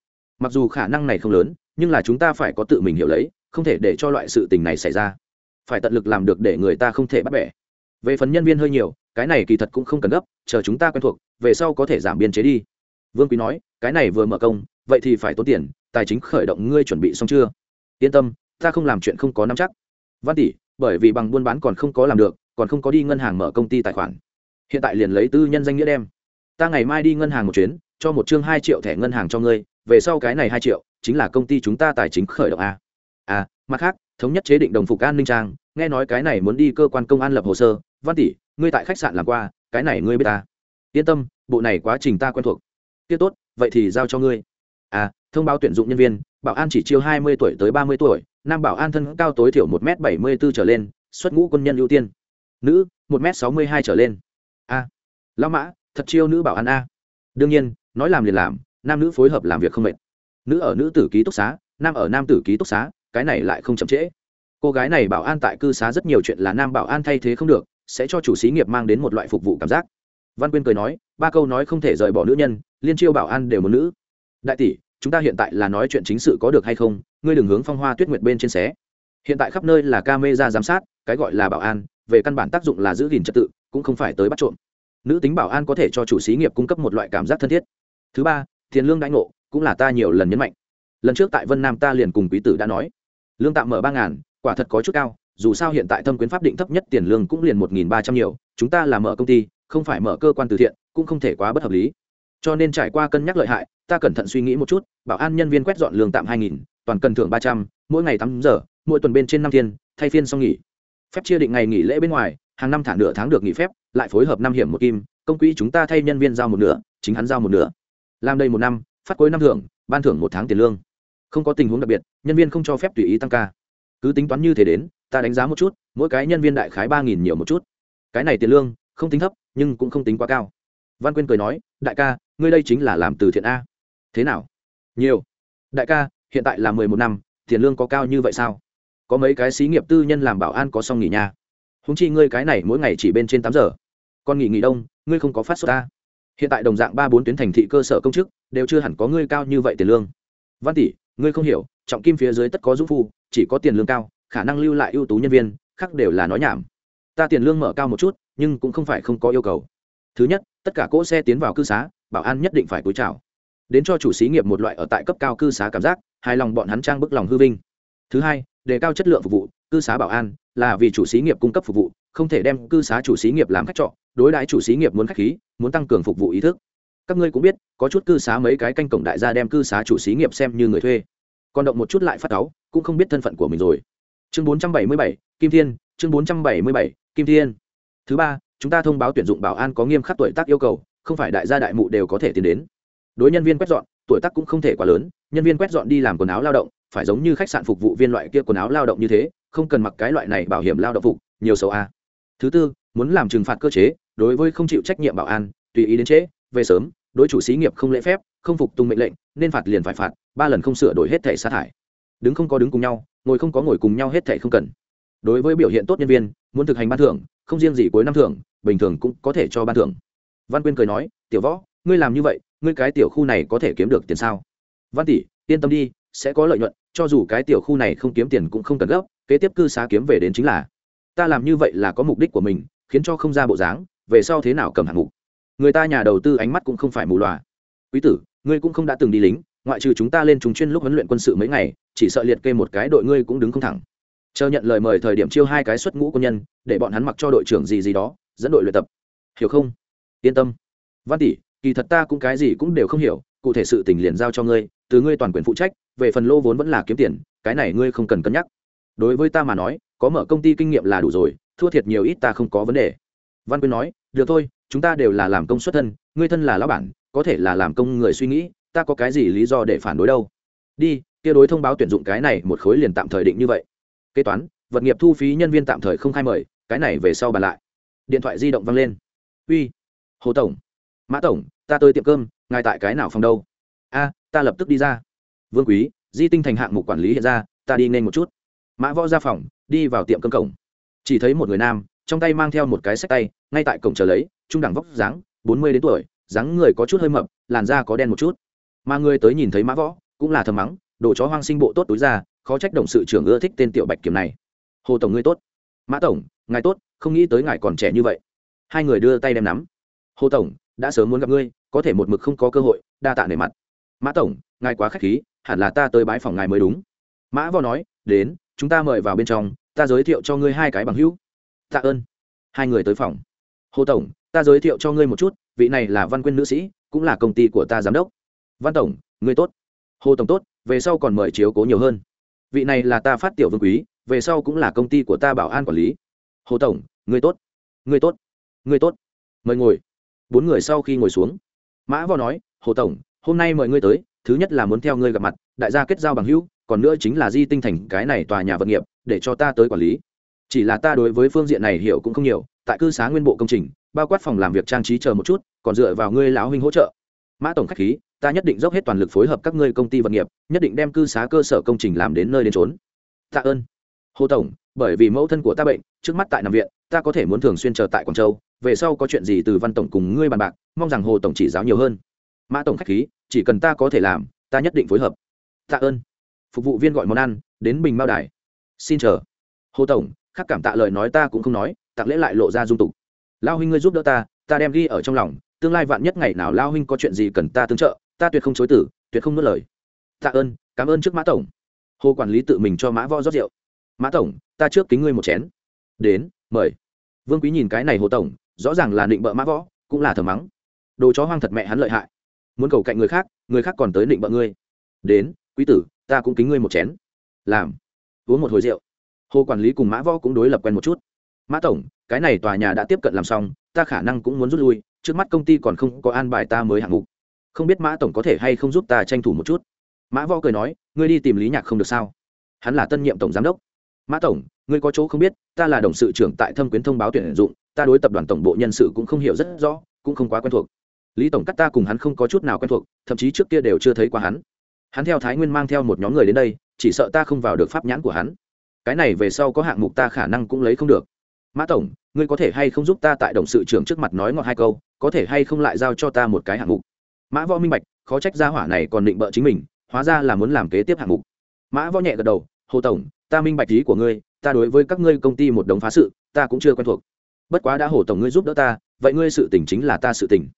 mặc dù khả năng này không lớn, nhưng là chúng ta phải có tự mình hiểu lấy, không thể để cho loại sự tình này xảy ra. Phải tận lực làm được để người ta không thể bắt bẻ. Về phần nhân viên hơi nhiều, cái này kỳ thật cũng không cần gấp, chờ chúng ta quen thuộc, về sau có thể giảm biên chế đi vương quý nói, cái này vừa mở công, vậy thì phải tốn tiền, tài chính khởi động ngươi chuẩn bị xong chưa? Yên tâm, ta không làm chuyện không có nắm chắc. Văn tỷ, bởi vì bằng buôn bán còn không có làm được, còn không có đi ngân hàng mở công ty tài khoản. Hiện tại liền lấy tư nhân danh nghĩa đem. Ta ngày mai đi ngân hàng một chuyến, cho một chương hai triệu thẻ ngân hàng cho ngươi, về sau cái này hai triệu, chính là công ty chúng ta tài chính khởi động a. À mặt khác, thống nhất chế định đồng phục an ninh trang, nghe nói cái này muốn đi cơ quan công an lập hồ sơ. Văn tỷ, ngươi tại khách sạn làm qua, cái này ngươi biết ta. Yên tâm, bộ này quá trình ta quen thuộc kia tốt vậy thì giao cho ngươi. À thông báo tuyển dụng nhân viên bảo an chỉ chiêu hai mươi tuổi tới ba mươi tuổi nam bảo an thân cao tối thiểu một m bảy mươi b ố trở lên xuất ngũ quân nhân ưu tiên. Nữ một m sáu mươi hai trở lên. A à, lão mã thật chiêu nữ bảo an a. Đương nhiên nói làm liền làm nam nữ phối hợp làm việc không mệt. Nữ ở nữ tử ký túc xá nam ở nam tử ký túc xá cái này lại không chậm trễ. Cô gái này bảo an tại cư xá rất nhiều chuyện là nam bảo an thay thế không được sẽ cho chủ xí nghiệp mang đến một loại phục vụ cảm giác. Văn quyên cười nói ba câu nói không thể rời bỏ nữ nhân liên chiêu bảo an đều một nữ. Đại tỷ, chúng ta hiện tại là nói chuyện chính sự có được hay không? Ngươi đừng hướng phong hoa tuyết nguyệt bên trên xé. Hiện tại khắp nơi là ca mê ra giám sát, cái gọi là bảo an, về căn bản tác dụng là giữ gìn trật tự, cũng không phải tới bắt trộm. Nữ tính bảo an có thể cho chủ xí nghiệp cung cấp một loại cảm giác thân thiết. Thứ ba tiền lương đãi ngộ, cũng là ta nhiều lần nhấn mạnh. Lần trước tại vân nam ta liền cùng quý tử đã nói. Lương tạm mở ba ngàn, quả thật có chút cao, dù sao hiện tại thâm quyến pháp định thấp nhất tiền lương cũng liền một nghìn ba trăm nhiều, chúng ta là mở công ty, không phải mở cơ quan từ thiện, cũng không thể quá bất hợp lý cho nên trải qua cân nhắc lợi hại, ta cẩn thận suy nghĩ một chút, bảo an nhân viên quét dọn lương tạm hai nghìn, toàn cần thưởng ba trăm, mỗi ngày tám giờ, mỗi tuần bên trên năm thiên, thay phiên xong nghỉ. Phép chia định ngày nghỉ lễ bên ngoài, hàng năm thả nửa tháng được nghỉ phép, lại phối hợp năm hiểm một kim, công quỹ chúng ta thay nhân viên giao một nửa, chính hắn giao một nửa. Làm đây một năm, phát cuối năm thưởng, ban thưởng một tháng tiền lương. Không có tình huống đặc biệt, nhân viên không cho phép tùy ý tăng ca. Cứ tính toán như thế đến, ta đánh giá một chút, mỗi cái nhân viên đại khái ba nghìn nhiều một chút. Cái này tiền lương, không tính thấp, nhưng cũng không tính quá cao. Văn quyên cười nói, đại ca ngươi đây chính là làm từ thiện a. Thế nào? Nhiều. Đại ca, hiện tại là mười một năm, tiền lương có cao như vậy sao? Có mấy cái xí nghiệp tư nhân làm bảo an có xong nghỉ nha. Húng chi ngươi cái này mỗi ngày chỉ bên trên tám giờ. Còn nghỉ nghỉ đông, ngươi không có phát xuất ta. Hiện tại đồng dạng ba bốn tuyến thành thị cơ sở công chức, đều chưa hẳn có ngươi cao như vậy tiền lương. Văn tỷ, ngươi không hiểu, trọng kim phía dưới tất có dũng phu, chỉ có tiền lương cao, khả năng lưu lại ưu tú nhân viên, khác đều là nói nhảm. Ta tiền lương mở cao một chút, nhưng cũng không phải không có yêu cầu. Thứ nhất, tất cả cỗ xe tiến vào cư xá bảo an nhất định phải cúi chào. Đến cho chủ xí nghiệp một loại ở tại cấp cao cư xá cảm giác hài lòng bọn hắn trang bức lòng hư vinh. Thứ hai đề cao chất lượng phục vụ cư xá bảo an là vì chủ xí nghiệp cung cấp phục vụ không thể đem cư xá chủ xí nghiệp làm khách trọ đối đãi chủ xí nghiệp muốn khách khí muốn tăng cường phục vụ ý thức. Các ngươi cũng biết có chút cư xá mấy cái canh cổng đại gia đem cư xá chủ xí nghiệp xem như người thuê. Còn động một chút lại phát táo cũng không biết thân phận của mình rồi. Chương 477, kim thiên chương 477, kim thiên. Thứ ba chúng ta thông báo tuyển dụng bảo an có nghiêm khắc tuổi tác yêu cầu không phải đại gia đại mụ đều có thể tiến đến. Đối nhân viên quét dọn, tuổi tác cũng không thể quá lớn, nhân viên quét dọn đi làm quần áo lao động, phải giống như khách sạn phục vụ viên loại kia quần áo lao động như thế, không cần mặc cái loại này bảo hiểm lao động phục, nhiều xấu a. Thứ tư, muốn làm trừng phạt cơ chế, đối với không chịu trách nhiệm bảo an, tùy ý đến trễ, về sớm, đối chủ xí nghiệp không lễ phép, không phục tùng mệnh lệnh, nên phạt liền phải phạt, ba lần không sửa đổi hết thẻ sa thải. Đứng không có đứng cùng nhau, ngồi không có ngồi cùng nhau hết thẻ không cần. Đối với biểu hiện tốt nhân viên, muốn thực hành ban thưởng, không riêng gì cuối năm thưởng, bình thường cũng có thể cho ban thưởng văn quyên cười nói, tiểu võ, ngươi làm như vậy, ngươi cái tiểu khu này có thể kiếm được tiền sao? Văn tỷ, yên tâm đi, sẽ có lợi nhuận, cho dù cái tiểu khu này không kiếm tiền cũng không cần gấp, kế tiếp cư xá kiếm về đến chính là, ta làm như vậy là có mục đích của mình, khiến cho không ra bộ dáng, về sau thế nào cầm hạng mục? Người ta nhà đầu tư ánh mắt cũng không phải mù loà. Quý tử, ngươi cũng không đã từng đi lính, ngoại trừ chúng ta lên chúng chuyên lúc huấn luyện quân sự mấy ngày, chỉ sợ liệt kê một cái đội ngươi cũng đứng không thẳng. Chờ nhận lời mời thời điểm chiêu hai cái xuất ngũ quân nhân, để bọn hắn mặc cho đội trưởng gì gì đó, dẫn đội luyện tập. Hiểu không? Yên tâm. Văn tỷ, kỳ thật ta cũng cái gì cũng đều không hiểu, cụ thể sự tình liền giao cho ngươi, từ ngươi toàn quyền phụ trách, về phần lô vốn vẫn là kiếm tiền, cái này ngươi không cần cân nhắc. Đối với ta mà nói, có mở công ty kinh nghiệm là đủ rồi, thua thiệt nhiều ít ta không có vấn đề. Văn quyên nói, được thôi, chúng ta đều là làm công xuất thân, ngươi thân là lão bản, có thể là làm công người suy nghĩ, ta có cái gì lý do để phản đối đâu? Đi, kia đối thông báo tuyển dụng cái này một khối liền tạm thời định như vậy. Kế toán, vật nghiệp thu phí nhân viên tạm thời không khai mời, cái này về sau bàn lại. Điện thoại di động văng lên. Uy hồ tổng. Mã tổng, ta tới tiệm cơm, ngài tại cái nào phòng đâu? A, ta lập tức đi ra. Vương quý, di tinh thành hạng mục quản lý hiện ra, ta đi nên một chút. Mã võ ra phòng, đi vào tiệm cơm cổng. Chỉ thấy một người nam, trong tay mang theo một cái sách tay, ngay tại cổng chờ lấy, trung đẳng vóc dáng, bốn mươi đến tuổi, dáng người có chút hơi mập, làn da có đen một chút. Mà người tới nhìn thấy mã võ, cũng là thầm mắng, đồ chó hoang sinh bộ tốt túi ra khó trách đồng sự trưởng ưa thích tên tiểu bạch kiểm này. Hồ tổng ngươi tốt. Mã tổng, ngài tốt, không nghĩ tới ngài còn trẻ như vậy. Hai người đưa tay đem nắm hồ tổng, đã sớm muốn gặp ngươi, có thể một mực không có cơ hội, đa tạ nề mặt. Mã tổng, ngài quá k h á c h khí, hẳn là ta tới bãi phòng ngài mới đúng. Mã vò nói, đến, chúng ta mời vào bên trong, ta giới thiệu cho ngươi hai cái bằng hữu. Tạ ơn. Hai người tới phòng. Hồ tổng, ta giới thiệu cho ngươi một chút, vị này là văn quyên nữ sĩ, cũng là công ty của ta giám đốc. Văn tổng, ngươi tốt. Hồ tổng tốt, về sau còn mời chiếu cố nhiều hơn. Vị này là ta phát tiểu vương quý, về sau cũng là công ty của ta bảo an quản lý. Hồ tổng, ngươi tốt. Ngươi tốt. Ngươi tốt. Mời ngồi bốn người sau khi ngồi xuống. Mã võ nói, hồ tổng, hôm nay mời ngươi tới, thứ nhất là muốn theo ngươi gặp mặt, đại gia kết giao bằng hữu, còn nữa chính là di tinh thành cái này tòa nhà vật nghiệp, để cho ta tới quản lý. Chỉ là ta đối với phương diện này hiểu cũng không nhiều, tại cư xá nguyên bộ công trình, bao quát phòng làm việc trang trí chờ một chút, còn dựa vào ngươi lão huynh hỗ trợ. Mã tổng khách khí, ta nhất định dốc hết toàn lực phối hợp các ngươi công ty vật nghiệp, nhất định đem cư xá cơ sở công trình làm đến nơi đến trốn tạ ơn. Hồ tổng bởi vì mẫu thân của ta bệnh, trước mắt tại nằm viện, ta có thể muốn thường xuyên chờ tại quảng châu, về sau có chuyện gì từ văn tổng cùng ngươi bàn bạc, mong rằng hồ tổng chỉ giáo nhiều hơn. Mã tổng khách khí, chỉ cần ta có thể làm, ta nhất định phối hợp. Tạ ơn. Phục vụ viên gọi món ăn, đến bình mao đài. Xin chờ. Hồ tổng, khắc cảm tạ lời nói ta cũng không nói, tặng lễ lại lộ ra dung tục. Lao huynh ngươi giúp đỡ ta ta đem ghi ở trong lòng, tương lai vạn nhất ngày nào lao huynh có chuyện gì cần ta tương trợ, ta tuyệt không chối tử tuyệt không nuốt lời. Tạ ơn, cảm ơn trước mã tổng. Hồ quản lý tự mình cho mã võ rót rượu mã tổng, ta trước kính ngươi một chén. Đến, mời. Vương quý nhìn cái này hồ tổng, rõ ràng là định bợ mã võ, cũng là thờ mắng. Đồ chó hoang thật mẹ hắn lợi hại. Muốn cầu cạnh người khác người khác còn tới định bợ ngươi. Đến, quý tử, ta cũng kính ngươi một chén. Làm. Uống một hồi rượu. Hồ quản lý cùng mã võ cũng đối lập quen một chút. Mã tổng, cái này tòa nhà đã tiếp cận làm xong, ta khả năng cũng muốn rút lui, trước mắt công ty còn không có an bài ta mới hạng mục. Không biết mã tổng có thể hay không giúp ta tranh thủ một chút? Mã võ cười nói, ngươi đi tìm lý nhạc không được sao? Hắn là tân nhiệm tổng giám đốc mã tổng, ngươi có chỗ không biết, ta là đồng sự trưởng tại thâm quyến thông báo tuyển dụng, ta đối tập đoàn tổng bộ nhân sự cũng không hiểu rất rõ, cũng không quá quen thuộc. Lý tổng cắt ta cùng hắn không có chút nào quen thuộc, thậm chí trước kia đều chưa thấy qua hắn. Hắn theo thái nguyên mang theo một nhóm người đến đây, chỉ sợ ta không vào được pháp nhãn của hắn. Cái này về sau có hạng mục ta khả năng cũng lấy không được. Mã tổng, ngươi có thể hay không giúp ta tại đồng sự trưởng trước mặt nói ngọt hai câu, có thể hay không lại giao cho ta một cái hạng mục? Mã võ minh bạch, khó trách gia hỏa này còn định bợ chính mình, hóa ra là muốn làm kế tiếp hạng mục. Mã võ nhẹ gật đầu, hồ tổng ta minh bạch ý của ngươi, ta đối với các ngươi công ty một đống phá sự, ta cũng chưa quen thuộc. Bất quá đã hồ tổng ngươi giúp đỡ ta, vậy ngươi sự tình chính là ta sự tình.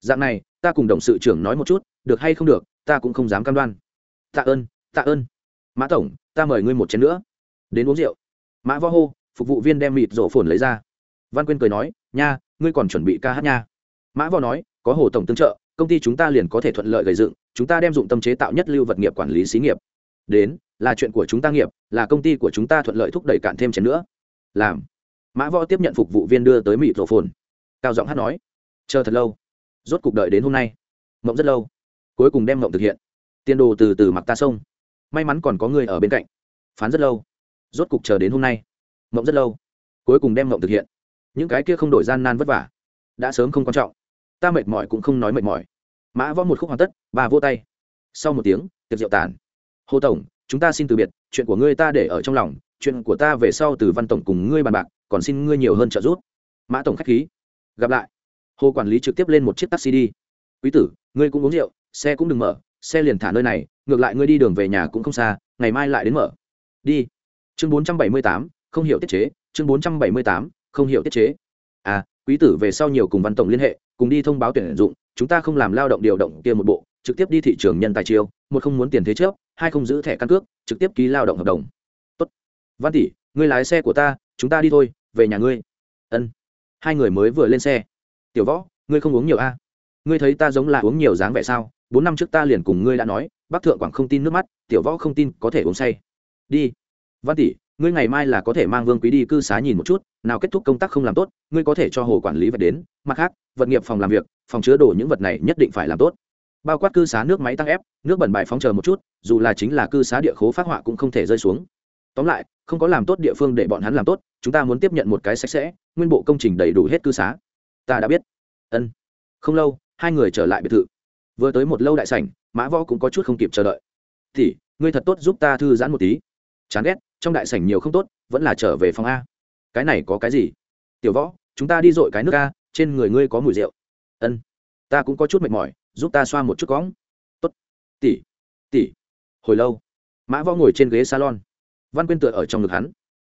Dạng này, ta cùng đồng sự trưởng nói một chút, được hay không được, ta cũng không dám cam đoan. Tạ ơn tạ ơn. Mã tổng, ta mời ngươi một chén nữa. Đến uống rượu. Mã võ hô, phục vụ viên đem mịt rổ phồn lấy ra. Văn quyên cười nói, nha, ngươi còn chuẩn bị ca hát nha. Mã võ nói, có hồ tổng tương trợ, công ty chúng ta liền có thể thuận lợi gây dựng, chúng ta đem dụng tâm chế tạo nhất lưu vật nghiệp quản lý xí nghiệp đến, là chuyện của chúng ta nghiệp, là công ty của chúng ta thuận lợi thúc đẩy cạn thêm chén nữa. Làm. Mã võ tiếp nhận phục vụ viên đưa tới mịt rổ phồn cao giọng hát nói. Chờ thật lâu. Rốt cuộc đợi đến hôm nay. Mộng rất lâu. Cuối cùng đem mộng thực hiện. Tiền đồ từ từ mặc ta sông. May mắn còn có người ở bên cạnh. Phán rất lâu. Rốt cục chờ đến hôm nay. Mộng rất lâu. Cuối cùng đem mộng thực hiện. Những cái kia không đổi gian nan vất vả. Đã sớm không quan trọng. Ta mệt mỏi cũng không nói mệt mỏi. Mã võ một khúc hoàn tất và vô tay. Sau một tiếng, tiệc rượu tàn hồ tổng, chúng ta xin từ biệt, chuyện của ngươi ta để ở trong lòng, chuyện của ta về sau từ văn tổng cùng ngươi bàn bạc, còn xin ngươi nhiều hơn trợ giúp. Mã tổng k h á c h khí. Gặp lại. Hồ quản lý trực tiếp lên một chiếc taxi đi. Quý tử, ngươi cũng uống rượu, xe cũng đừng mở, xe liền thả nơi này, ngược lại ngươi đi đường về nhà cũng không xa, ngày mai lại đến mở. Đi. Chương bốn trăm bảy mươi tám, không hiểu tiết chế, chương bốn trăm bảy mươi tám, không hiểu tiết chế. À quý tử về sau nhiều cùng văn tổng liên hệ, cùng đi thông báo tuyển dụng, chúng ta không làm lao động điều động kia một bộ, trực tiếp đi thị trường nhân tài chiêu, một không muốn tiền thế trước hai không giữ thẻ căn cước, trực tiếp ký lao động hợp đồng. Tốt. Văn tỷ, ngươi lái xe của ta, chúng ta đi thôi, về nhà ngươi. Ân. Hai người mới vừa lên xe. Tiểu võ, ngươi không uống nhiều a ngươi thấy ta giống là uống nhiều dáng vẻ sao? Bốn năm trước ta liền cùng ngươi đã nói, bác thượng quảng không tin nước mắt, tiểu võ không tin có thể uống say. Đi. Văn tỷ, ngươi ngày mai là có thể mang vương quý đi cư xá nhìn một chút, nào kết thúc công tác không làm tốt, ngươi có thể cho hồ quản lý vật đến. Mặt khác, vật nghiệp phòng làm việc, phòng chứa đồ những vật này nhất định phải làm tốt bao quát cư xá nước máy tăng ép, nước bẩn bài phóng chờ một chút, dù là chính là cư xá địa khố phát họa cũng không thể rơi xuống. Tóm lại, không có làm tốt địa phương để bọn hắn làm tốt, chúng ta muốn tiếp nhận một cái sạch sẽ, nguyên bộ công trình đầy đủ hết cư xá. Ta đã biết. Ân. Không lâu, hai người trở lại biệt thự. Vừa tới một lâu đại sảnh, mã võ cũng có chút không kịp chờ đợi. Thì ngươi thật tốt giúp ta thư giãn một tí. Chán ghét, trong đại sảnh nhiều không tốt, vẫn là trở về phòng a. Cái này có cái gì? Tiểu võ, chúng ta đi dội cái nước a, trên người ngươi có mùi rượu. Ân. Ta cũng có chút mệt mỏi giúp ta xoa một chút cóng tốt. Tỷ tỷ. Hồi lâu, mã võ ngồi trên ghế salon. Văn quyên tựa ở trong ngực hắn.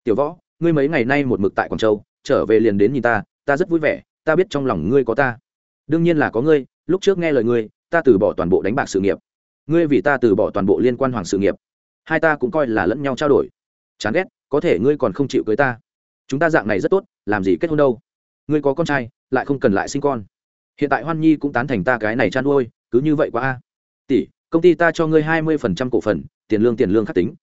Tiểu võ, ngươi mấy ngày nay một mực tại quảng châu, trở về liền đến nhìn ta ta rất vui vẻ, ta biết trong lòng ngươi có ta. Đương nhiên là có ngươi, lúc trước nghe lời ngươi, ta từ bỏ toàn bộ đánh bạc sự nghiệp. Ngươi vì ta từ bỏ toàn bộ liên quan hoàng sự nghiệp. Hai ta cũng coi là lẫn nhau trao đổi. Chán ghét, có thể ngươi còn không chịu cưới ta. Chúng ta dạng này rất tốt, làm gì kết hôn đâu. Ngươi có con trai, lại không cần lại sinh con hiện tại hoan nhi cũng tán thành ta cái này chăn nuôi, cứ như vậy quá a. Tỷ, công ty ta cho ngươi hai mươi phần trăm cổ phần, tiền lương tiền lương khắc tính.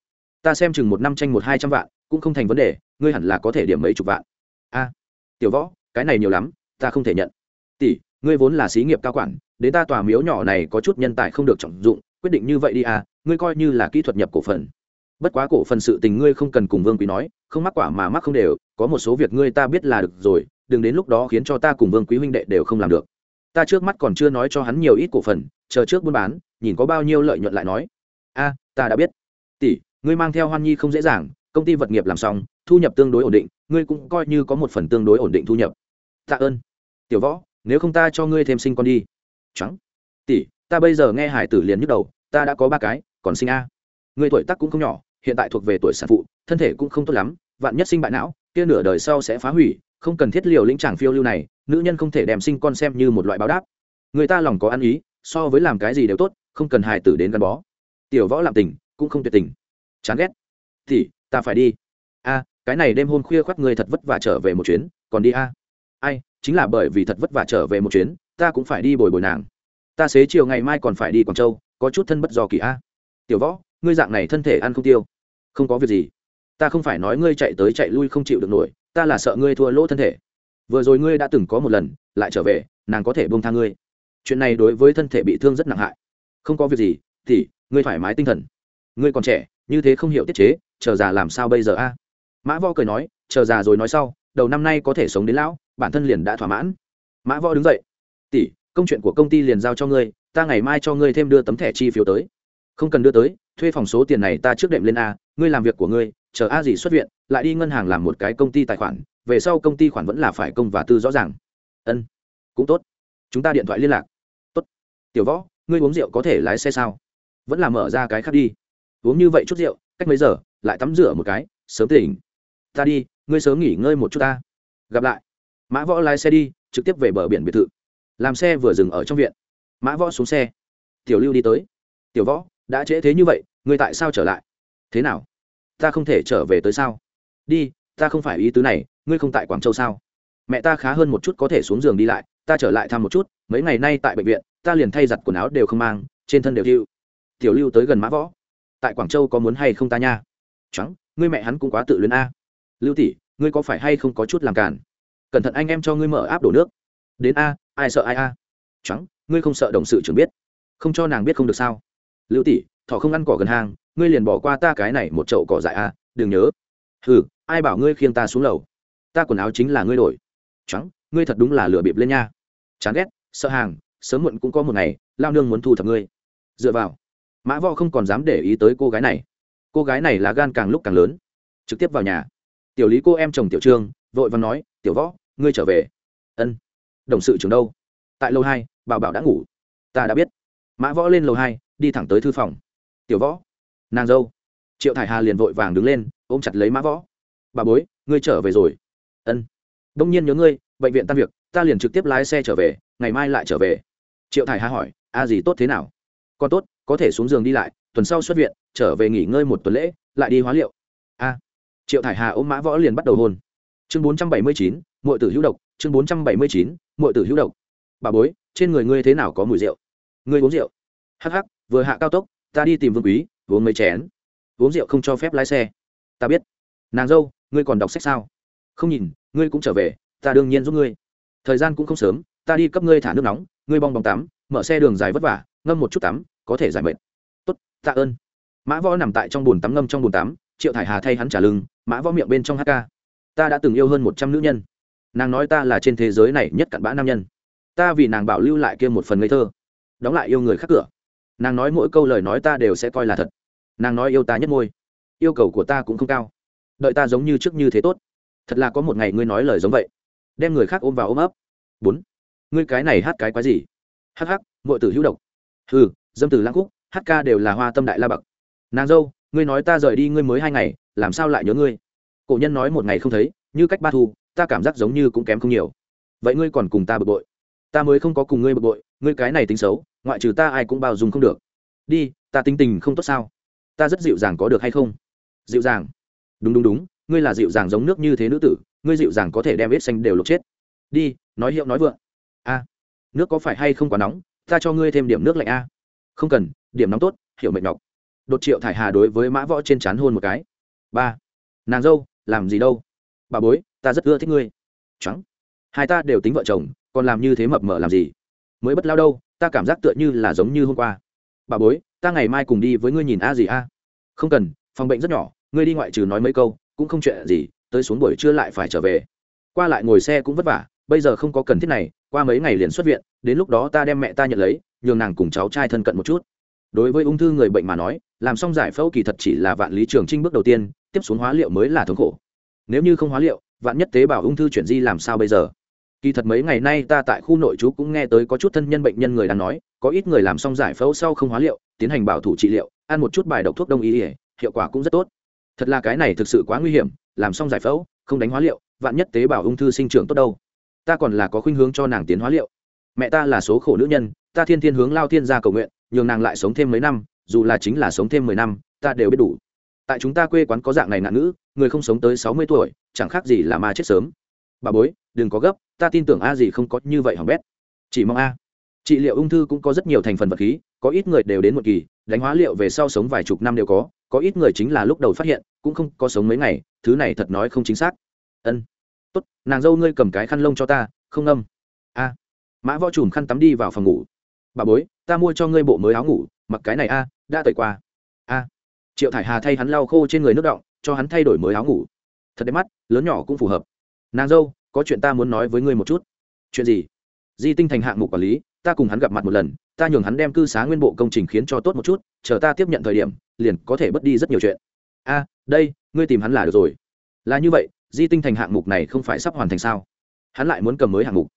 Ta xem chừng một năm tranh một hai trăm vạn, cũng không thành vấn đề, ngươi hẳn là có thể điểm mấy chục vạn. A, tiểu võ, cái này nhiều lắm, ta không thể nhận. Tỷ, ngươi vốn là xí nghiệp cao quản, đến ta tòa miếu nhỏ này có chút nhân tài không được trọng dụng, quyết định như vậy đi à ngươi coi như là kỹ thuật nhập cổ phần. Bất quá cổ phần sự tình ngươi không cần cùng vương quý nói, không mắc quả mà mắc không đều, có một số việc ngươi ta biết là được rồi, đừng đến lúc đó khiến cho ta cùng vương quý huynh đệ đều không làm được ta trước mắt còn chưa nói cho hắn nhiều ít cổ phần, chờ trước buôn bán, nhìn có bao nhiêu lợi nhuận lại nói. A, ta đã biết. Tỷ, ngươi mang theo hoan nhi không dễ dàng, công ty vật nghiệp làm xong, thu nhập tương đối ổn định, ngươi cũng coi như có một phần tương đối ổn định thu nhập. Tạ ơn. Tiểu võ, nếu không ta cho ngươi thêm sinh con đi. Trắng. Tỷ, ta bây giờ nghe hải tử liền nhức đầu, ta đã có ba cái, còn sinh a. Người tuổi tác cũng không nhỏ, hiện tại thuộc về tuổi sản phụ, thân thể cũng không tốt lắm, vạn nhất sinh bại não, kia nửa đời sau sẽ phá hủy không cần thiết liều lĩnh chàng phiêu lưu này, nữ nhân không thể đem sinh con xem như một loại báo đáp. Người ta lòng có ăn ý, so với làm cái gì đều tốt, không cần hài tử đến gắn bó. Tiểu võ làm tình, cũng không tuyệt tình. Chán ghét. Thì, ta phải đi. A, cái này đêm hôm khuya khoác người thật vất vả trở về một chuyến, còn đi a? Ai, chính là bởi vì thật vất vả trở về một chuyến, ta cũng phải đi bồi bồi nàng. Ta xế chiều ngày mai còn phải đi quảng châu, có chút thân bất do kỳ a. Tiểu võ, ngươi dạng này thân thể ăn không tiêu. Không có việc gì. Ta không phải nói ngươi chạy tới chạy lui không chịu được nổi ta là sợ ngươi thua lỗ thân thể. Vừa rồi ngươi đã từng có một lần, lại trở về, nàng có thể bông tha ngươi. Chuyện này đối với thân thể bị thương rất nặng hại. Không có việc gì, thì, ngươi thoải mái tinh thần. Ngươi còn trẻ, như thế không hiểu tiết chế, chờ già làm sao bây giờ a? Mã vo cười nói, chờ già rồi nói sau, đầu năm nay có thể sống đến lão, bản thân liền đã thỏa mãn. Mã vo đứng dậy, tỷ, công chuyện của công ty liền giao cho ngươi, ta ngày mai cho ngươi thêm đưa tấm thẻ chi phiếu tới. Không cần đưa tới, thuê phòng số tiền này ta trước đệm lên a, ngươi làm việc của ngươi chờ a gì xuất viện, lại đi ngân hàng làm một cái công ty tài khoản, về sau công ty khoản vẫn là phải công và tư rõ ràng. Ân, cũng tốt. Chúng ta điện thoại liên lạc. Tốt. Tiểu võ, ngươi uống rượu có thể lái xe sao? Vẫn là mở ra cái khác đi. Uống như vậy chút rượu, cách mấy giờ, lại tắm rửa một cái, sớm tỉnh. Ta đi, ngươi sớm nghỉ ngơi một chút ta. Gặp lại. Mã võ lái xe đi, trực tiếp về bờ biển biệt thự. Làm xe vừa dừng ở trong viện. Mã võ xuống xe. Tiểu lưu đi tới. Tiểu võ, đã trễ thế như vậy, ngươi tại sao trở lại? Thế nào? Ta không thể trở về tới sao? Đi, ta không phải ý tứ này, ngươi không tại quảng châu sao? Mẹ ta khá hơn một chút có thể xuống giường đi lại, ta trở lại thăm một chút, mấy ngày nay tại bệnh viện, ta liền thay giặt quần áo đều không mang, trên thân đều hưu tiểu lưu tới gần mã võ. Tại quảng châu có muốn hay không ta nha? Trắng ngươi mẹ hắn cũng quá tự luyến a. Lưu tỷ, ngươi có phải hay không có chút làm cản cẩn thận anh em cho ngươi mở áp đổ nước. Đến a, ai sợ ai a? Trắng ngươi không sợ đồng sự trưởng biết? Không cho nàng biết không được sao? Lưu tỷ thọ không ăn cỏ gần hàng ngươi liền bỏ qua ta cái này một chậu cỏ dại a đừng nhớ. Hừ, ai bảo ngươi khiêng ta xuống lầu? Ta quần áo chính là ngươi đổi. Trắng ngươi thật đúng là lừa bịp lên nha. Chán ghét, sợ hàng, sớm muộn cũng có một ngày, lao nương muốn thu thập ngươi. Dựa vào. Mã võ không còn dám để ý tới cô gái này. Cô gái này là gan càng lúc càng lớn. Trực tiếp vào nhà. Tiểu lý cô em chồng tiểu trương, vội và nói, tiểu võ, ngươi trở về. Ân. Đồng sự trưởng đâu? Tại lầu hai, bảo bảo đã ngủ. Ta đã biết. Mã võ lên lầu hai, đi thẳng tới thư phòng. Tiểu võ nàng dâu. Triệu thải hà liền vội vàng đứng lên, ôm chặt lấy mã võ. Bà bối, ngươi trở về rồi. Ân. Đông nhiên nhớ ngươi, bệnh viện tan việc, ta liền trực tiếp lái xe trở về, ngày mai lại trở về. Triệu thải hà hỏi, a gì tốt thế nào? Con tốt, có thể xuống giường đi lại, tuần sau xuất viện, trở về nghỉ ngơi một tuần lễ, lại đi hóa liệu. A. Triệu thải hà ôm mã võ liền bắt đầu hôn. Chương bốn trăm bảy mươi chín mọi tử hữu độc, chương bốn trăm bảy mươi chín mọi tử hữu độc. Bà bối, trên người ngươi thế nào có mùi rượu? Ngươi uống rượu. Hắc hắc, vừa hạ cao tốc, ta đi tìm vương quý uống mấy chén. Uống rượu không cho phép lái xe. Ta biết. Nàng dâu, ngươi còn đọc sách sao? Không nhìn, ngươi cũng trở về, ta đương nhiên giúp ngươi. Thời gian cũng không sớm, ta đi cấp ngươi thả nước nóng, ngươi bong bóng tắm, mở xe đường dài vất vả, ngâm một chút tắm, có thể giải mệt. Tốt, tạ ơn. Mã võ nằm tại trong bồn tắm ngâm trong bồn tắm, triệu thải hà thay hắn trả lưng, mã võ miệng bên trong hk ta đã từng yêu hơn một trăm nữ nhân. Nàng nói ta là trên thế giới này nhất cặn bã nam nhân. Ta vì nàng bảo lưu lại kia một phần ngây thơ. Đóng lại yêu người khác cửa nàng nói mỗi câu lời nói ta đều sẽ coi là thật. Nàng nói yêu ta nhất môi. Yêu cầu của ta cũng không cao. Đợi ta giống như trước như thế tốt. Thật là có một ngày ngươi nói lời giống vậy. Đem người khác ôm vào ôm ấp. Bốn. Ngươi cái này hát cái quái gì? Hắc hắc ngội tử hữu độc. Ừ dâm tử lãng cúc. hát ca đều là hoa tâm đại la bậc. Nàng dâu, ngươi nói ta rời đi ngươi mới hai ngày, làm sao lại nhớ ngươi? Cổ nhân nói một ngày không thấy, như cách ba thu, ta cảm giác giống như cũng kém không nhiều. Vậy ngươi còn cùng ta bực bội. Ta mới không có cùng ngươi bực bội, ngươi cái này tính xấu ngoại trừ ta ai cũng bao dung không được. Đi, ta tính tình không tốt sao? Ta rất dịu dàng có được hay không? Dịu dàng. Đúng đúng đúng, ngươi là dịu dàng giống nước như thế nữ tử, ngươi dịu dàng có thể đem ít xanh đều lục chết. Đi, nói hiệu nói vượng. A, nước có phải hay không quá nóng? Ta cho ngươi thêm điểm nước lạnh a. Không cần, điểm nóng tốt, hiểu mệt nhọc. Đột triệu thải hà đối với mã võ trên c h á n hôn một cái. Ba, nàng dâu, làm gì đâu? Bà bối, ta rất ưa thích ngươi. Trắng hai ta đều tính vợ chồng, còn làm như thế mập mờ làm gì? Mới bất lao đâu ta cảm giác tựa như là giống như hôm qua. Bà bối, ta ngày mai cùng đi với ngươi nhìn a gì a. Không cần, phòng bệnh rất nhỏ, ngươi đi ngoại trừ nói mấy câu, cũng không chuyện gì, tới xuống buổi trưa lại phải trở về. Qua lại ngồi xe cũng vất vả, bây giờ không có cần thiết này, qua mấy ngày liền xuất viện, đến lúc đó ta đem mẹ ta nhận lấy, nhường nàng cùng cháu trai thân cận một chút. Đối với ung thư người bệnh mà nói, làm xong giải phẫu kỳ thật chỉ là vạn lý trường trinh bước đầu tiên, tiếp xuống hóa liệu mới là thống khổ. Nếu như không hóa liệu, vạn nhất tế bào ung thư chuyển di làm sao bây giờ? Kỳ thật mấy ngày nay ta tại khu nội trú cũng nghe tới có chút thân nhân bệnh nhân người đang nói, có ít người làm xong giải phẫu sau không hóa liệu, tiến hành bảo thủ trị liệu, ăn một chút bài độc thuốc đông y hiệu quả cũng rất tốt. Thật là cái này thực sự quá nguy hiểm, làm xong giải phẫu, không đánh hóa liệu, vạn nhất tế bào ung thư sinh trưởng tốt đâu. Ta còn là có khuynh hướng cho nàng tiến hóa liệu. Mẹ ta là số khổ nữ nhân, ta thiên thiên hướng lao thiên ra cầu nguyện, nhường nàng lại sống thêm mấy năm, dù là chính là sống thêm mười năm, ta đều biết đủ. Tại chúng ta quê quán có dạng này nạn ngữ, người không sống tới sáu mươi tuổi, chẳng khác gì là ma chết sớm bà bối, đừng có gấp, ta tin tưởng a gì không có như vậy hỏng bét. Chỉ mong a. Trị liệu ung thư cũng có rất nhiều thành phần vật khí, có ít người đều đến một kỳ, đánh hóa liệu về sau sống vài chục năm đều có có ít người chính là lúc đầu phát hiện, cũng không có sống mấy ngày, thứ này thật nói không chính xác. Ân, tốt, nàng dâu ngươi cầm cái khăn lông cho ta, không ngâm. A. Mã võ chùm khăn tắm đi vào phòng ngủ. Bà bối, ta mua cho ngươi bộ mới áo ngủ, mặc cái này a, đã tẩy qua. A. Triệu thải hà thay hắn lau khô trên người nước động cho hắn thay đổi mới áo ngủ. Thật đẹp mắt, lớn nhỏ cũng phù hợp nàng dâu, có chuyện ta muốn nói với ngươi một chút. Chuyện gì? Di tinh thành hạng mục quản lý, ta cùng hắn gặp mặt một lần, ta nhường hắn đem cư xá nguyên bộ công trình khiến cho tốt một chút, chờ ta tiếp nhận thời điểm, liền có thể bớt đi rất nhiều chuyện. A, đây, ngươi tìm hắn là được rồi. Là như vậy, di tinh thành hạng mục này không phải sắp hoàn thành sao? Hắn lại muốn cầm mới hạng mục.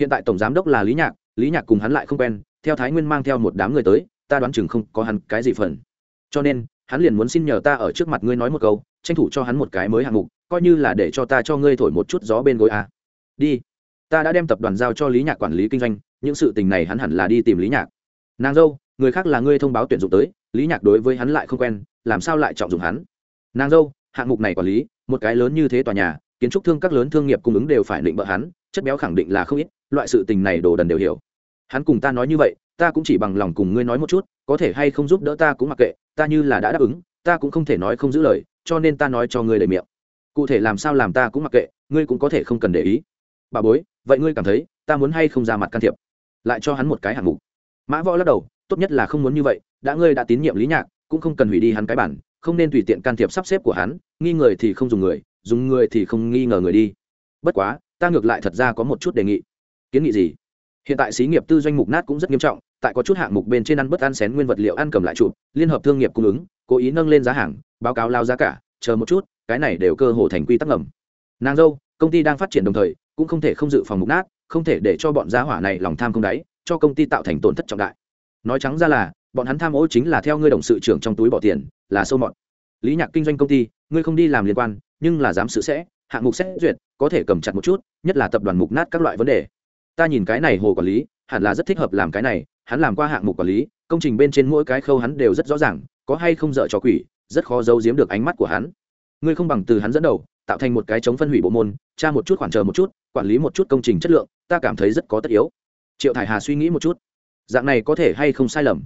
Hiện tại tổng giám đốc là lý nhạc lý nhạc cùng hắn lại không quen, theo thái nguyên mang theo một đám người tới, ta đoán chừng không có hắn cái gì phần. Cho nên, hắn liền muốn xin nhờ ta ở trước mặt ngươi nói một câu, tranh thủ cho hắn một cái mới hạng mục coi như là để cho ta cho ngươi thổi một chút gió bên gối a đi. Ta đã đem tập đoàn giao cho lý nhạc quản lý kinh doanh, những sự tình này hắn hẳn là đi tìm lý nhạc. Nàng dâu, người khác là ngươi thông báo tuyển dụng tới, lý nhạc đối với hắn lại không quen, làm sao lại trọng dụng hắn? Nàng dâu, hạng mục này quản lý, một cái lớn như thế tòa nhà, kiến trúc thương các lớn thương nghiệp cung ứng đều phải định bợ hắn, chất béo khẳng định là không ít, loại sự tình này đồ đần đều hiểu. Hắn cùng ta nói như vậy, ta cũng chỉ bằng lòng cùng ngươi nói một chút, có thể hay không giúp đỡ ta cũng mặc kệ, ta như là đã đáp ứng, ta cũng không thể nói không giữ lời, cho nên ta nói cho ngươi lời miệng cụ thể làm sao làm ta cũng mặc kệ, ngươi cũng có thể không cần để ý. Bà bối, vậy ngươi cảm thấy ta muốn hay không ra mặt can thiệp? Lại cho hắn một cái hạng mục. Mã võ lắc đầu, tốt nhất là không muốn như vậy, đã ngươi đã tín nhiệm lý nhạc, cũng không cần hủy đi hắn cái bản, không nên tùy tiện can thiệp sắp xếp của hắn, nghi người thì không dùng người dùng người thì không nghi ngờ người đi. Bất quá, ta ngược lại thật ra có một chút đề nghị. Kiến nghị gì? Hiện tại xí nghiệp tư doanh mục nát cũng rất nghiêm trọng, tại có chút hạng mục bên trên ăn bất ăn xén nguyên vật liệu ăn cầm lại chụp, liên hợp thương nghiệp cung ứng, cố ý nâng lên giá hàng, báo cáo lao giá cả, chờ một chút cái này đều cơ hồ thành quy tắc ngầm. Nàng dâu, công ty đang phát triển đồng thời, cũng không thể không dự phòng mục nát, không thể để cho bọn gia hỏa này lòng tham không đáy, cho công ty tạo thành tổn thất trọng đại. Nói trắng ra là, bọn hắn tham ô chính là theo ngươi đồng sự trưởng trong túi bỏ tiền, là sâu mọt. Lý nhạc kinh doanh công ty, ngươi không đi làm liên quan, nhưng là dám sự sẽ, hạng mục xét duyệt, có thể cầm chặt một chút, nhất là tập đoàn mục nát các loại vấn đề. Ta nhìn cái này hồ quản lý, hẳn là rất thích hợp làm cái này, hắn làm qua hạng mục quản lý, công trình bên trên mỗi cái khâu hắn đều rất rõ ràng, có hay không dở cho quỷ, rất khó giấu giếm được ánh mắt của hắn ngươi không bằng từ hắn dẫn đầu, tạo thành một cái chống phân hủy bộ môn, tra một chút, khoản chờ một chút, quản lý một chút công trình chất lượng, ta cảm thấy rất có tất yếu. Triệu thải hà suy nghĩ một chút. Dạng này có thể hay không sai lầm?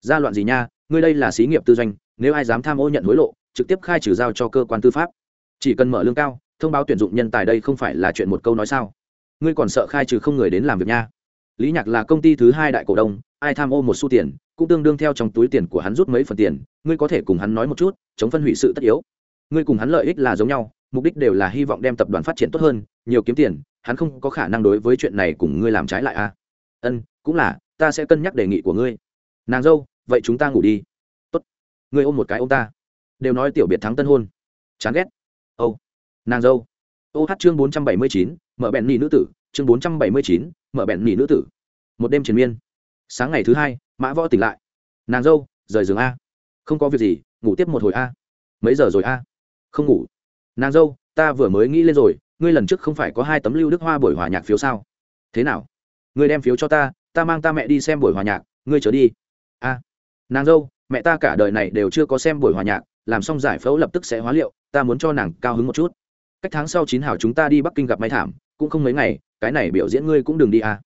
Gia loạn gì nha, ngươi đây là xí nghiệp tư doanh, nếu ai dám tham ô nhận hối lộ, trực tiếp khai trừ giao cho cơ quan tư pháp. Chỉ cần mở lương cao, thông báo tuyển dụng nhân tài đây không phải là chuyện một câu nói sao? Ngươi còn sợ khai trừ không người đến làm việc nha. Lý nhạc là công ty thứ hai đại cổ đông, ai tham ô một xu tiền, cũng tương đương theo trong túi tiền của hắn rút mấy phần tiền, ngươi có thể cùng hắn nói một chút, chống phân hủy sự tất yếu ngươi cùng hắn lợi ích là giống nhau, mục đích đều là hy vọng đem tập đoàn phát triển tốt hơn, nhiều kiếm tiền, hắn không có khả năng đối với chuyện này cùng ngươi làm trái lại a à? ân, cũng là, ta sẽ cân nhắc đề nghị của ngươi. Nàng dâu, vậy chúng ta ngủ đi. Tốt. Ngươi ôm một cái ô ta. Đều nói tiểu biệt thắng tân hôn. Chán ghét. Âu. Nàng dâu. Ô hát chương bốn trăm bảy mươi chín, mở bẹn nỉ nữ tử, chương bốn trăm bảy mươi chín, mở bẹn nỉ nữ tử. Một đêm triền miên. Sáng ngày thứ hai, mã võ tỉnh lại. Nàng dâu, rời giường a. Không có việc gì, ngủ tiếp một hồi a. Mấy giờ rồi a? Không ngủ. Nàng dâu, ta vừa mới nghĩ lên rồi, ngươi lần trước không phải có hai tấm lưu đức hoa buổi hòa nhạc phiếu sao? Thế nào? Ngươi đem phiếu cho ta ta mang ta mẹ đi xem buổi hòa nhạc, ngươi trở đi. A. Nàng dâu, mẹ ta cả đời này đều chưa có xem buổi hòa nhạc, làm xong giải phẫu lập tức sẽ hóa liệu, ta muốn cho nàng cao hứng một chút. Cách tháng sau chín hảo chúng ta đi bắc kinh gặp máy thảm, cũng không mấy ngày, cái này biểu diễn ngươi cũng đừng đi à.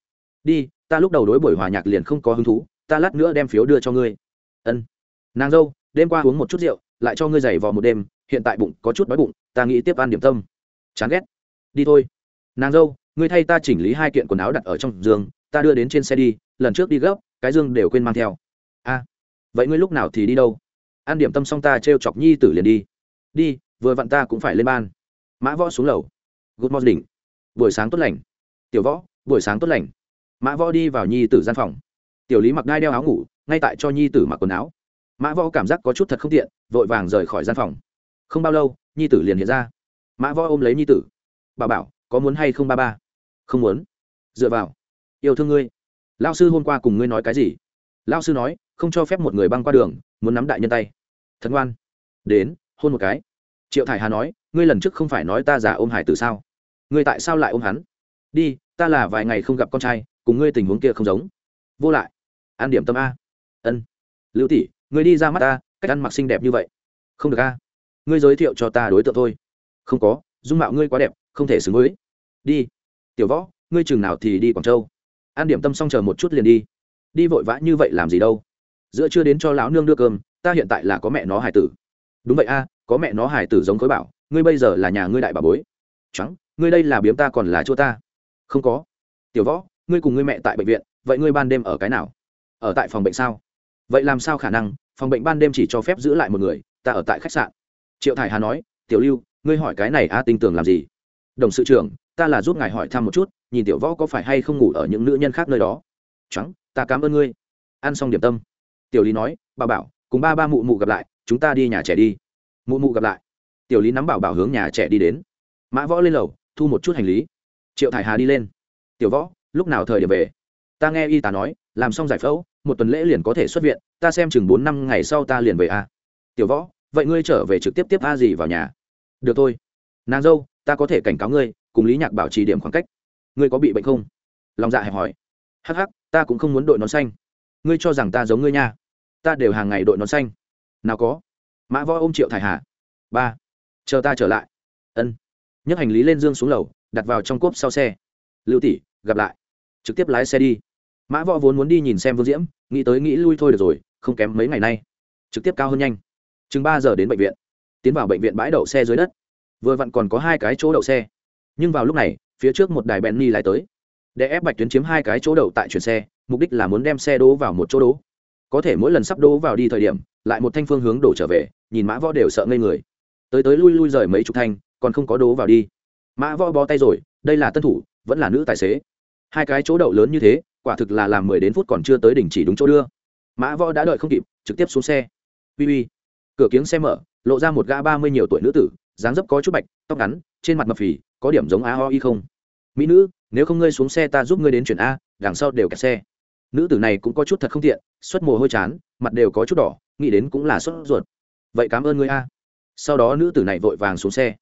Đi, ta lúc đầu đối buổi hòa nhạc liền không có hứng thú, ta lát nữa đem phiếu đưa cho ngươi. Ân. Nàng dâu, đêm qua uống một chút rượu, lại cho ngươi giày vò một đêm hiện tại bụng có chút đói bụng, ta nghĩ tiếp ăn điểm tâm. Chán ghét. Đi thôi. Nàng dâu, ngươi thay ta chỉnh lý hai kiện quần áo đặt ở trong giường, ta đưa đến trên xe đi, lần trước đi gấp, cái dương đều quên mang theo. A, vậy ngươi lúc nào thì đi đâu? Ăn điểm tâm xong ta t r e o chọc nhi tử liền đi. Đi, vừa vặn ta cũng phải lên ban. Mã võ xuống lầu. Good morning. Buổi sáng tốt lành. Tiểu võ, buổi sáng tốt lành. Mã võ đi vào nhi tử gian phòng. Tiểu lý mặc đai đeo áo ngủ, ngay tại cho nhi tử mặc quần áo. Mã võ cảm giác có chút thật không tiện, vội vàng rời khỏi gian phòng không bao lâu, nhi tử liền hiện ra. Mã võ ôm lấy nhi tử. Bà bảo, có muốn hay không ba ba? Không muốn. Dựa vào. Yêu thương ngươi. Lao sư hôm qua cùng ngươi nói cái gì? Lao sư nói, không cho phép một người băng qua đường, muốn nắm đại nhân tay. Thật ngoan. Đến, hôn một cái. Triệu thải hà nói, ngươi lần trước không phải nói ta giả ôm hải từ sao? Ngươi tại sao lại ôm hắn? Đi, ta là vài ngày không gặp con trai, cùng ngươi tình huống kia không giống. Vô lại. An điểm tâm a. Ân. Lưu tỷ, ngươi đi ra mắt ta, cách ăn mặc xinh đẹp như vậy. Không được a ngươi giới thiệu cho ta đối tượng thôi. Không có, dung mạo ngươi quá đẹp, không thể xứng với. Đi. Tiểu võ, ngươi chừng nào thì đi quảng châu. An điểm tâm xong chờ một chút liền đi. Đi vội vã như vậy làm gì đâu. Giữa chưa đến cho lão nương đưa cơm, ta hiện tại là có mẹ nó hải tử. Đúng vậy a, có mẹ nó hải tử giống khối bảo, ngươi bây giờ là nhà ngươi đại bà bối. Trắng, ngươi đây là biếm ta còn là chỗ ta. Không có. Tiểu võ, ngươi cùng ngươi mẹ tại bệnh viện, vậy ngươi ban đêm ở cái nào? Ở tại phòng bệnh sao? Vậy làm sao khả năng? Phòng bệnh ban đêm chỉ cho phép giữ lại một người, ta ở tại khách sạn triệu thải hà nói, tiểu lưu, ngươi hỏi cái này a tinh tường làm gì? Đồng sự trưởng, ta là giúp ngài hỏi thăm một chút, nhìn tiểu võ có phải hay không ngủ ở những nữ nhân khác nơi đó. Trắng, ta cảm ơn ngươi. Ăn xong điểm tâm, tiểu lý nói, bà bảo, cùng ba ba mụ mụ gặp lại, chúng ta đi nhà trẻ đi. Mụ mụ gặp lại, tiểu lý nắm bảo bảo hướng nhà trẻ đi đến. Mã võ lên lầu, thu một chút hành lý. Triệu thải hà đi lên. Tiểu võ, lúc nào thời điểm về? Ta nghe y tá nói, làm xong giải phẫu, một tuần lễ liền có thể xuất viện, ta xem chừng bốn năm ngày sau ta liền về a tiểu võ vậy ngươi trở về trực tiếp tiếp a gì vào nhà? Được thôi. Nàng dâu, ta có thể cảnh cáo ngươi, cùng lý nhạc bảo trì điểm khoảng cách. Ngươi có bị bệnh không? Lòng dạ hẹp hỏi. Hắc hắc, ta cũng không muốn đội nón xanh. Ngươi cho rằng ta giống ngươi nha. Ta đều hàng ngày đội nón xanh. Nào có. Mã võ ôm triệu thải hà. Ba. Chờ ta trở lại. Ân. Nhấc hành lý lên dương xuống lầu, đặt vào trong cốp sau xe. Lưu tỷ, gặp lại. Trực tiếp lái xe đi. Mã võ vốn muốn đi nhìn xem vương diễm, nghĩ tới nghĩ lui thôi được rồi, không kém mấy ngày nay. Trực tiếp cao hơn nhanh chừng ba giờ đến bệnh viện. Tiến vào bệnh viện bãi đậu xe dưới đất. Vừa vặn còn có hai cái chỗ đậu xe. Nhưng vào lúc này, phía trước một đài bèn ni lái tới. Để ép bạch tuyến chiếm hai cái chỗ đậu tại chuyển xe, mục đích là muốn đem xe đỗ vào một chỗ đỗ. Có thể mỗi lần sắp đỗ vào đi thời điểm, lại một thanh phương hướng đổ trở về, nhìn mã võ đều sợ ngây người. Tới tới lui lui rời mấy chục thanh, còn không có đỗ vào đi. Mã võ bó tay rồi, đây là tân thủ, vẫn là nữ tài xế. Hai cái chỗ đậu lớn như thế, quả thực là làm mười đến phút còn chưa tới đỉnh chỉ đúng chỗ đưa. Mã võ đã đợi không kịp, trực tiếp xuống xe. Uy uy cửa kiếng xe mở, lộ ra một gã ba mươi nhiều tuổi nữ tử, dáng dấp có chút bạch, tóc ngắn, trên mặt mập phì, có điểm giống a ho y không. Mỹ nữ, nếu không ngươi xuống xe ta giúp ngươi đến chuyển a, đằng sau đều kẹt xe. Nữ tử này cũng có chút thật không tiện, xuất mồ hôi chán, mặt đều có chút đỏ, nghĩ đến cũng là sốt ruột. Vậy cảm ơn ngươi a. Sau đó nữ tử này vội vàng xuống xe.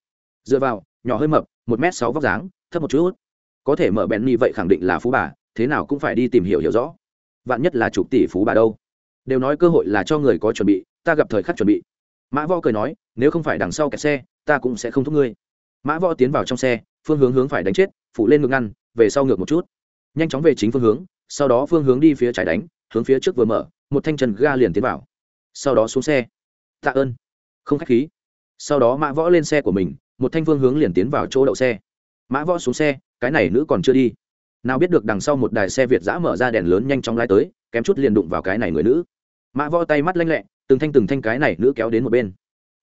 Dựa vào, nhỏ hơi mập, một m sáu vóc dáng, thấp một chút có thể mở bèn ni vậy khẳng định là phú bà, thế nào cũng phải đi tìm hiểu hiểu rõ. Vạn nhất là chục tỷ phú bà đâu. Đều nói cơ hội là cho người có chuẩn bị ta gặp thời khắc chuẩn bị. Mã võ cười nói, nếu không phải đằng sau kẹt xe, ta cũng sẽ không thúc ngươi. Mã võ tiến vào trong xe, phương hướng hướng phải đánh chết phụ lên ngược ngăn, về sau ngược một chút. Nhanh chóng về chính phương hướng, sau đó phương hướng đi phía trái đánh, hướng phía trước vừa mở, một thanh trần ga liền tiến vào. Sau đó xuống xe. Tạ ơn. Không k h á c h khí. Sau đó mã võ lên xe của mình, một thanh phương hướng liền tiến vào chỗ đậu xe. Mã võ xuống xe, cái này nữ còn chưa đi. Nào biết được đằng sau một đài xe việt giã mở ra đèn lớn nhanh chóng lái tới, kém chút liền đụng vào cái này người nữ. Mã võ tay mắt lanh lẹ từng thanh từng thanh cái này nữ kéo đến một bên.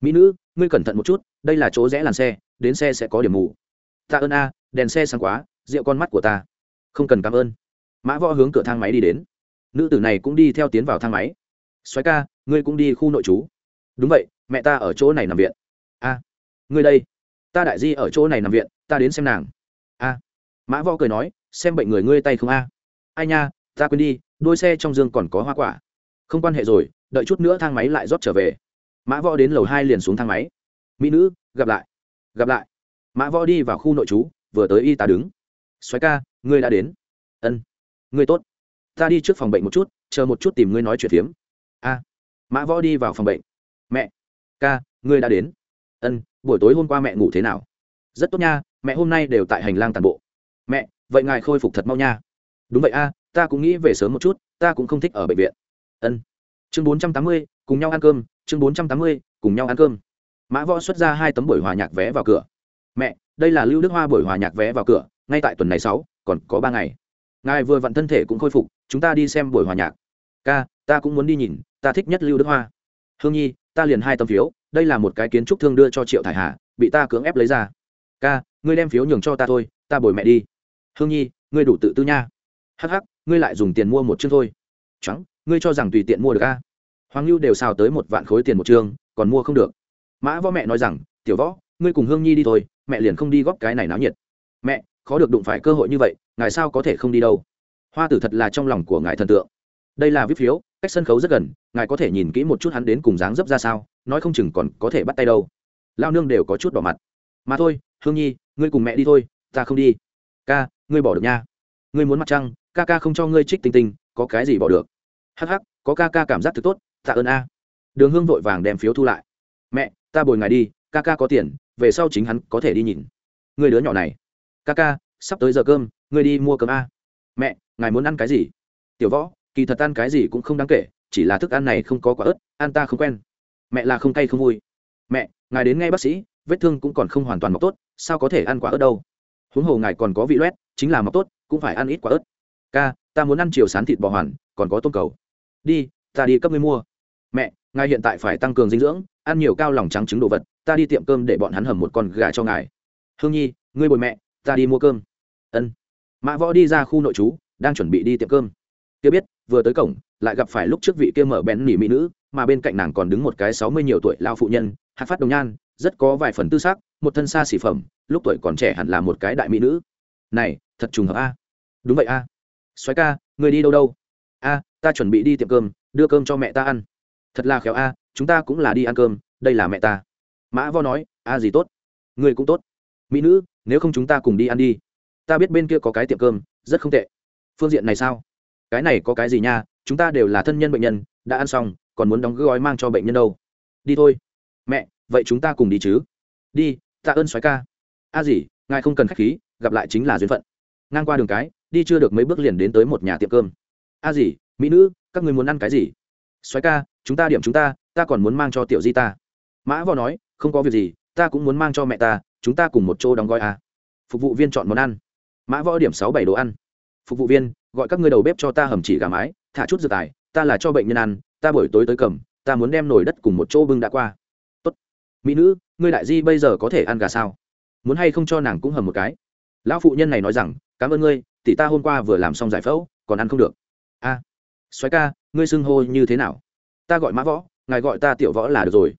Mỹ nữ, ngươi cẩn thận một chút, đây là chỗ rẽ làn xe, đến xe sẽ có điểm mù. Tạ ơn a, đèn xe sáng quá, rượu con mắt của ta. Không cần cảm ơn. Mã võ hướng cửa thang máy đi đến. Nữ tử này cũng đi theo tiến vào thang máy. Xoáy ca, ngươi cũng đi khu nội trú. Đúng vậy, mẹ ta ở chỗ này nằm viện. A, ngươi đây. Ta đại di ở chỗ này nằm viện, ta đến xem nàng. A. Mã võ cười nói, xem bệnh người ngươi tay không a? Ai nha, ta quên đi, đôi xe trong dương còn có hoa quả. Không quan hệ rồi đợi chút nữa thang máy lại rót trở về. Mã võ đến lầu hai liền xuống thang máy. Mỹ nữ, gặp lại gặp lại. Mã võ đi vào khu nội trú, vừa tới y tá đứng. Xoáy ca, ngươi đã đến. Ân, ngươi tốt. Ta đi trước phòng bệnh một chút, chờ một chút tìm ngươi nói chuyện phiếm. A. Mã võ đi vào phòng bệnh. Mẹ, ca, ngươi đã đến. Ân, buổi tối hôm qua mẹ ngủ thế nào? Rất tốt nha, mẹ hôm nay đều tại hành lang tàn bộ. Mẹ, vậy ngài khôi phục thật mau nha. Đúng vậy a, ta cũng nghĩ về sớm một chút, ta cũng không thích ở bệnh viện. Ân chương bốn trăm tám mươi, cùng nhau ăn cơm. Chương bốn trăm tám mươi, cùng nhau ăn cơm. Mã võ xuất ra hai tấm buổi hòa nhạc vé vào cửa. Mẹ, đây là lưu đức hoa buổi hòa nhạc vé vào cửa, ngay tại tuần này sáu, còn có ba ngày. Ngài vừa vặn thân thể cũng khôi phục, chúng ta đi xem buổi hòa nhạc. Ca, ta cũng muốn đi nhìn, ta thích nhất lưu đức hoa. Hương nhi, ta liền hai tấm phiếu, đây là một cái kiến trúc thương đưa cho triệu thải hà, bị ta cưỡng ép lấy ra. Ca, ngươi đem phiếu nhường cho ta thôi, ta bồi mẹ đi. Hương nhi, ngươi đủ tự tư nha. Hắc hắc, ngươi lại dùng tiền mua một chương thôi. Trắng ngươi cho rằng tùy tiện mua được a? Hoàng lưu đều xào tới một vạn khối tiền một trường, còn mua không được. Mã võ mẹ nói rằng tiểu võ ngươi cùng hương nhi đi thôi mẹ liền không đi góp cái này náo nhiệt. Mẹ khó được đụng phải cơ hội như vậy ngài sao có thể không đi đâu? Hoa tử thật là trong lòng của ngài thần tượng. Đây là viết phiếu cách sân khấu rất gần ngài có thể nhìn kỹ một chút hắn đến cùng dáng dấp ra sao nói không chừng còn có thể bắt tay đâu. Lao nương đều có chút đỏ mặt. Mà thôi hương nhi ngươi cùng mẹ đi thôi ta không đi. Ca ngươi bỏ được nha. Ngươi muốn mặt trăng ca ca không cho ngươi trích tinh tinh có cái gì bỏ được? Hắc hắc, có ca ca cảm giác thật tốt, tạ ơn a. Đường hương vội vàng đem phiếu thu lại. Mẹ, ta bồi ngài đi, ca ca có tiền, về sau chính hắn có thể đi nhìn. Người đứa nhỏ này. Ca ca, sắp tới giờ cơm người đi mua cơm a. Mẹ, ngài muốn ăn cái gì? Tiểu võ, kỳ thật ăn cái gì cũng không đáng kể, chỉ là thức ăn này không có quả ớt, ăn ta không quen. Mẹ là không cay không vui. Mẹ, ngài đến ngay bác sĩ, vết thương cũng còn không hoàn toàn mọc tốt, sao có thể ăn quả ớt đâu? Huống hồ ngài còn có vị loét, chính là mọc tốt, cũng phải ăn ít quả ớt. Ca, ta muốn ăn chiều sán thịt bò hoàn, còn có tôm cầu đi, ta đi cấp ngươi mua. Mẹ, ngài hiện tại phải tăng cường dinh dưỡng, ăn nhiều cao lòng trắng trứng đồ vật, ta đi tiệm cơm để bọn hắn hầm một con gà cho ngài. Hương nhi, ngươi bồi mẹ, ta đi mua cơm. Ân. Mã võ đi ra khu nội trú, đang chuẩn bị đi tiệm cơm. Kia biết, vừa tới cổng, lại gặp phải lúc trước vị kia mở bén nỉ mỹ nữ, mà bên cạnh nàng còn đứng một cái sáu mươi nhiều tuổi lao phụ nhân, hạt phát đồng nhan, rất có vài phần tư xác một thân xa xỉ phẩm, lúc tuổi còn trẻ hẳn là một cái đại mỹ nữ. Này, thật trùng hợp a. Đúng vậy a. Xoáy ca người đi đâu đâu? A ta chuẩn bị đi tiệm cơm, đưa cơm cho mẹ ta ăn. Thật là khéo a, chúng ta cũng là đi ăn cơm, đây là mẹ ta. Mã vo nói, a gì tốt? Người cũng tốt. Mỹ nữ, nếu không chúng ta cùng đi ăn đi. Ta biết bên kia có cái tiệm cơm, rất không tệ. Phương diện này sao? Cái này có cái gì nha, chúng ta đều là thân nhân bệnh nhân, đã ăn xong, còn muốn đóng gói mang cho bệnh nhân đâu. Đi thôi. Mẹ, vậy chúng ta cùng đi chứ. Đi, tạ ơn xoáy ca. A gì, ngài không cần k h á c h khí, gặp lại chính là duyên phận. Ngang qua đường cái, đi chưa được mấy bước liền đến tới một nhà tiệm cơm. A gì mỹ nữ các người muốn ăn cái gì xoáy ca chúng ta điểm chúng ta ta còn muốn mang cho tiểu di ta mã vò nói không có việc gì ta cũng muốn mang cho mẹ ta chúng ta cùng một chỗ đóng gói à. phục vụ viên chọn món ăn mã võ điểm sáu bảy đồ ăn phục vụ viên gọi các ngươi đầu bếp cho ta hầm chỉ gà mái thả chút dược tài ta là cho bệnh nhân ăn ta buổi tối tới cầm ta muốn đem nồi đất cùng một chỗ bưng đã qua tốt mỹ nữ ngươi đại di bây giờ có thể ăn gà sao muốn hay không cho nàng cũng hầm một cái lão phụ nhân này nói rằng cảm ơn ngươi tỷ ta hôm qua vừa làm xong giải phẫu còn ăn không được xoáy ca, ngươi xưng hô như thế nào? Ta gọi mã võ, ngài gọi ta tiểu võ là được rồi.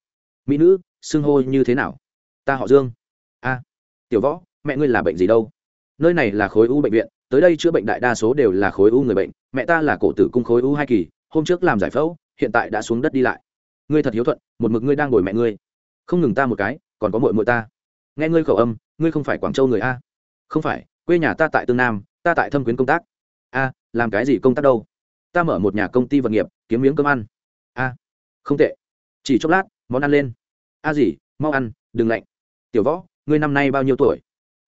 Mỹ nữ, xưng hô như thế nào? Ta họ dương. A, tiểu võ, mẹ ngươi là bệnh gì đâu? Nơi này là khối u bệnh viện, tới đây chữa bệnh đại đa số đều là khối u người bệnh. Mẹ ta là cổ tử cung khối u hai kỳ, hôm trước làm giải phẫu, hiện tại đã xuống đất đi lại. Ngươi thật hiếu thuận, một mực ngươi đang ngồi mẹ ngươi. Không ngừng ta một cái, còn có mội mội ta. Nghe ngươi khẩu âm, ngươi không phải quảng châu người a. Không phải, quê nhà ta tại tương nam, ta tại thâm quyến công tác. A, làm cái gì công tác đâu? Ta mở một nhà công ty vật nghiệp, kiếm miếng cơm ăn. A, không tệ. Chỉ chốc lát, món ăn lên. A gì mau ăn, đừng lạnh. Tiểu võ, ngươi năm nay bao nhiêu tuổi?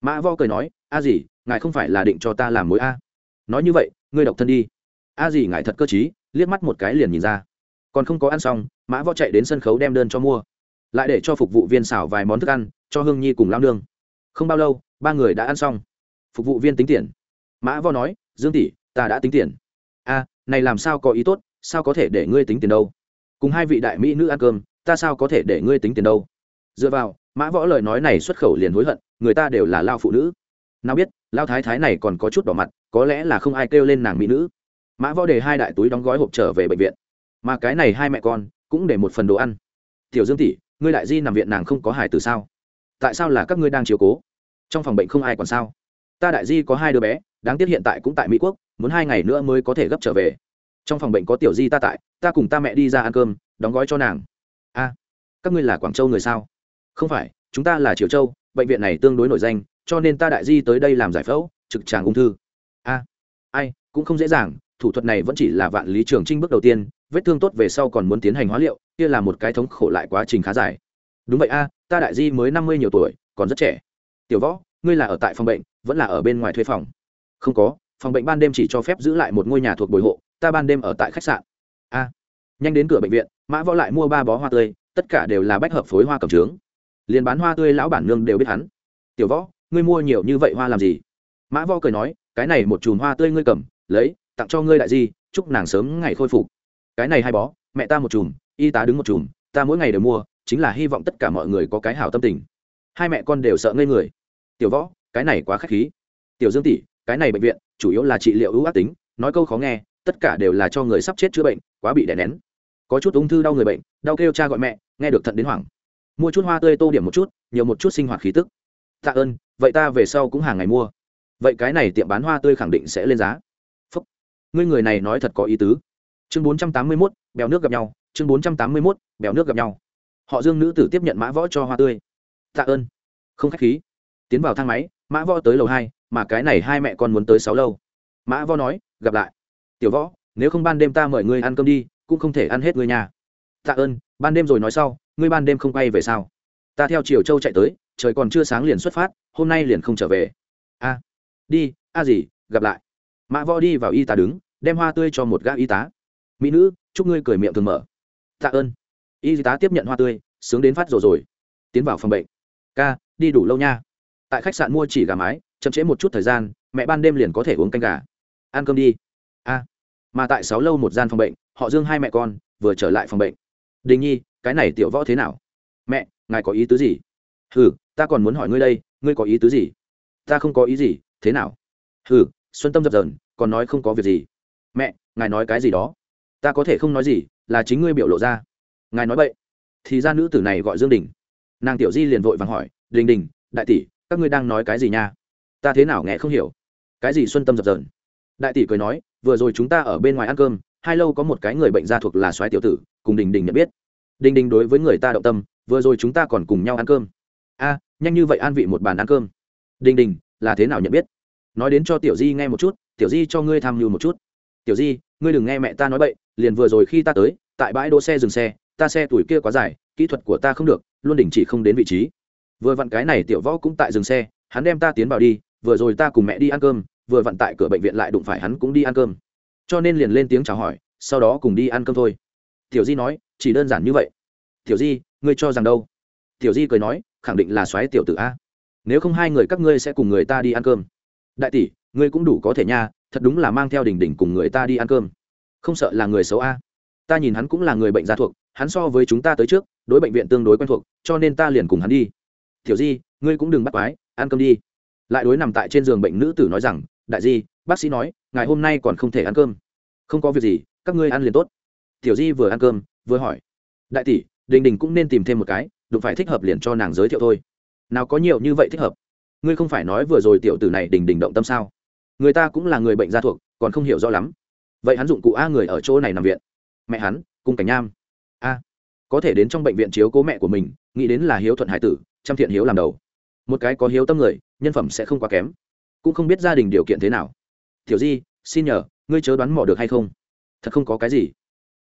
Mã võ cười nói, a gì ngài không phải là định cho ta làm mối a. Nói như vậy, ngươi độc thân đi. A gì ngài thật cơ t liếc mắt một cái liền nhìn ra. Còn không có ăn xong, mã võ chạy đến sân khấu đem đơn cho mua. Lại để cho phục vụ viên xào vài món thức ăn, cho hương nhi cùng lao nương. Không bao lâu, ba người đã ăn xong. Phục vụ viên tính tiền. Mã võ nói, dương tỷ, ta đã tính tiền. A này làm sao có ý tốt, sao có thể để ngươi tính tiền đâu? Cùng hai vị đại mỹ nữ ăn cơm, ta sao có thể để ngươi tính tiền đâu? Dựa vào, mã võ lời nói này xuất khẩu liền hối hận, người ta đều là lao phụ nữ. Nào biết, lao thái thái này còn có chút đỏ mặt, có lẽ là không ai kêu lên nàng mỹ nữ. Mã võ để hai đại túi đóng gói hộp trở về bệnh viện. Mà cái này hai mẹ con, cũng để một phần đồ ăn. Tiểu dương tỷ, ngươi đại di nằm viện nàng không có hài từ sao? Tại sao là các ngươi đang chiếu cố? Trong phòng bệnh không ai còn sao? Ta đại di có hai đứa bé, đáng tiếc hiện tại cũng tại mỹ quốc, muốn hai ngày nữa mới có thể gấp trở về. Trong phòng bệnh có tiểu di ta tại, ta cùng ta mẹ đi ra ăn cơm, đóng gói cho nàng. A, các ngươi là quảng châu người sao? Không phải, chúng ta là triều châu, bệnh viện này tương đối nổi danh, cho nên ta đại di tới đây làm giải phẫu, trực tràng ung thư. A, ai, cũng không dễ dàng, thủ thuật này vẫn chỉ là vạn lý trường trinh bước đầu tiên, vết thương tốt về sau còn muốn tiến hành hóa liệu, kia là một cái thống khổ lại quá trình khá dài. Đúng vậy a, ta đại di mới năm mươi nhiều tuổi, còn rất trẻ. Tiểu võ ngươi là ở tại phòng bệnh, vẫn là ở bên ngoài thuê phòng? Không có, phòng bệnh ban đêm chỉ cho phép giữ lại một ngôi nhà thuộc bồi hộ, ta ban đêm ở tại khách sạn. A, nhanh đến cửa bệnh viện, mã võ lại mua ba bó hoa tươi, tất cả đều là bách hợp phối hoa cầm trướng. Liền bán hoa tươi lão bản nương đều biết hắn. Tiểu võ, ngươi mua nhiều như vậy hoa làm gì? Mã võ cười nói, cái này một chùm hoa tươi ngươi cầm, lấy, tặng cho ngươi đại di, chúc nàng sớm ngày khôi phục. Cái này hai bó, mẹ ta một chùm, y tá đứng một chùm, ta mỗi ngày đều mua, chính là hy vọng tất cả mọi người có cái hảo tâm tình. Hai mẹ con đều sợ ngây người tiểu võ, cái này quá k h á c h khí. Tiểu dương tỷ, cái này bệnh viện, chủ yếu là trị liệu ưu ác tính, nói câu khó nghe, tất cả đều là cho người sắp chết chữa bệnh, quá bị đè nén. Có chút ung thư đau người bệnh, đau kêu cha gọi mẹ, nghe được thận đến hoảng. Mua chút hoa tươi tô điểm một chút, nhiều một chút sinh hoạt khí tức. Tạ ơn, vậy ta về sau cũng hàng ngày mua. Vậy cái này tiệm bán hoa tươi khẳng định sẽ lên giá. Phúc. Ngươi người này nói thật có ý tứ. Chương bốn trăm tám mươi mốt, bèo nước gặp nhau. Chương bốn trăm tám mươi mốt, bèo nước gặp nhau. Họ dương nữ tử tiếp nhận mã võ cho hoa tươi. Tạ ơn. Không k h á c h khí tiến vào thang máy, mã võ tới lầu hai, mà cái này hai mẹ con muốn tới sáu lâu. Mã võ nói, gặp lại. Tiểu võ, nếu không ban đêm ta mời ngươi ăn cơm đi, cũng không thể ăn hết ngươi nhà. Tạ ơn, ban đêm rồi nói sau, ngươi ban đêm không quay về sao? Ta theo chiều châu chạy tới, trời còn chưa sáng liền xuất phát, hôm nay liền không trở về. A, đi, a gì, gặp lại. Mã võ đi vào y tá đứng, đem hoa tươi cho một gã y tá. Mỹ nữ, chúc ngươi cười miệng thường mở. Tạ ơn. Y tá tiếp nhận hoa tươi, sướng đến phát rồi rồi. Tiến vào phòng bệnh. Ca, đi đủ lâu nha tại khách sạn mua chỉ gà mái, chậm trễ một chút thời gian, mẹ ban đêm liền có thể uống canh gà. Ăn cơm đi. A. Mà tại sáu lâu một gian phòng bệnh, họ dương hai mẹ con vừa trở lại phòng bệnh. Đình nhi, cái này tiểu võ thế nào? Mẹ, ngài có ý tứ gì? Ừ ta còn muốn hỏi ngươi đây, ngươi có ý tứ gì? Ta không có ý gì, thế nào? Ừ xuân tâm dập dờn, còn nói không có việc gì. Mẹ, ngài nói cái gì đó? Ta có thể không nói gì, là chính ngươi biểu lộ ra. Ngài nói vậy thì ra nữ tử này gọi dương đình. Nàng tiểu di liền vội vàng hỏi, đình đình, đại tỷ các ngươi đang nói cái gì nha? Ta thế nào nghe không hiểu. Cái gì xuân tâm dập dờn? Đại tỷ cười nói, vừa rồi chúng ta ở bên ngoài ăn cơm, hai lâu có một cái người bệnh gia thuộc là soái tiểu tử, cùng đình đình nhận biết. Đình đình đối với người ta động tâm, vừa rồi chúng ta còn cùng nhau ăn cơm. A, nhanh như vậy an vị một bàn ăn cơm. Đình đình, là thế nào nhận biết? Nói đến cho tiểu di nghe một chút, tiểu di cho ngươi tham mưu một chút. Tiểu di, ngươi đừng nghe mẹ ta nói bậy, liền vừa rồi khi ta tới, tại bãi đỗ xe dừng xe, ta xe tuổi kia quá dài, kỹ thuật của ta không được, luôn đình chỉ không đến vị trí vừa vặn cái này tiểu võ cũng tại dừng xe, hắn đem ta tiến vào đi, vừa rồi ta cùng mẹ đi ăn cơm, vừa vặn tại cửa bệnh viện lại đụng phải hắn cũng đi ăn cơm. Cho nên liền lên tiếng chào hỏi, sau đó cùng đi ăn cơm thôi. Tiểu di nói, chỉ đơn giản như vậy. Tiểu di, ngươi cho rằng đâu? Tiểu di cười nói, khẳng định là soái tiểu tử a. Nếu không hai người các ngươi sẽ cùng người ta đi ăn cơm. Đại tỷ, ngươi cũng đủ có thể nha, thật đúng là mang theo đình đình cùng người ta đi ăn cơm. Không sợ là người xấu a. Ta nhìn hắn cũng là người bệnh gia thuộc, hắn so với chúng ta tới trước, đối bệnh viện tương đối quen thuộc, cho nên ta liền cùng hắn đi tiểu di, ngươi cũng đừng bắt quái, ăn cơm đi. Lại đối nằm tại trên giường bệnh nữ tử nói rằng, đại di, bác sĩ nói ngày hôm nay còn không thể ăn cơm. Không có việc gì, các ngươi ăn liền tốt. Tiểu di vừa ăn cơm, vừa hỏi, đại tỷ, đình đình cũng nên tìm thêm một cái, đụng phải thích hợp liền cho nàng giới thiệu thôi. Nào có nhiều như vậy thích hợp? Ngươi không phải nói vừa rồi tiểu tử này đình đình động tâm sao? Người ta cũng là người bệnh gia thuộc, còn không hiểu rõ lắm. Vậy hắn dụng cụ a người ở chỗ này nằm viện. Mẹ hắn cung cảnh nham. A, có thể đến trong bệnh viện chiếu cố mẹ của mình, nghĩ đến là hiếu thuận hải tử trăm thiện hiếu làm đầu. Một cái có hiếu tâm người, nhân phẩm sẽ không quá kém. Cũng không biết gia đình điều kiện thế nào. Tiểu di, xin nhờ, ngươi chớ đoán mò được hay không? Thật không có cái gì.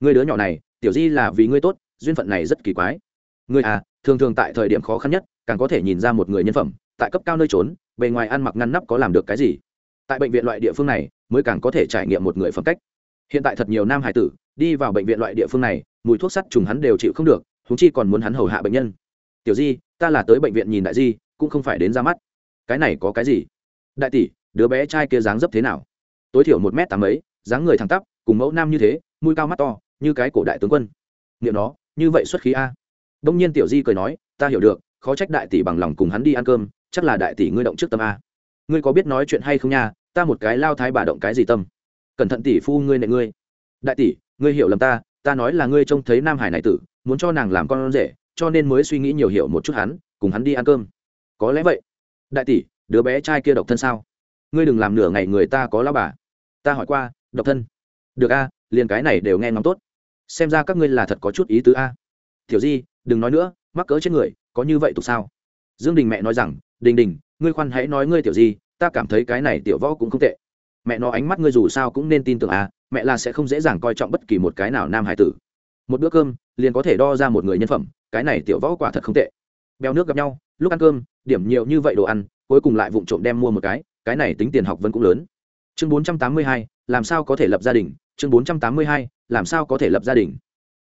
Ngươi đứa nhỏ này, tiểu di là vì ngươi tốt, duyên phận này rất kỳ quái. Ngươi à thường thường tại thời điểm khó khăn nhất, càng có thể nhìn ra một người nhân phẩm, tại cấp cao nơi trốn, bề ngoài ăn mặc ngăn nắp có làm được cái gì? Tại bệnh viện loại địa phương này, mới càng có thể trải nghiệm một người phẩm cách. Hiện tại thật nhiều nam hải tử, đi vào bệnh viện loại địa phương này, mùi thuốc sắt trùng hắn đều chịu không được húng chi còn muốn hắn hầu hạ bệnh nhân tiểu di, ta là tới bệnh viện nhìn đại di, cũng không phải đến ra mắt. Cái này có cái gì? Đại tỷ, đứa bé trai kia dáng dấp thế nào? Tối thiểu một m tám ấy dáng người thẳng tắp, cùng mẫu nam như thế, mũi cao mắt to, như cái cổ đại tướng quân. Niệm nó, như vậy xuất khí a. Đông nhiên tiểu di cười nói, ta hiểu được, khó trách đại tỷ bằng lòng cùng hắn đi ăn cơm, chắc là đại tỷ ngươi động trước tâm a. Ngươi có biết nói chuyện hay không nha, ta một cái lao thái bà động cái gì tâm? Cẩn thận tỷ phu ngươi nệ ngươi. Đại tỷ, ngươi hiểu lầm ta ta nói là ngươi trông thấy nam hải này tử, muốn cho nàng làm con rể cho nên mới suy nghĩ nhiều hiểu một chút hắn, cùng hắn đi ăn cơm. Có lẽ vậy. Đại tỷ, đứa bé trai kia độc thân sao? Ngươi đừng làm nửa ngày người ta có lao bà. Ta hỏi qua, độc thân. Được a, liền cái này đều nghe ngóng tốt. Xem ra các ngươi là thật có chút ý tứ a. Tiểu di, đừng nói nữa, mắc cỡ trên người, có như vậy tục sao? Dương đình mẹ nói rằng, đình đình, ngươi khoan hãy nói ngươi tiểu di, ta cảm thấy cái này tiểu võ cũng không tệ. Mẹ nó ánh mắt ngươi dù sao cũng nên tin tưởng a, mẹ là sẽ không dễ dàng coi trọng bất kỳ một cái nào nam hải tử. Một bữa cơm, liền có thể đo ra một người nhân phẩm cái này tiểu võ quả thật không tệ. Bèo nước gặp nhau, lúc ăn cơm, điểm nhiều như vậy đồ ăn, cuối cùng lại vụng trộm đem mua một cái cái này tính tiền học vẫn cũng lớn. Chương bốn trăm tám mươi hai, làm sao có thể lập gia đình? Chương bốn trăm tám mươi hai, làm sao có thể lập gia đình?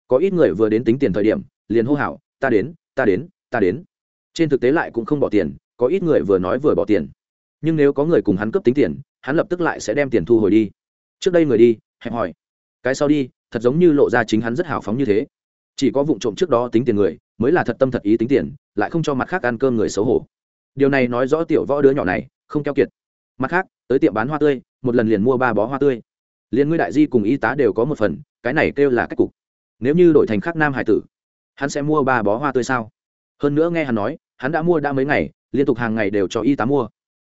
Có ít người vừa đến tính tiền thời điểm, liền hô hào, ta đến ta đến ta đến. Trên thực tế lại cũng không bỏ tiền, có ít người vừa nói vừa bỏ tiền. Nhưng nếu có người cùng hắn cướp tính tiền, hắn lập tức lại sẽ đem tiền thu hồi đi. Trước đây người đi, hẹp hỏi. Cái sau đi, thật giống như lộ ra chính hắn rất hào phóng như thế chỉ có vụ trộm trước đó tính tiền người, mới là thật tâm thật ý tính tiền, lại không cho mặt khác ăn cơm người xấu hổ. Điều này nói rõ tiểu võ đứa nhỏ này, không keo kiệt. Mặt khác, tới tiệm bán hoa tươi, một lần liền mua ba bó hoa tươi. Liền ngươi đại di cùng y tá đều có một phần, cái này kêu là cách cục. Nếu như đổi thành khắc nam hải tử, hắn sẽ mua ba bó hoa tươi sao? Hơn nữa nghe hắn nói, hắn đã mua đã mấy ngày, liên tục hàng ngày đều cho y tá mua.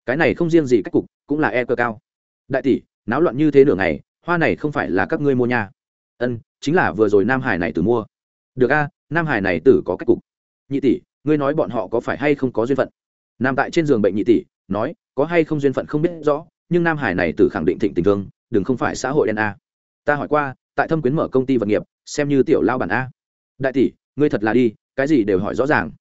Cái này không riêng gì cách cục, cũng là e cơ cao. Đại tỷ, náo loạn như thế nửa ngày, hoa này không phải là các ngươi mua nha. Ân, chính là vừa rồi nam hải này từ mua được a, nam hải này tử có cách cục. Nhị tỷ, ngươi nói bọn họ có phải hay không có duyên phận? Nam tại trên giường bệnh nhị tỷ, nói, có hay không duyên phận không biết rõ, nhưng nam hải này tử khẳng định thịnh tình thương, đừng không phải xã hội đen a. Ta hỏi qua, tại thâm quyến mở công ty vật nghiệp, xem như tiểu lao bản a. Đại tỷ, ngươi thật là đi, cái gì đều hỏi rõ ràng.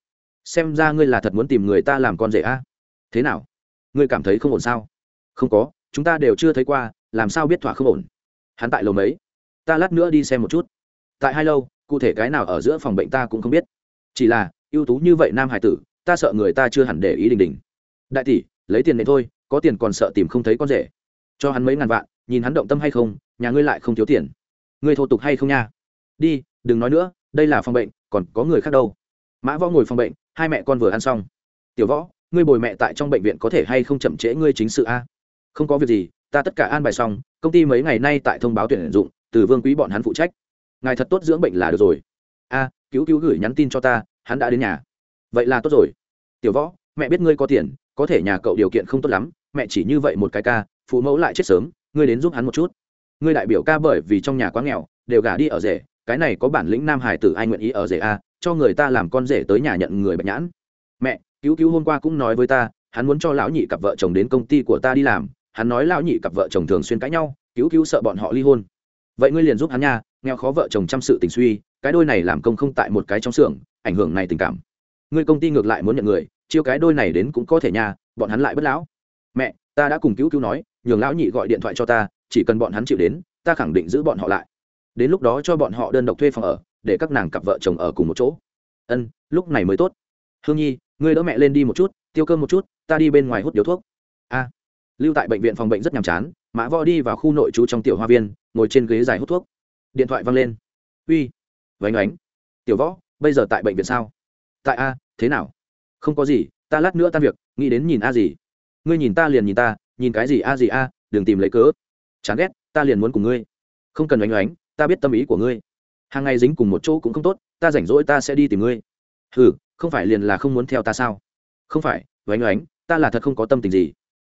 Xem ra ngươi là thật muốn tìm người ta làm con rể a. Thế nào? Ngươi cảm thấy không ổn sao? Không có, chúng ta đều chưa thấy qua, làm sao biết thỏa không ổn? Hắn tại lầu mấy? Ta lát nữa đi xem một chút. Tại hai lâu cụ thể cái nào ở giữa phòng bệnh ta cũng không biết. Chỉ là, ưu tú như vậy nam hải tử, ta sợ người ta chưa hẳn để ý đình đình. Đại tỷ, lấy tiền này thôi, có tiền còn sợ tìm không thấy con rể. Cho hắn mấy ngàn vạn, nhìn hắn động tâm hay không, nhà ngươi lại không thiếu tiền. Ngươi thô tục hay không nha? Đi, đừng nói nữa, đây là phòng bệnh, còn có người khác đâu. Mã võ ngồi phòng bệnh, hai mẹ con vừa ăn xong. Tiểu võ, ngươi bồi mẹ tại trong bệnh viện có thể hay không chậm trễ ngươi chính sự a? Không có việc gì, ta tất cả an bài xong, công ty mấy ngày nay tại thông báo tuyển dụng, từ vương quý bọn hắn phụ trách ngài thật tốt dưỡng bệnh là được rồi. A, cứu cứu gửi nhắn tin cho ta, hắn đã đến nhà. Vậy là tốt rồi. Tiểu võ, mẹ biết ngươi có tiền, có thể nhà cậu điều kiện không tốt lắm, mẹ chỉ như vậy một cái ca, phụ mẫu lại chết sớm, ngươi đến giúp hắn một chút. Ngươi đại biểu ca bởi vì trong nhà quá nghèo, đều gả đi ở rể, cái này có bản lĩnh nam hải tử ai nguyện ý ở rể a, cho người ta làm con rể tới nhà nhận người bệnh nhãn. Mẹ, cứu cứu hôm qua cũng nói với ta, hắn muốn cho lão nhị cặp vợ chồng đến công ty của ta đi làm, hắn nói lão nhị cặp vợ chồng thường xuyên cãi nhau, cứu cứu sợ bọn họ ly hôn. Vậy ngươi liền giúp hắn nha nghèo khó vợ chồng chăm sự tình suy, cái đôi này làm công không tại một cái trong xưởng, ảnh hưởng này tình cảm. Ngươi công ty ngược lại muốn nhận người, chiêu cái đôi này đến cũng có thể nha, bọn hắn lại bất lão. Mẹ, ta đã cùng cứu cứu nói, nhường lão nhị gọi điện thoại cho ta, chỉ cần bọn hắn chịu đến, ta khẳng định giữ bọn họ lại. Đến lúc đó cho bọn họ đơn độc thuê phòng ở, để các nàng cặp vợ chồng ở cùng một chỗ. Ân, lúc này mới tốt. Hương nhi, ngươi đỡ mẹ lên đi một chút, tiêu cơm một chút, ta đi bên ngoài hút điếu thuốc. A. Lưu tại bệnh viện phòng bệnh rất nhàm chán, mã võ đi vào khu nội trú trong tiểu hoa viên, ngồi trên ghế dài hút thuốc điện thoại văng lên. Uy, vánh ánh tiểu võ, bây giờ tại bệnh viện sao? Tại a, thế nào? Không có gì, ta lát nữa tan việc, nghĩ đến nhìn a gì. Ngươi nhìn ta liền nhìn ta, nhìn cái gì a gì a, đừng tìm lấy cớ. Chán ghét, ta liền muốn cùng ngươi. Không cần oanh oánh ta biết tâm ý của ngươi. Hàng ngày dính cùng một chỗ cũng không tốt, ta rảnh rỗi ta sẽ đi tìm ngươi. Ừ không phải liền là không muốn theo ta sao? Không phải oanh oánh ta là thật không có tâm tình gì.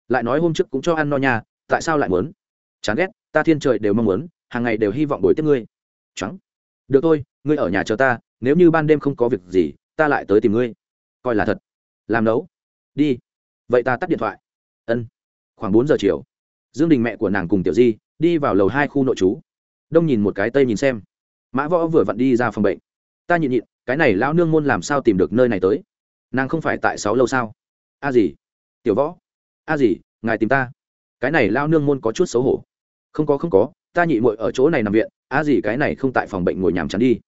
Lại nói hôm trước cũng cho ăn no nha, tại sao lại muốn? Chán ghét, ta thiên trời đều mong muốn hàng ngày đều hy vọng buổi tiếp ngươi. Trắng được thôi, ngươi ở nhà chờ ta, nếu như ban đêm không có việc gì, ta lại tới tìm ngươi. Coi là thật. Làm nấu. Đi. Vậy ta tắt điện thoại. Ân. Khoảng bốn giờ chiều, dương đình mẹ của nàng cùng tiểu di đi vào lầu hai khu nội trú. Đông nhìn một cái tây nhìn xem. Mã võ vừa vặn đi ra phòng bệnh. Ta nhịn nhịn, cái này lão nương môn làm sao tìm được nơi này tới? Nàng không phải tại sáu lâu sao? A gì? Tiểu võ. A gì, ngài tìm ta. Cái này lao nương môn có chút xấu hổ. Không có không có ta nhị muội ở chỗ này nằm viện a gì cái này không tại phòng bệnh ngồi nhàm chán đi.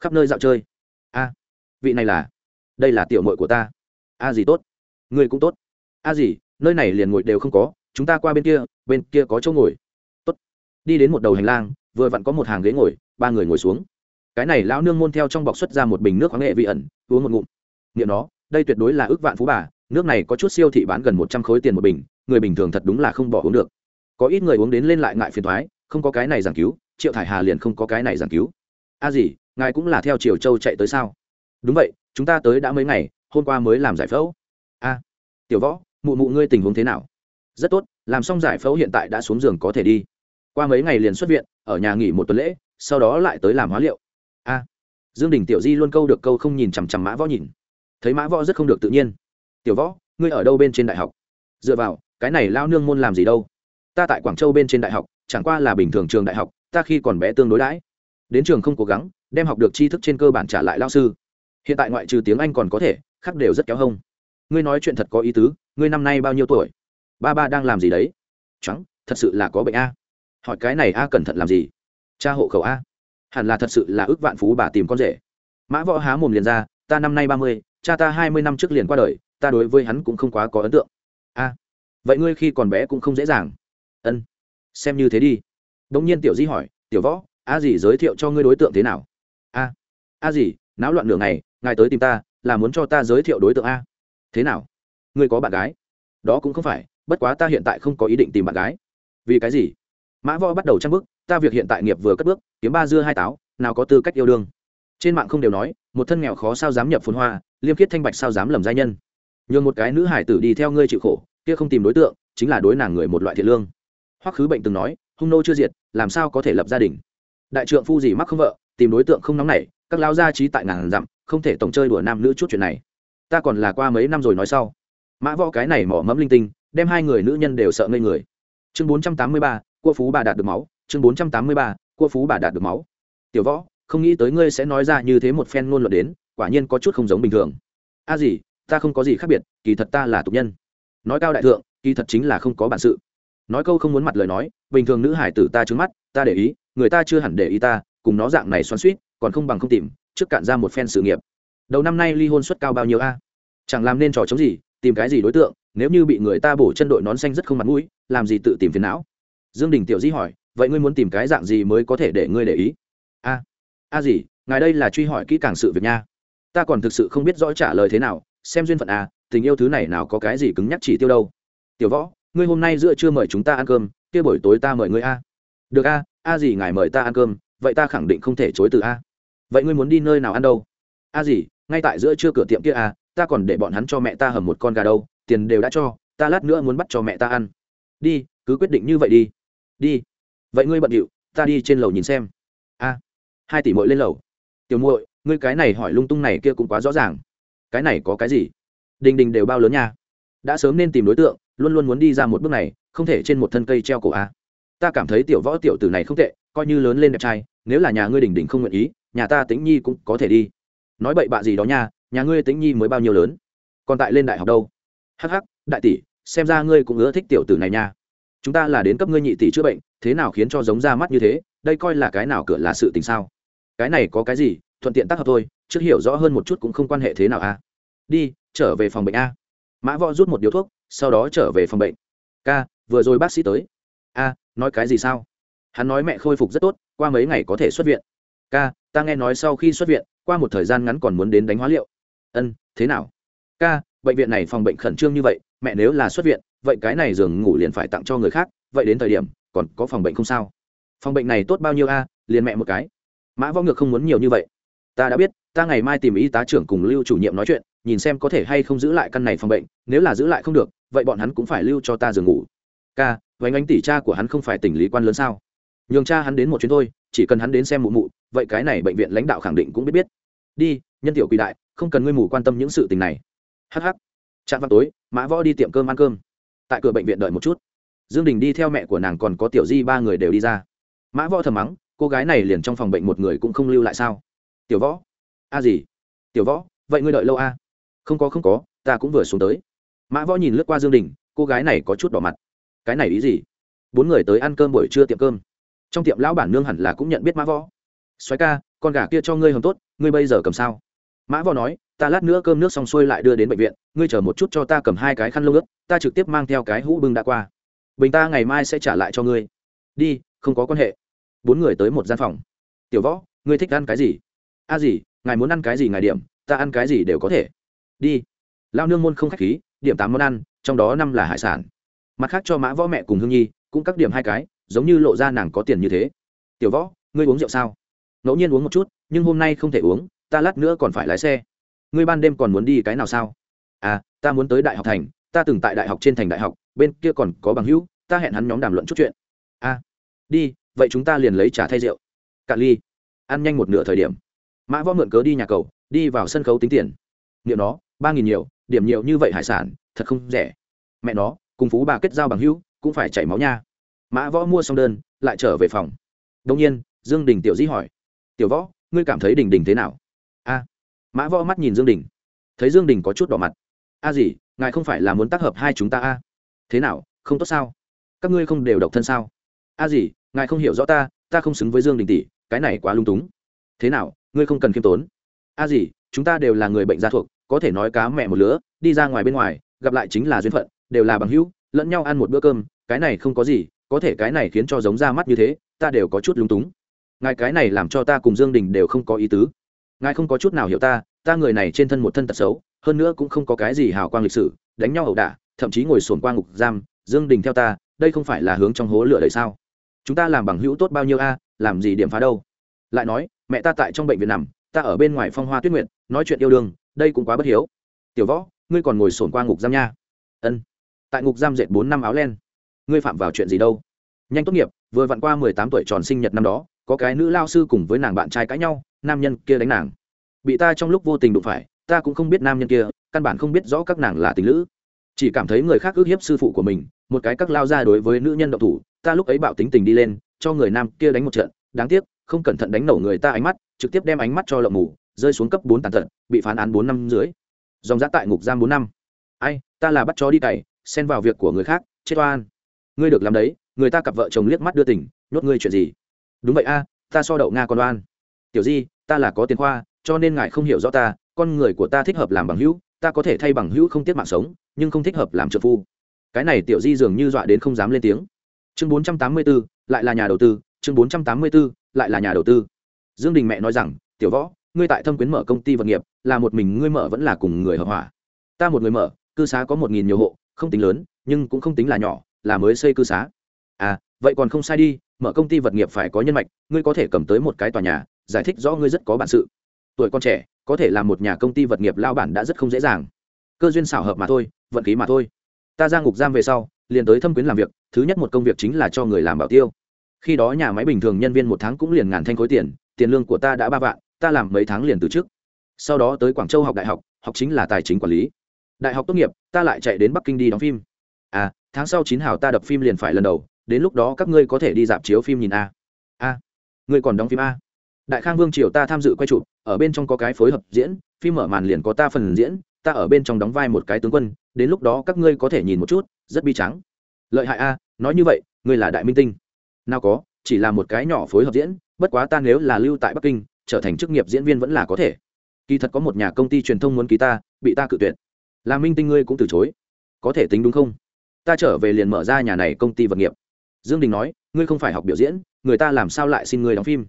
Khắp nơi dạo chơi. A, vị này là, đây là tiểu muội của ta. A gì tốt? Người cũng tốt. A gì, nơi này liền ngồi đều không có, chúng ta qua bên kia bên kia có chỗ ngồi. Tốt. Đi đến một đầu hành lang, vừa vặn có một hàng ghế ngồi, ba người ngồi xuống. Cái này lão nương môn theo trong bọc xuất ra một bình nước khoáng nghệ vị ẩn, uống một ngụm. Nghiệm nó, đây tuyệt đối là ước vạn phú bà, nước này có chút siêu thị bán gần một trăm khối tiền một bình, người bình thường thật đúng là không bỏ uống được. Có ít người uống đến lên lại ngại phiền thoái không có cái này giảng cứu, triệu thải hà liền không có cái này giảng cứu. A à gì, ngài cũng là theo triều châu chạy tới sao? Đúng vậy, chúng ta tới đã mấy ngày, hôm qua mới làm giải phẫu. A, tiểu võ, mụ mụ ngươi tình huống thế nào? Rất tốt, làm xong giải phẫu hiện tại đã xuống giường có thể đi. Qua mấy ngày liền xuất viện, ở nhà nghỉ một tuần lễ, sau đó lại tới làm hóa liệu. A, dương đình tiểu di luôn câu được câu không nhìn chằm chằm mã võ nhìn. Thấy mã võ rất không được tự nhiên. Tiểu võ, ngươi ở đâu bên trên đại học? Dựa vào, cái này lao nương môn làm gì đâu? Ta tại quảng châu bên trên đại học chẳng qua là bình thường trường đại học, ta khi còn bé tương đối đãi. Đến trường không cố gắng, đem học được tri thức trên cơ bản trả lại lao sư. Hiện tại ngoại trừ tiếng anh còn có thể, khác đều rất kéo hông. Ngươi nói chuyện thật có ý tứ, ngươi năm nay bao nhiêu tuổi? Ba ba đang làm gì đấy? Trắng thật sự là có bệnh a. Hỏi cái này a cẩn thận làm gì? Cha hộ khẩu a. Hẳn là thật sự là ước vạn phú bà tìm con rể. Mã võ há mồm liền ra, ta năm nay ba mươi, cha ta hai mươi năm trước liền qua đời, ta đối với hắn cũng không quá có ấn tượng. A. Vậy ngươi khi còn bé cũng không dễ dàng. Ân xem như thế đi. Đông nhiên tiểu di hỏi, tiểu võ, a dì giới thiệu cho ngươi đối tượng thế nào? A a dì, náo loạn nửa ngày, ngài tới tìm ta, là muốn cho ta giới thiệu đối tượng a. Thế nào? Ngươi có bạn gái? Đó cũng không phải, bất quá ta hiện tại không có ý định tìm bạn gái. Vì cái gì? Mã võ bắt đầu trang bức ta việc hiện tại nghiệp vừa cất bước, kiếm ba dưa hai táo, nào có tư cách yêu đương. Trên mạng không đều nói, một thân nghèo khó sao dám nhập phun hoa, liêm khiết thanh bạch sao dám lầm giai nhân. Nhường một cái nữ hải tử đi theo ngươi chịu khổ, kia không tìm đối tượng, chính là đối nàng người một loại thiện lương hoắc khứ bệnh từng nói, hung nô chưa diệt, làm sao có thể lập gia đình? Đại trượng phu gì mắc không vợ, tìm đối tượng không nóng nảy, các lao gia trí tại ngàn dặm, không thể tổng chơi đùa nam nữ chút chuyện này. Ta còn là qua mấy năm rồi nói sau. Mã võ cái này mỏ mẫm linh tinh, đem hai người nữ nhân đều sợ ngây người. Chương bốn trăm tám mươi ba, cua phú bà đạt được máu, chương bốn trăm tám mươi ba, cua phú bà đạt được máu. Tiểu võ, không nghĩ tới ngươi sẽ nói ra như thế một phen ngôn luận đến, quả nhiên có chút không giống bình thường. A gì, ta không có gì khác biệt, kỳ thật ta là tục nhân. Nói cao đại thượng, kỳ thật chính là không có bản sự nói câu không muốn mặt lời nói, bình thường nữ hải tử ta trứng mắt, ta để ý, người ta chưa hẳn để ý ta, cùng nó dạng này xoắn suýt còn không bằng không tìm, trước cạn ra một phen sự nghiệp. Đầu năm nay ly hôn suất cao bao nhiêu a? Chẳng làm nên trò chống gì, tìm cái gì đối tượng, nếu như bị người ta bổ chân đội nón xanh rất không mặt mũi, làm gì tự tìm phiền não? Dương đình tiểu di hỏi, vậy ngươi muốn tìm cái dạng gì mới có thể để ngươi để ý? A a gì, ngài đây là truy hỏi kỹ càng sự việc nha. Ta còn thực sự không biết rõ trả lời thế nào, xem duyên phận a tình yêu thứ này nào có cái gì cứng nhắc chỉ tiêu đâu. Tiểu võ ngươi hôm nay giữa trưa mời chúng ta ăn cơm, kia buổi tối ta mời ngươi a. Được a a gì ngài mời ta ăn cơm, vậy ta khẳng định không thể chối từ a. Vậy ngươi muốn đi nơi nào ăn đâu? A gì, ngay tại giữa trưa cửa tiệm kia a, ta còn để bọn hắn cho mẹ ta hầm một con gà đâu, tiền đều đã cho, ta lát nữa muốn bắt cho mẹ ta ăn. Đi, cứ quyết định như vậy đi. Đi. Vậy ngươi bận điệu, ta đi trên lầu nhìn xem. A. Hai tỷ muội lên lầu. Tiểu muội, ngươi cái này hỏi lung tung này kia cũng quá rõ ràng. Cái này có cái gì? Đình đình đều bao lớn nha đã sớm nên tìm đối tượng, luôn luôn muốn đi ra một bước này, không thể trên một thân cây treo cổ a. Ta cảm thấy tiểu võ tiểu tử này không tệ, coi như lớn lên đẹp trai, nếu là nhà ngươi đỉnh đỉnh không nguyện ý, nhà ta tĩnh nhi cũng có thể đi. Nói bậy bạ gì đó nha, nhà ngươi tĩnh nhi mới bao nhiêu lớn? Còn tại lên đại học đâu? Hắc hắc, đại tỷ, xem ra ngươi cũng ưa thích tiểu tử này nha. Chúng ta là đến cấp ngươi nhị tỷ chữa bệnh, thế nào khiến cho giống ra mắt như thế, đây coi là cái nào cửa là sự tình sao? Cái này có cái gì, thuận tiện tác hợp thôi, trước hiểu rõ hơn một chút cũng không quan hệ thế nào a. Đi, trở về phòng bệnh a mã võ rút một điếu thuốc, sau đó trở về phòng bệnh. Ca, vừa rồi bác sĩ tới. A, nói cái gì sao? Hắn nói mẹ khôi phục rất tốt, qua mấy ngày có thể xuất viện. Ca, ta nghe nói sau khi xuất viện, qua một thời gian ngắn còn muốn đến đánh hóa liệu. Ân, thế nào? Ca, bệnh viện này phòng bệnh khẩn trương như vậy, mẹ nếu là xuất viện, vậy cái này giường ngủ liền phải tặng cho người khác, vậy đến thời điểm, còn có phòng bệnh không sao? Phòng bệnh này tốt bao nhiêu a, liền mẹ một cái. Mã võ ngược không muốn nhiều như vậy. Ta đã biết, ta ngày mai tìm y tá trưởng cùng lưu chủ nhiệm nói chuyện nhìn xem có thể hay không giữ lại căn này phòng bệnh, nếu là giữ lại không được, vậy bọn hắn cũng phải lưu cho ta giường ngủ. Ca vánh ánh tỷ cha của hắn không phải tỉnh lý quan lớn sao? Nhường cha hắn đến một chuyến thôi, chỉ cần hắn đến xem mụ mụ, vậy cái này bệnh viện lãnh đạo khẳng định cũng biết biết. Đi, nhân tiểu quỳ đại, không cần ngươi mù quan tâm những sự tình này. Hh trạm vào tối, mã võ đi tiệm cơm ăn cơm. Tại cửa bệnh viện đợi một chút. Dương đình đi theo mẹ của nàng còn có tiểu di, ba người đều đi ra. Mã võ thầm mắng, cô gái này liền trong phòng bệnh một người cũng không lưu lại sao? Tiểu võ. A gì? Tiểu võ, vậy ngươi đợi lâu a? Không có không có, ta cũng vừa xuống tới. Mã võ nhìn lướt qua dương đình, cô gái này có chút đỏ mặt. Cái này ý gì? Bốn người tới ăn cơm buổi trưa tiệm cơm. Trong tiệm lão bản nương hẳn là cũng nhận biết mã võ. Xoáy ca, con gà kia cho ngươi hầm tốt, ngươi bây giờ cầm sao? Mã võ nói, ta lát nữa cơm nước xong xuôi lại đưa đến bệnh viện, ngươi chờ một chút cho ta cầm hai cái khăn lông ướt, ta trực tiếp mang theo cái hũ bưng đã qua. Bình ta ngày mai sẽ trả lại cho ngươi. Đi, không có quan hệ. Bốn người tới một gian phòng. Tiểu võ, ngươi thích ăn cái gì? A gì ngài muốn ăn cái gì ngài điểm, ta ăn cái gì đều có thể đi. Lao nương môn không khách khí, điểm tám món ăn, trong đó năm là hải sản. Mặt khác cho mã võ mẹ cùng hương nhi, cũng các điểm hai cái, giống như lộ ra nàng có tiền như thế. Tiểu võ, ngươi uống rượu sao? Ngẫu nhiên uống một chút, nhưng hôm nay không thể uống, ta lát nữa còn phải lái xe. Ngươi ban đêm còn muốn đi cái nào sao? À ta muốn tới đại học thành, ta từng tại đại học trên thành đại học, bên kia còn có bằng hữu, ta hẹn hắn nhóm đàm luận chút chuyện. À đi, vậy chúng ta liền lấy trả thay rượu. Cạn ly, ăn nhanh một nửa thời điểm. Mã võ mượn cớ đi nhà cầu, đi vào sân khấu tính tiền. Liệu nó ba nghìn nhiều, điểm nhiều như vậy hải sản, thật không rẻ. Mẹ nó, cùng phú bà kết giao bằng hữu, cũng phải chảy máu nha. Mã võ mua xong đơn, lại trở về phòng. Đông nhiên, dương đình tiểu di hỏi, tiểu võ, ngươi cảm thấy đình đình thế nào? A. Mã võ mắt nhìn dương đình. Thấy dương đình có chút đỏ mặt. A gì, ngài không phải là muốn tác hợp hai chúng ta a? Thế nào, không tốt sao? Các ngươi không đều độc thân sao? A gì, ngài không hiểu rõ ta ta không xứng với dương đình tỷ, cái này quá lung túng. Thế nào, ngươi không cần khiêm tốn? A gì, chúng ta đều là người bệnh gia thuộc có thể nói cá mẹ một lứa, đi ra ngoài bên ngoài, gặp lại chính là duyên phận, đều là bằng hữu, lẫn nhau ăn một bữa cơm, cái này không có gì, có thể cái này khiến cho giống ra mắt như thế, ta đều có chút lung túng. Ngài cái này làm cho ta cùng dương đình đều không có ý tứ. Ngài không có chút nào hiểu ta ta người này trên thân một thân tật xấu, hơn nữa cũng không có cái gì hào quang lịch sử, đánh nhau ẩu đả, thậm chí ngồi sồn qua ngục giam, dương đình theo ta, đây không phải là hướng trong hố lửa đấy sao? Chúng ta làm bằng hữu tốt bao nhiêu a, làm gì điểm phá đâu? Lại nói, mẹ ta tại trong bệnh viện nằm ta ở bên ngoài phong hoa tuyết nguyện nói chuyện yêu đương, đây cũng quá bất hiếu. Tiểu võ, ngươi còn ngồi sồn qua ngục giam nha. Ân. Tại ngục giam dệt bốn năm áo len. Ngươi phạm vào chuyện gì đâu? Nhanh tốt nghiệp, vừa vặn qua mười tám tuổi tròn sinh nhật năm đó, có cái nữ lao sư cùng với nàng bạn trai cãi nhau, nam nhân kia đánh nàng. Bị ta trong lúc vô tình đụng phải, ta cũng không biết nam nhân kia, căn bản không biết rõ các nàng là tình nữ chỉ cảm thấy người khác ước hiếp sư phụ của mình, một cái các lao ra đối với nữ nhân độc thủ, ta lúc ấy bạo tính tình đi lên, cho người nam kia đánh một trận, đáng tiếc, không cẩn thận đánh nổ người ta ánh mắt trực tiếp đem ánh mắt cho lộng mù rơi xuống cấp bốn tàn tật bị phán án bốn năm dưới. Dòng giã tại ngục giam bốn năm. Ai ta là bắt chó đi cày xen vào việc của người khác chết oan. Ngươi được làm đấy người ta cặp vợ chồng liếc mắt đưa tỉnh nhốt ngươi chuyện gì? Đúng vậy a ta so đậu nga con oan. Tiểu di ta là có tiền khoa cho nên ngài không hiểu rõ ta con người của ta thích hợp làm bằng hữu ta có thể thay bằng hữu không tiết mạng sống nhưng không thích hợp làm trợ phu. Cái này tiểu di dường như dọa đến không dám lên tiếng. Chương bốn trăm tám mươi 484, lại là nhà đầu tư chương bốn trăm tám mươi 484, lại là nhà đầu tư dương đình mẹ nói rằng, tiểu võ, ngươi tại thâm quyến mở công ty vật nghiệp, là một mình ngươi mở vẫn là cùng người hợp hỏa. Ta một người mở, cư xá có một nghìn nhiều hộ, không tính lớn, nhưng cũng không tính là nhỏ, là mới xây cư xá. À vậy còn không sai đi, mở công ty vật nghiệp phải có nhân mạch, ngươi có thể cầm tới một cái tòa nhà, giải thích rõ ngươi rất có bản sự. Tuổi con trẻ, có thể làm một nhà công ty vật nghiệp lao bản đã rất không dễ dàng. Cơ duyên xảo hợp mà thôi, vận khí mà thôi. Ta ra ngục giam về sau, liền tới thâm quyến làm việc, thứ nhất một công việc chính là cho người làm bảo tiêu khi đó nhà máy bình thường nhân viên một tháng cũng liền ngàn thanh khối tiền tiền lương của ta đã ba vạn, ta làm mấy tháng liền từ trước. Sau đó tới quảng châu học đại học học chính là tài chính quản lý. Đại học tốt nghiệp, ta lại chạy đến bắc kinh đi đóng phim. À tháng sau chín hào ta đập phim liền phải lần đầu, đến lúc đó các ngươi có thể đi dạp chiếu phim nhìn a. A, ngươi còn đóng phim a? Đại khang vương triều ta tham dự quay chụp, ở bên trong có cái phối hợp diễn, phim mở màn liền có ta phần diễn, ta ở bên trong đóng vai một cái tướng quân, đến lúc đó các ngươi có thể nhìn một chút, rất bi trắng lợi hại a, nói như vậy, ngươi là đại minh tinh nào có, chỉ là một cái nhỏ phối hợp diễn, bất quá ta nếu là lưu tại bắc kinh, trở thành chức nghiệp diễn viên vẫn là có thể. Kỳ thật có một nhà công ty truyền thông muốn ký ta, bị ta cự tuyệt. Là minh tinh ngươi cũng từ chối. Có thể tính đúng không? Ta trở về liền mở ra nhà này công ty vật nghiệp. Dương đình nói, ngươi không phải học biểu diễn, người ta làm sao lại xin ngươi đóng phim?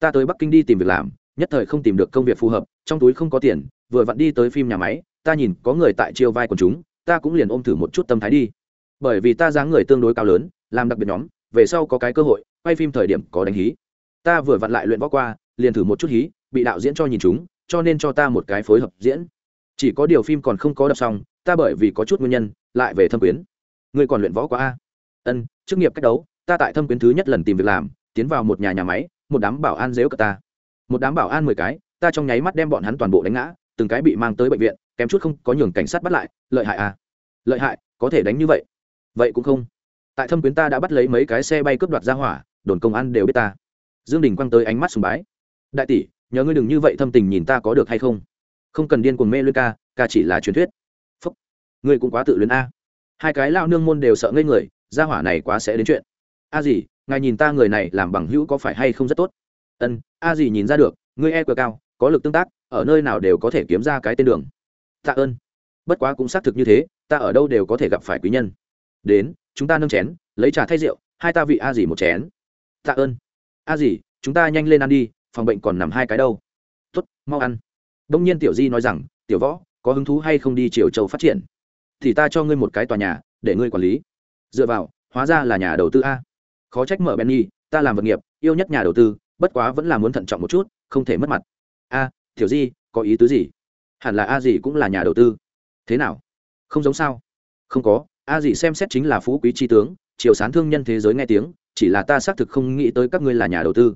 Ta tới bắc kinh đi tìm việc làm, nhất thời không tìm được công việc phù hợp, trong túi không có tiền, vừa vặn đi tới phim nhà máy, ta nhìn có người tại chiêu vai quần chúng, ta cũng liền ôm thử một chút tâm thái đi. Bởi vì ta dáng người tương đối cao lớn, làm đặc biệt nhóm về sau có cái cơ hội, quay phim thời điểm có đánh hí. Ta vừa vặn lại luyện võ qua, liền thử một chút hí, bị đạo diễn cho nhìn chúng, cho nên cho ta một cái phối hợp diễn. Chỉ có điều phim còn không có đập xong, ta bởi vì có chút nguyên nhân, lại về thâm quyến. Ngươi còn luyện võ quá a? Ân, chức nghiệp cách đấu, ta tại thâm quyến thứ nhất lần tìm việc làm, tiến vào một nhà nhà máy, một đám bảo an dếu cả ta. Một đám bảo an mười cái, ta trong nháy mắt đem bọn hắn toàn bộ đánh ngã, từng cái bị mang tới bệnh viện, kém chút không có nhường cảnh sát bắt lại, lợi hại à lợi hại, có thể đánh như vậy. Vậy cũng không tại thâm quyến ta đã bắt lấy mấy cái xe bay cướp đoạt ra hỏa, đồn công an đều biết ta. Dương đình quăng tới ánh mắt sùng bái. Đại tỷ, nhớ ngươi đừng như vậy thâm tình nhìn ta có được hay không? Không cần điên cuồng mê luyên ca ca chỉ là truyền thuyết. Phúc, ngươi cũng quá tự luyến a. Hai cái lao nương môn đều sợ ngây người, gia hỏa này quá sẽ đến chuyện. A gì ngài nhìn ta người này làm bằng hữu có phải hay không rất tốt? Ân, a gì nhìn ra được, ngươi e cờ cao, có lực tương tác, ở nơi nào đều có thể kiếm ra cái tên đường. Tạ ơn. Bất quá cũng xác thực như thế, ta ở đâu đều có thể gặp phải quý nhân. Đến chúng ta nâng chén lấy trà thay rượu hai ta vị a dì một chén. Tạ ơn. A dì, chúng ta nhanh lên ăn đi phòng bệnh còn nằm hai cái đâu. Tuất mau ăn. Đông nhiên tiểu di nói rằng tiểu võ có hứng thú hay không đi triều châu phát triển? Thì ta cho ngươi một cái tòa nhà để ngươi quản lý. Dựa vào hóa ra là nhà đầu tư a. Khó trách mở benny ta làm vật nghiệp yêu nhất nhà đầu tư bất quá vẫn là muốn thận trọng một chút không thể mất mặt. A tiểu di có ý tứ gì? Hẳn là a gì cũng là nhà đầu tư. Thế nào? Không giống sao? Không có a dị xem xét chính là phú quý tri tướng triều sán thương nhân thế giới nghe tiếng, chỉ là ta xác thực không nghĩ tới các ngươi là nhà đầu tư.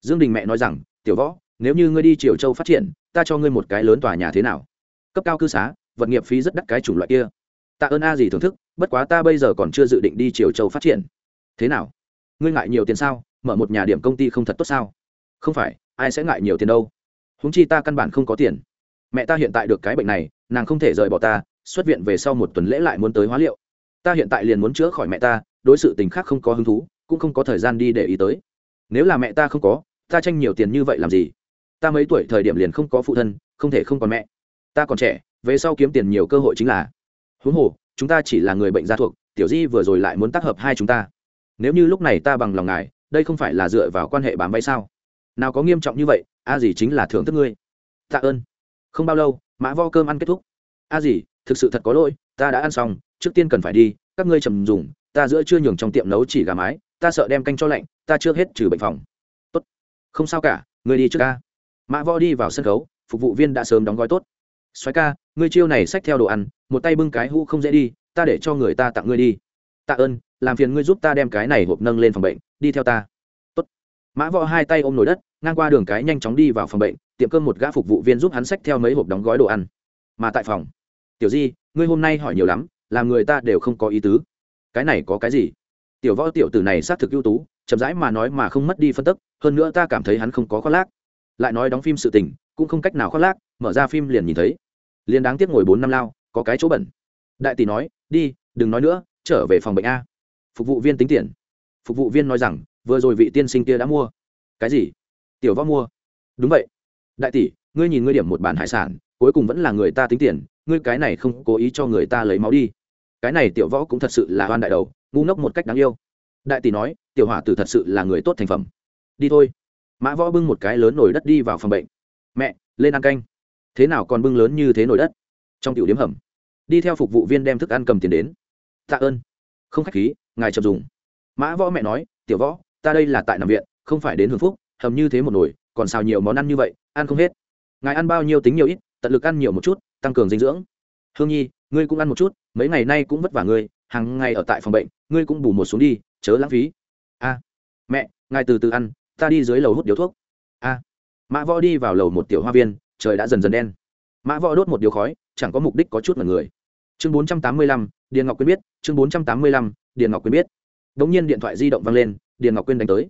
Dương đình mẹ nói rằng, tiểu võ, nếu như ngươi đi triều châu phát triển, ta cho ngươi một cái lớn tòa nhà thế nào? Cấp cao cư xá, vật nghiệp phí rất đắt cái chủng loại kia. Tạ ơn a gì thưởng thức, bất quá ta bây giờ còn chưa dự định đi triều châu phát triển. Thế nào? Ngươi ngại nhiều tiền sao? Mở một nhà điểm công ty không thật tốt sao? Không phải, ai sẽ ngại nhiều tiền đâu. Húng chi ta căn bản không có tiền. Mẹ ta hiện tại được cái bệnh này, nàng không thể rời bỏ ta, xuất viện về sau một tuần lễ lại muốn tới hóa liệu ta hiện tại liền muốn chữa khỏi mẹ ta, đối sự tình khác không có hứng thú, cũng không có thời gian đi để ý tới. Nếu là mẹ ta không có, ta tranh nhiều tiền như vậy làm gì? Ta mấy tuổi thời điểm liền không có phụ thân, không thể không còn mẹ. Ta còn trẻ, về sau kiếm tiền nhiều cơ hội chính là. Huống hồ, chúng ta chỉ là người bệnh gia thuộc, tiểu di vừa rồi lại muốn tác hợp hai chúng ta. Nếu như lúc này ta bằng lòng ngài, đây không phải là dựa vào quan hệ bám bay sao? Nào có nghiêm trọng như vậy, a gì chính là thưởng thức ngươi. Tạ ơn. Không bao lâu, mã vo cơm ăn kết thúc. A gì, thực sự thật có lỗi, ta đã ăn xong trước tiên cần phải đi, các ngươi trầm dùng, ta giữa chưa nhường trong tiệm nấu chỉ gà mái, ta sợ đem canh cho lạnh, ta chưa hết trừ bệnh phòng. Tốt. Không sao cả, ngươi đi trước ca. Mã võ đi vào sân khấu, phục vụ viên đã sớm đóng gói tốt. Xoáy ca, ngươi chiêu này xách theo đồ ăn, một tay bưng cái hũ không dễ đi, ta để cho người ta tặng ngươi đi. Tạ ơn, làm phiền ngươi giúp ta đem cái này hộp nâng lên phòng bệnh, đi theo ta. Tốt. mã võ hai tay ôm nồi đất, ngang qua đường cái nhanh chóng đi vào phòng bệnh, tiệm cơm một gã phục vụ viên giúp hắn xách theo mấy hộp đóng gói đồ ăn. Mà tại phòng. Tiểu di, ngươi hôm nay hỏi nhiều lắm làm người ta đều không có ý tứ. Cái này có cái gì? Tiểu võ tiểu tử này xác thực ưu tú, chậm rãi mà nói mà không mất đi phân tức, hơn nữa ta cảm thấy hắn không có khoác lác. Lại nói đóng phim sự tình, cũng không cách nào khoác lác, mở ra phim liền nhìn thấy. Liền đáng tiếc ngồi bốn năm lao, có cái chỗ bẩn. Đại tỷ nói, đi, đừng nói nữa, trở về phòng bệnh a. Phục vụ viên tính tiền. Phục vụ viên nói rằng, vừa rồi vị tiên sinh kia đã mua. Cái gì? Tiểu võ mua. Đúng vậy. Đại tỷ, ngươi nhìn ngươi điểm một bản hải sản, cuối cùng vẫn là người ta tính tiền, ngươi cái này không cố ý cho người ta lấy máu đi cái này tiểu võ cũng thật sự là hoan đại đầu, ngu ngốc một cách đáng yêu. Đại tỷ nói, tiểu hỏa tử thật sự là người tốt thành phẩm. Đi thôi. Mã võ bưng một cái lớn nổi đất đi vào phòng bệnh. Mẹ, lên ăn canh. Thế nào còn bưng lớn như thế nổi đất? Trong tiểu điếm hầm. Đi theo phục vụ viên đem thức ăn cầm tiền đến. Tạ ơn. Không khách khí, ngài chậm dùng. Mã võ mẹ nói, tiểu võ, ta đây là tại nằm viện, không phải đến hưởng phúc, hầm như thế một nồi, còn xào nhiều món ăn như vậy, ăn không hết. Ngài ăn bao nhiêu tính nhiều ít, tận lực ăn nhiều một chút, tăng cường dinh dưỡng. Hương nhi ngươi cũng ăn một chút, mấy ngày nay cũng vất vả ngươi, hàng ngày ở tại phòng bệnh, ngươi cũng bù một xuống đi, chớ lãng phí. A, mẹ, ngài từ từ ăn, ta đi dưới lầu hút điếu thuốc. A, mã võ đi vào lầu một tiểu hoa viên, trời đã dần dần đen. Mã võ đốt một điếu khói, chẳng có mục đích có chút mật người. Chương bốn trăm tám mươi lăm, điền ngọc quyên biết, chương bốn trăm tám mươi lăm, điền ngọc quyên biết. Đ ỗ n g nhiên điện thoại di động vang lên, điền ngọc quyên đánh tới.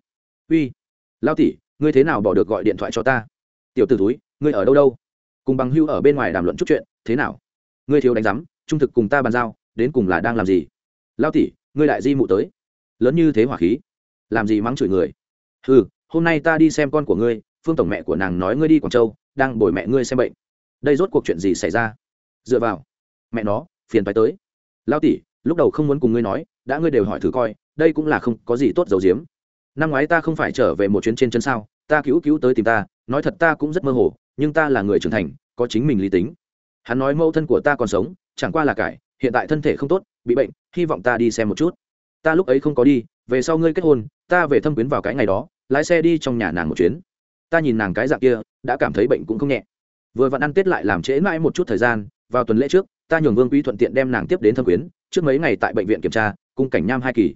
Uy lao tỷ, ngươi thế nào bỏ được gọi điện thoại cho ta? Tiểu t ử túi ngươi ở đâu đâu? Cùng bằng hưu ở bên ngoài đàm luận chút chuyện, thế nào? Ngươi thiếu đánh giám, trung thực cùng ta bàn giao, đến cùng là đang làm gì? Lao tỷ, ngươi đại di mụ tới. Lớn như thế hỏa khí, làm gì mắng chửi người? Ừ hôm nay ta đi xem con của ngươi, phương tổng mẹ của nàng nói ngươi đi quảng châu, đang bồi mẹ ngươi xem bệnh. Đây rốt cuộc chuyện gì xảy ra? Dựa vào, mẹ nó, phiền phải tới. Lao tỷ, lúc đầu không muốn cùng ngươi nói, đã ngươi đều hỏi thử coi, đây cũng là không có gì tốt dầu diếm năm ngoái ta không phải trở về một chuyến trên chân sao, ta cứu cứu tới tìm ta, nói thật ta cũng rất mơ hồ, nhưng ta là người trưởng thành, có chính mình lý tính hắn nói mẫu thân của ta còn sống, chẳng qua là cải, hiện tại thân thể không tốt, bị bệnh, hy vọng ta đi xem một chút. Ta lúc ấy không có đi, về sau ngươi kết hôn, ta về thâm quyến vào cái ngày đó, lái xe đi trong nhà nàng một chuyến. Ta nhìn nàng cái dạng kia, đã cảm thấy bệnh cũng không nhẹ. Vừa vặn ăn tết lại làm trễ mãi một chút thời gian, vào tuần lễ trước, ta nhường vương quý thuận tiện đem nàng tiếp đến thâm quyến, trước mấy ngày tại bệnh viện kiểm tra, cung cảnh nham hai kỳ.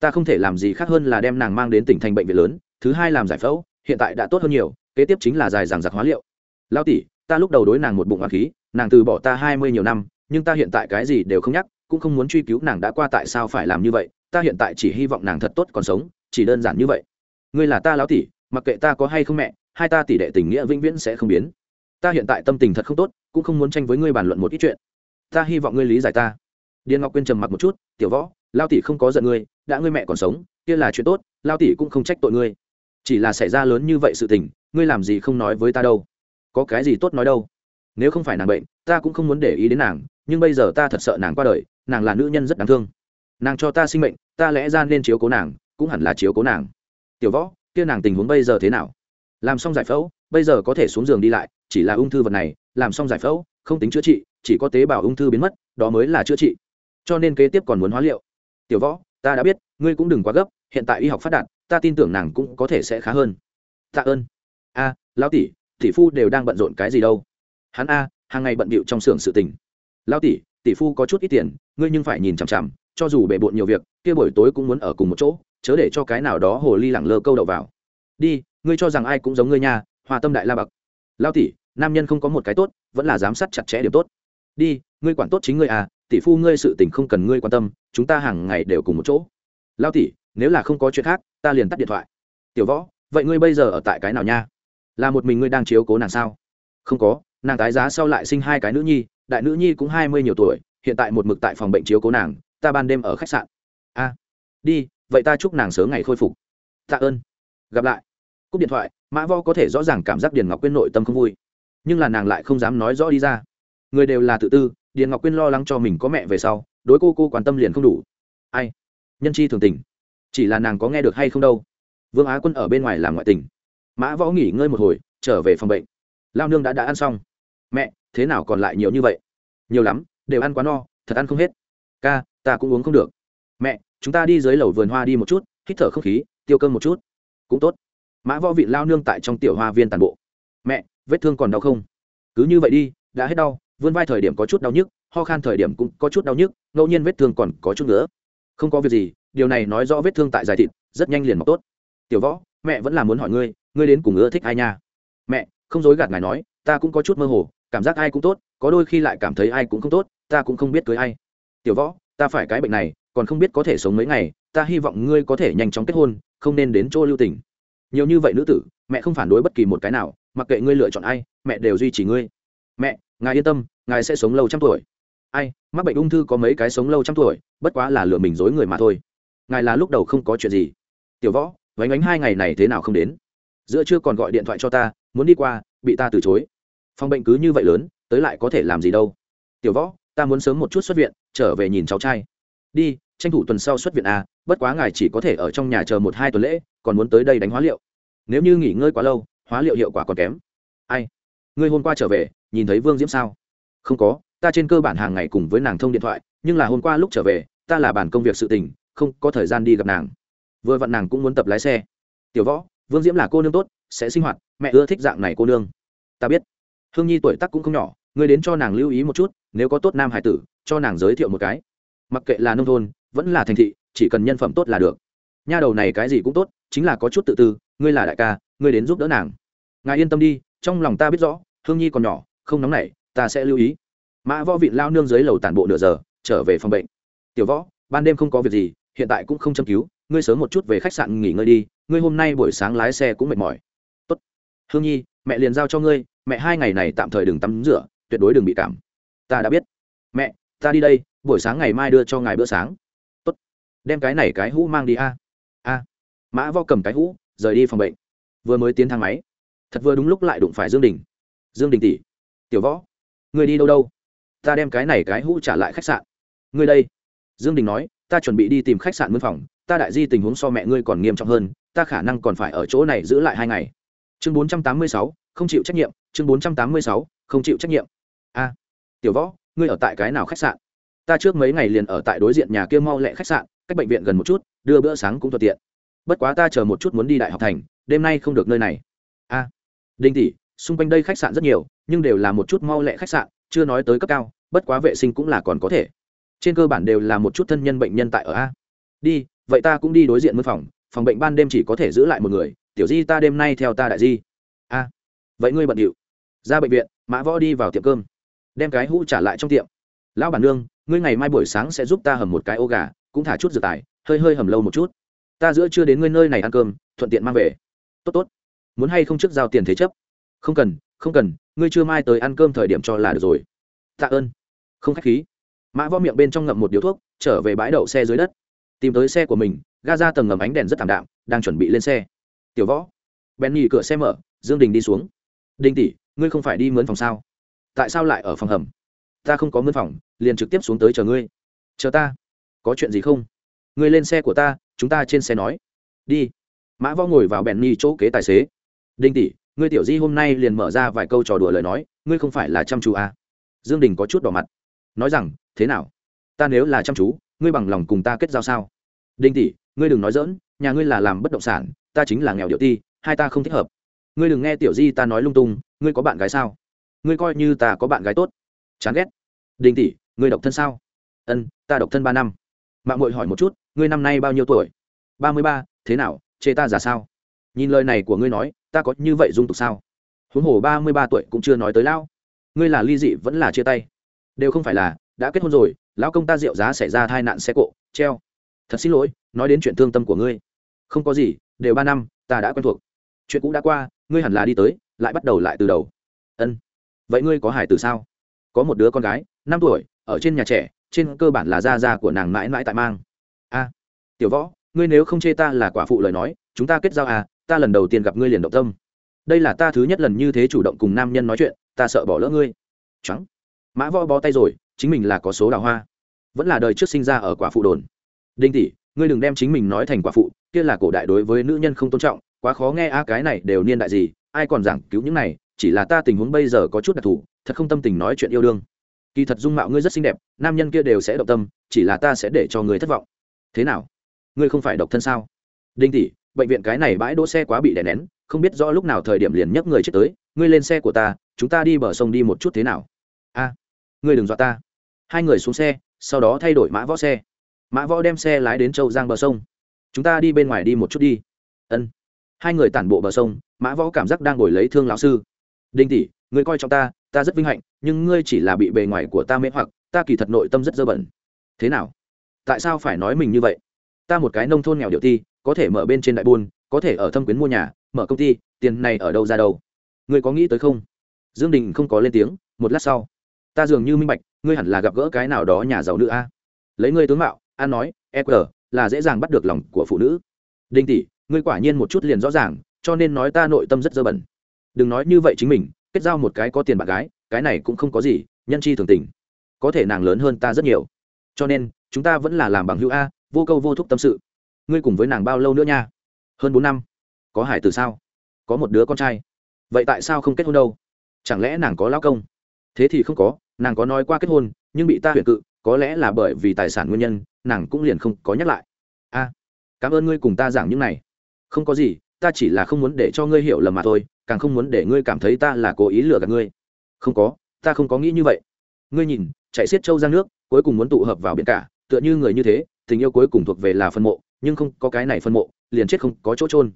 Ta không thể làm gì khác hơn là đem nàng mang đến tỉnh thành bệnh viện lớn, thứ hai làm giải phẫu, hiện tại đã tốt hơn nhiều, kế tiếp chính là dài dàng giặc hóa liệu. Lao tỷ ta lúc đầu đối nàng một bụng hoàng khí, nàng từ bỏ ta hai mươi nhiều năm, nhưng ta hiện tại cái gì đều không nhắc, cũng không muốn truy cứu nàng đã qua tại sao phải làm như vậy, ta hiện tại chỉ hy vọng nàng thật tốt còn sống, chỉ đơn giản như vậy. Ngươi là ta lão tỷ, mặc kệ ta có hay không mẹ, hai ta tỷ đệ tình nghĩa vĩnh viễn sẽ không biến. Ta hiện tại tâm tình thật không tốt, cũng không muốn tranh với ngươi bàn luận một ít chuyện. Ta hy vọng ngươi lý giải ta. Điền ngọc quyên trầm mặc một chút, tiểu võ lao tỷ không có giận ngươi, đã ngươi mẹ còn sống, kia là chuyện tốt lao tỷ cũng không trách tội ngươi. Chỉ là xảy ra lớn như vậy sự tình, ngươi làm gì không nói với ta đâu có cái gì tốt nói đâu. Nếu không phải nàng bệnh, ta cũng không muốn để ý đến nàng, nhưng bây giờ ta thật sợ nàng qua đời, nàng là nữ nhân rất đáng thương. Nàng cho ta sinh mệnh, ta lẽ ra nên chiếu cố nàng, cũng hẳn là chiếu cố nàng. Tiểu võ, kia nàng tình huống bây giờ thế nào? Làm xong giải phẫu, bây giờ có thể xuống giường đi lại, chỉ là ung thư vật này, làm xong giải phẫu, không tính chữa trị, chỉ có tế bào ung thư biến mất, đó mới là chữa trị. Cho nên kế tiếp còn muốn hóa liệu. Tiểu võ, ta đã biết, ngươi cũng đừng quá gấp, hiện tại y học phát đạt, ta tin tưởng nàng cũng có thể sẽ khá hơn. Tạ ơn. A, lão tỷ tỷ phu đều đang bận rộn cái gì đâu. Hắn a, hàng ngày bận bịu trong xưởng sự tình. Lão tỷ tỷ phu có chút ít tiền, ngươi nhưng phải nhìn chằm chằm, cho dù bề bộn nhiều việc, kia buổi tối cũng muốn ở cùng một chỗ, chớ để cho cái nào đó hồ ly lẳng lơ câu đầu vào. Đi, ngươi cho rằng ai cũng giống ngươi nha, hòa tâm đại la bậc. Lao tỷ, nam nhân không có một cái tốt, vẫn là giám sát chặt chẽ điểm tốt. Đi, ngươi quản tốt chính ngươi à tỷ phu ngươi sự tình không cần ngươi quan tâm, chúng ta hàng ngày đều cùng một chỗ. Lao tỷ, nếu là không có chuyện khác, ta liền tắt điện thoại. Tiểu võ, vậy ngươi bây giờ ở tại cái nào nha? Là một mình ngươi đang chiếu cố nàng sao? Không có, nàng tái giá sau lại sinh hai cái nữ nhi, đại nữ nhi cũng hai mươi nhiều tuổi, hiện tại một mực tại phòng bệnh chiếu cố nàng, ta ban đêm ở khách sạn. A, đi, vậy ta chúc nàng sớm ngày khôi phục. Tạ ơn. Gặp lại. Cúp điện thoại, mã vo có thể rõ ràng cảm giác điền ngọc quyên nội tâm không vui. Nhưng là nàng lại không dám nói rõ đi ra. Người đều là tự tư, điền ngọc quyên lo lắng cho mình có mẹ về sau, đối cô cô quan tâm liền không đủ. Ai? Nhân chi thường tình. Chỉ là nàng có nghe được hay không đâu. Vương á quân ở bên ngoài làm ngoại tình mã võ nghỉ ngơi một hồi, trở về phòng bệnh. Lao nương đã đã ăn xong. Mẹ, thế nào còn lại nhiều như vậy? Nhiều lắm, đều ăn quá no, thật ăn không hết. Ca, ta cũng uống không được. Mẹ, chúng ta đi dưới lầu vườn hoa đi một chút, hít thở không khí, tiêu cơm một chút. Cũng tốt. Mã võ vị lao nương tại trong tiểu hoa viên tàn bộ. Mẹ, vết thương còn đau không? Cứ như vậy đi, đã hết đau, vươn vai thời điểm có chút đau nhức, ho khan thời điểm cũng có chút đau nhức, ngẫu nhiên vết thương còn có chút nữa. Không có việc gì, điều này nói rõ vết thương tại dài thịt, rất nhanh liền mọc tốt. Tiểu võ, mẹ vẫn là muốn hỏi ngươi ngươi đến cùng ưa thích ai nha? Mẹ, không dối gạt ngài nói, ta cũng có chút mơ hồ, cảm giác ai cũng tốt, có đôi khi lại cảm thấy ai cũng không tốt, ta cũng không biết cưới ai. Tiểu võ, ta phải cái bệnh này, còn không biết có thể sống mấy ngày, ta hy vọng ngươi có thể nhanh chóng kết hôn, không nên đến chỗ lưu tình. Nhiều như vậy nữ tử, mẹ không phản đối bất kỳ một cái nào, mặc kệ ngươi lựa chọn ai, mẹ đều duy trì ngươi. Mẹ, ngài yên tâm, ngài sẽ sống lâu trăm tuổi. Ai, mắc bệnh ung thư có mấy cái sống lâu trăm tuổi, bất quá là lừa mình dối người mà thôi. Ngài là lúc đầu không có chuyện gì. Tiểu võ, vánh ánh hai ngày này thế nào không đến? Giữa chưa còn gọi điện thoại cho ta, muốn đi qua, bị ta từ chối. Phòng bệnh cứ như vậy lớn, tới lại có thể làm gì đâu. Tiểu võ, ta muốn sớm một chút xuất viện, trở về nhìn cháu trai. Đi, tranh thủ tuần sau xuất viện à bất quá ngài chỉ có thể ở trong nhà chờ một hai tuần lễ, còn muốn tới đây đánh hóa liệu. Nếu như nghỉ ngơi quá lâu, hóa liệu hiệu quả còn kém. Ai? Ngươi hôm qua trở về, nhìn thấy vương diễm sao? Không có, ta trên cơ bản hàng ngày cùng với nàng thông điện thoại, nhưng là hôm qua lúc trở về, ta là bản công việc sự tình, không có thời gian đi gặp nàng. Vừa vặn nàng cũng muốn tập lái xe. Tiểu võ vương diễm là cô nương tốt, sẽ sinh hoạt, mẹ ưa thích dạng này cô nương. Ta biết. Hương nhi tuổi tắc cũng không nhỏ, ngươi đến cho nàng lưu ý một chút, nếu có tốt nam hải tử, cho nàng giới thiệu một cái. Mặc kệ là nông thôn, vẫn là thành thị, chỉ cần nhân phẩm tốt là được. Nha đầu này cái gì cũng tốt, chính là có chút tự tư, ngươi là đại ca, ngươi đến giúp đỡ nàng. Ngài yên tâm đi, trong lòng ta biết rõ, hương nhi còn nhỏ, không nóng nảy, ta sẽ lưu ý. Mã võ vịn lao nương dưới lầu tản bộ nửa giờ, trở về phòng bệnh. Tiểu võ, ban đêm không có việc gì hiện tại cũng không châm cứu, ngươi sớm một chút về khách sạn nghỉ ngơi đi, ngươi hôm nay buổi sáng lái xe cũng mệt mỏi. Tốt. Hương nhi, mẹ liền giao cho ngươi, mẹ hai ngày này tạm thời đừng tắm rửa, tuyệt đối đừng bị cảm. Ta đã biết. Mẹ, ta đi đây, buổi sáng ngày mai đưa cho ngài bữa sáng. Tốt. Đem cái này cái hũ mang đi a. A. Mã vo cầm cái hũ, rời đi phòng bệnh. Vừa mới tiến thang máy. Thật vừa đúng lúc lại đụng phải dương đình. Dương đình tỷ. Tiểu võ người đi đâu đâu? Ta đem cái này cái hũ trả lại khách sạn. Ngươi đây. Dương đình nói ta chuẩn bị đi tìm khách sạn mướn phòng, ta đại di tình huống so mẹ ngươi còn nghiêm trọng hơn, ta khả năng còn phải ở chỗ này giữ lại hai ngày. Chương bốn trăm tám mươi sáu, không chịu trách nhiệm, chương bốn trăm tám mươi sáu, không chịu trách nhiệm. A, tiểu võ, ngươi ở tại cái nào khách sạn? Ta trước mấy ngày liền ở tại đối diện nhà kia mau lẹ khách sạn, cách bệnh viện gần một chút, đưa bữa sáng cũng thuận tiện. Bất quá ta chờ một chút muốn đi đại học thành, đêm nay không được nơi này. A, đinh tỷ, xung quanh đây khách sạn rất nhiều, nhưng đều là một chút mau lẹ khách sạn, chưa nói tới cấp cao, bất quá vệ sinh cũng là còn có thể trên cơ bản đều là một chút thân nhân bệnh nhân tại ở a. Đi, vậy ta cũng đi đối diện mương phòng phòng bệnh ban đêm chỉ có thể giữ lại một người, tiểu di ta đêm nay theo ta đại di. A. Vậy ngươi bận điệu. Ra bệnh viện, mã võ đi vào tiệm cơm. Đem cái hũ trả lại trong tiệm. Lão bản nương, ngươi ngày mai buổi sáng sẽ giúp ta hầm một cái ô gà, cũng thả chút dược tài, hơi hơi hầm lâu một chút. Ta giữa chưa đến ngươi nơi này ăn cơm, thuận tiện mang về. Tốt tốt. Muốn hay không trước giao tiền thế chấp? Không cần không cần, ngươi chưa mai tới ăn cơm thời điểm cho là được rồi. Tạ ơn. Không k h á c h khí mã võ miệng bên trong ngậm một điếu thuốc, trở về bãi đậu xe dưới đất. Tìm tới xe của mình, ga ra tầng ngầm ánh đèn rất thảm đạm, đang chuẩn bị lên xe. Tiểu võ. Bèn nghỉ cửa xe mở, dương đình đi xuống. Đinh tỷ, ngươi không phải đi mướn phòng sao? Tại sao lại ở phòng hầm? Ta không có mướn phòng, liền trực tiếp xuống tới chờ ngươi. Chờ ta. Có chuyện gì không? Ngươi lên xe của ta, chúng ta trên xe nói. Đi. Mã võ ngồi vào bèn nhì chỗ kế tài xế. Đinh tỷ, ngươi tiểu di hôm nay liền mở ra vài câu trò đùa lời nói, ngươi không phải là chăm chú à. dương đình có chút đỏ mặt. Nói rằng thế nào? Ta nếu là chăm chú, ngươi bằng lòng cùng ta kết giao sao? Đinh tỷ, ngươi đừng nói dỡn nhà ngươi là làm bất động sản, ta chính là nghèo điệu ti, hai ta không thích hợp. Ngươi đừng nghe tiểu di ta nói lung tung, ngươi có bạn gái sao? Ngươi coi như ta có bạn gái tốt. Chán ghét. Đinh tỷ, ngươi độc thân sao? Ân, ta độc thân ba năm. Mạng mội hỏi một chút, ngươi năm nay bao nhiêu tuổi? Ba mươi ba, thế nào, chê ta già sao? Nhìn lời này của ngươi nói, ta có như vậy dung tục sao? Huống hồ ba mươi ba tuổi cũng chưa nói tới lão ngươi là ly dị vẫn là chia tay. Đều không phải là đã kết hôn rồi, lão công ta rượu giá xảy ra tai nạn xe cộ, treo. Thật xin lỗi, nói đến chuyện thương tâm của ngươi. Không có gì, đều ba năm, ta đã quen thuộc. Chuyện cũ đã qua, ngươi hẳn là đi tới, lại bắt đầu lại từ đầu. Ân. Vậy ngươi có hải từ sao? Có một đứa con gái, năm tuổi, ở trên nhà trẻ, trên cơ bản là gia gia của nàng mãi mãi tại mang. A. Tiểu võ, ngươi nếu không chê ta là quả phụ lời nói, chúng ta kết giao à ta lần đầu tiên gặp ngươi liền động tâm. Đây là ta thứ nhất lần như thế chủ động cùng nam nhân nói chuyện, ta sợ bỏ lỡ ngươi. Trắng mã võ bó tay rồi chính mình là có số đào hoa. Vẫn là đời trước sinh ra ở quả phụ đồn. Đinh tỷ, ngươi đừng đem chính mình nói thành quả phụ, kia là cổ đại đối với nữ nhân không tôn trọng, quá khó nghe a cái này đều niên đại gì, ai còn giảng cứu những này, chỉ là ta tình huống bây giờ có chút đặc thù, thật không tâm tình nói chuyện yêu đương. Kỳ thật dung mạo ngươi rất xinh đẹp, nam nhân kia đều sẽ động tâm, chỉ là ta sẽ để cho người thất vọng. Thế nào? Ngươi không phải độc thân sao? Đinh tỷ, bệnh viện cái này bãi đỗ xe quá bị đè nén, không biết rõ lúc nào thời điểm liền nhấc người chết tới, ngươi lên xe của ta, chúng ta đi bờ sông đi một chút thế nào? A, ngươi đừng dọa ta hai người xuống xe, sau đó thay đổi mã võ xe. Mã võ đem xe lái đến châu giang bờ sông. Chúng ta đi bên ngoài đi một chút đi. Ân. Hai người tản bộ bờ sông, mã võ cảm giác đang ngồi lấy thương lão sư. Đinh tỷ, ngươi coi trọng ta ta rất vinh hạnh, nhưng ngươi chỉ là bị bề ngoài của ta mê hoặc, ta kỳ thật nội tâm rất dơ bẩn. Thế nào? Tại sao phải nói mình như vậy? Ta một cái nông thôn nghèo điệu ti, có thể mở bên trên đại buôn, có thể ở thâm quyến mua nhà, mở công ty, tiền này ở đâu ra đâu? Ngươi có nghĩ tới không? Dương đình không có lên tiếng, một lát sau ta dường như minh bạch, ngươi hẳn là gặp gỡ cái nào đó nhà giàu nữ a. Lấy ngươi tướng mạo an nói eq là dễ dàng bắt được lòng của phụ nữ. Đinh tỷ, ngươi quả nhiên một chút liền rõ ràng, cho nên nói ta nội tâm rất dơ bẩn. Đừng nói như vậy chính mình, kết giao một cái có tiền bạn gái, cái này cũng không có gì, nhân chi thường tình. Có thể nàng lớn hơn ta rất nhiều. Cho nên, chúng ta vẫn là làm bằng hữu a, vô câu vô thúc tâm sự. Ngươi cùng với nàng bao lâu nữa nha? Hơn bốn năm. Có hải từ sao? Có một đứa con trai. Vậy tại sao không kết hôn đâu? Chẳng lẽ nàng có lao công? Thế thì không có nàng có nói qua kết hôn, nhưng bị ta huyện cự, có lẽ là bởi vì tài sản nguyên nhân, nàng cũng liền không có nhắc lại. A, cảm ơn ngươi cùng ta giảng những này. Không có gì, ta chỉ là không muốn để cho ngươi hiểu lầm mà thôi, càng không muốn để ngươi cảm thấy ta là cố ý lừa gạt ngươi. Không có, ta không có nghĩ như vậy. Ngươi nhìn, chạy xiết châu ra nước, cuối cùng muốn tụ hợp vào biển cả, tựa như người như thế, tình yêu cuối cùng thuộc về là phân mộ, nhưng không có cái này phân mộ, liền chết không có chỗ trôn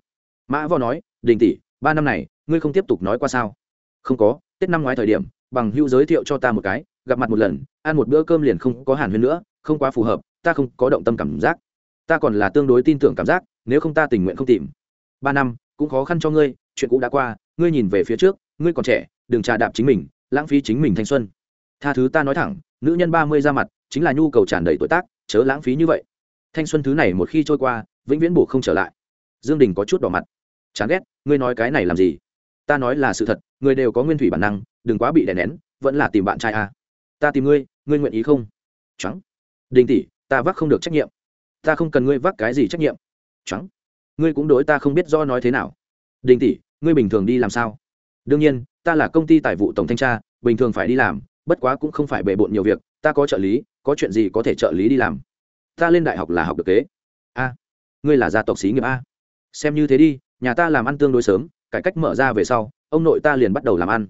mã võ nói, đình tỷ, ba năm này, ngươi không tiếp tục nói qua sao? Không có, tết năm ngoái thời điểm bằng hữu giới thiệu cho ta một cái, gặp mặt một lần, ăn một bữa cơm liền không có hàn huyên nữa, không quá phù hợp, ta không có động tâm cảm giác. Ta còn là tương đối tin tưởng cảm giác, nếu không ta tình nguyện không tìm. Ba năm, cũng khó khăn cho ngươi, chuyện cũ đã qua, ngươi nhìn về phía trước, ngươi còn trẻ, đừng trà đạp chính mình, lãng phí chính mình thanh xuân. Tha thứ ta nói thẳng, nữ nhân ba mươi ra mặt, chính là nhu cầu tràn đầy tuổi tác, chớ lãng phí như vậy. Thanh xuân thứ này một khi trôi qua, vĩnh viễn bổ không trở lại. Dương đình có chút đỏ mặt. Chán ghét, ngươi nói cái này làm gì? Ta nói là sự thật, người đều có nguyên thủy bản năng đừng quá bị đè nén, vẫn là tìm bạn trai à. ta tìm ngươi ngươi nguyện ý không? Trắng đình tỷ, ta vác không được trách nhiệm. Ta không cần ngươi vác cái gì trách nhiệm. Trắng ngươi cũng đối ta không biết do nói thế nào. Đình tỷ, ngươi bình thường đi làm sao? Đương nhiên, ta là công ty tài vụ tổng thanh tra, bình thường phải đi làm, bất quá cũng không phải bề bộn nhiều việc, ta có trợ lý, có chuyện gì có thể trợ lý đi làm. Ta lên đại học là học được kế. A. Ngươi là gia tộc xí nghiệp a. Xem như thế đi, nhà ta làm ăn tương đối sớm, cải cách mở ra về sau, ông nội ta liền bắt đầu làm ăn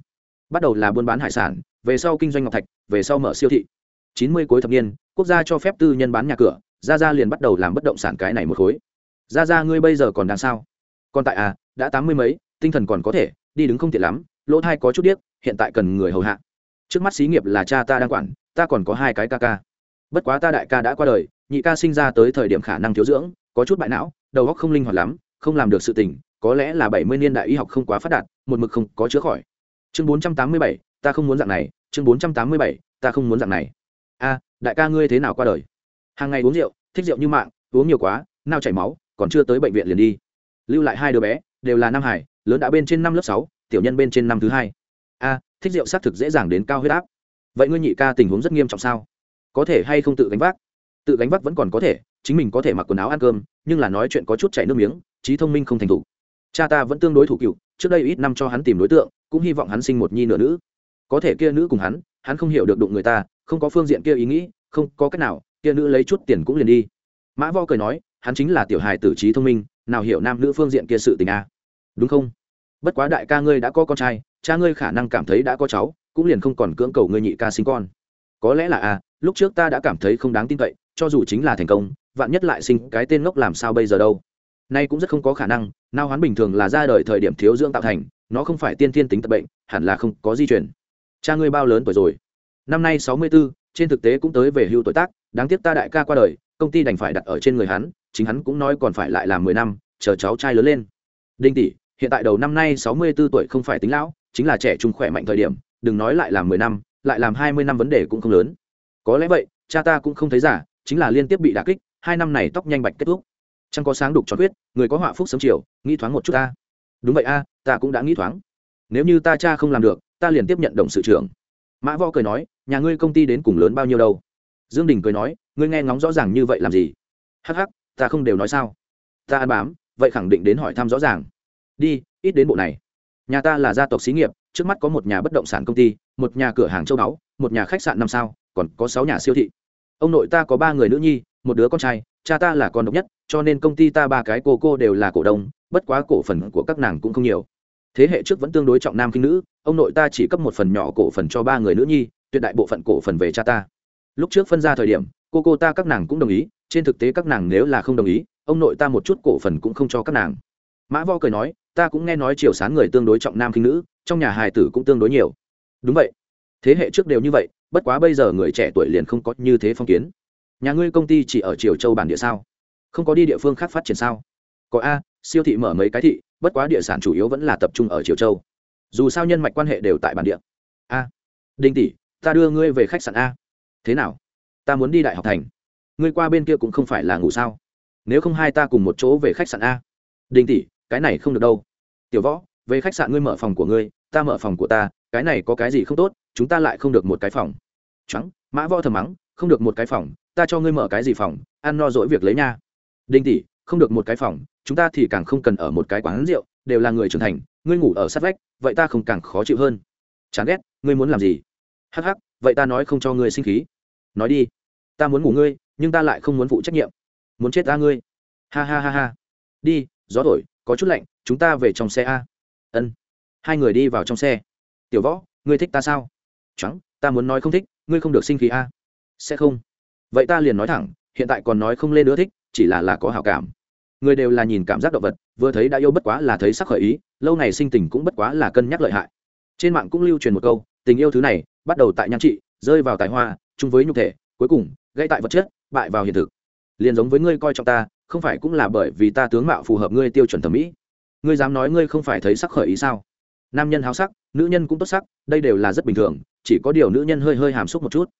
bắt đầu là buôn bán hải sản, về sau kinh doanh ngọc thạch, về sau mở siêu thị. Chín mươi cuối thập niên, quốc gia cho phép tư nhân bán nhà cửa ra ra liền bắt đầu làm bất động sản cái này một khối. Ra ra ngươi bây giờ còn đang sao? Còn tại à đã tám mươi mấy, tinh thần còn có thể, đi đứng không tiện lắm, lỗ thai có chút điếc, hiện tại cần người hầu hạ. Trước mắt xí nghiệp là cha ta đang quản, ta còn có hai cái ca ca. Bất quá ta đại ca đã qua đời, nhị ca sinh ra tới thời điểm khả năng thiếu dưỡng, có chút bại não, đầu óc không linh hoạt lắm, không làm được sự tình, có lẽ là bảy mươi niên đại y học không quá phát đạt, một mực không có chữa khỏi chương bốn trăm tám mươi bảy, ta không muốn dạng này, chương bốn trăm tám mươi bảy, ta không muốn dạng này. A, đại ca ngươi thế nào qua đời? Hàng ngày uống rượu, thích rượu như mạng, uống nhiều quá nao chảy máu, còn chưa tới bệnh viện liền đi. Lưu lại hai đứa bé, đều là nam hải, lớn đã bên trên năm lớp sáu, tiểu nhân bên trên năm thứ hai. A, thích rượu xác thực dễ dàng đến cao huyết áp. Vậy ngươi nhị ca tình huống rất nghiêm trọng sao? Có thể hay không tự gánh vác? Tự gánh vác vẫn còn có thể, chính mình có thể mặc quần áo ăn cơm, nhưng là nói chuyện có chút chảy nước miếng, trí thông minh không thành thủ. cha ta vẫn tương đối thủ cựu trước đây ít năm cho hắn tìm đối tượng cũng hy vọng hắn sinh một nhi nửa nữ. Có thể kia nữ cùng hắn hắn không hiểu được đụng người ta không có phương diện kia ý nghĩ không có cách nào kia nữ lấy chút tiền cũng liền đi. Mã vo cười nói hắn chính là tiểu hài tử trí thông minh nào hiểu nam nữ phương diện kia sự tình a. À? đúng không? Bất quá đại ca ngươi đã có con trai cha ngươi khả năng cảm thấy đã có cháu cũng liền không còn cưỡng cầu ngươi nhị ca sinh con. Có lẽ là a à, lúc trước ta đã cảm thấy không đáng tin cậy cho dù chính là thành công vạn nhất lại sinh cái tên ngốc làm sao bây giờ đâu? Nay cũng rất không có khả năng nao hoán bình thường là ra đời thời điểm thiếu dưỡng tạo thành nó không phải tiên thiên tính tật bệnh hẳn là không có di chuyển cha ngươi bao lớn tuổi rồi? Năm nay sáu mươi 64, trên thực tế cũng tới về hưu tuổi tác đáng tiếc ta đại ca qua đời công ty đành phải đặt ở trên người hắn chính hắn cũng nói còn phải lại làm mười năm chờ cháu trai lớn lên. Đinh tỷ hiện tại đầu năm nay sáu mươi 64 tuổi không phải tính lão chính là trẻ trung khỏe mạnh thời điểm đừng nói lại làm mười năm lại làm hai mươi năm vấn đề cũng không lớn. Có lẽ vậy cha ta cũng không thấy giả chính là liên tiếp bị đả kích hai năm này tóc nhanh bạch kết thúc chẳng có sáng đục cho quyết người có họa phúc sớm chiều, nghĩ thoáng một chút ta. Đúng vậy a, ta cũng đã nghĩ thoáng. Nếu như ta cha không làm được, ta liền tiếp nhận đồng sự trưởng. Mã võ cười nói, nhà ngươi công ty đến cùng lớn bao nhiêu đâu? Dương đình cười nói, ngươi nghe ngóng rõ ràng như vậy làm gì? Hắc hắc, ta không đều nói sao? Ta ăn bám, vậy khẳng định đến hỏi thăm rõ ràng. Đi, ít đến bộ này. Nhà ta là gia tộc xí nghiệp, trước mắt có một nhà bất động sản công ty, một nhà cửa hàng châu báu, một nhà khách sạn năm sao, còn có sáu nhà siêu thị. Ông nội ta có ba người nữ nhi, một đứa con trai cha ta là con độc nhất, cho nên công ty ta ba cái cô cô đều là cổ đông, bất quá cổ phần của các nàng cũng không nhiều. Thế hệ trước vẫn tương đối trọng nam khinh nữ, ông nội ta chỉ cấp một phần nhỏ cổ phần cho ba người nữ nhi, tuyệt đại bộ phận cổ phần về cha ta. Lúc trước phân ra thời điểm, cô cô ta các nàng cũng đồng ý, trên thực tế các nàng nếu là không đồng ý, ông nội ta một chút cổ phần cũng không cho các nàng. Mã vo cười nói, ta cũng nghe nói triều sán người tương đối trọng nam khinh nữ, trong nhà hài tử cũng tương đối nhiều. Đúng vậy. Thế hệ trước đều như vậy, bất quá bây giờ người trẻ tuổi liền không có như thế phong kiến nhà ngươi công ty chỉ ở triều châu bản địa sao? Không có đi địa phương khác phát triển sao? Có a, siêu thị mở mấy cái thị, bất quá địa sản chủ yếu vẫn là tập trung ở triều châu. Dù sao nhân mạch quan hệ đều tại bản địa. A, đinh tỷ, ta đưa ngươi về khách sạn a. Thế nào? Ta muốn đi đại học thành. Ngươi qua bên kia cũng không phải là ngủ sao? Nếu không hai ta cùng một chỗ về khách sạn a. Đinh tỷ, cái này không được đâu. Tiểu võ, về khách sạn ngươi mở phòng của ngươi, ta mở phòng của ta, cái này có cái gì không tốt, chúng ta lại không được một cái phòng. Trắng, mã võ thầm mắng, không được một cái phòng ta cho ngươi mở cái gì phòng, ăn no dỗi việc lấy nha. Đinh tỷ, không được một cái phòng, chúng ta thì càng không cần ở một cái quán rượu, đều là người trưởng thành, ngươi ngủ ở sát vách, vậy ta không càng khó chịu hơn. Chán ghét, ngươi muốn làm gì? Hắc hắc, vậy ta nói không cho ngươi sinh khí. Nói đi. Ta muốn ngủ ngươi, nhưng ta lại không muốn phụ trách nhiệm. Muốn chết ta ngươi. Ha ha ha ha. Đi, gió thổi, có chút lạnh, chúng ta về trong xe a. Ân. Hai người đi vào trong xe. Tiểu võ, ngươi thích ta sao? Trắng ta muốn nói không thích, ngươi không được sinh khí a. Sẽ không vậy ta liền nói thẳng, hiện tại còn nói không lên nữa thích, chỉ là là có hào cảm. Người đều là nhìn cảm giác động vật, vừa thấy đã yêu bất quá là thấy sắc khởi ý, lâu này sinh tình cũng bất quá là cân nhắc lợi hại. Trên mạng cũng lưu truyền một câu, tình yêu thứ này, bắt đầu tại nhan trị, rơi vào tài hoa, chung với nhục thể, cuối cùng, gây tại vật chất, bại vào hiện thực. Liền giống với ngươi coi trọng ta, không phải cũng là bởi vì ta tướng mạo phù hợp ngươi tiêu chuẩn thẩm mỹ? Ngươi dám nói ngươi không phải thấy sắc khởi ý sao? Nam nhân háo sắc, nữ nhân cũng tốt sắc, đây đều là rất bình thường, chỉ có điều nữ nhân hơi hơi hàm xúc một chút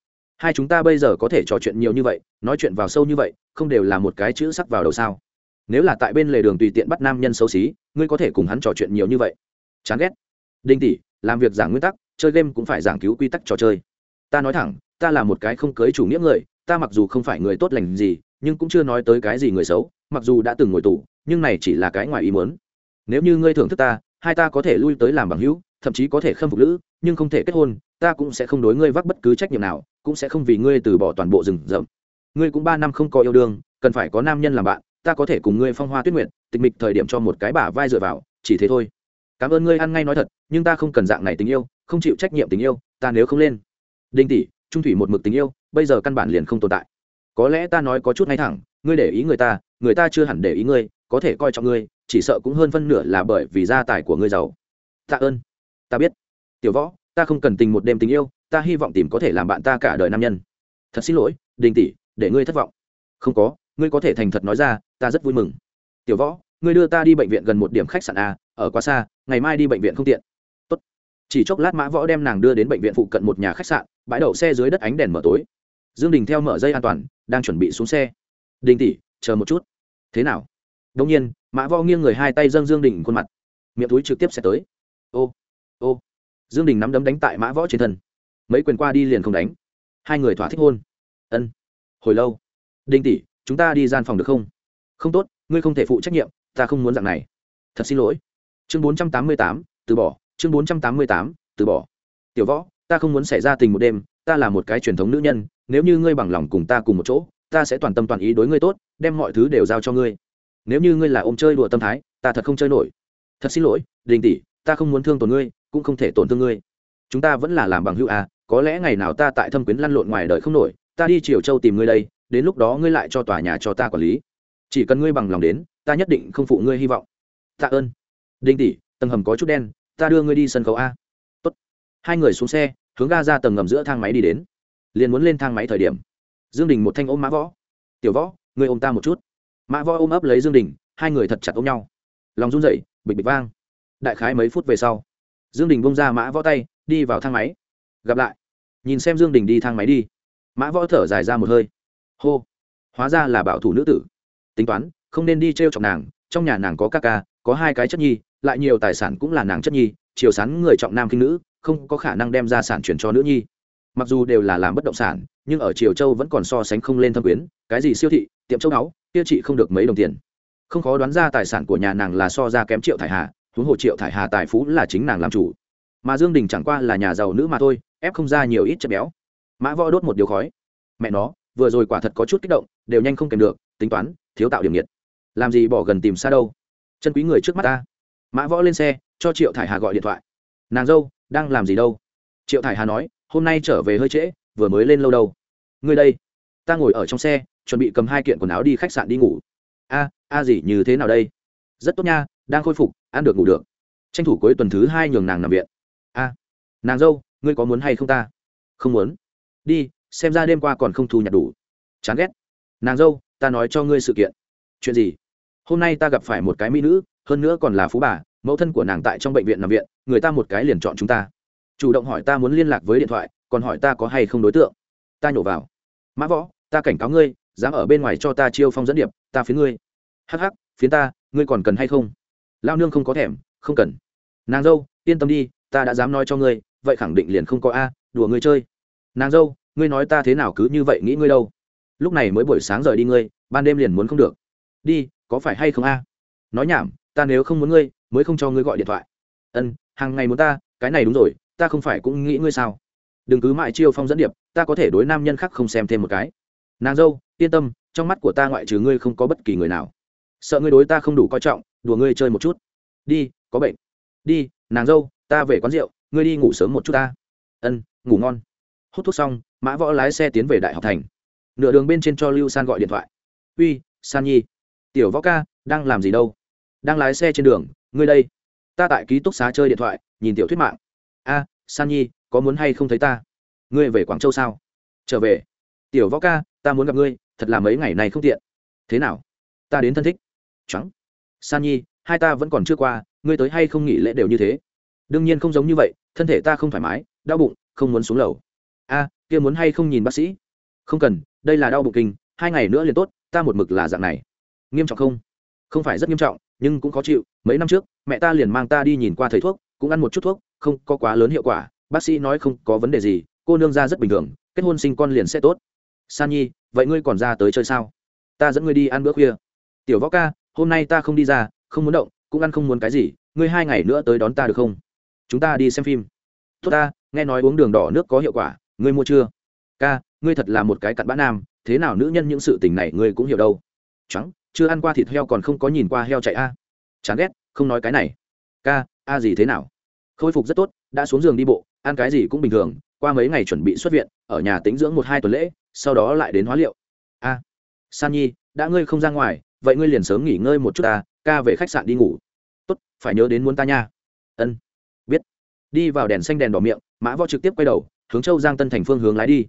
hai chúng ta bây giờ có thể trò chuyện nhiều như vậy nói chuyện vào sâu như vậy không đều là một cái chữ sắc vào đầu sao? Nếu là tại bên lề đường tùy tiện bắt nam nhân xấu xí ngươi có thể cùng hắn trò chuyện nhiều như vậy. Chán ghét. Đinh tỷ làm việc giảng nguyên tắc chơi game cũng phải giảng cứu quy tắc trò chơi. Ta nói thẳng ta là một cái không cưới chủ nghĩa người ta mặc dù không phải người tốt lành gì nhưng cũng chưa nói tới cái gì người xấu mặc dù đã từng ngồi tù nhưng này chỉ là cái ngoài ý muốn. Nếu như ngươi thưởng thức ta hai ta có thể lui tới làm bằng hữu thậm chí có thể khâm phục nữ, nhưng không thể kết hôn ta cũng sẽ không đối ngươi vác bất cứ trách nhiệm nào cũng sẽ không vì ngươi từ bỏ toàn bộ rừng rậm. Ngươi cũng ba năm không có yêu đương, cần phải có nam nhân làm bạn, ta có thể cùng ngươi phong hoa tuyết nguyện tịch mịch thời điểm cho một cái bả vai dựa vào, chỉ thế thôi. Cảm ơn ngươi ăn ngay nói thật, nhưng ta không cần dạng này tình yêu, không chịu trách nhiệm tình yêu, ta nếu không lên. Đinh tỷ, trung thủy một mực tình yêu, bây giờ căn bản liền không tồn tại. Có lẽ ta nói có chút ngay thẳng, ngươi để ý người ta người ta chưa hẳn để ý ngươi, có thể coi trọng ngươi, chỉ sợ cũng hơn phân nửa là bởi vì gia tài của ngươi giàu. Tạ ơn. Ta biết. Tiểu võ, ta không cần tình một đêm tình yêu ta hy vọng tìm có thể làm bạn ta cả đời nam nhân. Thật xin lỗi, đình tỷ, để ngươi thất vọng. Không có, ngươi có thể thành thật nói ra, ta rất vui mừng. Tiểu võ, ngươi đưa ta đi bệnh viện gần một điểm khách sạn a ở quá xa, ngày mai đi bệnh viện không tiện. Tốt. chỉ chốc lát mã võ đem nàng đưa đến bệnh viện phụ cận một nhà khách sạn, bãi đậu xe dưới đất ánh đèn mở tối. Dương đình theo mở dây an toàn, đang chuẩn bị xuống xe. Đình tỷ, chờ một chút. Thế nào? Đông nhiên, mã võ nghiêng người hai tay dâng dương đình khuôn mặt. Miệng túi trực tiếp sẽ tới. Ô ô. Dương đình nắm đấm đánh tại mã võ trên thân mấy quyền qua đi liền không đánh. Hai người thỏa thích hôn. Ân. Hồi lâu. Đinh tỷ, chúng ta đi gian phòng được không? Không tốt, ngươi không thể phụ trách nhiệm, ta không muốn dạng này. Thật xin lỗi. Chương bốn trăm tám mươi tám, từ bỏ. Chương bốn trăm tám mươi tám, từ bỏ. Tiểu võ, ta không muốn xảy ra tình một đêm, ta là một cái truyền thống nữ nhân, nếu như ngươi bằng lòng cùng ta cùng một chỗ, ta sẽ toàn tâm toàn ý đối ngươi tốt, đem mọi thứ đều giao cho ngươi. Nếu như ngươi là ôm chơi đùa tâm thái, ta thật không chơi nổi. Thật xin lỗi đình tỷ, ta không muốn thương tổn ngươi, cũng không thể tổn thương ngươi chúng ta vẫn là làm bằng hữu à có lẽ ngày nào ta tại thâm quyến lăn lộn ngoài đời không nổi, ta đi triều châu tìm ngươi đây, đến lúc đó ngươi lại cho tòa nhà cho ta quản lý. Chỉ cần ngươi bằng lòng đến, ta nhất định không phụ ngươi hy vọng. Tạ ơn. Đinh tỷ, tầng hầm có chút đen, ta đưa ngươi đi sân khấu a. Tốt. hai người xuống xe, hướng ga ra tầng ngầm giữa thang máy đi đến. Liền muốn lên thang máy thời điểm, dương đình một thanh ôm mã võ. Tiểu võ, ngươi ôm ta một chút. Mã võ ôm ấp lấy dương đình, hai người thật chặt ôm nhau. Lòng run rẩy, bịch bịch vang. Đại khái mấy phút về sau dương đình bông ra mã võ tay, đi vào thang máy. Gặp lại. Nhìn xem dương đình đi thang máy đi. Mã võ thở dài ra một hơi. Hô. Hóa ra là bảo thủ nữ tử. Tính toán, không nên đi t r e o chọc nàng, trong nhà nàng có ca ca, có hai cái chất nhi, lại nhiều tài sản cũng là nàng chất nhi, chiều sán người trọng nam kinh nữ, không có khả năng đem ra sản chuyển cho nữ nhi. Mặc dù đều là làm bất động sản, nhưng ở triều châu vẫn còn so sánh không lên thâm quyến, cái gì siêu thị, tiệm châu báu tiêu chị không được mấy đồng tiền. Không khó đoán ra tài sản của nhà nàng là so ra kém triệu thải hà huống hồ triệu thải hà tài phú là chính nàng làm chủ. Mà dương đình chẳng qua là nhà giàu nữ mà thôi, ép không ra nhiều ít chất béo. Mã võ đốt một điều khói. Mẹ nó, vừa rồi quả thật có chút kích động, đều nhanh không kèm được, tính toán, thiếu tạo điểm nhiệt. Làm gì bỏ gần tìm xa đâu? Chân quý người trước mắt ta. Mã võ lên xe, cho triệu thải hà gọi điện thoại. Nàng dâu, đang làm gì đâu? Triệu thải hà nói, hôm nay trở về hơi trễ, vừa mới lên lâu đâu. Ngươi đây. Ta ngồi ở trong xe, chuẩn bị cầm hai kiện quần áo đi khách sạn đi ngủ. A a gì, như thế nào đây? Rất tốt nha đang khôi phục, ăn được ngủ được. Tranh thủ cuối tuần thứ hai nhường nàng nằm viện. A, nàng dâu, ngươi có muốn hay không ta? Không muốn. Đi, xem ra đêm qua còn không thu nhặt đủ. Chán ghét. Nàng dâu, ta nói cho ngươi sự kiện. Chuyện gì? Hôm nay ta gặp phải một cái mỹ nữ, hơn nữa còn là phú bà, mẫu thân của nàng tại trong bệnh viện nằm viện, người ta một cái liền chọn chúng ta. Chủ động hỏi ta muốn liên lạc với điện thoại, còn hỏi ta có hay không đối tượng. Ta nhổ vào. Mã võ, ta cảnh cáo ngươi, dám ở bên ngoài cho ta chiêu phong dẫn điệp, ta phiến ngươi. Hắc hắc, phiến ta, ngươi còn cần hay không? Lao nương không có thèm, không cần. Nàng dâu, yên tâm đi, ta đã dám nói cho ngươi, vậy khẳng định liền không có a, đùa ngươi chơi. Nàng dâu, ngươi nói ta thế nào cứ như vậy nghĩ ngươi đâu. Lúc này mới buổi sáng rời đi ngươi, ban đêm liền muốn không được. Đi, có phải hay không a? Nói nhảm, ta nếu không muốn ngươi, mới không cho ngươi gọi điện thoại. Ân, hàng ngày muốn ta, cái này đúng rồi, ta không phải cũng nghĩ ngươi sao? Đừng cứ mãi chiêu phong dẫn điệp, ta có thể đối nam nhân khác không xem thêm một cái. Nàng dâu, yên tâm, trong mắt của ta ngoại trừ ngươi không có bất kỳ người nào. Sợ ngươi đối ta không đủ coi trọng đùa ngươi chơi một chút. Đi, có bệnh. Đi, nàng dâu, ta về quán rượu, ngươi đi ngủ sớm một chút ta. Ân, ngủ ngon. Hút thuốc xong, mã võ lái xe tiến về đại học thành. Nửa đường bên trên cho lưu san gọi điện thoại. Uy, san nhi, tiểu võ ca, đang làm gì đâu? Đang lái xe trên đường, ngươi đây. Ta tại ký túc xá chơi điện thoại, nhìn tiểu thuyết mạng. A, san nhi, có muốn hay không thấy ta? Ngươi về quảng châu sao? Trở về. Tiểu võ ca, ta muốn gặp ngươi, thật là mấy ngày này không tiện. Thế nào? Ta đến thân thích. Trắng san nhi, hai ta vẫn còn chưa qua, ngươi tới hay không nghỉ lễ đều như thế. Đương nhiên không giống như vậy, thân thể ta không thoải mái, đau bụng, không muốn xuống lầu. A, kia muốn hay không nhìn bác sĩ? Không cần, đây là đau bụng kinh, hai ngày nữa liền tốt, ta một mực là dạng này. Nghiêm trọng không? Không phải rất nghiêm trọng, nhưng cũng khó chịu. Mấy năm trước, mẹ ta liền mang ta đi nhìn qua thầy thuốc, cũng ăn một chút thuốc, không có quá lớn hiệu quả. Bác sĩ nói không có vấn đề gì, cô nương ra rất bình thường, kết hôn sinh con liền sẽ tốt. San nhi, vậy ngươi còn ra tới chơi sao? Ta dẫn ngươi đi ăn bữa khuya. Tiểu võ ca hôm nay ta không đi ra, không muốn động, cũng ăn không muốn cái gì, ngươi hai ngày nữa tới đón ta được không? Chúng ta đi xem phim. Tốt ta, nghe nói uống đường đỏ nước có hiệu quả, ngươi mua chưa? Ca, ngươi thật là một cái cặn bã nam, thế nào nữ nhân những sự tình này ngươi cũng hiểu đâu. Trắng, chưa ăn qua thịt heo còn không có nhìn qua heo chạy a. Chán ghét, không nói cái này. Ca, a gì thế nào? Khôi phục rất tốt, đã xuống giường đi bộ, ăn cái gì cũng bình thường, qua mấy ngày chuẩn bị xuất viện, ở nhà tính dưỡng một hai tuần lễ, sau đó lại đến hóa liệu. A, san nhi, đã ngươi không ra ngoài vậy ngươi liền sớm nghỉ ngơi một chút ta, ca về khách sạn đi ngủ. Tốt, phải nhớ đến muốn ta nha. Ân. Biết. Đi vào đèn xanh đèn đỏ miệng, mã võ trực tiếp quay đầu, hướng châu giang tân thành phương hướng lái đi.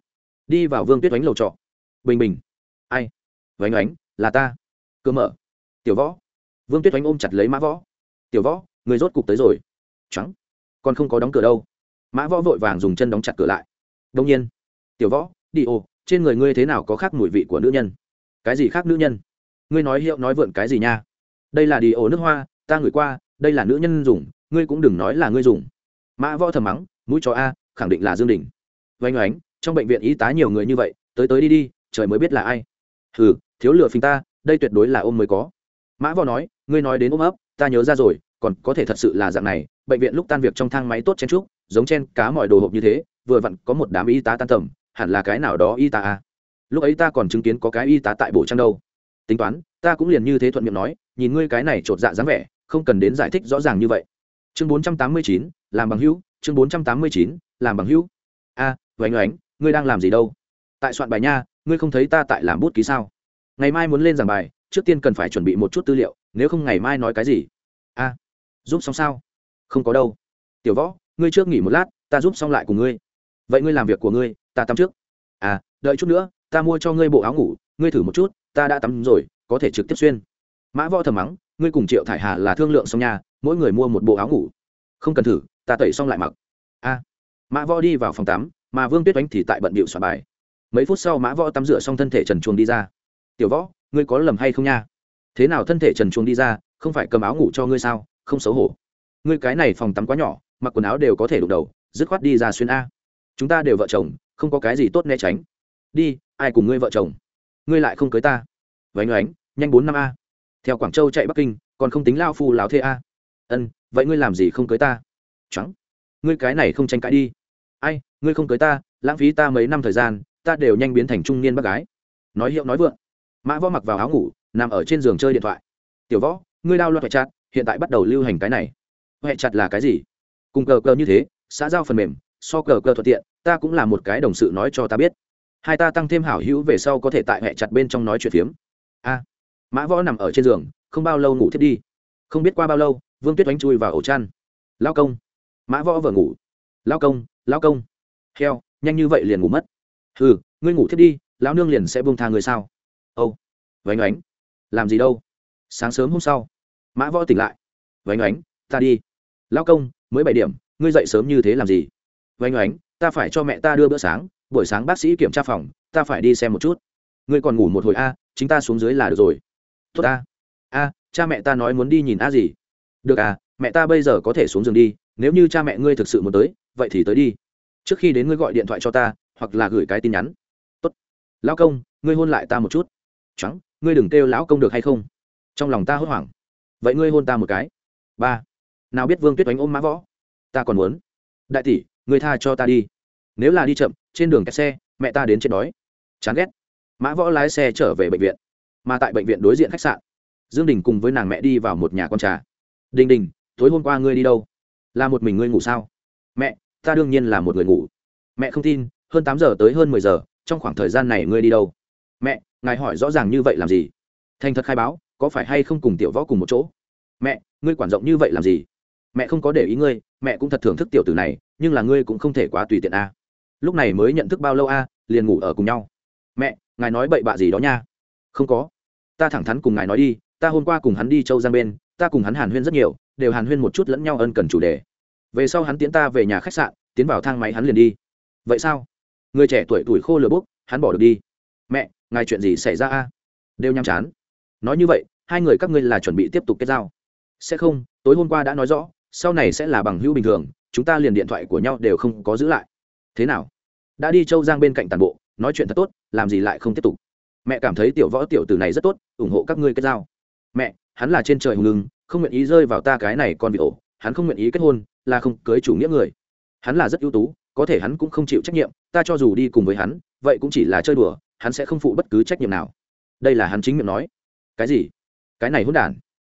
Đi vào vương tuyết oánh lầu trọ. Bình bình. Ai? Vánh oánh, là ta. Cơ mở. Tiểu võ. Vương tuyết oánh ôm chặt lấy mã võ. Tiểu võ, người rốt cục tới rồi. Trắng. Còn không có đóng cửa đâu. Mã võ vội vàng dùng chân đóng chặt cửa lại. Đông nhiên. Tiểu võ, đi ô, trên người ngươi thế nào có khác mùi vị của nữ nhân? Cái gì khác nữ nhân? Ngươi nói hiệu nói vượn cái gì nha? Đây là đi ổ nước hoa, ta ngửi qua, đây là nữ nhân dùng, ngươi cũng đừng nói là ngươi dùng. Mã võ thầm mắng, mũi chó a, khẳng định là dương đình. Oanh oánh, trong bệnh viện y tá nhiều người như vậy, tới tới đi đi, trời mới biết là ai. Hừ, thiếu lựa phình ta, đây tuyệt đối là ôm mới có. Mã võ nói, ngươi nói đến ôm ấp, ta nhớ ra rồi, còn có thể thật sự là dạng này, bệnh viện lúc tan việc trong thang máy tốt chen trúc giống chen cá mọi đồ hộp như thế, vừa vặn có một đám y tá tan tầm, hẳn là cái nào đó y tá a. Lúc ấy ta còn chứng kiến có cái y tá tại bổ trang đâu tính toán ta cũng liền như thế thuận miệng nói nhìn ngươi cái này chột dạ dáng vẻ không cần đến giải thích rõ ràng như vậy. Chương bốn trăm tám mươi chín làm bằng hữu chương bốn trăm tám mươi chín làm bằng hữu. A à, oánh oánh ngươi đang làm gì đâu? Tại soạn bài nha ngươi không thấy ta tại làm bút ký sao? Ngày mai muốn lên giảng bài trước tiên cần phải chuẩn bị một chút tư liệu nếu không ngày mai nói cái gì? A giúp xong sao? Không có đâu. Tiểu võ ngươi trước nghỉ một lát ta giúp xong lại cùng ngươi. Vậy ngươi làm việc của ngươi ta tắm trước. À đợi chút nữa ta mua cho ngươi bộ áo ngủ ngươi thử một chút ta đã tắm rồi, có thể trực tiếp xuyên. Mã võ thầm mắng, ngươi cùng triệu thải hà là thương lượng xong nhà mỗi người mua một bộ áo ngủ. Không cần thử, ta tẩy xong lại mặc. A. Mã võ đi vào phòng tắm, mà vương tuyết oánh thì tại bận bịu soạn bài. Mấy phút sau, mã võ tắm rửa xong thân thể trần chuồng đi ra. Tiểu võ, ngươi có lầm hay không nha? Thế nào thân thể trần chuồng đi ra, không phải cầm áo ngủ cho ngươi sao? Không xấu hổ. Ngươi cái này phòng tắm quá nhỏ, mặc quần áo đều có thể đụng đầu, dứt khoát đi ra xuyên a. Chúng ta đều vợ chồng, không có cái gì tốt né tránh. Đi, ai cùng ngươi vợ chồng? Ngươi lại không cưới ta. Vánh oánh, nhanh bốn năm a. Theo quảng châu chạy bắc kinh, còn không tính lao phu láo thê a. Ân, vậy ngươi làm gì không cưới ta? Trắng ngươi cái này không tranh cãi đi. Ai, ngươi không cưới ta, lãng phí ta mấy năm thời gian, ta đều nhanh biến thành trung niên bác gái. Nói hiệu nói vượng. Mã võ mặc vào áo ngủ, nằm ở trên giường chơi điện thoại. Tiểu võ, ngươi đao loạt chặt, hiện tại bắt đầu lưu hành cái này. Huệ chặt là cái gì? Cùng cờ cờ như thế, xã giao phần mềm, so cờ cờ thuận tiện, ta cũng là một cái đồng sự nói cho ta biết hai ta tăng thêm hảo hữu về sau có thể tại huệ chặt bên trong nói chuyện phiếm. A. Mã võ nằm ở trên giường, không bao lâu ngủ thiết đi. Không biết qua bao lâu, vương tuyết oánh chui vào ổ chăn. Lao công. Mã võ vừa ngủ. Lao công lao công. Heo, nhanh như vậy liền ngủ mất. Ừ ngươi ngủ thiết đi, lão nương liền sẽ buông tha người sao? Âu. Vánh oánh. Làm gì đâu. Sáng sớm hôm sau, mã võ tỉnh lại. Vánh oánh, ta đi. Lao công, mới bảy điểm, ngươi dậy sớm như thế làm gì? Vánh oánh, ta phải cho mẹ ta đưa bữa sáng buổi sáng bác sĩ kiểm tra phòng, ta phải đi xem một chút. Ngươi còn ngủ một hồi a, chính ta xuống dưới là được rồi. Tốt a a, cha mẹ ta nói muốn đi nhìn a gì được à mẹ ta bây giờ có thể xuống giường đi, nếu như cha mẹ ngươi thực sự muốn tới, vậy thì tới đi. Trước khi đến ngươi gọi điện thoại cho ta, hoặc là gửi cái tin nhắn. Tốt. Lão công, ngươi hôn lại ta một chút. Trắng ngươi đừng kêu lão công được hay không. Trong lòng ta hốt hoảng. Vậy ngươi hôn ta một cái. Ba. Nào biết vương tuyết oánh ôm mã võ. Ta còn muốn. Đại tỷ, ngươi tha cho ta đi. Nếu là đi chậm trên đường kẹt xe, mẹ ta đến chết đói. Chán ghét. Mã võ lái xe trở về bệnh viện, mà tại bệnh viện đối diện khách sạn, dương đình cùng với nàng mẹ đi vào một nhà con trà. Đình đình, tối hôm qua ngươi đi đâu? Là một mình ngươi ngủ sao? Mẹ, ta đương nhiên là một người ngủ. Mẹ không tin, hơn tám giờ tới hơn mười giờ, trong khoảng thời gian này ngươi đi đâu? Mẹ, ngài hỏi rõ ràng như vậy làm gì? Thành thật khai báo, có phải hay không cùng tiểu võ cùng một chỗ? Mẹ, ngươi quản rộng như vậy làm gì? Mẹ không có để ý ngươi, mẹ cũng thật thưởng thức tiểu tử này, nhưng là ngươi cũng không thể quá tùy tiện a lúc này mới nhận thức bao lâu a, liền ngủ ở cùng nhau. Mẹ, ngài nói bậy bạ gì đó nha. Không có. Ta thẳng thắn cùng ngài nói đi, ta hôm qua cùng hắn đi châu giang bên, ta cùng hắn hàn huyên rất nhiều, đều hàn huyên một chút lẫn nhau ân cần chủ đề. Về sau hắn tiến ta về nhà khách sạn, tiến vào thang máy hắn liền đi. Vậy sao? Người trẻ tuổi tuổi khô lửa bốc hắn bỏ được đi. Mẹ, ngài chuyện gì xảy ra a? Đều nhăm chán. Nói như vậy, hai người các ngươi là chuẩn bị tiếp tục kết giao. Sẽ không, tối hôm qua đã nói rõ, sau này sẽ là bằng hữu bình thường, chúng ta liền điện thoại của nhau đều không có giữ lại. Thế nào? Đã đi châu giang bên cạnh tàn bộ, nói chuyện thật tốt, làm gì lại không tiếp tục. Mẹ cảm thấy tiểu võ tiểu tử này rất tốt, ủng hộ các ngươi kết giao. Mẹ, hắn là trên trời hùng lưng không nguyện ý rơi vào ta cái này con bị ổ, hắn không nguyện ý kết hôn, là không cưới chủ nghĩa người. Hắn là rất ưu tú, có thể hắn cũng không chịu trách nhiệm, ta cho dù đi cùng với hắn, vậy cũng chỉ là chơi đùa, hắn sẽ không phụ bất cứ trách nhiệm nào. Đây là hắn chính miệng nói. Cái gì? Cái này hôn đản.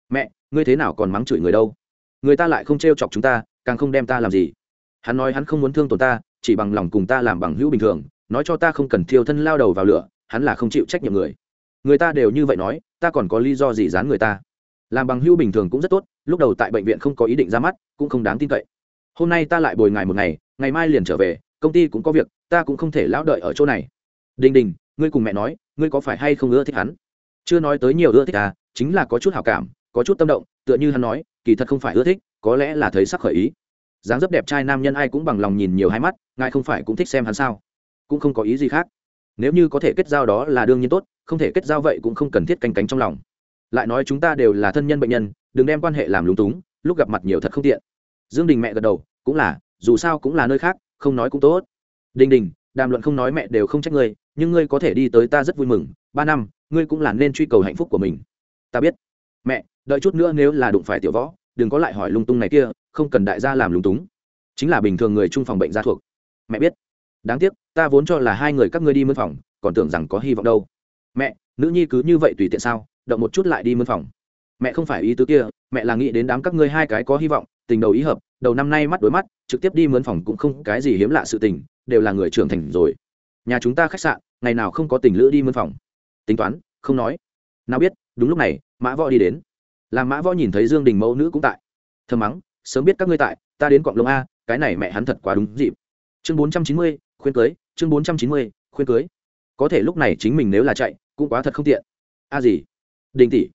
Mẹ, ngươi thế nào còn mắng chửi người đâu? Người ta lại không t chọc chúng ta, càng không đem ta làm gì. Hắn nói hắn không muốn thương tổn ta chỉ bằng lòng cùng ta làm bằng hữu bình thường, nói cho ta không cần thiêu thân lao đầu vào lửa, hắn là không chịu trách nhiệm người. Người ta đều như vậy nói, ta còn có lý do gì dán người ta? Làm bằng hữu bình thường cũng rất tốt, lúc đầu tại bệnh viện không có ý định ra mắt, cũng không đáng tin cậy. Hôm nay ta lại bồi ngài một ngày ngày mai liền trở về, công ty cũng có việc, ta cũng không thể lão đợi ở chỗ này. Đình đình, ngươi cùng mẹ nói, ngươi có phải hay không ưa thích hắn? Chưa nói tới nhiều ưa thích à chính là có chút hảo cảm, có chút tâm động, tựa như hắn nói, kỳ thật không phải ưa thích, có lẽ là thấy sắc khởi ý dáng dấp đẹp trai nam nhân ai cũng bằng lòng nhìn nhiều hai mắt, ngài không phải cũng thích xem hắn sao? Cũng không có ý gì khác. Nếu như có thể kết giao đó là đương nhiên tốt, không thể kết giao vậy cũng không cần thiết canh cánh trong lòng. Lại nói chúng ta đều là thân nhân bệnh nhân, đừng đem quan hệ làm lúng túng, lúc gặp mặt nhiều thật không tiện. Dương đình mẹ gật đầu, cũng là, dù sao cũng là nơi khác, không nói cũng tốt. Đình đình, đàm luận không nói mẹ đều không trách ngươi, nhưng ngươi có thể đi tới ta rất vui mừng, ba năm, ngươi cũng là nên truy cầu hạnh phúc của mình. Ta biết. Mẹ, đợi chút nữa nếu là đụng phải tiểu võ đừng có lại hỏi lung tung này kia, không cần đại gia làm lung túng. Chính là bình thường người chung phòng bệnh gia thuộc. Mẹ biết. Đáng tiếc, ta vốn cho là hai người các ngươi đi mân phòng, còn tưởng rằng có hy vọng đâu. Mẹ, nữ nhi cứ như vậy tùy tiện sao? Động một chút lại đi mân phòng. Mẹ không phải ý tứ kia, mẹ là nghĩ đến đám các ngươi hai cái có hy vọng, tình đầu ý hợp, đầu năm nay mắt đối mắt, trực tiếp đi mướn phòng cũng không cái gì hiếm lạ sự tình, đều là người trưởng thành rồi. Nhà chúng ta khách sạn, ngày nào không có tình lữ đi mướn phòng. Tính toán, không nói. Nào biết, đúng lúc này, mã võ đi đến làm mã võ nhìn thấy dương đình mẫu nữ cũng tại. Thơm mắng, sớm biết các ngươi tại, ta đến quạng lông a, cái này mẹ hắn thật quá đúng dịp. Chương bốn trăm chín mươi, khuyên cưới, chương bốn trăm chín mươi, khuyên cưới. Có thể lúc này chính mình nếu là chạy, cũng quá thật không tiện. A gì? Đình tỷ,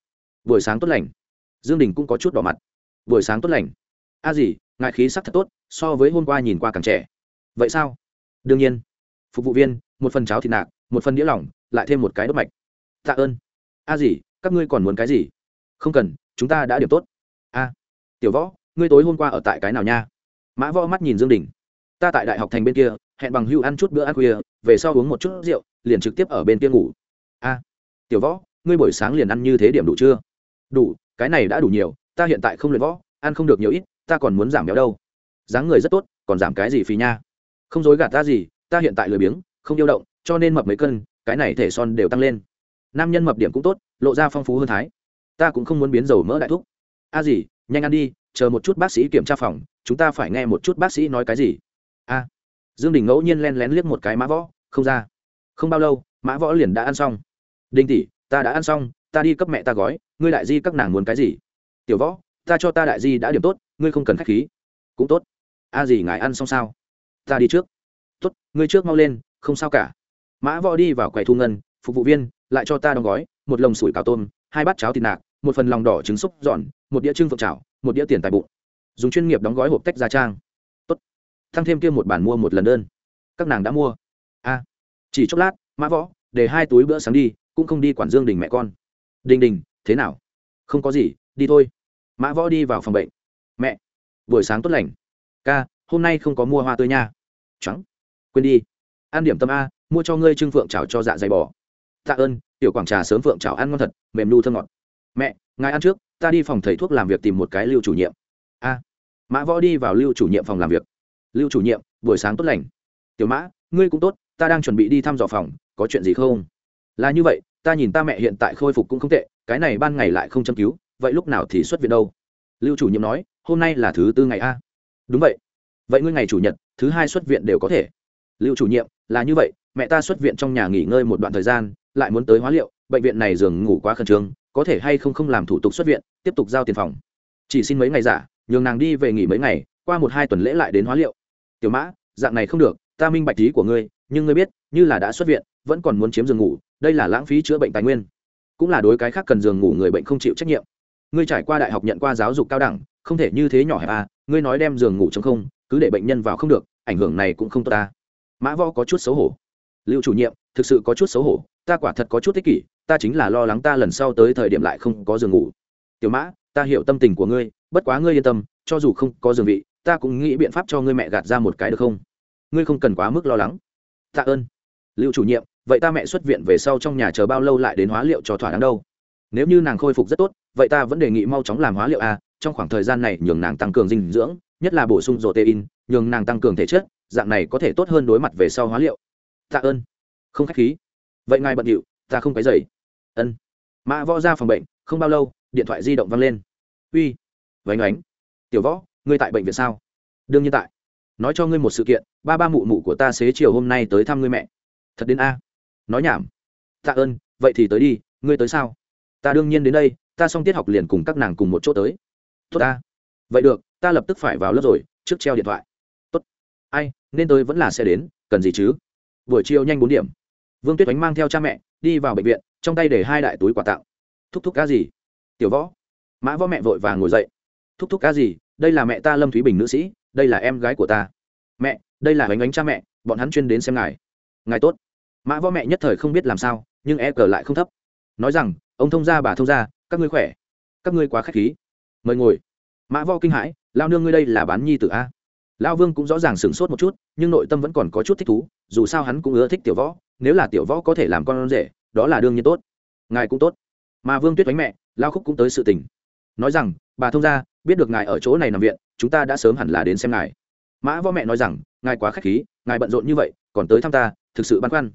buổi sáng tốt lành. Dương đình cũng có chút đỏ mặt. Buổi sáng tốt lành. A gì ngại khí sắc thật tốt, so với hôm qua nhìn qua càng trẻ. Vậy sao? Đương nhiên. Phục vụ viên, một phần cháo thịt nạc, một phần đĩa lỏng, lại thêm một cái đốt mạch. Tạ ơn. A gì, các ngươi còn muốn cái gì? Không cần chúng ta đã điểm tốt. A, tiểu võ, ngươi tối hôm qua ở tại cái nào nha? Mã võ mắt nhìn dương đình. Ta tại đại học thành bên kia, hẹn bằng hưu ăn chút bữa ăn khuya, về sau uống một chút rượu, liền trực tiếp ở bên kia ngủ. A, tiểu võ, ngươi buổi sáng liền ăn như thế điểm đủ chưa? Đủ, cái này đã đủ nhiều, ta hiện tại không luyện võ, ăn không được nhiều ít, ta còn muốn giảm béo đâu. Dáng người rất tốt, còn giảm cái gì phí nha? Không dối gạt ta gì, ta hiện tại lười biếng, không yêu động, cho nên mập mấy cân, cái này thể son đều tăng lên. Nam nhân mập điểm cũng tốt, lộ ra phong phú hơn thái ta cũng không muốn biến dầu mỡ đại thúc. A gì, nhanh ăn đi, chờ một chút bác sĩ kiểm tra phòng, chúng ta phải nghe một chút bác sĩ nói cái gì. A. Dương đình ngẫu nhiên len lén liếc một cái mã võ, không ra. Không bao lâu, mã võ liền đã ăn xong. Đinh tỷ, ta đã ăn xong, ta đi cấp mẹ ta gói, ngươi đại di các nàng muốn cái gì? Tiểu võ, ta cho ta đại di đã điểm tốt, ngươi không cần khách khí. Cũng tốt. A gì ngài ăn xong sao? Ta đi trước. Tốt, ngươi trước mau lên, không sao cả. Mã võ đi vào quầy thu ngân, phục vụ viên, lại cho ta đóng gói, một lồng sủi cảo tôm, hai bát cháo thịt nạc một phần lòng đỏ trứng xúc giòn một đĩa trưng phượng chảo, một đĩa tiền tài bụng. Dùng chuyên nghiệp đóng gói hộp tách ra trang. Tốt. Thăng thêm kia một bản mua một lần đơn. Các nàng đã mua. A. Chỉ chốc lát, mã võ, để hai túi bữa sáng đi, cũng không đi quản dương đình mẹ con. Đình đình, thế nào? Không có gì, đi thôi. Mã võ đi vào phòng bệnh. Mẹ, buổi sáng tốt lành. Ca, hôm nay không có mua hoa tươi nha. Trắng. Quên đi. An điểm tâm a, mua cho ngươi trưng phượng chảo cho dạ dày bò. Tạ ơn, tiểu quảng trà sớm phượng chảo ăn ngon thật, mềm nu thơm ngọt mẹ, ngài ăn trước, ta đi phòng thầy thuốc làm việc tìm một cái lưu chủ nhiệm. A, mã võ đi vào lưu chủ nhiệm phòng làm việc. Lưu chủ nhiệm, buổi sáng tốt lành. Tiểu mã, ngươi cũng tốt, ta đang chuẩn bị đi thăm dò phòng, có chuyện gì không? Là như vậy, ta nhìn ta mẹ hiện tại khôi phục cũng không tệ, cái này ban ngày lại không châm cứu, vậy lúc nào thì xuất viện đâu? Lưu chủ nhiệm nói, hôm nay là thứ tư ngày a. Đúng vậy. Vậy ngươi ngày chủ nhật, thứ hai xuất viện đều có thể. Lưu chủ nhiệm, là như vậy, mẹ ta xuất viện trong nhà nghỉ ngơi một đoạn thời gian, lại muốn tới hóa liệu, bệnh viện này giường ngủ quá khẩn trương có thể hay không không làm thủ tục xuất viện, tiếp tục giao tiền phòng. Chỉ xin mấy ngày giả, nhường nàng đi về nghỉ mấy ngày, qua một hai tuần lễ lại đến hóa liệu. Tiểu mã, dạng này không được, ta minh bạch lý của ngươi, nhưng ngươi biết, như là đã xuất viện, vẫn còn muốn chiếm giường ngủ, đây là lãng phí chữa bệnh tài nguyên. Cũng là đối cái khác cần giường ngủ người bệnh không chịu trách nhiệm. Ngươi trải qua đại học nhận qua giáo dục cao đẳng, không thể như thế nhỏ hẹp à ngươi nói đem giường ngủ trong không, cứ để bệnh nhân vào không được, ảnh hưởng này cũng không tốt ta. Mã võ có chút xấu hổ. Lưu chủ nhiệm, thực sự có chút xấu hổ, ta quả thật có chút ích kỷ ta chính là lo lắng ta lần sau tới thời điểm lại không có giường ngủ. Tiểu mã, ta hiểu tâm tình của ngươi, bất quá ngươi yên tâm, cho dù không có giường vị, ta cũng nghĩ biện pháp cho ngươi mẹ gạt ra một cái được không? Ngươi không cần quá mức lo lắng. Tạ ơn. Liệu chủ nhiệm, vậy ta mẹ xuất viện về sau trong nhà chờ bao lâu lại đến hóa liệu cho thỏa đáng đâu? Nếu như nàng khôi phục rất tốt, vậy ta vẫn đề nghị mau chóng làm hóa liệu a, trong khoảng thời gian này nhường nàng tăng cường dinh dưỡng, nhất là bổ sung protein, nhường nàng tăng cường thể chất, dạng này có thể tốt hơn đối mặt về sau hóa liệu. Tạ ơn. Không k h á c h khí. Vậy ngài bận điệu, ta không cái dày ân. Mã võ ra phòng bệnh, không bao lâu, điện thoại di động văng lên. Uy vánh ánh tiểu võ, ngươi tại bệnh viện sao? Đương nhiên tại. Nói cho ngươi một sự kiện, ba ba mụ mụ của ta xế chiều hôm nay tới thăm ngươi mẹ. Thật đến a. Nói nhảm. Tạ ơn, vậy thì tới đi, ngươi tới sao? Ta đương nhiên đến đây, ta xong tiết học liền cùng các nàng cùng một chỗ tới. Tốt ta. Vậy được, ta lập tức phải vào lớp rồi, trước treo điện thoại. Tốt. Ai, nên tôi vẫn là sẽ đến, cần gì chứ? Buổi chiều nhanh bốn điểm. Vương tuyết oánh mang theo cha mẹ, đi vào bệnh viện trong tay để hai đại túi quà tặng. Thúc thúc cá gì? Tiểu võ. Mã võ mẹ vội vàng ngồi dậy. Thúc thúc cá gì? Đây là mẹ ta lâm thúy bình nữ sĩ, đây là em gái của ta. Mẹ, đây là bánh bánh cha mẹ, bọn hắn chuyên đến xem ngài. Ngài tốt. Mã võ mẹ nhất thời không biết làm sao, nhưng e cờ lại không thấp. Nói rằng, ông thông gia bà thông gia, các ngươi khỏe. Các ngươi quá k h á c h khí. Mời ngồi. Mã võ kinh hãi, lao nương ngươi đây là bán nhi t a? Lao vương cũng rõ ràng sửng sốt một chút, nhưng nội tâm vẫn còn có chút thích thú, dù sao hắn cũng ưa thích tiểu võ, nếu là tiểu võ có thể làm con rể đó là đương nhiên tốt. Ngài cũng tốt. Mà vương tuyết đánh mẹ, lao khúc cũng tới sự tình. Nói rằng, bà thông gia, biết được ngài ở chỗ này nằm viện, chúng ta đã sớm hẳn là đến xem ngài. Mã võ mẹ nói rằng, ngài quá k h á c h khí, ngài bận rộn như vậy, còn tới thăm ta, thực sự băn khoăn.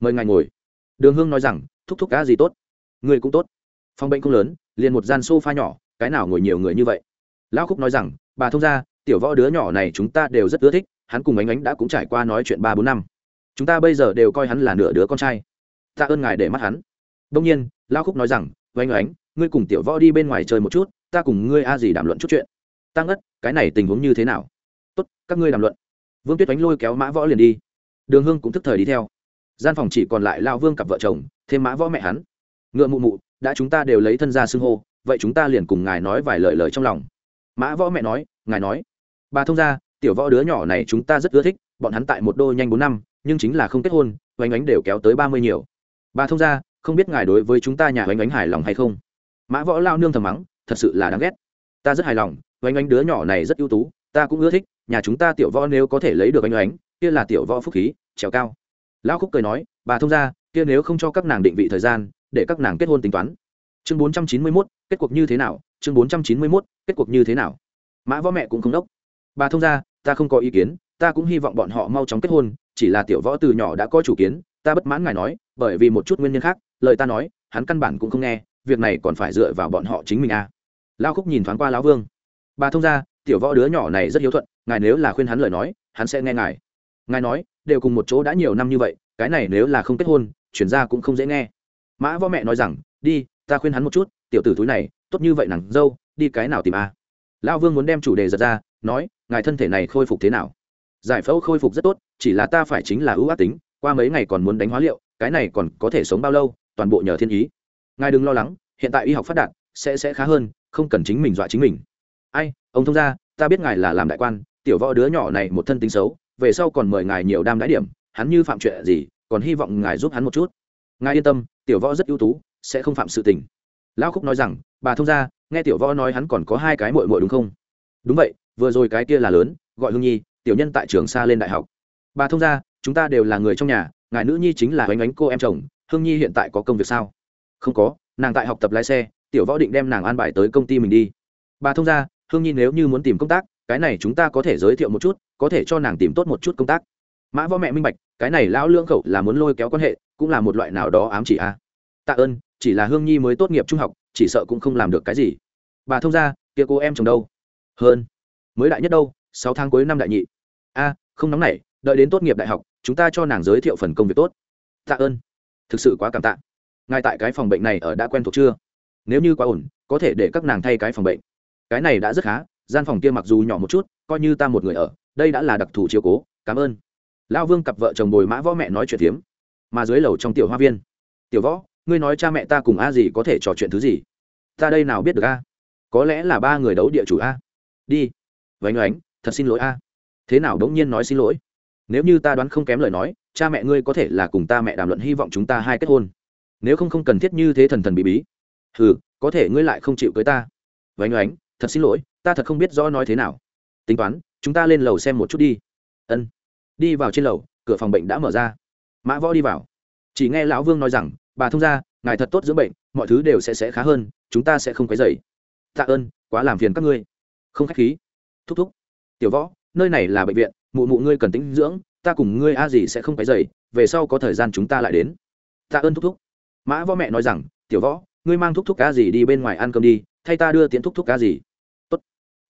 Mời ngài ngồi. Đường hương nói rằng, thúc thúc cá gì tốt? Người cũng tốt. Phòng bệnh không lớn, liền một gian s o f a nhỏ, cái nào ngồi nhiều người như vậy? Lão khúc nói rằng, bà thông gia, tiểu võ đứa nhỏ này chúng ta đều rất ưa thích, hắn cùng ánh ánh đã cũng trải qua nói chuyện ba bốn năm. Chúng ta bây giờ đều coi hắn là nửa đứa con trai ta ơn ngài để mắt hắn. Đông nhiên lão khúc nói rằng oanh oánh ngươi cùng tiểu võ đi bên ngoài chơi một chút ta cùng ngươi a gì đàm luận chút chuyện. Tăng Ngất, cái này tình huống như thế nào? Tốt các ngươi đàm luận. Vương tuyết oánh lôi kéo mã võ liền đi. Đường hương cũng thức thời đi theo. Gian phòng chỉ còn lại lao vương cặp vợ chồng thêm mã võ mẹ hắn. Ngựa mụ mụ đã chúng ta đều lấy thân ra xưng hô vậy chúng ta liền cùng ngài nói vài lời lời trong lòng. Mã võ mẹ nói ngài nói. Bà thông ra tiểu võ đứa nhỏ này chúng ta rất ưa thích bọn hắn tại một đô nhanh bốn năm nhưng chính là không kết hôn oanh oánh đều kéo tới ba mươi nhiều bà thông ra, không biết ngài đối với chúng ta nhà oanh oánh hài lòng hay không? Mã võ lao nương thầm mắng, thật sự là đáng ghét. Ta rất hài lòng, oanh oánh đứa nhỏ này rất ưu tú, ta cũng ưa thích, nhà chúng ta tiểu võ nếu có thể lấy được oanh oánh, kia là tiểu võ phúc khí, trèo cao. Lão khúc cười nói, bà thông ra, kia nếu không cho các nàng định vị thời gian, để các nàng kết hôn tính toán. Chương bốn trăm chín mươi mốt, kết cuộc như thế nào? Chương bốn trăm chín mươi mốt, kết cuộc như thế nào? Mã võ mẹ cũng không đốc. Bà thông ra, ta không có ý kiến, ta cũng hy vọng bọn họ mau chóng kết hôn, chỉ là tiểu võ từ nhỏ đã có chủ kiến ta bất mãn ngài nói, bởi vì một chút nguyên nhân khác, lời ta nói, hắn căn bản cũng không nghe, việc này còn phải dựa vào bọn họ chính mình à. lao khúc nhìn thoáng qua lão vương bà thông ra, tiểu võ đứa nhỏ này rất hiếu thuận, ngài nếu là khuyên hắn lời nói, hắn sẽ nghe ngài ngài nói, đều cùng một chỗ đã nhiều năm như vậy, cái này nếu là không kết hôn, chuyển ra cũng không dễ nghe mã võ mẹ nói rằng, đi, ta khuyên hắn một chút, tiểu tử túi này, tốt như vậy nàng dâu, đi cái nào tìm a à. lão vương muốn đem chủ đề giật ra, nói, ngài thân thể này khôi phục thế nào giải phẫu khôi phục rất tốt, chỉ là ta phải chính là ưu ác tính qua mấy ngày còn muốn đánh hóa liệu, cái này còn có thể sống bao lâu, toàn bộ nhờ thiên ý. Ngài đừng lo lắng, hiện tại y học phát đạt, sẽ sẽ khá hơn, không cần chính mình dọa chính mình. Ai, ông thông gia, ta biết ngài là làm đại quan, tiểu võ đứa nhỏ này một thân tính xấu, về sau còn mời ngài nhiều đam đái điểm, hắn như phạm chuyện gì, còn hy vọng ngài giúp hắn một chút. Ngài yên tâm, tiểu võ rất ưu tú, sẽ không phạm sự tình. Lão khúc nói rằng, bà thông gia, nghe tiểu võ nói hắn còn có hai cái mội mội đúng không? Đúng vậy, vừa rồi cái kia là lớn, gọi hương nhi, tiểu nhân tại trường xa lên đại học bà thông gia chúng ta đều là người trong nhà, ngài nữ nhi chính là oánh ánh cô em chồng, hương nhi hiện tại có công việc sao? Không có, nàng tại học tập lái xe, tiểu võ định đem nàng an bài tới công ty mình đi. Bà thông gia hương nhi nếu như muốn tìm công tác, cái này chúng ta có thể giới thiệu một chút, có thể cho nàng tìm tốt một chút công tác. Mã võ mẹ minh bạch, cái này lão lương khẩu là muốn lôi kéo quan hệ, cũng là một loại nào đó ám chỉ a. À. tạ ơn, chỉ là hương nhi mới tốt nghiệp trung học, chỉ sợ cũng không làm được cái gì. Bà thông gia kia cô em chồng đâu? Hơn, mới đại nhất đâu, sáu tháng cuối năm đại nhị. A, không nóng nảy đợi đến tốt nghiệp đại học, chúng ta cho nàng giới thiệu phần công việc tốt. Tạ ơn. Thực sự quá cảm tạ. Ngay tại cái phòng bệnh này ở đã quen thuộc chưa? Nếu như quá ổn, có thể để các nàng thay cái phòng bệnh. Cái này đã rất khá, gian phòng kia mặc dù nhỏ một chút, coi như ta một người ở, đây đã là đặc thù chiếu cố, cảm ơn. Lão vương cặp vợ chồng bồi mã võ mẹ nói chuyện tiếm mà dưới lầu trong tiểu hoa viên. Tiểu võ, ngươi nói cha mẹ ta cùng a gì có thể trò chuyện thứ gì? Ta đây nào biết được a? Có lẽ là ba người đấu địa chủ a. Đi. Vánh oánh, thật xin lỗi a. Thế nào đống nhiên nói xin lỗi? Nếu như ta đoán không kém lời nói, cha mẹ ngươi có thể là cùng ta mẹ đàm luận hy vọng chúng ta hai kết hôn. Nếu không không cần thiết như thế thần thần bí bí. Ừ có thể ngươi lại không chịu cưới ta. Vánh oánh, thật xin lỗi, ta thật không biết rõ nói thế nào. Tính toán, chúng ta lên lầu xem một chút đi. Ân. Đi vào trên lầu, cửa phòng bệnh đã mở ra. Mã võ đi vào. Chỉ nghe lão vương nói rằng, bà thông ra ngài thật tốt dưỡng bệnh, mọi thứ đều sẽ sẽ khá hơn, chúng ta sẽ không quấy dày tạ ơn, quá làm phiền các ngươi. Không k h á c h khí. Thúc thúc. Tiểu võ, nơi này là bệnh viện mụ mụ ngươi cần tính dưỡng, ta cùng ngươi a gì sẽ không phải dày về sau có thời gian chúng ta lại đến. Tạ ơn thúc thúc. Mã võ mẹ nói rằng, tiểu võ, ngươi mang thúc thúc cá gì đi bên ngoài ăn cơm đi, thay ta đưa tiến thúc thúc cá gì. Tốt.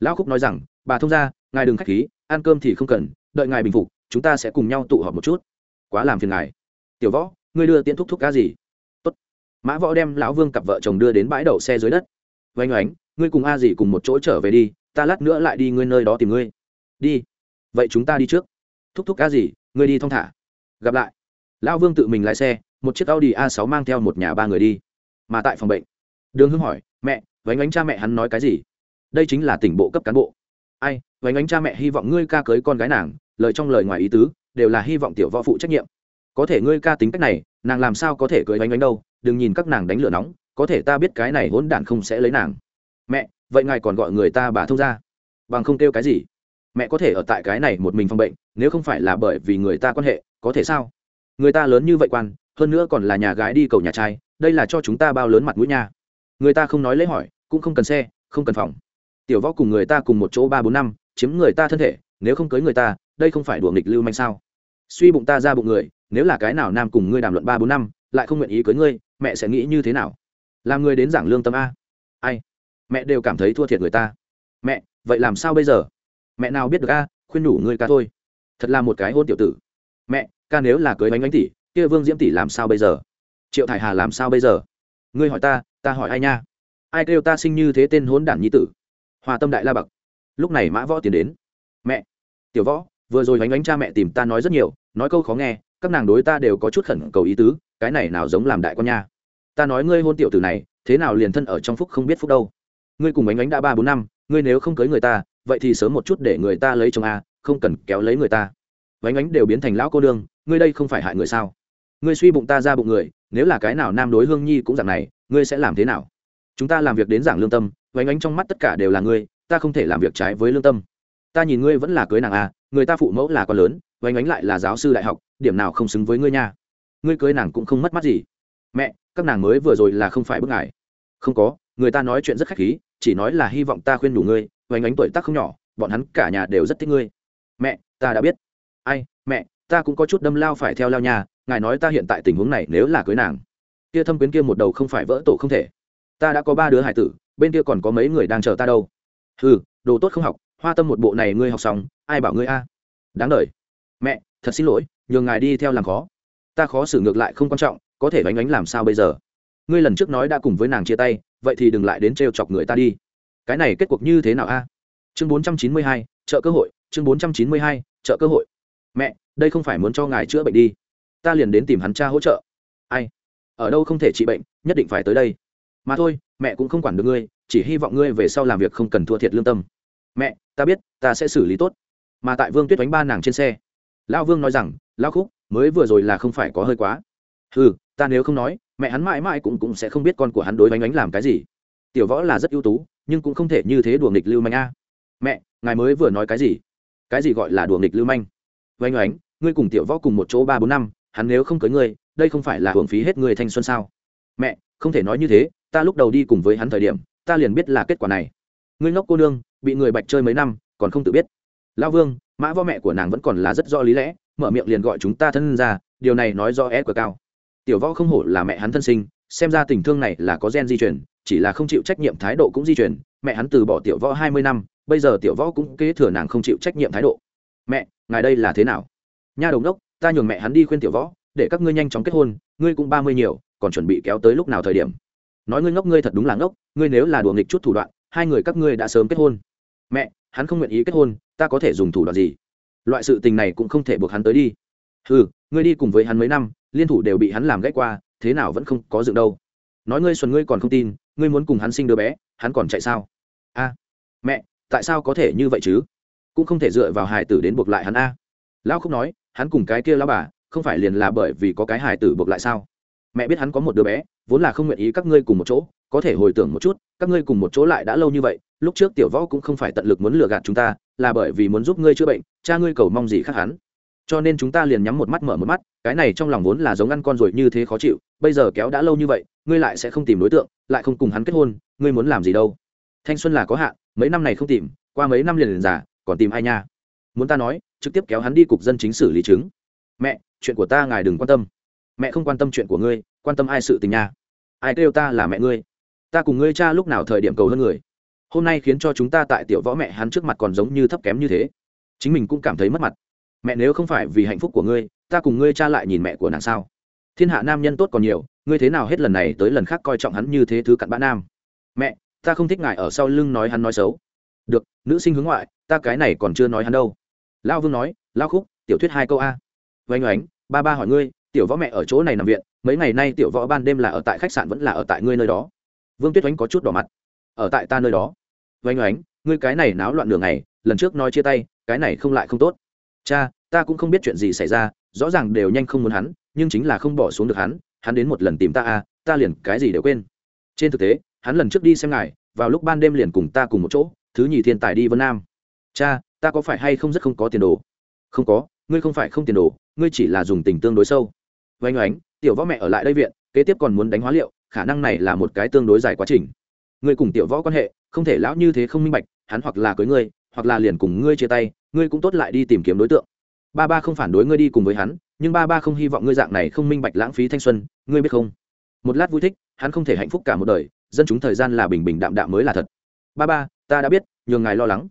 Lão khúc nói rằng, bà thông ra, ngài đừng k h á c h khí, ăn cơm thì không cần, đợi ngài bình phục, chúng ta sẽ cùng nhau tụ họp một chút. Quá làm phiền ngài. Tiểu võ, ngươi đưa tiến thúc thúc cá gì? Tốt. Mã võ đem lão vương cặp vợ chồng đưa đến bãi đậu xe dưới đất. Oanh oánh, ngươi cùng a gì cùng một chỗ trở về đi, ta lát nữa lại đi ngươi nơi đó tìm ngươi. Đi vậy chúng ta đi trước. Thúc thúc cá gì người đi thong thả. Gặp lại. Lão vương tự mình lái xe, một chiếc audi a 6 mang theo một nhà ba người đi. Mà tại phòng bệnh, đường hưng hỏi, mẹ, vánh ánh cha mẹ hắn nói cái gì? Đây chính là tỉnh bộ cấp cán bộ. Ai, vánh ánh cha mẹ hy vọng ngươi ca cưới con gái nàng, lời trong lời ngoài ý tứ, đều là hy vọng tiểu võ phụ trách nhiệm. Có thể ngươi ca tính cách này, nàng làm sao có thể cưới vánh ánh đâu, đừng nhìn các nàng đánh lửa nóng, có thể ta biết cái này hỗn đản không sẽ lấy nàng. Mẹ, vậy ngài còn gọi người ta bà thông ra bằng không kêu cái gì? Mẹ có thể ở tại cái này một mình phòng bệnh, nếu không phải là bởi vì người ta quan hệ, có thể sao? Người ta lớn như vậy quan, hơn nữa còn là nhà gái đi cầu nhà trai, đây là cho chúng ta bao lớn mặt mũi nha. Người ta không nói lấy hỏi, cũng không cần xe, không cần phòng. Tiểu võ cùng người ta cùng một chỗ ba bốn năm, chiếm người ta thân thể, nếu không cưới người ta, đây không phải đùa nghịch lưu manh sao? Suy bụng ta ra bụng người, nếu là cái nào nam cùng ngươi đàm luận ba bốn năm, lại không nguyện ý cưới ngươi, mẹ sẽ nghĩ như thế nào? Làm người đến giảng lương tâm a. Ai? Mẹ đều cảm thấy thua thiệt người ta. Mẹ, vậy làm sao bây giờ? Mẹ nào biết được a, khuyên nhủ ngươi ca thôi. Thật là một cái hôn tiểu tử. Mẹ, ca nếu là cưới bánh bánh tỷ, kia vương diễm tỷ làm sao bây giờ? Triệu thải hà làm sao bây giờ? Ngươi hỏi ta ta hỏi ai nha? Ai kêu ta sinh như thế tên hốn đản nhi tử? Hòa tâm đại la bậc. Lúc này mã võ tiến đến. Mẹ, tiểu võ, vừa rồi bánh bánh cha mẹ tìm ta nói rất nhiều, nói câu khó nghe, các nàng đối ta đều có chút khẩn cầu ý tứ, cái này nào giống làm đại con nha. Ta nói ngươi hôn tiểu tử này, thế nào liền thân ở trong phúc không biết phúc đâu. Ngươi cùng bánh bánh đã ba bốn năm, ngươi nếu không cưới người ta vậy thì sớm một chút để người ta lấy chồng a, không cần kéo lấy người ta. Vánh ánh đều biến thành lão cô đương ngươi đây không phải hại người sao? Ngươi suy bụng ta ra bụng người, nếu là cái nào nam đối hương nhi cũng dạng này, ngươi sẽ làm thế nào? Chúng ta làm việc đến giảng lương tâm, vánh ánh trong mắt tất cả đều là ngươi, ta không thể làm việc trái với lương tâm. Ta nhìn ngươi vẫn là cưới nàng a, người ta phụ mẫu là con lớn, vánh ánh lại là giáo sư đại học, điểm nào không xứng với ngươi nha? Ngươi cưới nàng cũng không mất mắt gì. Mẹ, các nàng mới vừa rồi là không phải bức ngài. Không có, người ta nói chuyện rất khách khí, chỉ nói là hy vọng ta khuyên đủ ngươi hoành ánh tuổi tác không nhỏ, bọn hắn cả nhà đều rất thích ngươi. Mẹ, ta đã biết. Ai, mẹ, ta cũng có chút đâm lao phải theo lao nhà, ngài nói ta hiện tại tình huống này nếu là cưới nàng. Kia thâm quyến kia một đầu không phải vỡ tổ không thể. Ta đã có ba đứa hải tử, bên kia còn có mấy người đang chờ ta đâu. Ừ đồ tốt không học, hoa tâm một bộ này ngươi học xong, ai bảo ngươi a? Đáng đ mẹ, thật xin lỗi, nhường ngài đi theo làm khó. Ta khó xử ngược lại không quan trọng, có thể bánh ánh làm sao bây giờ? Ngươi lần trước nói đã cùng với nàng chia tay, vậy thì đừng lại đến trêu chọc người ta đi cái này kết cuộc như thế nào a? Chương bốn trăm chín mươi hai chợ cơ hội, chương bốn trăm chín mươi hai chợ cơ hội. Mẹ, đây không phải muốn cho ngài chữa bệnh đi. Ta liền đến tìm hắn cha hỗ trợ. Ai? Ở đâu không thể trị bệnh, nhất định phải tới đây. Mà thôi, mẹ cũng không quản được ngươi, chỉ hy vọng ngươi về sau làm việc không cần thua thiệt lương tâm. Mẹ, ta biết, ta sẽ xử lý tốt. Mà tại vương tuyết đánh ba nàng trên xe, lão vương nói rằng, lão khúc, mới vừa rồi là không phải có hơi quá. Ừ ta nếu không nói, mẹ hắn mãi mãi cũng cũng sẽ không biết con của hắn đối bánh bánh làm cái gì. Tiểu võ là rất ưu tú nhưng cũng không thể như thế đùa nghịch lưu manh a. Mẹ, ngài mới vừa nói cái gì? Cái gì gọi là đùa nghịch lưu manh? Vênh ánh ngươi cùng tiểu võ cùng một chỗ ba bốn năm, hắn nếu không cưới ngươi, đây không phải là hưởng phí hết người thanh xuân sao? Mẹ, không thể nói như thế, ta lúc đầu đi cùng với hắn thời điểm, ta liền biết là kết quả này. Ngươi ngốc cô nương, bị người bạch chơi mấy năm, còn không tự biết. Lão vương, mã võ mẹ của nàng vẫn còn là rất do lý lẽ, mở miệng liền gọi chúng ta thân ra, điều này nói do é của cao. Tiểu võ không hổ là mẹ hắn thân sinh xem ra tình thương này là có gen di chuyển chỉ là không chịu trách nhiệm thái độ cũng di chuyển mẹ hắn từ bỏ tiểu võ hai mươi năm, bây giờ tiểu võ cũng kế thừa nàng không chịu trách nhiệm thái độ. Mẹ, ngài đây là thế nào? Nha đồng đốc, ta nhường mẹ hắn đi khuyên tiểu võ, để các ngươi nhanh chóng kết hôn, ngươi cũng ba mươi nhiều, còn chuẩn bị kéo tới lúc nào thời điểm? Nói ngươi ngốc, ngươi thật đúng là ngốc, ngươi nếu là đùa nghịch chút thủ đoạn, hai người các ngươi đã sớm kết hôn. Mẹ, hắn không nguyện ý kết hôn, ta có thể dùng thủ đoạn gì? Loại sự tình này cũng không thể buộc hắn tới đi. Ừ ngươi đi cùng với hắn mấy năm, liên thủ đều bị hắn làm gãy qua thế nào vẫn không có dựng đâu. Nói ngươi xuân ngươi còn không tin, ngươi muốn cùng hắn sinh đứa bé, hắn còn chạy sao? A, mẹ, tại sao có thể như vậy chứ? Cũng không thể dựa vào hài tử đến buộc lại hắn a. Lão không nói, hắn cùng cái kia lão bà, không phải liền là bởi vì có cái hài tử buộc lại sao? Mẹ biết hắn có một đứa bé, vốn là không nguyện ý các ngươi cùng một chỗ, có thể hồi tưởng một chút, các ngươi cùng một chỗ lại đã lâu như vậy, lúc trước tiểu võ cũng không phải tận lực muốn lừa gạt chúng ta, là bởi vì muốn giúp ngươi chữa bệnh, cha ngươi cầu mong gì khác hắn cho nên chúng ta liền nhắm một mắt mở một mắt, cái này trong lòng vốn là giống ăn con rồi như thế khó chịu, bây giờ kéo đã lâu như vậy, ngươi lại sẽ không tìm đối tượng, lại không cùng hắn kết hôn, ngươi muốn làm gì đâu? Thanh xuân là có hạn, mấy năm này không tìm, qua mấy năm liền liền giả còn tìm ai nha? Muốn ta nói, trực tiếp kéo hắn đi cục dân chính xử lý chứng. Mẹ, chuyện của ta ngài đừng quan tâm. Mẹ không quan tâm chuyện của ngươi, quan tâm ai sự tình nha. Ai kêu ta là mẹ ngươi? Ta cùng ngươi cha lúc nào thời điểm cầu hơn người? Hôm nay khiến cho chúng ta tại tiểu võ mẹ hắn trước mặt còn giống như thấp kém như thế. Chính mình cũng cảm thấy mất mặt mẹ nếu không phải vì hạnh phúc của ngươi, ta cùng ngươi cha lại nhìn mẹ của nàng sao? Thiên hạ nam nhân tốt còn nhiều, ngươi thế nào hết lần này tới lần khác coi trọng hắn như thế thứ cặn bã nam? Mẹ, ta không thích ngài ở sau lưng nói hắn nói xấu. Được, nữ sinh hướng ngoại, ta cái này còn chưa nói hắn đâu. Lao vương nói lao khúc, tiểu thuyết hai câu a. Vánh oánh, ba ba hỏi ngươi, tiểu võ mẹ ở chỗ này nằm viện, mấy ngày nay tiểu võ ban đêm là ở tại khách sạn vẫn là ở tại ngươi nơi đó? Vương tuyết oánh có chút đỏ mặt. Ở tại ta nơi đó. Vánh oánh, ngươi cái này náo loạn đường này lần trước nói chia tay, cái này không lại không tốt. Cha ta cũng không biết chuyện gì xảy ra, rõ ràng đều nhanh không muốn hắn, nhưng chính là không bỏ xuống được hắn hắn đến một lần tìm ta à ta liền cái gì đều quên. Trên thực tế, hắn lần trước đi xem ngài, vào lúc ban đêm liền cùng ta cùng một chỗ, thứ nhì thiên tài đi vân nam. Cha, ta có phải hay không rất không có tiền đồ? Không có, ngươi không phải không tiền đồ, ngươi chỉ là dùng tình tương đối sâu. Vánh oánh, tiểu võ mẹ ở lại đây viện, kế tiếp còn muốn đánh hóa liệu, khả năng này là một cái tương đối dài quá trình. Ngươi cùng tiểu võ quan hệ, không thể lão như thế không minh bạch, hắn hoặc là cưới ngươi, hoặc là liền cùng ngươi chia tay, ngươi cũng tốt lại đi tìm kiếm đối tượng ba ba không phản đối ngươi đi cùng với hắn, nhưng ba ba không hy vọng ngươi dạng này không minh bạch lãng phí thanh xuân, ngươi biết không? Một lát vui thích, hắn không thể hạnh phúc cả một đời, dân chúng thời gian là bình bình đạm đạm mới là thật. Ba ba, ta đã biết, nhường ngài lo lắng.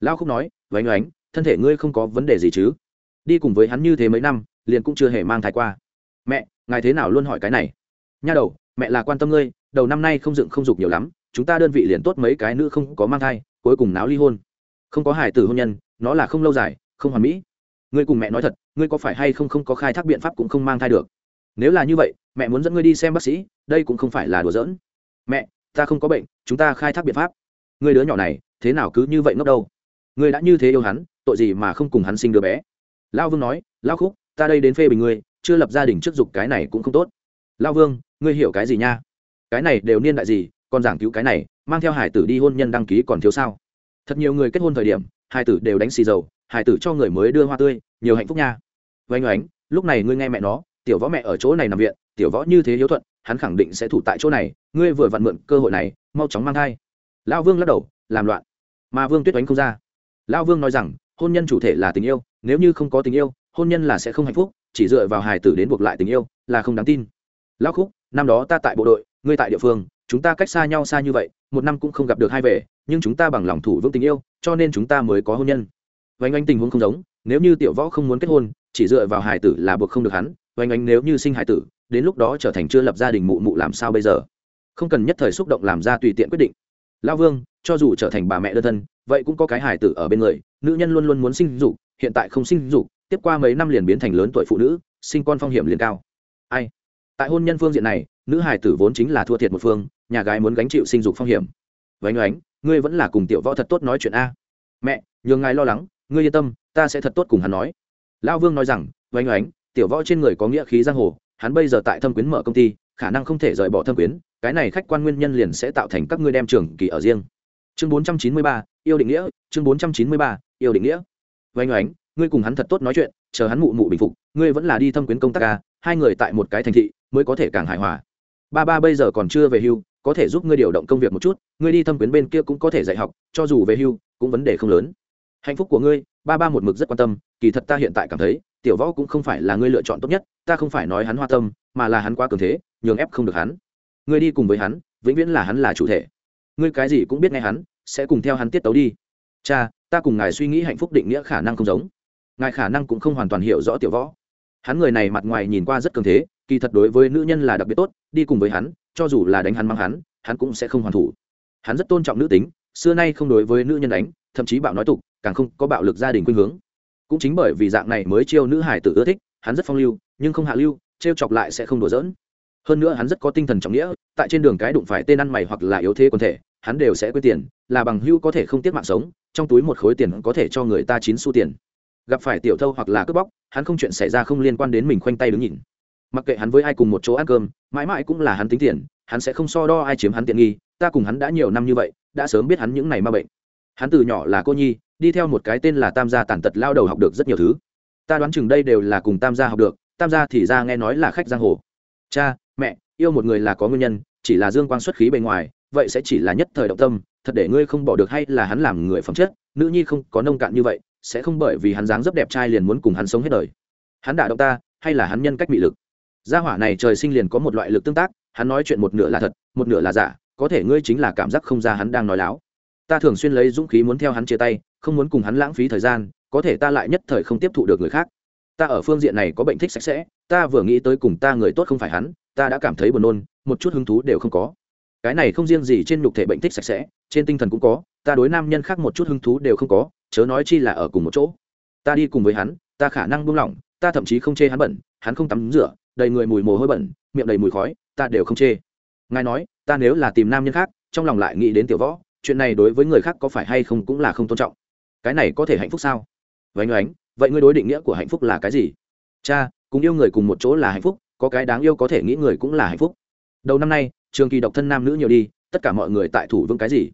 Lão khúc nói, vánh oánh thân thể ngươi không có vấn đề gì chứ? Đi cùng với hắn như thế mấy năm, liền cũng chưa hề mang thai qua. Mẹ, ngài thế nào luôn hỏi cái này? Nha đầu, mẹ là quan tâm ngươi, đầu năm nay không dựng không dục nhiều lắm, chúng ta đơn vị liền tốt mấy cái nữ không có mang thai, cuối cùng náo ly hôn. Không có hài tử hôn nhân, nó là không lâu dài, không hoàn mỹ ngươi cùng mẹ nói thật, ngươi có phải hay không không có khai thác biện pháp cũng không mang thai được. Nếu là như vậy, mẹ muốn dẫn ngươi đi xem bác sĩ, đây cũng không phải là đùa giỡn. Mẹ, ta không có bệnh, chúng ta khai thác biện pháp. Ngươi đứa nhỏ này, thế nào cứ như vậy ngốc đâu? Ngươi đã như thế yêu hắn, tội gì mà không cùng hắn sinh đứa bé? Lao vương nói lao khúc, ta đây đến phê bình ngươi, chưa lập gia đình trước dục cái này cũng không tốt. Lao vương, ngươi hiểu cái gì nha? Cái này đều niên đại gì, còn giảng cứu cái này, mang theo hải tử đi hôn nhân đăng ký còn thiếu sao? Thật nhiều người kết hôn thời điểm, hải tử đều đánh xì dầu hải tử cho người mới đưa hoa tươi, nhiều hạnh phúc nha. Vánh oánh, lúc này ngươi nghe mẹ nó, tiểu võ mẹ ở chỗ này nằm viện, tiểu võ như thế hiếu thuận, hắn khẳng định sẽ thủ tại chỗ này, ngươi vừa vặn mượn cơ hội này, mau chóng mang thai. Lao vương lắc đầu, làm loạn. Mà vương tuyết oánh không ra. Lao vương nói rằng, hôn nhân chủ thể là tình yêu, nếu như không có tình yêu, hôn nhân là sẽ không hạnh phúc, chỉ dựa vào hài tử đến buộc lại tình yêu, là không đáng tin. Lao khúc, năm đó ta tại bộ đội, ngươi tại địa phương, chúng ta cách xa nhau xa như vậy, một năm cũng không gặp được hai về, nhưng chúng ta bằng lòng thủ vững tình yêu, cho nên chúng ta mới có hôn nhân vánh anh tình huống không giống, nếu như tiểu võ không muốn kết hôn, chỉ dựa vào hải tử là buộc không được hắn vánh anh nếu như sinh hải tử, đến lúc đó trở thành chưa lập gia đình mụ mụ làm sao bây giờ? Không cần nhất thời xúc động làm ra tùy tiện quyết định. Lao vương, cho dù trở thành bà mẹ đơn thân, vậy cũng có cái hải tử ở bên người, nữ nhân luôn luôn muốn sinh dục, hiện tại không sinh dục, tiếp qua mấy năm liền biến thành lớn tuổi phụ nữ, sinh con phong hiểm liền cao. Ai? Tại hôn nhân phương diện này, nữ hải tử vốn chính là thua thiệt một phương, nhà gái muốn gánh chịu sinh dục phong hiểm. Vánh oánh ngươi vẫn là cùng tiểu võ thật tốt nói chuyện a. Mẹ, nhường ngài lo lắng ngươi yên tâm, ta sẽ thật tốt cùng hắn nói. Lão vương nói rằng oanh oánh, tiểu võ trên người có nghĩa khí giang hồ, hắn bây giờ tại thâm quyến mở công ty, khả năng không thể rời bỏ thâm quyến, cái này khách quan nguyên nhân liền sẽ tạo thành các ngươi đem trường kỳ ở riêng. Chương bốn trăm chín mươi ba, yêu định nghĩa, chương bốn trăm chín mươi ba, yêu định nghĩa. Oanh oánh, ngươi cùng hắn thật tốt nói chuyện, chờ hắn mụ mụ bình phục, ngươi vẫn là đi thâm quyến công tác ca hai người tại một cái thành thị, mới có thể càng hài hòa. Ba ba bây giờ còn chưa về hưu, có thể giúp ngươi điều động công việc một chút, ngươi đi thâm quyến bên kia cũng có thể dạy học, cho dù về hưu, cũng vấn đề không lớn hạnh phúc của ngươi, ba ba một mực rất quan tâm, kỳ thật ta hiện tại cảm thấy, tiểu võ cũng không phải là ngươi lựa chọn tốt nhất, ta không phải nói hắn hoa tâm, mà là hắn quá cường thế, nhường ép không được hắn. Ngươi đi cùng với hắn, vĩnh viễn là hắn là chủ thể. Ngươi cái gì cũng biết nghe hắn, sẽ cùng theo hắn tiết tấu đi. Cha, ta cùng ngài suy nghĩ hạnh phúc định nghĩa khả năng không giống. Ngài khả năng cũng không hoàn toàn hiểu rõ tiểu võ. Hắn người này mặt ngoài nhìn qua rất cường thế, kỳ thật đối với nữ nhân là đặc biệt tốt, đi cùng với hắn, cho dù là đánh hắn mang hắn hắn cũng sẽ không hoàn thủ. Hắn rất tôn trọng nữ tính, xưa nay không đối với nữ nhân đánh, thậm chí bạo nói tục càng không có bạo lực gia đình khuynh hướng. Cũng chính bởi vì dạng này mới chiêu nữ hải tử ưa thích, hắn rất phong lưu, nhưng không hạ lưu, trêu chọc lại sẽ không đùa giỡn. Hơn nữa hắn rất có tinh thần trọng nghĩa, tại trên đường cái đụng phải tên ăn mày hoặc là yếu thế quần thể, hắn đều sẽ quên tiền, là bằng hưu có thể không tiết mạng sống, trong túi một khối tiền có thể cho người ta chín xu tiền. Gặp phải tiểu thâu hoặc là cướp bóc, hắn không chuyện xảy ra không liên quan đến mình khoanh tay đứng nhìn. Mặc kệ hắn với ai cùng một chỗ ăn cơm, mãi mãi cũng là hắn tính tiền, hắn sẽ không so đo ai chiếm hắn tiện nghi, ta cùng hắn đã nhiều năm như vậy, đã sớm biết hắn những này ma bệnh hắn từ nhỏ là cô nhi, đi theo một cái tên là tam gia tàn tật lao đầu học được rất nhiều thứ. Ta đoán chừng đây đều là cùng tam gia học được, tam gia thì ra nghe nói là khách giang hồ. Cha, mẹ, yêu một người là có nguyên nhân, chỉ là dương quang xuất khí bề ngoài, vậy sẽ chỉ là nhất thời động tâm, thật để ngươi không bỏ được hay là hắn làm người phẩm chất, nữ nhi không có nông cạn như vậy, sẽ không bởi vì hắn dáng dấp đẹp trai liền muốn cùng hắn sống hết đời. Hắn đả động ta, hay là hắn nhân cách bị lực? Gia hỏa này trời sinh liền có một loại lực tương tác, hắn nói chuyện một nửa là thật, một nửa là giả, có thể ngươi chính là cảm giác không ra hắn đang nói láo ta thường xuyên lấy dũng khí muốn theo hắn chia tay, không muốn cùng hắn lãng phí thời gian, có thể ta lại nhất thời không tiếp thụ được người khác. Ta ở phương diện này có bệnh thích sạch sẽ, ta vừa nghĩ tới cùng ta người tốt không phải hắn, ta đã cảm thấy buồn nôn, một chút hứng thú đều không có. Cái này không riêng gì trên nhục thể bệnh thích sạch sẽ, trên tinh thần cũng có, ta đối nam nhân khác một chút hứng thú đều không có, chớ nói chi là ở cùng một chỗ. Ta đi cùng với hắn, ta khả năng buông lỏng, ta thậm chí không chê hắn bẩn, hắn không tắm rửa, đầy người mùi mồ hôi bẩn, miệng đầy mùi khói, ta đều không chê. Ngài nói, ta nếu là tìm nam nhân khác, trong lòng lại nghĩ đến tiểu võ chuyện này đối với người khác có phải hay không cũng là không tôn trọng. Cái này có thể hạnh phúc sao? Vánh oánh, vậy ngươi đối định nghĩa của hạnh phúc là cái gì? Cha, cùng yêu người cùng một chỗ là hạnh phúc, có cái đáng yêu có thể nghĩ người cũng là hạnh phúc. Đầu năm nay, trường kỳ độc thân nam nữ nhiều đi, tất cả mọi người tại thủ vững cái gì?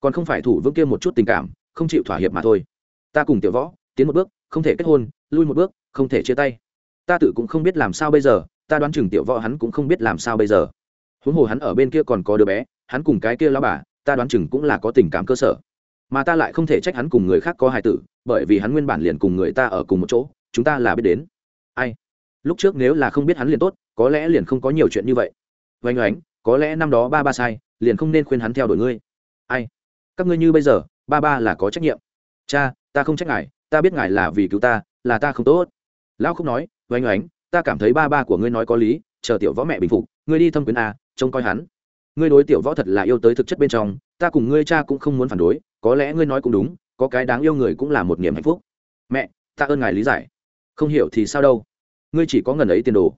Còn không phải thủ vững kia một chút tình cảm, không chịu thỏa hiệp mà thôi. Ta cùng tiểu võ, tiến một bước, không thể kết hôn, lui một bước, không thể chia tay. Ta tự cũng không biết làm sao bây giờ, ta đoán chừng tiểu võ hắn cũng không biết làm sao bây giờ. Huống hồ hắn ở bên kia còn có đứa bé, hắn cùng cái kia lao bà ta đoán chừng cũng là có tình cảm cơ sở. Mà ta lại không thể trách hắn cùng người khác có hài tử, bởi vì hắn nguyên bản liền cùng người ta ở cùng một chỗ, chúng ta là biết đến. Ai? Lúc trước nếu là không biết hắn liền tốt, có lẽ liền không có nhiều chuyện như vậy. Vênh oánh, có lẽ năm đó ba ba sai, liền không nên khuyên hắn theo đuổi ngươi. Ai? Các ngươi như bây giờ, ba ba là có trách nhiệm. Cha, ta không trách ngài, ta biết ngài là vì cứu ta, là ta không tốt. Lão không nói vênh oánh, ta cảm thấy ba ba của ngươi nói có lý, chờ tiểu võ mẹ bình phục, ngươi đi thâm quyến a, trông coi hắn ngươi đối tiểu võ thật là yêu tới thực chất bên trong, ta cùng ngươi cha cũng không muốn phản đối, có lẽ ngươi nói cũng đúng, có cái đáng yêu người cũng là một niềm hạnh phúc. Mẹ, ta ơn ngài lý giải. Không hiểu thì sao đâu? Ngươi chỉ có ngần ấy tiền đồ.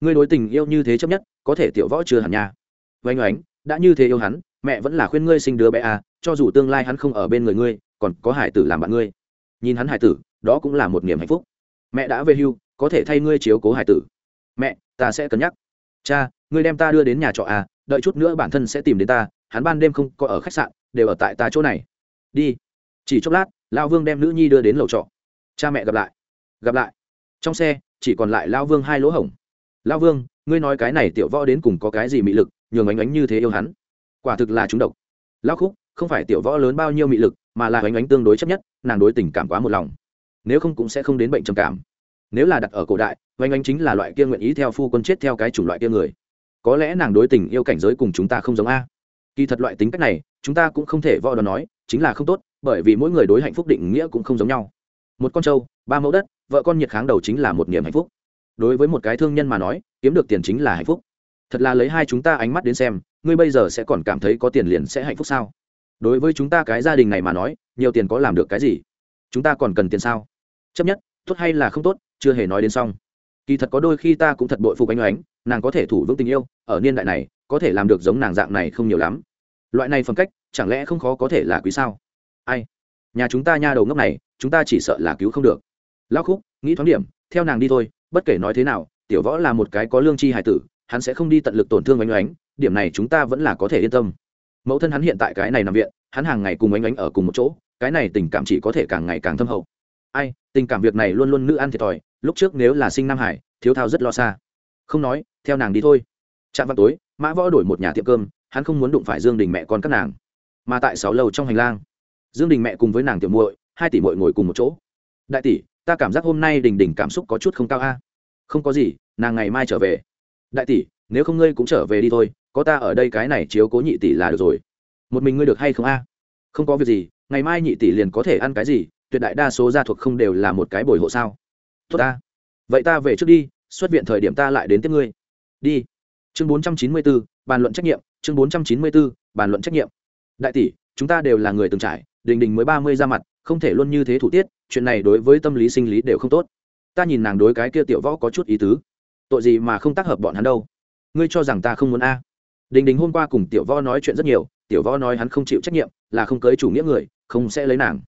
Ngươi đối tình yêu như thế chấp nhất, có thể tiểu võ chưa hẳn nha. Oanh oánh, đã như thế yêu hắn, mẹ vẫn là khuyên ngươi sinh đứa bé à cho dù tương lai hắn không ở bên người ngươi, còn có hải tử làm bạn ngươi. Nhìn hắn hải tử, đó cũng là một niềm hạnh phúc. Mẹ đã về hưu, có thể thay ngươi chiếu cố hải tử. Mẹ, ta sẽ cân nhắc. Cha, ngươi đem ta đưa đến nhà trọ à đợi chút nữa bản thân sẽ tìm đến ta, hắn ban đêm không có ở khách sạn, đều ở tại ta chỗ này. Đi. Chỉ chốc lát lao vương đem nữ nhi đưa đến lầu trọ. Cha mẹ gặp lại. Gặp lại. Trong xe, chỉ còn lại lao vương hai lỗ hổng. Lao vương, ngươi nói cái này tiểu võ đến cùng có cái gì mị lực, nhường ánh ánh như thế yêu hắn. Quả thực là chúng độc. Lao khúc, không phải tiểu võ lớn bao nhiêu mị lực, mà là ánh ánh tương đối chấp nhất, nàng đối tình cảm quá một lòng. Nếu không cũng sẽ không đến bệnh trầm cảm. Nếu là đặt ở cổ đại oanh oanh chính là loại kia nguyện ý theo phu quân chết theo cái chủng loại kia người có lẽ nàng đối tình yêu cảnh giới cùng chúng ta không giống a. Kỳ thật loại tính cách này, chúng ta cũng không thể võ đòn nói, chính là không tốt, bởi vì mỗi người đối hạnh phúc định nghĩa cũng không giống nhau. Một con trâu, ba mẫu đất, vợ con nhiệt kháng đầu chính là một niềm hạnh phúc. Đối với một cái thương nhân mà nói, kiếm được tiền chính là hạnh phúc. Thật là lấy hai chúng ta ánh mắt đến xem, ngươi bây giờ sẽ còn cảm thấy có tiền liền sẽ hạnh phúc sao? Đối với chúng ta cái gia đình này mà nói, nhiều tiền có làm được cái gì? Chúng ta còn cần tiền sao? Chấp nhất, tốt hay là không tốt, chưa hề nói đến xong. Kỳ thật có đôi khi ta cũng thật bội phục anh oánh nàng có thể thủ vững tình yêu, ở niên đại này, có thể làm được giống nàng dạng này không nhiều lắm. Loại này phẩm cách, chẳng lẽ không khó có thể là quý sao? Ai? Nhà chúng ta nha đầu ngốc này, chúng ta chỉ sợ là cứu không được. Lao khúc, nghĩ thoáng điểm, theo nàng đi thôi, bất kể nói thế nào, tiểu võ là một cái có lương tri hài tử, hắn sẽ không đi tận lực tổn thương oanh oánh, điểm này chúng ta vẫn là có thể yên tâm. Mẫu thân hắn hiện tại cái này nằm viện, hắn hàng ngày cùng oanh oánh ở cùng một chỗ, cái này tình cảm chỉ có thể càng ngày càng thâm hậu. Ai, tình cảm việc này luôn luôn nữ ăn thiệt thòi, lúc trước nếu là sinh nam hải, thiếu thao rất lo xa không nói, theo nàng đi thôi. Chạm vào tối, mã võ đổi một nhà tiệm cơm, hắn không muốn đụng phải dương đình mẹ con các nàng. Mà tại sáu lầu trong hành lang, dương đình mẹ cùng với nàng tiểu muội, hai tỷ muội ngồi cùng một chỗ. Đại tỷ, ta cảm giác hôm nay đình đình cảm xúc có chút không cao a. Không có gì, nàng ngày mai trở về. Đại tỷ, nếu không ngươi cũng trở về đi thôi, có ta ở đây cái này chiếu cố nhị tỷ là được rồi. Một mình ngươi được hay không a? Không có việc gì, ngày mai nhị tỷ liền có thể ăn cái gì, tuyệt đại đa số gia thuộc không đều là một cái bồi hộ sao. Tốt ta. Vậy ta về trước đi xuất viện thời điểm ta lại đến tiếp ngươi. Đi. Chương bốn trăm chín mươi bốn bàn luận trách nhiệm. Chương bốn trăm chín mươi bốn bàn luận trách nhiệm. Đại tỷ, chúng ta đều là người từng trải, đình đình mới ba mươi ra mặt, không thể luôn như thế thủ tiết, chuyện này đối với tâm lý sinh lý đều không tốt. Ta nhìn nàng đối cái kia tiểu võ có chút ý tứ. Tội gì mà không tác hợp bọn hắn đâu? Ngươi cho rằng ta không muốn a? Đình đình hôm qua cùng tiểu võ nói chuyện rất nhiều, tiểu võ nói hắn không chịu trách nhiệm, là không cưới chủ nghĩa người, không sẽ lấy nàng.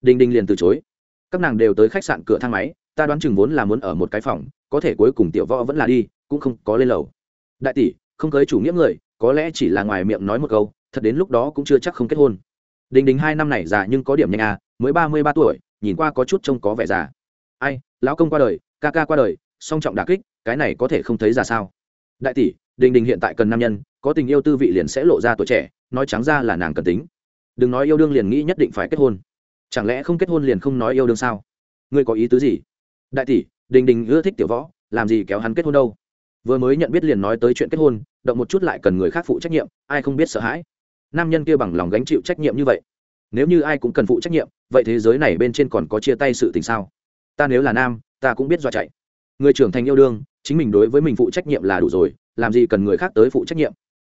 Đình đình liền từ chối. Các nàng đều tới khách sạn cửa thang máy ta đoán chừng vốn là muốn ở một cái phòng, có thể cuối cùng tiểu võ vẫn là đi, cũng không có lên lầu. Đại tỷ, không cưới chủ nghĩa người, có lẽ chỉ là ngoài miệng nói một câu, thật đến lúc đó cũng chưa chắc không kết hôn. Đình đình hai năm này già nhưng có điểm nhanh à mới ba mươi ba tuổi, nhìn qua có chút trông có vẻ già. Ai, lão công qua đời, ca ca qua đời, song trọng đà kích, cái này có thể không thấy ra sao? Đại tỷ, đình đình hiện tại cần nam nhân, có tình yêu tư vị liền sẽ lộ ra tuổi trẻ, nói trắng ra là nàng cần tính. Đừng nói yêu đương liền nghĩ nhất định phải kết hôn. Chẳng lẽ không kết hôn liền không nói yêu đương sao? Ngươi có ý tứ gì? Đại tỷ, đình đình ưa thích tiểu võ, làm gì kéo hắn kết hôn đâu? Vừa mới nhận biết liền nói tới chuyện kết hôn, động một chút lại cần người khác phụ trách nhiệm, ai không biết sợ hãi. Nam nhân kia bằng lòng gánh chịu trách nhiệm như vậy. Nếu như ai cũng cần phụ trách nhiệm, vậy thế giới này bên trên còn có chia tay sự tình sao? Ta nếu là nam, ta cũng biết do chạy. Người trưởng thành yêu đương, chính mình đối với mình phụ trách nhiệm là đủ rồi, làm gì cần người khác tới phụ trách nhiệm?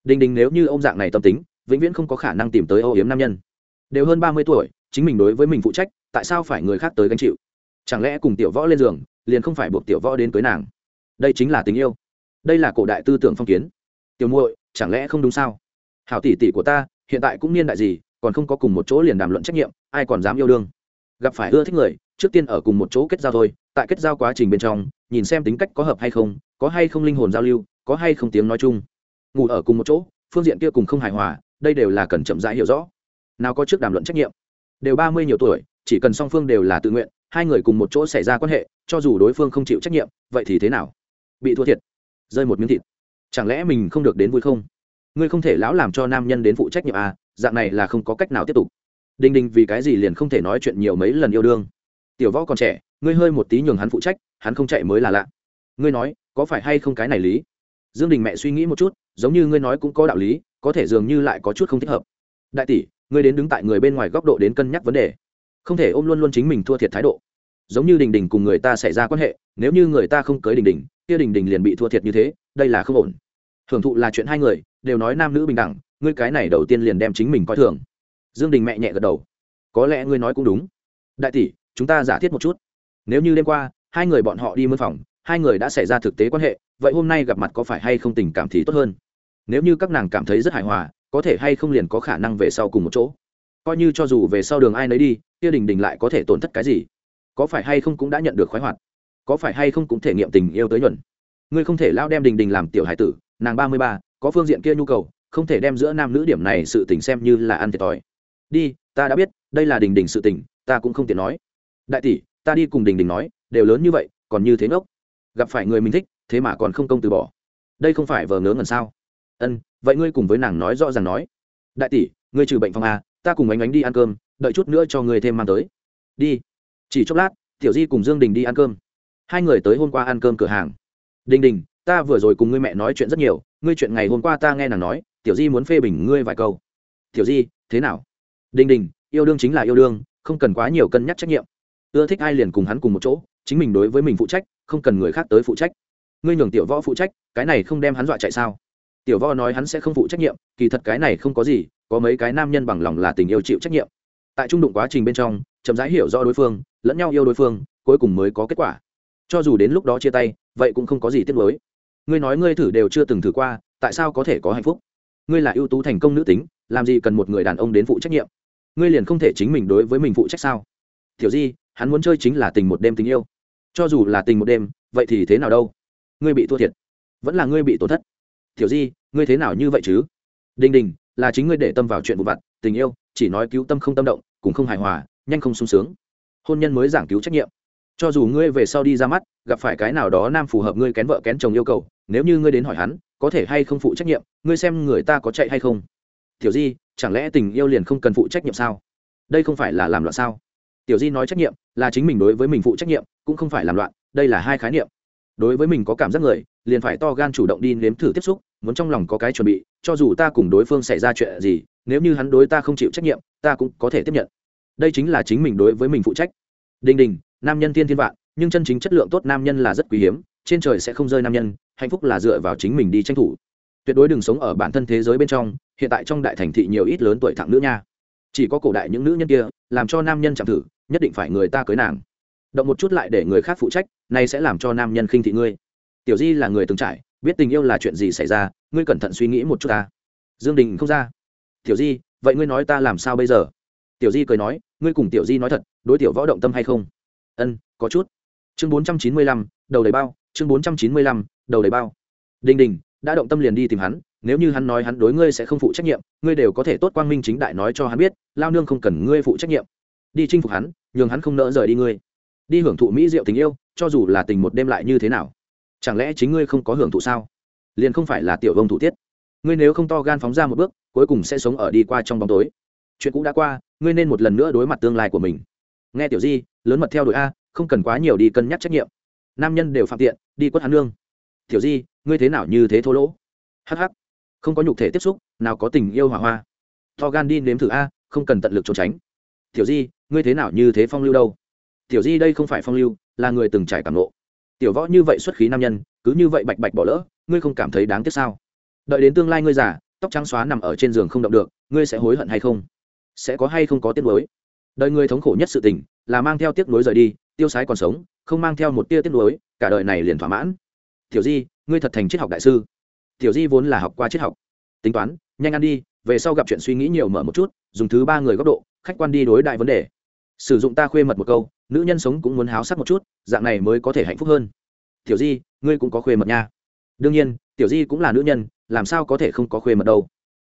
Đình đình nếu như ông dạng này tâm tính, vĩnh viễn không có khả năng tìm tới âu yếm nam nhân. Đều hơn ba mươi tuổi, chính mình đối với mình phụ trách, tại sao phải người khác tới gánh chịu? Chẳng lẽ cùng tiểu võ lên giường, liền không phải buộc tiểu võ đến cưới nàng? Đây chính là tình yêu. Đây là cổ đại tư tưởng phong kiến. Tiểu muội, chẳng lẽ không đúng sao? Hảo tỷ tỷ của ta, hiện tại cũng niên đại gì, còn không có cùng một chỗ liền đàm luận trách nhiệm, ai còn dám yêu đương? Gặp phải ưa thích người, trước tiên ở cùng một chỗ kết giao thôi, tại kết giao quá trình bên trong, nhìn xem tính cách có hợp hay không, có hay không linh hồn giao lưu, có hay không tiếng nói chung. Ngủ ở cùng một chỗ, phương diện kia cùng không hài hòa, đây đều là cần chậm rãi hiểu rõ. Nào có trước đàm luận trách nhiệm? Đều ba mươi nhiều tuổi, chỉ cần song phương đều là tự nguyện hai người cùng một chỗ xảy ra quan hệ, cho dù đối phương không chịu trách nhiệm, vậy thì thế nào? Bị thua thiệt. Rơi một miếng thịt. Chẳng lẽ mình không được đến vui không? Ngươi không thể lão làm cho nam nhân đến phụ trách nhiệm à dạng này là không có cách nào tiếp tục. Đinh đinh vì cái gì liền không thể nói chuyện nhiều mấy lần yêu đương? Tiểu võ còn trẻ, ngươi hơi một tí nhường hắn phụ trách, hắn không chạy mới là lạ. Ngươi nói, có phải hay không cái này lý? Dương đình mẹ suy nghĩ một chút, giống như ngươi nói cũng có đạo lý, có thể dường như lại có chút không thích hợp. Đại tỷ, ngươi đến đứng tại người bên ngoài góc độ đến cân nhắc vấn đề không thể ôm luôn luôn chính mình thua thiệt thái độ. Giống như đình đình cùng người ta xảy ra quan hệ, nếu như người ta không cưới đình đình, kia đình đình liền bị thua thiệt như thế, đây là không ổn. Hưởng thụ là chuyện hai người, đều nói nam nữ bình đẳng, ngươi cái này đầu tiên liền đem chính mình coi thường. Dương đình mẹ nhẹ gật đầu. Có lẽ ngươi nói cũng đúng. Đại tỷ, chúng ta giả thiết một chút. Nếu như đêm qua, hai người bọn họ đi mân phòng, hai người đã xảy ra thực tế quan hệ, vậy hôm nay gặp mặt có phải hay không tình cảm thì tốt hơn? Nếu như các nàng cảm thấy rất hài hòa, có thể hay không liền có khả năng về sau cùng một chỗ. Coi như cho dù về sau đường ai nấy đi kia đình đình lại có thể tổn thất cái gì? Có phải hay không cũng đã nhận được khoái hoạt? Có phải hay không cũng thể nghiệm tình yêu tới nhuận? Ngươi không thể lao đem đình đình làm tiểu hải tử, nàng ba mươi ba, có phương diện kia nhu cầu, không thể đem giữa nam nữ điểm này sự tình xem như là ăn thiệt thòi. Đi, ta đã biết, đây là đình đình sự tình, ta cũng không tiện nói. Đại tỷ, ta đi cùng đình đình nói, đều lớn như vậy, còn như thế ngốc. Gặp phải người mình thích, thế mà còn không công từ bỏ. Đây không phải vờ ngớ ngẩn sao? Ân, vậy ngươi cùng với nàng nói rõ ràng nói. Đại tỷ, ngươi trừ bệnh phòng a, ta cùng ánh ánh đi ăn cơm đợi chút nữa cho người thêm mang tới. Đi. Chỉ chốc lát, tiểu di cùng dương đình đi ăn cơm. Hai người tới hôm qua ăn cơm cửa hàng. Đình đình, ta vừa rồi cùng ngươi mẹ nói chuyện rất nhiều, ngươi chuyện ngày hôm qua ta nghe nàng nói, tiểu di muốn phê bình ngươi vài câu. Tiểu di, thế nào? Đình đình, yêu đương chính là yêu đương, không cần quá nhiều cân nhắc trách nhiệm. Ưa thích ai liền cùng hắn cùng một chỗ, chính mình đối với mình phụ trách, không cần người khác tới phụ trách. Ngươi nhường tiểu võ phụ trách, cái này không đem hắn dọa chạy sao? Tiểu võ nói hắn sẽ không phụ trách nhiệm, kỳ thật cái này không có gì, có mấy cái nam nhân bằng lòng là tình yêu chịu trách nhiệm tại trung đụng quá trình bên trong, chậm rãi hiểu rõ đối phương, lẫn nhau yêu đối phương, cuối cùng mới có kết quả. Cho dù đến lúc đó chia tay, vậy cũng không có gì tiếc nuối. Ngươi nói ngươi thử đều chưa từng thử qua, tại sao có thể có hạnh phúc? Ngươi là ưu tú thành công nữ tính, làm gì cần một người đàn ông đến phụ trách nhiệm? Ngươi liền không thể chính mình đối với mình phụ trách sao? Tiểu di, hắn muốn chơi chính là tình một đêm tình yêu. Cho dù là tình một đêm, vậy thì thế nào đâu? Ngươi bị thua thiệt, vẫn là ngươi bị tổn thất. Tiểu di, ngươi thế nào như vậy chứ? Đình đình, là chính ngươi để tâm vào chuyện vụ vặt, tình yêu chỉ nói cứu tâm không tâm động cũng không hài hòa, nhanh không sung sướng. Hôn nhân mới giảng cứu trách nhiệm. Cho dù ngươi về sau đi ra mắt, gặp phải cái nào đó nam phù hợp ngươi kén vợ kén chồng yêu cầu, nếu như ngươi đến hỏi hắn, có thể hay không phụ trách nhiệm, ngươi xem người ta có chạy hay không. Tiểu di, chẳng lẽ tình yêu liền không cần phụ trách nhiệm sao? Đây không phải là làm loạn sao? Tiểu di nói trách nhiệm, là chính mình đối với mình phụ trách nhiệm, cũng không phải làm loạn, đây là hai khái niệm. Đối với mình có cảm giác người, liền phải to gan chủ động đi nếm thử tiếp xúc, muốn trong lòng có cái chuẩn bị, cho dù ta cùng đối phương xảy ra chuyện gì nếu như hắn đối ta không chịu trách nhiệm, ta cũng có thể tiếp nhận. Đây chính là chính mình đối với mình phụ trách. Đình đình, nam nhân thiên thiên vạn, nhưng chân chính chất lượng tốt nam nhân là rất quý hiếm, trên trời sẽ không rơi nam nhân, hạnh phúc là dựa vào chính mình đi tranh thủ. Tuyệt đối đừng sống ở bản thân thế giới bên trong, hiện tại trong đại thành thị nhiều ít lớn tuổi thẳng nữ nha. Chỉ có cổ đại những nữ nhân kia, làm cho nam nhân chạm thử, nhất định phải người ta cưới nàng. Động một chút lại để người khác phụ trách, này sẽ làm cho nam nhân khinh thị ngươi. Tiểu di là người từng trải, biết tình yêu là chuyện gì xảy ra, ngươi cẩn thận suy nghĩ một chút ta. Dương đình không ra tiểu di, vậy ngươi nói ta làm sao bây giờ? Tiểu di cười nói, ngươi cùng tiểu di nói thật, đối tiểu võ động tâm hay không? Ân, có chút. Chương bốn trăm chín mươi lăm, đầu đầy bao, chương bốn trăm chín mươi lăm, đầu đầy bao. Đình đình, đã động tâm liền đi tìm hắn, nếu như hắn nói hắn đối ngươi sẽ không phụ trách nhiệm, ngươi đều có thể tốt quang minh chính đại nói cho hắn biết, lao nương không cần ngươi phụ trách nhiệm. Đi chinh phục hắn, nhường hắn không nỡ rời đi ngươi. Đi hưởng thụ mỹ diệu tình yêu, cho dù là tình một đêm lại như thế nào? Chẳng lẽ chính ngươi không có hưởng thụ sao? Liền không phải là tiểu vông thủ tiết ngươi nếu không to gan phóng ra một bước, cuối cùng sẽ sống ở đi qua trong bóng tối. Chuyện cũng đã qua, ngươi nên một lần nữa đối mặt tương lai của mình. Nghe tiểu di, lớn mật theo đuổi a, không cần quá nhiều đi cân nhắc trách nhiệm. Nam nhân đều phạm tiện, đi quất hắn lương tiểu di, ngươi thế nào như thế thô lỗ? Hh không có nhục thể tiếp xúc, nào có tình yêu hỏa hoa. To gan đi nếm thử a, không cần tận lực trốn tránh. Tiểu di, ngươi thế nào như thế phong lưu đâu? Tiểu di đây không phải phong lưu, là người từng trải cảm lộ tiểu võ như vậy xuất khí nam nhân, cứ như vậy bạch bạch bỏ lỡ, ngươi không cảm thấy đáng tiếc sao? Đợi đến tương lai ngươi già, tóc trắng xóa nằm ở trên giường không động được, ngươi sẽ hối hận hay không? Sẽ có hay không có tiếc nuối? Đời người thống khổ nhất sự tình, là mang theo tiếc nuối rời đi, tiêu sái còn sống, không mang theo một tia tiếc nuối, cả đời này liền thỏa mãn. Tiểu di, ngươi thật thành triết học đại sư. Tiểu di vốn là học qua triết học. Tính toán, nhanh ăn đi, về sau gặp chuyện suy nghĩ nhiều mở một chút, dùng thứ ba người góc độ, khách quan đi đối đại vấn đề. Sử dụng ta khuê mật một câu, nữ nhân sống cũng muốn háo sắc một chút, dạng này mới có thể hạnh phúc hơn. Tiểu di, ngươi cũng có khuê mật nha. Đương nhiên, tiểu di cũng là nữ nhân làm sao có thể không có khuê mật đâu?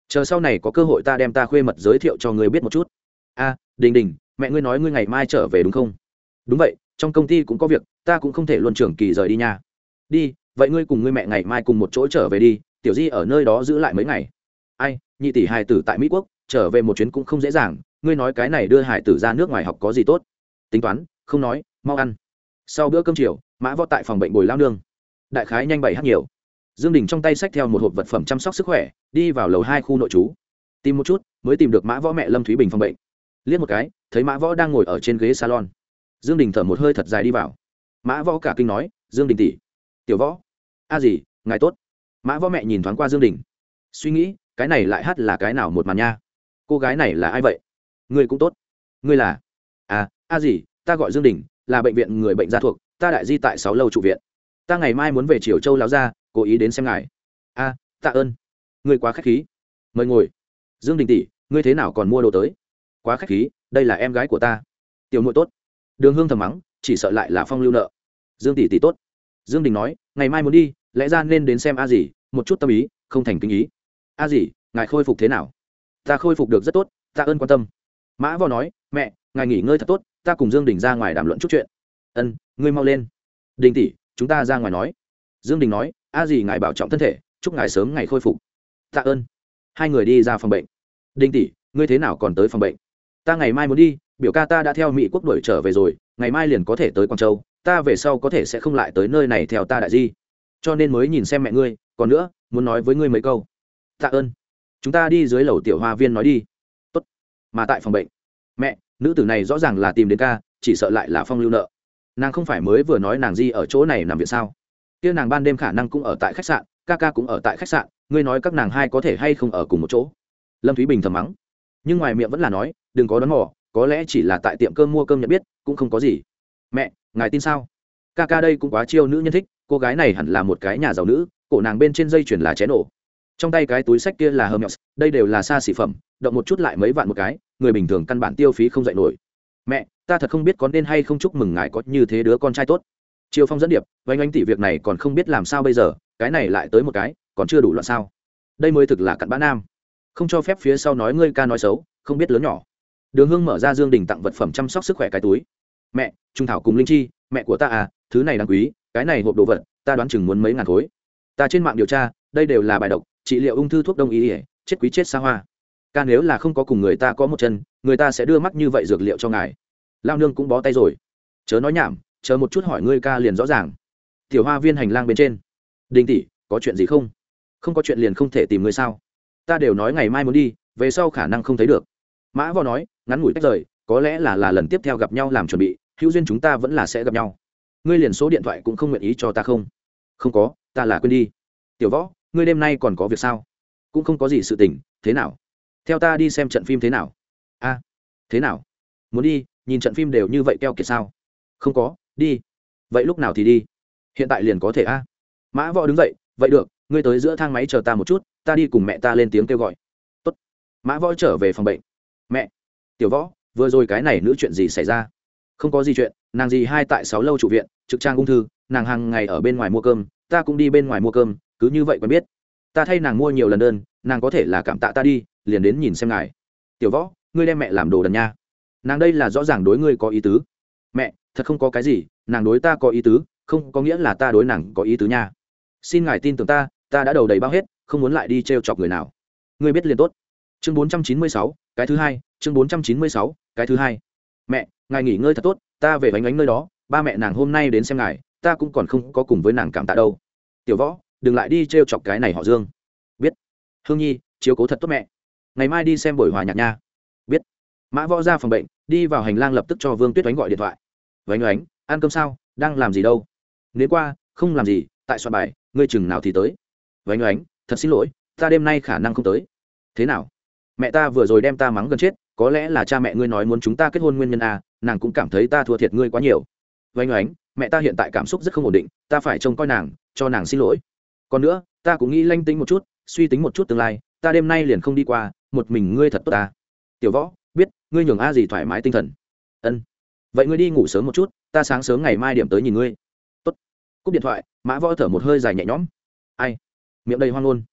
Chờ sau này có cơ hội ta đem ta khuê mật giới thiệu cho người biết một chút. A, đình đình, mẹ ngươi nói ngươi ngày mai trở về đúng không? Đúng vậy, trong công ty cũng có việc, ta cũng không thể luôn trưởng kỳ rời đi nha. Đi, vậy ngươi cùng ngươi mẹ ngày mai cùng một chỗ trở về đi, tiểu di ở nơi đó giữ lại mấy ngày. Ai, nhị tỷ hài tử tại mỹ quốc, trở về một chuyến cũng không dễ dàng, ngươi nói cái này đưa hải tử ra nước ngoài học có gì tốt? Tính toán, không nói, mau ăn. Sau bữa cơm chiều, mã võ tại phòng bệnh bồi lao nương. Đại khái nhanh bảy hát nhiều dương đình trong tay xách theo một hộp vật phẩm chăm sóc sức khỏe, đi vào lầu hai khu nội trú. Tìm một chút, mới tìm được mã võ mẹ lâm thúy bình phòng bệnh. Liếc một cái, thấy mã võ đang ngồi ở trên ghế salon. Dương đình thở một hơi thật dài đi vào. Mã võ cả kinh nói, dương đình tỷ, tiểu võ, a gì, ngài tốt. Mã võ mẹ nhìn thoáng qua dương đình. Suy nghĩ, cái này lại hát là cái nào một màn nha? Cô gái này là ai vậy? Ngươi cũng tốt. Ngươi là? À a gì, ta gọi dương đình, là bệnh viện người bệnh gia thuộc, ta đại di tại sáu lâu trụ viện ta ngày mai muốn về triều châu láo ra, cố ý đến xem ngài. A, tạ ơn. Ngươi quá k h á c h khí. Mời ngồi. Dương đình tỷ, ngươi thế nào còn mua đồ tới? Quá k h á c h khí, đây là em gái của ta. Tiểu nội tốt. Đường hương thầm mắng, chỉ sợ lại là phong lưu nợ. Dương tỷ tỷ tốt. Dương đình nói, ngày mai muốn đi, lẽ ra nên đến xem a gì một chút tâm ý, không thành kinh ý. A gì ngài khôi phục thế nào? Ta khôi phục được rất tốt ta ơn quan tâm. Mã võ nói, mẹ, ngài nghỉ ngơi thật tốt, ta cùng dương đình ra ngoài đàm luận chút chuyện. Ân, ngươi mau lên. Đình tỷ chúng ta ra ngoài nói. Dương đình nói, a gì ngài bảo trọng thân thể, chúc ngài sớm ngày khôi phục. Tạ ơn. Hai người đi ra phòng bệnh. Đinh tỷ, ngươi thế nào còn tới phòng bệnh? Ta ngày mai muốn đi, biểu ca ta đã theo mỹ quốc đuổi trở về rồi, ngày mai liền có thể tới quảng châu, ta về sau có thể sẽ không lại tới nơi này theo ta đại di. Cho nên mới nhìn xem mẹ ngươi, còn nữa, muốn nói với ngươi mấy câu. Tạ ơn. Chúng ta đi dưới lầu tiểu hoa viên nói đi. Tốt. Mà tại phòng bệnh. Mẹ, nữ tử này rõ ràng là tìm đến ca, chỉ sợ lại là phong lưu nợ nàng không phải mới vừa nói nàng di ở chỗ này nằm viện sao? Kia nàng ban đêm khả năng cũng ở tại khách sạn, ca ca cũng ở tại khách sạn, ngươi nói các nàng hai có thể hay không ở cùng một chỗ? Lâm thúy bình thầm mắng. Nhưng ngoài miệng vẫn là nói, đừng có đón mò, có lẽ chỉ là tại tiệm cơm mua cơm nhận biết, cũng không có gì. Mẹ, ngài tin sao? Ca ca đây cũng quá chiêu nữ nhân thích, cô gái này hẳn là một cái nhà giàu nữ, cổ nàng bên trên dây chuyền là chén nổ. Trong tay cái túi sách kia là hermes, đây đều là xa xỉ phẩm, động một chút lại mấy vạn một cái, người bình thường căn bản tiêu phí không dạy nổi. Mẹ ta thật không biết có nên hay không chúc mừng ngài có như thế đứa con trai tốt. Triều phong dẫn điệp vánh anh tỷ việc này còn không biết làm sao bây giờ, cái này lại tới một cái, còn chưa đủ loạn sao. Đây mới thực là cặn bã nam. Không cho phép phía sau nói ngươi ca nói xấu, không biết lớn nhỏ. Đường hương mở ra dương đình tặng vật phẩm chăm sóc sức khỏe cái túi. Mẹ, trung thảo cùng linh chi, mẹ của ta à thứ này đáng quý, cái này hộp đồ vật, ta đoán chừng muốn mấy ngàn khối. Ta trên mạng điều tra, đây đều là bài độc, trị liệu ung thư thuốc đông y ỉa chết quý chết xa hoa. Ca nếu là không có cùng người ta có một chân, người ta sẽ đưa mắt như vậy dược liệu cho ngài lao nương cũng bó tay rồi. Chớ nói nhảm, chờ một chút hỏi ngươi ca liền rõ ràng. Tiểu hoa viên hành lang bên trên. Đình tỷ, có chuyện gì không? Không có chuyện liền không thể tìm ngươi sao? Ta đều nói ngày mai muốn đi, về sau khả năng không thấy được. Mã võ nói, ngắn ngủi tách rời, có lẽ là là lần tiếp theo gặp nhau làm chuẩn bị, hữu duyên chúng ta vẫn là sẽ gặp nhau. Ngươi liền số điện thoại cũng không nguyện ý cho ta không? Không có, ta là quên đi. Tiểu võ, ngươi đêm nay còn có việc sao? Cũng không có gì sự tình, thế nào? Theo ta đi xem trận phim thế nào? A, thế nào? Muốn đi nhìn trận phim đều như vậy keo kiệt sao? Không có, đi. Vậy lúc nào thì đi? Hiện tại liền có thể a. Mã võ đứng dậy, vậy được, ngươi tới giữa thang máy chờ ta một chút, ta đi cùng mẹ ta lên tiếng kêu gọi. Tốt. mã võ trở về phòng bệnh. Mẹ. Tiểu võ, vừa rồi cái này nữ chuyện gì xảy ra? Không có gì chuyện, nàng gì hai tại sáu lâu trụ viện, trực trang ung thư, nàng hàng ngày ở bên ngoài mua cơm, ta cũng đi bên ngoài mua cơm, cứ như vậy quen biết. Ta thay nàng mua nhiều lần đơn, nàng có thể là cảm tạ ta đi, liền đến nhìn xem ngài. Tiểu võ, ngươi đem mẹ làm đồ đần nha nàng đây là rõ ràng đối ngươi có ý tứ. Mẹ, thật không có cái gì, nàng đối ta có ý tứ, không có nghĩa là ta đối nàng có ý tứ nha. Xin ngài tin tưởng ta ta đã đầu đầy bao hết, không muốn lại đi t r e o chọc người nào. Ngươi biết liền tốt. Chương bốn trăm chín mươi sáu, cái thứ hai, chương bốn trăm chín mươi sáu, cái thứ hai. Mẹ, ngài nghỉ ngơi thật tốt, ta về bánh bánh nơi đó, ba mẹ nàng hôm nay đến xem ngài, ta cũng còn không có cùng với nàng cảm tạ đâu. Tiểu võ, đừng lại đi t r e o chọc cái này họ dương. Biết. Hương nhi, chiếu cố thật tốt mẹ. Ngày mai đi xem buổi hòa nhạc nha. Biết. Mã võ ra phòng bệnh đi vào hành lang lập tức cho vương tuyết oánh gọi điện thoại. Vánh oánh ăn cơm sao? Đang làm gì đâu? Nếu qua không làm gì tại soạn bài ngươi chừng nào thì tới. Vánh oánh thật xin lỗi ta đêm nay khả năng không tới. Thế nào? Mẹ ta vừa rồi đem ta mắng gần chết có lẽ là cha mẹ ngươi nói muốn chúng ta kết hôn nguyên nhân à, nàng cũng cảm thấy ta thua thiệt ngươi quá nhiều. Vánh oánh mẹ ta hiện tại cảm xúc rất không ổn định ta phải trông coi nàng cho nàng xin lỗi. Còn nữa ta cũng nghĩ lanh tính một chút suy tính một chút tương lai ta đêm nay liền không đi qua một mình ngươi thật tốt ta. Tiểu võ ngươi nhường a gì thoải mái tinh thần. Ân. Vậy ngươi đi ngủ sớm một chút, ta sáng sớm ngày mai điểm tới nhìn ngươi. Tốt. cúp điện thoại, mã võ thở một hơi dài nhẹ nhõm. Ai? Miệng đầy hoang luôn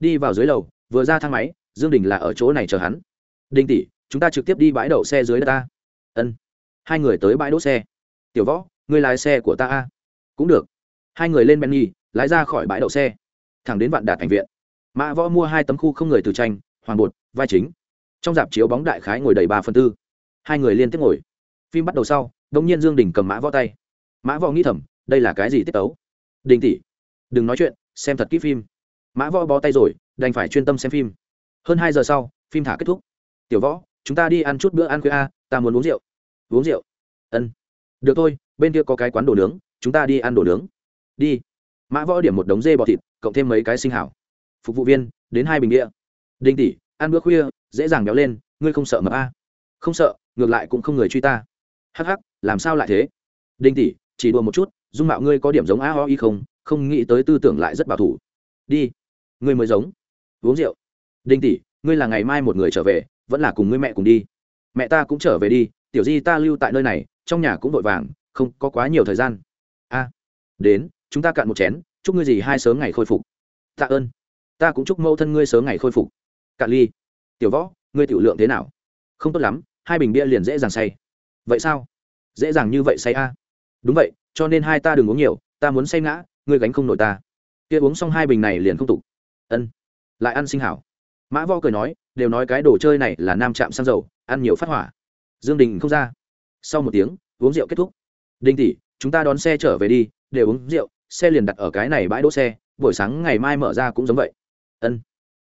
đi vào dưới lầu, vừa ra thang máy, dương đình là ở chỗ này chờ hắn. Đinh tỷ, chúng ta trực tiếp đi bãi đậu xe dưới đất ta. Ân. Hai người tới bãi đỗ xe. Tiểu võ, ngươi lái xe của ta a. Cũng được. Hai người lên benny, lái ra khỏi bãi đậu xe. Thẳng đến vạn đạt thành viện. Mã võ mua hai tấm khu không người từ tranh hoàng bột, vai chính trong dạp chiếu bóng đại khái ngồi đầy ba phần tư. Hai người liên tiếp ngồi. Phim bắt đầu sau đông nhiên dương đình cầm mã võ tay. Mã võ nghĩ thầm, đây là cái gì tiết tấu? Đình tỷ, đừng nói chuyện, xem thật kỹ phim. Mã võ bó tay rồi, đành phải chuyên tâm xem phim. Hơn hai giờ sau, phim thả kết thúc. Tiểu võ, chúng ta đi ăn chút bữa ăn khuya a, ta muốn uống rượu. Uống rượu? Ân. Được thôi, bên kia có cái quán đồ nướng, chúng ta đi ăn đồ nướng. Đi. Mã võ điểm một đống dê bọ thịt, cộng thêm mấy cái sinh hảo. Phục vụ viên, đến hai bình đĩa đinh tỷ, ăn bữa khuya dễ dàng béo lên, ngươi không sợ mập a? Không sợ, ngược lại cũng không người truy ta. Hắc hắc, làm sao lại thế? Đinh tỷ, chỉ đùa một chút, dung mạo ngươi có điểm giống a ho y không? Không nghĩ tới tư tưởng lại rất bảo thủ. Đi, ngươi mới giống. Uống rượu. Đinh tỷ, ngươi là ngày mai một người trở về, vẫn là cùng ngươi mẹ cùng đi. Mẹ ta cũng trở về đi, tiểu di ta lưu tại nơi này, trong nhà cũng vội vàng, không có quá nhiều thời gian. A, đến, chúng ta cạn một chén, chúc ngươi gì hai sớm ngày khôi phục. Tạ ơn. Ta cũng chúc mẫu thân ngươi sớm ngày khôi phục. Cạn ly tiểu võ, ngươi tiểu lượng thế nào? Không tốt lắm, hai bình bia liền dễ dàng say. Vậy sao? Dễ dàng như vậy say a? Đúng vậy, cho nên hai ta đừng uống nhiều, ta muốn say ngã, ngươi gánh không nổi ta. Kia uống xong hai bình này liền không tục. Ân. Lại ăn sinh hảo. Mã vo cười nói, đều nói cái đồ chơi này là nam chạm xăng dầu, ăn nhiều phát hỏa. Dương đình không ra. Sau một tiếng, uống rượu kết thúc. Đinh tỷ, chúng ta đón xe trở về đi, đều uống rượu, xe liền đặt ở cái này bãi đỗ xe, buổi sáng ngày mai mở ra cũng giống vậy. Ân.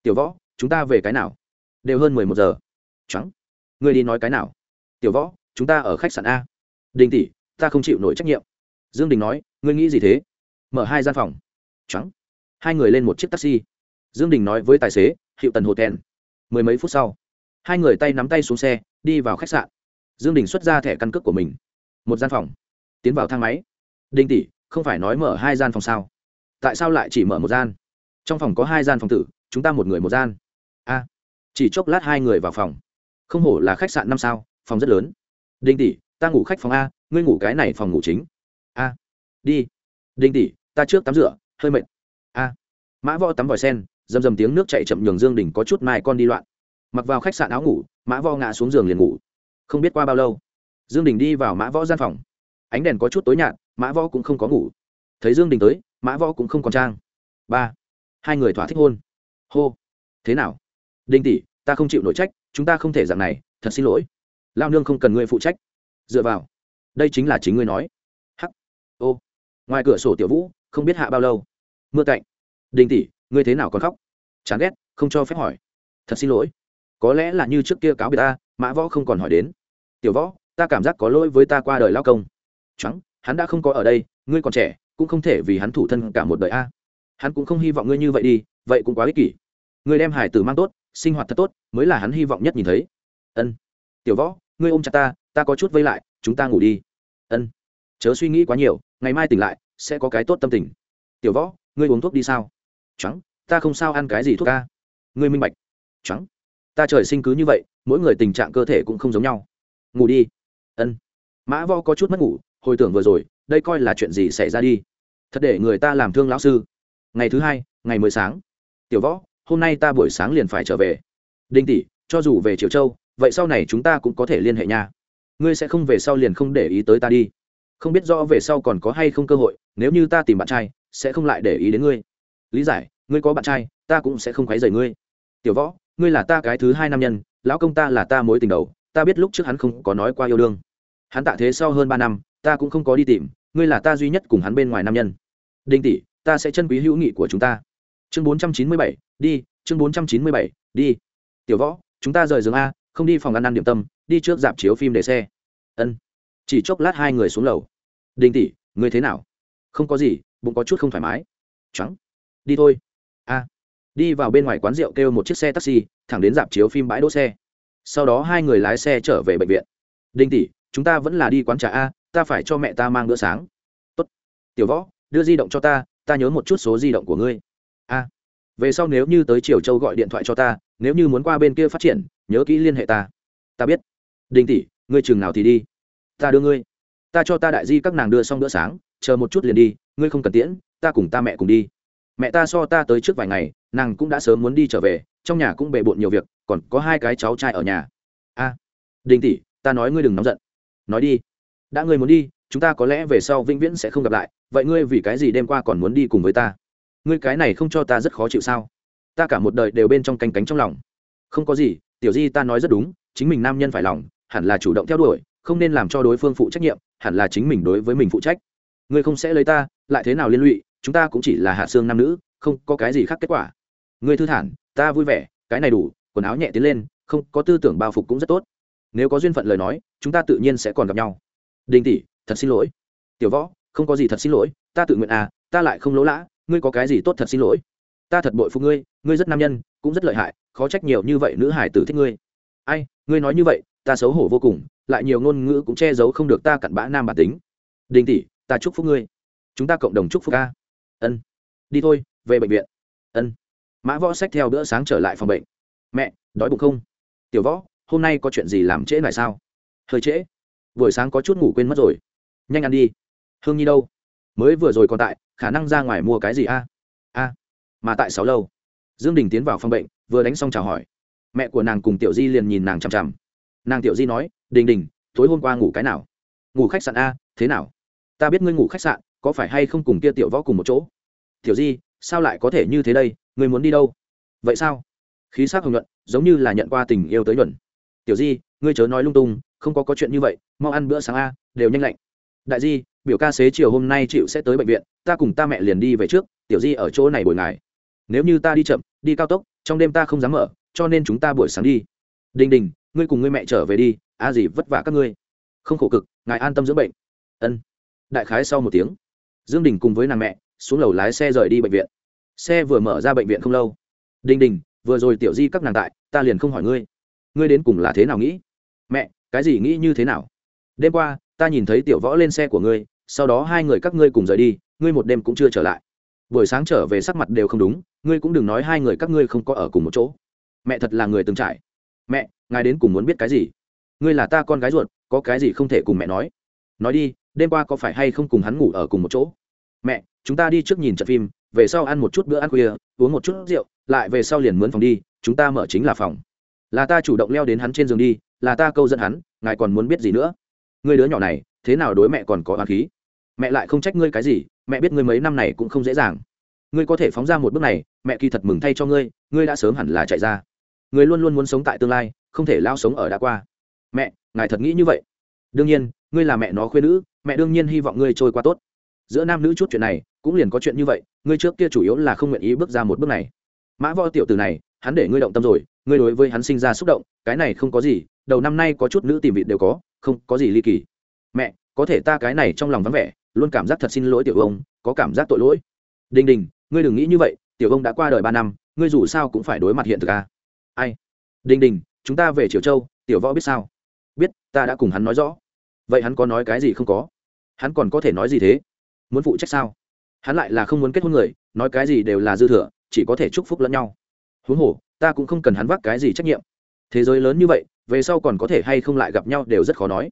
Tiểu võ, chúng ta về cái nào? Đều hơn mười một giờ. Trắng người đi nói cái nào? Tiểu võ, chúng ta ở khách sạn a. Đình tỷ, ta không chịu nổi trách nhiệm. Dương đình nói, ngươi nghĩ gì thế? Mở hai gian phòng. Trắng hai người lên một chiếc taxi. Dương đình nói với tài xế, hiệu tần hotel mười mấy phút sau, hai người tay nắm tay xuống xe, đi vào khách sạn. Dương đình xuất ra thẻ căn cước của mình. Một gian phòng. Tiến vào thang máy. Đinh tỷ, không phải nói mở hai gian phòng sao? Tại sao lại chỉ mở một gian? Trong phòng có hai gian phòng tử, chúng ta một người một gian. A chỉ chốc lát hai người vào phòng. Không hổ là khách sạn năm sao, phòng rất lớn. Đinh tỷ, ta ngủ khách phòng a, ngươi ngủ cái này phòng ngủ chính. A, đi. Đinh tỷ, ta trước tắm rửa, hơi mệt. A. Mã võ tắm vòi sen dầm dầm tiếng nước chạy chậm nhường dương đình có chút mai con đi loạn. Mặc vào khách sạn áo ngủ, mã võ ngã xuống giường liền ngủ. Không biết qua bao lâu, dương đình đi vào mã võ gian phòng. Ánh đèn có chút tối nhạt, mã võ cũng không có ngủ. Thấy dương đình tới, mã võ cũng không còn trang. Ba. Hai người thỏa thích hôn. Hô. Thế nào? Đinh tỷ, ta không chịu nổi trách, chúng ta không thể dạng này, thật xin lỗi. Lao nương không cần ngươi phụ trách. Dựa vào. Đây chính là chính ngươi nói. Hắc. Ô. Ngoài cửa sổ tiểu vũ, không biết hạ bao lâu. Mưa cạnh đình tỷ, ngươi thế nào còn khóc? Chán ghét, không cho phép hỏi. Thật xin lỗi. Có lẽ là như trước kia cáo biệt ta, mã võ không còn hỏi đến. Tiểu võ, ta cảm giác có lỗi với ta qua đời lao công. Trắng hắn đã không có ở đây, ngươi còn trẻ, cũng không thể vì hắn thủ thân cả một đời a. Hắn cũng không hy vọng ngươi như vậy đi, vậy cũng quá ích kỷ. Ngươi đem hải tử mang tốt sinh hoạt thật tốt, mới là hắn hy vọng nhất nhìn thấy. Ân. Tiểu võ, ngươi ôm chặt ta ta có chút vây lại, chúng ta ngủ đi. Ân. Chớ suy nghĩ quá nhiều, ngày mai tỉnh lại, sẽ có cái tốt tâm tình. Tiểu võ, ngươi uống thuốc đi sao? Trắng ta không sao ăn cái gì thuốc ca. Ngươi minh bạch. Trắng ta trời sinh cứ như vậy, mỗi người tình trạng cơ thể cũng không giống nhau. Ngủ đi. Ân. Mã võ có chút mất ngủ, hồi tưởng vừa rồi, đây coi là chuyện gì xảy ra đi. Thật để người ta làm thương lão sư. Ngày thứ hai, ngày mới sáng. Tiểu võ hôm nay ta buổi sáng liền phải trở về. Đinh tỷ, cho dù về triều châu, vậy sau này chúng ta cũng có thể liên hệ nha. Ngươi sẽ không về sau liền không để ý tới ta đi. Không biết rõ về sau còn có hay không cơ hội, nếu như ta tìm bạn trai, sẽ không lại để ý đến ngươi. Lý giải, ngươi có bạn trai, ta cũng sẽ không quấy rầy ngươi. Tiểu võ, ngươi là ta cái thứ hai nam nhân, lão công ta là ta mối tình đầu, ta biết lúc trước hắn không có nói qua yêu đương. Hắn tạ thế sau hơn ba năm, ta cũng không có đi tìm, ngươi là ta duy nhất cùng hắn bên ngoài nam nhân. Đinh tỷ, ta sẽ chân quý hữu nghị của chúng ta chương bốn trăm chín mươi bảy, đi, chương bốn trăm chín mươi bảy, đi. Tiểu võ, chúng ta rời giường a, không đi phòng ăn ăn điểm tâm, đi trước dạp chiếu phim để xe. Ân. Chỉ chốc lát hai người xuống lầu. Đinh tỷ, ngươi thế nào? Không có gì, bụng có chút không thoải mái. Trắng. Đi thôi. A. Đi vào bên ngoài quán rượu kêu một chiếc xe taxi, thẳng đến dạp chiếu phim bãi đỗ xe. Sau đó hai người lái xe trở về bệnh viện. Đinh tỷ, chúng ta vẫn là đi quán trà a, ta phải cho mẹ ta mang bữa sáng. Tốt. tiểu võ, đưa di động cho ta ta nhớ một chút số di động của ngươi về sau nếu như tới triều châu gọi điện thoại cho ta, nếu như muốn qua bên kia phát triển, nhớ kỹ liên hệ ta. Ta biết. Đinh tỷ, ngươi chừng nào thì đi. Ta đưa ngươi. Ta cho ta đại di các nàng đưa xong bữa sáng, chờ một chút liền đi, ngươi không cần tiễn, ta cùng ta mẹ cùng đi. Mẹ ta so ta tới trước vài ngày, nàng cũng đã sớm muốn đi trở về, trong nhà cũng bề bộn nhiều việc, còn có hai cái cháu trai ở nhà. A. Đình tỷ, ta nói ngươi đừng nóng giận. Nói đi. Đã ngươi muốn đi, chúng ta có lẽ về sau vĩnh viễn sẽ không gặp lại, vậy ngươi vì cái gì đêm qua còn muốn đi cùng với ta? Ngươi cái này không cho ta rất khó chịu sao? Ta cả một đời đều bên trong canh cánh trong lòng. Không có gì, tiểu di ta nói rất đúng, chính mình nam nhân phải lòng, hẳn là chủ động theo đuổi, không nên làm cho đối phương phụ trách nhiệm, hẳn là chính mình đối với mình phụ trách. Ngươi không sẽ lấy ta, lại thế nào liên lụy, chúng ta cũng chỉ là hạ xương nam nữ, không có cái gì khác kết quả. Ngươi thư thản, ta vui vẻ, cái này đủ, quần áo nhẹ tiến lên, không có tư tưởng bao phục cũng rất tốt. Nếu có duyên phận lời nói, chúng ta tự nhiên sẽ còn gặp nhau. Đình tỷ, thật xin lỗi. Tiểu võ, không có gì thật xin lỗi, ta tự nguyện à ta lại không lỗ lã ngươi có cái gì tốt thật xin lỗi? Ta thật bội phụ ngươi ngươi rất nam nhân, cũng rất lợi hại, khó trách nhiều như vậy nữ hải tử thích ngươi. Ai, ngươi nói như vậy, ta xấu hổ vô cùng, lại nhiều ngôn ngữ cũng che giấu không được ta cặn bã nam bản tính. Đình tỷ, ta chúc phúc ngươi. Chúng ta cộng đồng chúc phúc ca ân. Đi thôi, về bệnh viện. Ân. Mã võ sách theo bữa sáng trở lại phòng bệnh. Mẹ, đói bụng không? Tiểu võ, hôm nay có chuyện gì làm trễ lại sao? Hơi trễ. Buổi sáng có chút ngủ quên mất rồi. Nhanh ăn đi. Hương nhi đâu? Mới vừa rồi còn tại khả năng ra ngoài mua cái gì a? A. Mà tại sáu lâu, dương đình tiến vào phòng bệnh, vừa đánh xong chào hỏi. Mẹ của nàng cùng tiểu di liền nhìn nàng chằm chằm. Nàng tiểu di nói, đình đình, tối hôm qua ngủ cái nào? Ngủ khách sạn a, thế nào? Ta biết ngươi ngủ khách sạn, có phải hay không cùng kia tiểu võ cùng một chỗ? Tiểu di, sao lại có thể như thế đây? Ngươi muốn đi đâu? Vậy sao? Khí sắc hồng nhuận, giống như là nhận qua tình yêu tới nhuận. Tiểu di, ngươi chớ nói lung tung, không có có chuyện như vậy, mau ăn bữa sáng a, đều nhanh lạnh. Đại di biểu ca xế chiều hôm nay chịu sẽ tới bệnh viện, ta cùng ta mẹ liền đi về trước, tiểu di ở chỗ này buổi ngày. nếu như ta đi chậm, đi cao tốc, trong đêm ta không dám mở, cho nên chúng ta buổi sáng đi. Đình đình, ngươi cùng ngươi mẹ trở về đi, a à gì vất vả các ngươi. Không khổ cực, ngài an tâm dưỡng bệnh. Ân. Đại khái sau một tiếng, dương đình cùng với nàng mẹ, xuống lầu lái xe rời đi bệnh viện. Xe vừa mở ra bệnh viện không lâu. Đình đình, vừa rồi tiểu di các nàng tại, ta liền không hỏi ngươi. Ngươi đến cùng là thế nào nghĩ? Mẹ, cái gì nghĩ như thế nào? Đêm qua, ta nhìn thấy tiểu võ lên xe của ngươi sau đó hai người các ngươi cùng rời đi, ngươi một đêm cũng chưa trở lại. Buổi sáng trở về sắc mặt đều không đúng, ngươi cũng đừng nói hai người các ngươi không có ở cùng một chỗ. Mẹ thật là người từng trải. Mẹ, ngài đến cùng muốn biết cái gì? Ngươi là ta con gái ruột, có cái gì không thể cùng mẹ nói? Nói đi, đêm qua có phải hay không cùng hắn ngủ ở cùng một chỗ? Mẹ, chúng ta đi trước nhìn trận phim, về sau ăn một chút bữa ăn khuya, uống một chút rượu, lại về sau liền mướn phòng đi, chúng ta mở chính là phòng. Là ta chủ động leo đến hắn trên giường đi, là ta câu dẫn hắn, ngài còn muốn biết gì nữa? Người đứa nhỏ này thế nào đối mẹ còn có oán khí? Mẹ lại không trách ngươi cái gì, mẹ biết ngươi mấy năm này cũng không dễ dàng. Ngươi có thể phóng ra một bước này, mẹ kỳ thật mừng thay cho ngươi ngươi đã sớm hẳn là chạy ra. Ngươi luôn luôn muốn sống tại tương lai, không thể lao sống ở đã qua. Mẹ, ngài thật nghĩ như vậy? Đương nhiên, ngươi là mẹ nó khuyên nữ, mẹ đương nhiên hy vọng ngươi trôi qua tốt. Giữa nam nữ chút chuyện này, cũng liền có chuyện như vậy, ngươi trước kia chủ yếu là không nguyện ý bước ra một bước này. Mã võ tiểu từ này, hắn để ngươi động tâm rồi, ngươi đối với hắn sinh ra xúc động, cái này không có gì, đầu năm nay có chút nữ tìm vị đều có, không có gì ly kỳ mẹ, có thể ta cái này trong lòng vắng vẻ, luôn cảm giác thật xin lỗi tiểu ông, có cảm giác tội lỗi. Đình đình, ngươi đừng nghĩ như vậy, tiểu ông đã qua đời ba năm, ngươi dù sao cũng phải đối mặt hiện thực à? ai? Đình đình, chúng ta về triều châu, tiểu võ biết sao? Biết, ta đã cùng hắn nói rõ. Vậy hắn có nói cái gì không có? Hắn còn có thể nói gì thế? Muốn phụ trách sao? Hắn lại là không muốn kết hôn người, nói cái gì đều là dư thừa, chỉ có thể chúc phúc lẫn nhau. Huống hồ, ta cũng không cần hắn vác cái gì trách nhiệm. Thế giới lớn như vậy, về sau còn có thể hay không lại gặp nhau đều rất khó nói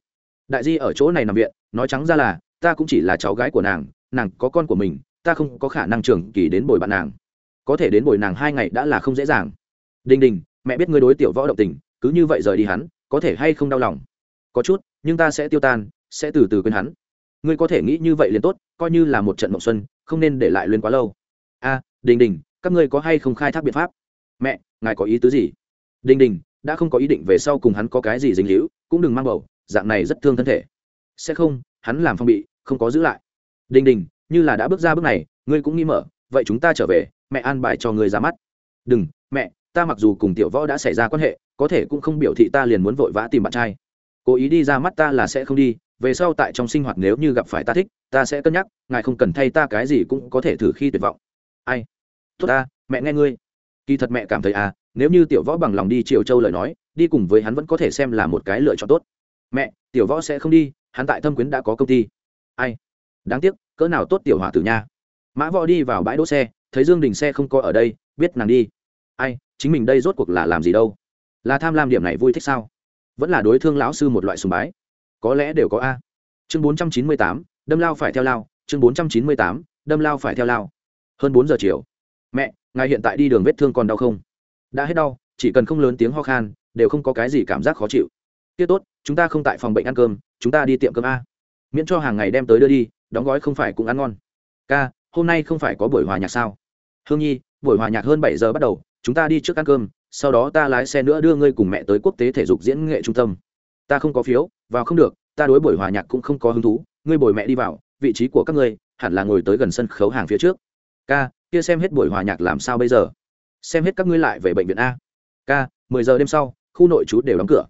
đại di ở chỗ này nằm viện, nói trắng ra là, ta cũng chỉ là cháu gái của nàng nàng có con của mình, ta không có khả năng trường kỳ đến bồi bạn nàng. Có thể đến bồi nàng hai ngày đã là không dễ dàng. Đình đình, mẹ biết ngươi đối tiểu võ động tình, cứ như vậy rời đi hắn, có thể hay không đau lòng? Có chút, nhưng ta sẽ tiêu tan, sẽ từ từ quên hắn. Ngươi có thể nghĩ như vậy liền tốt, coi như là một trận mộng xuân, không nên để lại luyến quá lâu. A, đình đình, các ngươi có hay không khai thác biện pháp? Mẹ, ngài có ý tứ gì? Đình đình, đã không có ý định về sau cùng hắn có cái gì dính hữu cũng đừng mang bầu dạng này rất thương thân thể. Sẽ không, hắn làm phong bị, không có giữ lại. Đình đình, như là đã bước ra bước này, ngươi cũng nghĩ mở, vậy chúng ta trở về, mẹ an bài cho ngươi ra mắt. Đừng, mẹ, ta mặc dù cùng tiểu võ đã xảy ra quan hệ, có thể cũng không biểu thị ta liền muốn vội vã tìm bạn trai. Cố ý đi ra mắt ta là sẽ không đi, về sau tại trong sinh hoạt nếu như gặp phải ta thích, ta sẽ cân nhắc, ngài không cần thay ta cái gì cũng có thể thử khi tuyệt vọng. Ai? Tốt ta, mẹ nghe ngươi. Kỳ thật mẹ cảm thấy à nếu như tiểu võ bằng lòng đi triều châu lời nói, đi cùng với hắn vẫn có thể xem là một cái lựa chọn tốt mẹ, tiểu võ sẽ không đi, hắn tại thâm quyến đã có công ty. Ai? Đáng tiếc, cỡ nào tốt tiểu hòa tử nha. Mã võ đi vào bãi đỗ xe, thấy dương đình xe không có ở đây, biết nàng đi. Ai, chính mình đây rốt cuộc là làm gì đâu? Là tham lam điểm này vui thích sao? Vẫn là đối thương lão sư một loại sùng bái. Có lẽ đều có a. Chương bốn trăm chín mươi tám, đâm lao phải theo lao. Chương bốn trăm chín mươi tám, đâm lao phải theo lao. Hơn bốn giờ chiều. Mẹ, ngài hiện tại đi đường vết thương còn đau không? Đã hết đau, chỉ cần không lớn tiếng ho khan, đều không có cái gì cảm giác khó chịu tiết tốt, chúng ta không tại phòng bệnh ăn cơm, chúng ta đi tiệm cơm a. Miễn cho hàng ngày đem tới đưa đi, đóng gói không phải cũng ăn ngon. Ca, hôm nay không phải có buổi hòa nhạc sao? Hương nhi, buổi hòa nhạc hơn bảy giờ bắt đầu, chúng ta đi trước ăn cơm, sau đó ta lái xe nữa đưa ngươi cùng mẹ tới quốc tế thể dục diễn nghệ trung tâm. Ta không có phiếu, vào không được, ta đối buổi hòa nhạc cũng không có hứng thú, ngươi bồi mẹ đi vào, vị trí của các ngươi hẳn là ngồi tới gần sân khấu hàng phía trước. Ca, kia xem hết buổi hòa nhạc làm sao bây giờ? Xem hết các ngươi lại về bệnh viện a. Ca, mười giờ đêm sau, khu nội trú đều đóng cửa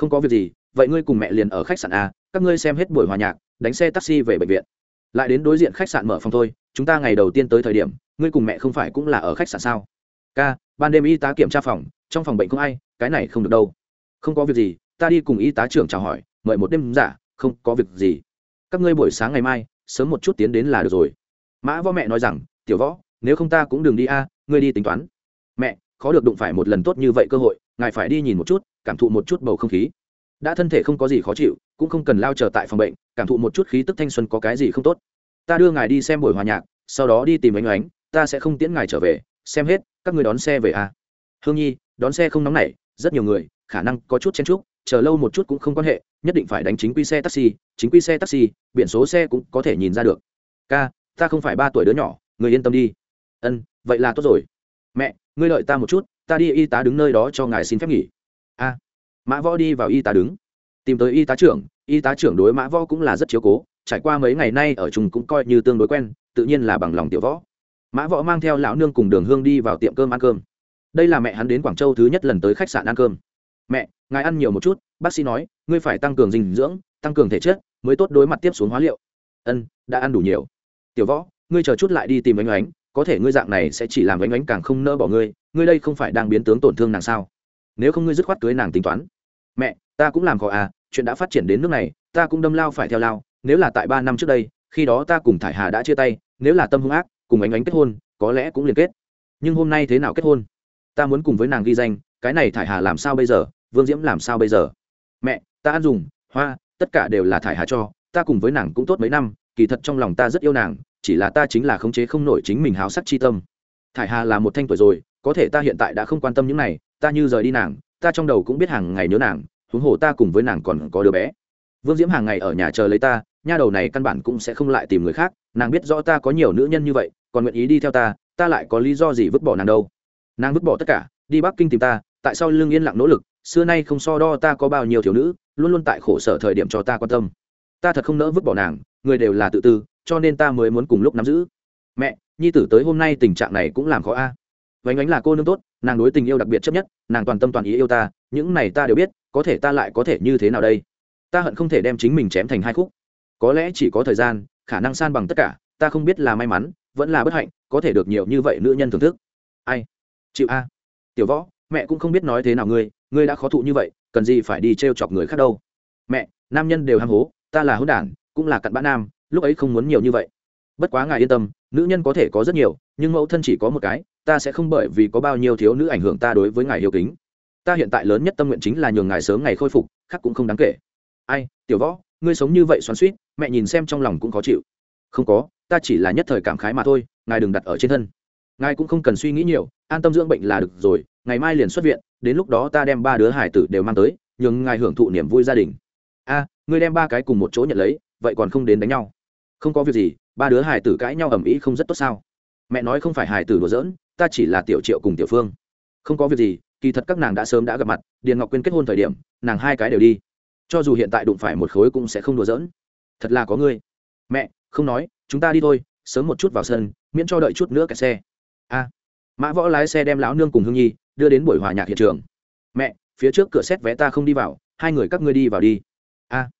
không có việc gì, vậy ngươi cùng mẹ liền ở khách sạn a, các ngươi xem hết buổi hòa nhạc, đánh xe taxi về bệnh viện. Lại đến đối diện khách sạn mở phòng thôi, chúng ta ngày đầu tiên tới thời điểm, ngươi cùng mẹ không phải cũng là ở khách sạn sao? Ca, ban đêm y tá kiểm tra phòng, trong phòng bệnh không ai, cái này không được đâu. Không có việc gì, ta đi cùng y tá trưởng chào hỏi, mời một đêm giả, không có việc gì. Các ngươi buổi sáng ngày mai, sớm một chút tiến đến là được rồi. Mã võ mẹ nói rằng, tiểu võ, nếu không ta cũng đừng đi a, ngươi đi tính toán. Mẹ, khó được đụng phải một lần tốt như vậy cơ hội ngài phải đi nhìn một chút, cảm thụ một chút bầu không khí. Đã thân thể không có gì khó chịu, cũng không cần lao chờ tại phòng bệnh, cảm thụ một chút khí tức thanh xuân có cái gì không tốt. Ta đưa ngài đi xem buổi hòa nhạc, sau đó đi tìm ánh oánh ta sẽ không tiễn ngài trở về, xem hết, các người đón xe về à. hương nhi, đón xe không nóng nảy, rất nhiều người, khả năng có chút chen chúc, chờ lâu một chút cũng không quan hệ, nhất định phải đánh chính quy xe taxi, chính quy xe taxi, biển số xe cũng có thể nhìn ra được. Ca, ta không phải ba tuổi đứa nhỏ, người yên tâm đi. Ân, vậy là tốt rồi. Mẹ, ngươi đợi ta một chút ta đi y tá đứng nơi đó cho ngài xin phép nghỉ. A, mã võ đi vào y tá đứng. Tìm tới y tá trưởng, y tá trưởng đối mã võ cũng là rất chiếu cố, trải qua mấy ngày nay ở chung cũng coi như tương đối quen, tự nhiên là bằng lòng tiểu võ. Mã võ mang theo lão nương cùng đường hương đi vào tiệm cơm ăn cơm. Đây là mẹ hắn đến quảng châu thứ nhất lần tới khách sạn ăn cơm. Mẹ, ngài ăn nhiều một chút, bác sĩ nói, ngươi phải tăng cường dinh dưỡng, tăng cường thể chất, mới tốt đối mặt tiếp xuống hóa liệu. Ân, đã ăn đủ nhiều. Tiểu võ, ngươi chờ chút lại đi tìm ánh ánh, có thể ngươi dạng này sẽ chỉ làm ánh ánh càng không nỡ bỏ ngươi ngươi đây không phải đang biến tướng tổn thương nàng sao? Nếu không ngươi dứt khoát cưới nàng tính toán. Mẹ, ta cũng làm khó à chuyện đã phát triển đến nước này, ta cũng đâm lao phải theo lao, nếu là tại ba năm trước đây, khi đó ta cùng thải hà đã chia tay, nếu là tâm hung ác, cùng ánh ánh kết hôn, có lẽ cũng liên kết. Nhưng hôm nay thế nào kết hôn? Ta muốn cùng với nàng ghi danh, cái này thải hà làm sao bây giờ? Vương diễm làm sao bây giờ? Mẹ, ta ăn dùng, hoa, tất cả đều là thải hà cho, ta cùng với nàng cũng tốt mấy năm, kỳ thật trong lòng ta rất yêu nàng, chỉ là ta chính là khống chế không nổi chính mình háo sắc chi tâm. Thải hà là một thanh tuổi rồi có thể ta hiện tại đã không quan tâm những này, ta như rời đi nàng, ta trong đầu cũng biết hàng ngày nhớ nàng, huống hồ ta cùng với nàng còn có đứa bé. Vương diễm hàng ngày ở nhà chờ lấy ta, nha đầu này căn bản cũng sẽ không lại tìm người khác, nàng biết rõ ta có nhiều nữ nhân như vậy, còn nguyện ý đi theo ta ta lại có lý do gì vứt bỏ nàng đâu. Nàng vứt bỏ tất cả, đi bắc kinh tìm ta, tại sao lương yên lặng nỗ lực, xưa nay không so đo ta có bao nhiêu thiếu nữ, luôn luôn tại khổ sở thời điểm cho ta quan tâm. Ta thật không nỡ vứt bỏ nàng, người đều là tự tư, cho nên ta mới muốn cùng lúc nắm giữ. Mẹ, nhi tử tới hôm nay tình trạng này cũng làm khó a. à vánh ánh là cô nương tốt, nàng đối tình yêu đặc biệt chấp nhất, nàng toàn tâm toàn ý yêu ta, những này ta đều biết, có thể ta lại có thể như thế nào đây? Ta hận không thể đem chính mình chém thành hai khúc. Có lẽ chỉ có thời gian, khả năng san bằng tất cả, ta không biết là may mắn, vẫn là bất hạnh, có thể được nhiều như vậy nữ nhân thưởng thức. Ai? Chịu a. Tiểu võ, mẹ cũng không biết nói thế nào ngươi ngươi đã khó thụ như vậy, cần gì phải đi t r e o chọc người khác đâu? Mẹ, nam nhân đều ham hố, ta là hữu đản, cũng là cặn bã nam, lúc ấy không muốn nhiều như vậy. Bất quá ngài yên tâm, nữ nhân có thể có rất nhiều, nhưng mẫu thân chỉ có một cái ta sẽ không bởi vì có bao nhiêu thiếu nữ ảnh hưởng ta đối với ngài hiếu kính. Ta hiện tại lớn nhất tâm nguyện chính là nhường ngài sớm ngày khôi phục, khác cũng không đáng kể. Ai, tiểu võ, ngươi sống như vậy xoắn suýt mẹ nhìn xem trong lòng cũng khó chịu. Không có, ta chỉ là nhất thời cảm khái mà thôi, ngài đừng đặt ở trên thân. Ngài cũng không cần suy nghĩ nhiều, an tâm dưỡng bệnh là được rồi, ngày mai liền xuất viện, đến lúc đó ta đem ba đứa hải tử đều mang tới, nhường ngài hưởng thụ niềm vui gia đình. A, ngươi đem ba cái cùng một chỗ nhận lấy, vậy còn không đến đánh nhau. Không có việc gì, ba đứa hải tử cãi nhau ầm ĩ không rất tốt sao? Mẹ nói không phải hải tử đùa giỡn ta chỉ là tiểu triệu cùng tiểu phương. Không có việc gì, kỳ thật các nàng đã sớm đã gặp mặt, điền ngọc quyên kết hôn thời điểm, nàng hai cái đều đi. Cho dù hiện tại đụng phải một khối cũng sẽ không đùa giỡn. Thật là có ngươi. Mẹ, không nói, chúng ta đi thôi, sớm một chút vào sân, miễn cho đợi chút nữa kẹt xe. A. Mã võ lái xe đem lão nương cùng hương nhi đưa đến buổi hòa nhạc hiện trường. Mẹ, phía trước cửa xét vé ta không đi vào, hai người các ngươi đi vào đi. A.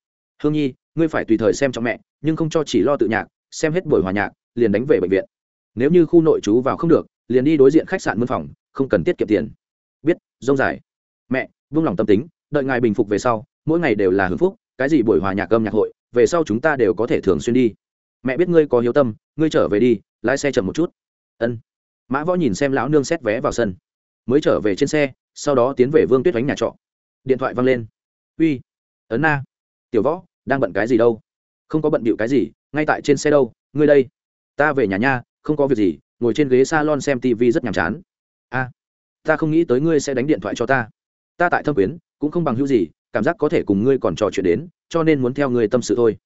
Hương nhi, ngươi phải tùy thời xem cho mẹ, nhưng không cho chỉ lo tự nhạc, xem hết buổi hòa nhạc, liền đánh về bệnh viện. Nếu như khu nội trú vào không được liền đi đối diện khách sạn mân phòng, không cần tiết kiệm tiền. Biết, rông dài. Mẹ, vung lòng tâm tính, đợi ngài bình phục về sau, mỗi ngày đều là hưng phúc, cái gì buổi hòa nhạc âm nhạc hội, về sau chúng ta đều có thể thường xuyên đi. Mẹ biết ngươi có hiếu tâm, ngươi trở về đi, lái xe chậm một chút. Ân. Mã võ nhìn xem lão nương xét vé vào sân. Mới trở về trên xe, sau đó tiến về vương tuyết đánh nhà trọ. Điện thoại văng lên. Uy, ấn na. Tiểu võ, đang bận cái gì đâu? Không có bận bịu cái gì, ngay tại trên xe đâu, ngươi đây. Ta về nhà nha, không có việc gì ngồi trên ghế s a lon xem tv rất nhàm chán. A, ta không nghĩ tới ngươi sẽ đánh điện thoại cho ta. Ta tại thâm quyến, cũng không bằng hữu gì, cảm giác có thể cùng ngươi còn trò chuyện đến, cho nên muốn theo ngươi tâm sự thôi.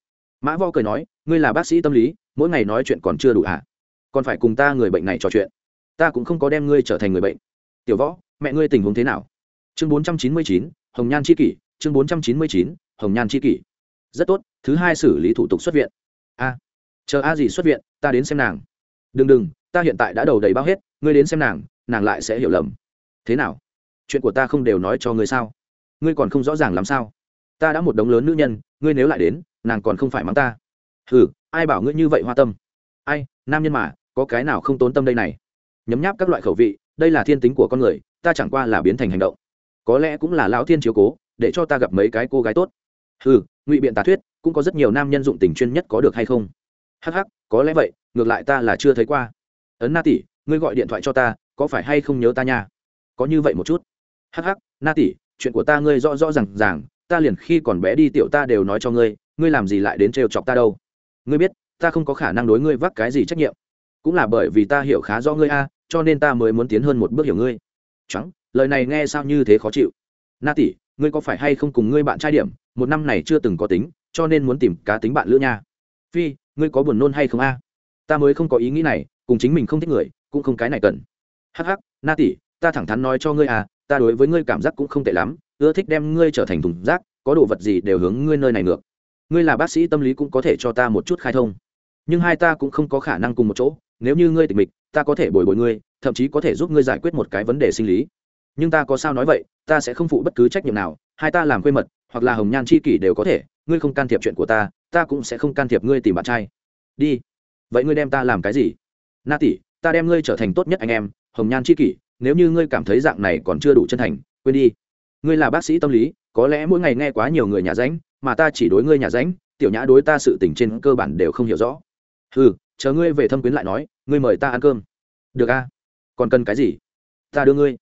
Mã võ cười nói, ngươi là bác sĩ tâm lý, mỗi ngày nói chuyện còn chưa đủ ạ à? còn phải cùng ta người bệnh này trò chuyện. Ta cũng không có đem ngươi trở thành người bệnh. Tiểu võ, mẹ ngươi tình huống thế nào? Chương bốn trăm chín mươi chín, hồng nhan c h i kỷ, chương bốn trăm chín mươi chín, hồng nhan c h i kỷ. Rất tốt, thứ hai xử lý thủ tục xuất viện. A, chờ a gì xuất viện, ta đến xem nàng. Đừng đừng ta hiện tại đã đầu đầy bao hết, ngươi đến xem nàng nàng lại sẽ hiểu lầm. Thế nào? Chuyện của ta không đều nói cho ngươi sao? Ngươi còn không rõ ràng làm sao? Ta đã một đống lớn nữ nhân, ngươi nếu lại đến, nàng còn không phải mắng ta. Ừ ai bảo ngươi như vậy hoa tâm? Ai, nam nhân mà, có cái nào không tốn tâm đây này? Nhấm nháp các loại khẩu vị, đây là thiên tính của con người, ta chẳng qua là biến thành hành động. Có lẽ cũng là lão thiên chiếu cố, để cho ta gặp mấy cái cô gái tốt. Ừ ngụy biện tà thuyết, cũng có rất nhiều nam nhân dụng tình chuyên nhất có được hay không? Hh ắ c ắ c có lẽ vậy, ngược lại ta là chưa thấy qua ấn na tỷ, ngươi gọi điện thoại cho ta, có phải hay không nhớ ta nha? Có như vậy một chút. Hắc hắc, na tỷ, chuyện của ta ngươi rõ rõ r à n g ràng, ta liền khi còn bé đi tiểu ta đều nói cho ngươi ngươi làm gì lại đến trêu chọc ta đâu? Ngươi biết, ta không có khả năng đối ngươi vác cái gì trách nhiệm. Cũng là bởi vì ta hiểu khá rõ ngươi a, cho nên ta mới muốn tiến hơn một bước hiểu ngươi. Trắng lời này nghe sao như thế khó chịu. Na tỷ, ngươi có phải hay không cùng ngươi bạn trai điểm, một năm này chưa từng có tính, cho nên muốn tìm cá tính bạn lữ nha. Phi, ngươi có buồn nôn hay không a? Ta mới không có ý nghĩ này cùng chính mình không thích người, cũng không cái này cần. Hắc hắc, na tỷ, ta thẳng thắn nói cho ngươi à ta đối với ngươi cảm giác cũng không tệ lắm, ưa thích đem ngươi trở thành thùng rác, có đồ vật gì đều hướng ngươi nơi này ngược. Ngươi là bác sĩ tâm lý cũng có thể cho ta một chút khai thông. Nhưng hai ta cũng không có khả năng cùng một chỗ, nếu như ngươi tịch mịch, ta có thể bồi bồi ngươi, thậm chí có thể giúp ngươi giải quyết một cái vấn đề sinh lý. Nhưng ta có sao nói vậy, ta sẽ không phụ bất cứ trách nhiệm nào, hai ta làm quê mật, hoặc là hồng nhan c h i kỷ đều có thể, ngươi không can thiệp chuyện của ta ta cũng sẽ không can thiệp ngươi tìm bạn trai. Đi. Vậy ngươi đem ta làm cái gì? Na tỷ, ta đem ngươi trở thành tốt nhất anh em, hồng nhan c h i kỷ, nếu như ngươi cảm thấy dạng này còn chưa đủ chân thành, quên đi. Ngươi là bác sĩ tâm lý, có lẽ mỗi ngày nghe quá nhiều người nhà ránh, mà ta chỉ đối ngươi nhà ránh, tiểu nhã đối ta sự tình trên cơ bản đều không hiểu rõ. Ừ chờ ngươi về thâm quyến lại nói, ngươi mời ta ăn cơm. Được a. Còn cần cái gì? Ta đưa ngươi.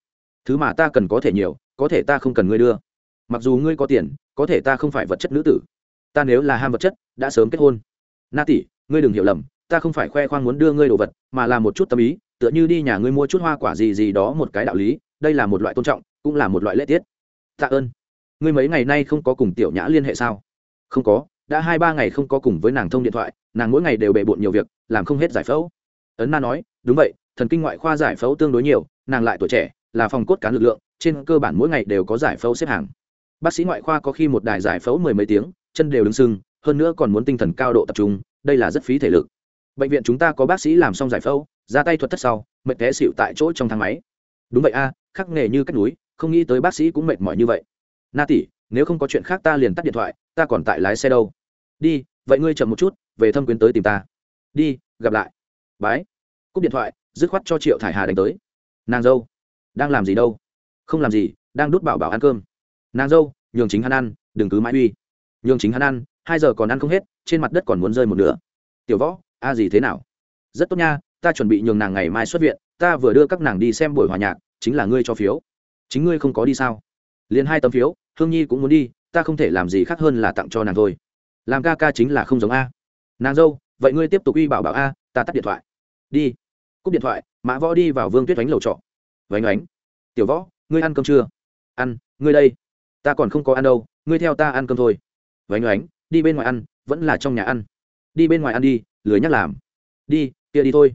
Thứ mà ta cần có thể nhiều, có thể ta không cần ngươi đưa. Mặc dù ngươi có tiền, có thể ta không phải vật chất nữ tử. Ta nếu là ham vật chất, đã sớm kết hôn. Na tỷ, ngươi đừng hiểu lầm ta không phải khoe khoang muốn đưa ngươi đồ vật, mà là một chút tâm ý, tựa như đi nhà ngươi mua chút hoa quả gì gì đó một cái đạo lý, đây là một loại tôn trọng, cũng là một loại lễ tiết. Tạ ơn. Ngươi mấy ngày nay không có cùng tiểu nhã liên hệ sao? Không có, đã hai ba ngày không có cùng với nàng thông điện thoại, nàng mỗi ngày đều bề bộn nhiều việc, làm không hết giải phẫu. Ấn na nói, đúng vậy, thần kinh ngoại khoa giải phẫu tương đối nhiều, nàng lại tuổi trẻ, là phòng cốt cán lực lượng, trên cơ bản mỗi ngày đều có giải phẫu xếp hàng. Bác sĩ ngoại khoa có khi một đài giải phẫu mười mấy tiếng, chân đều đứng sưng hơn nữa còn muốn tinh thần cao độ tập trung, đây là rất phí thể lực bệnh viện chúng ta có bác sĩ làm xong giải phẫu, ra tay thuật thất sau, mệt té xịu tại chỗ trong thang máy. Đúng vậy a, khắc nghề như cách núi, không nghĩ tới bác sĩ cũng mệt mỏi như vậy. Na tỷ, nếu không có chuyện khác ta liền tắt điện thoại, ta còn tại lái xe đâu. Đi, vậy ngươi chậm một chút, về thâm quyến tới tìm ta. Đi, gặp lại. Bái. Cúp điện thoại, dứt khoát cho triệu thải hà đánh tới. Nàng dâu. Đang làm gì đâu? Không làm gì, đang đút bảo bảo ăn cơm. Nàng dâu, nhường chính hắn ăn, đừng cứ mãi uy. Nhường chính hắn ăn, hai giờ còn ăn không hết, trên mặt đất còn muốn rơi một nửa. Tiểu võ a gì thế nào? Rất tốt nha, ta chuẩn bị nhường nàng ngày mai xuất viện, ta vừa đưa các nàng đi xem buổi hòa nhạc, chính là ngươi cho phiếu. Chính ngươi không có đi sao? Liền hai tấm phiếu, hương nhi cũng muốn đi, ta không thể làm gì khác hơn là tặng cho nàng thôi. Làm ca ca chính là không giống a. Nàng dâu, vậy ngươi tiếp tục uy bảo bảo a, ta tắt điện thoại. Đi. Cúp điện thoại, mã võ đi vào vương tuyết oánh lầu trọ. Vánh oánh tiểu võ, ngươi ăn cơm chưa? Ăn, ngươi đây. Ta còn không có ăn đâu, ngươi theo ta ăn cơm thôi. Vánh oánh đi bên ngoài ăn, vẫn là trong nhà ăn. Đi bên ngoài ăn đi lười nhắc làm. Đi, kia đi thôi.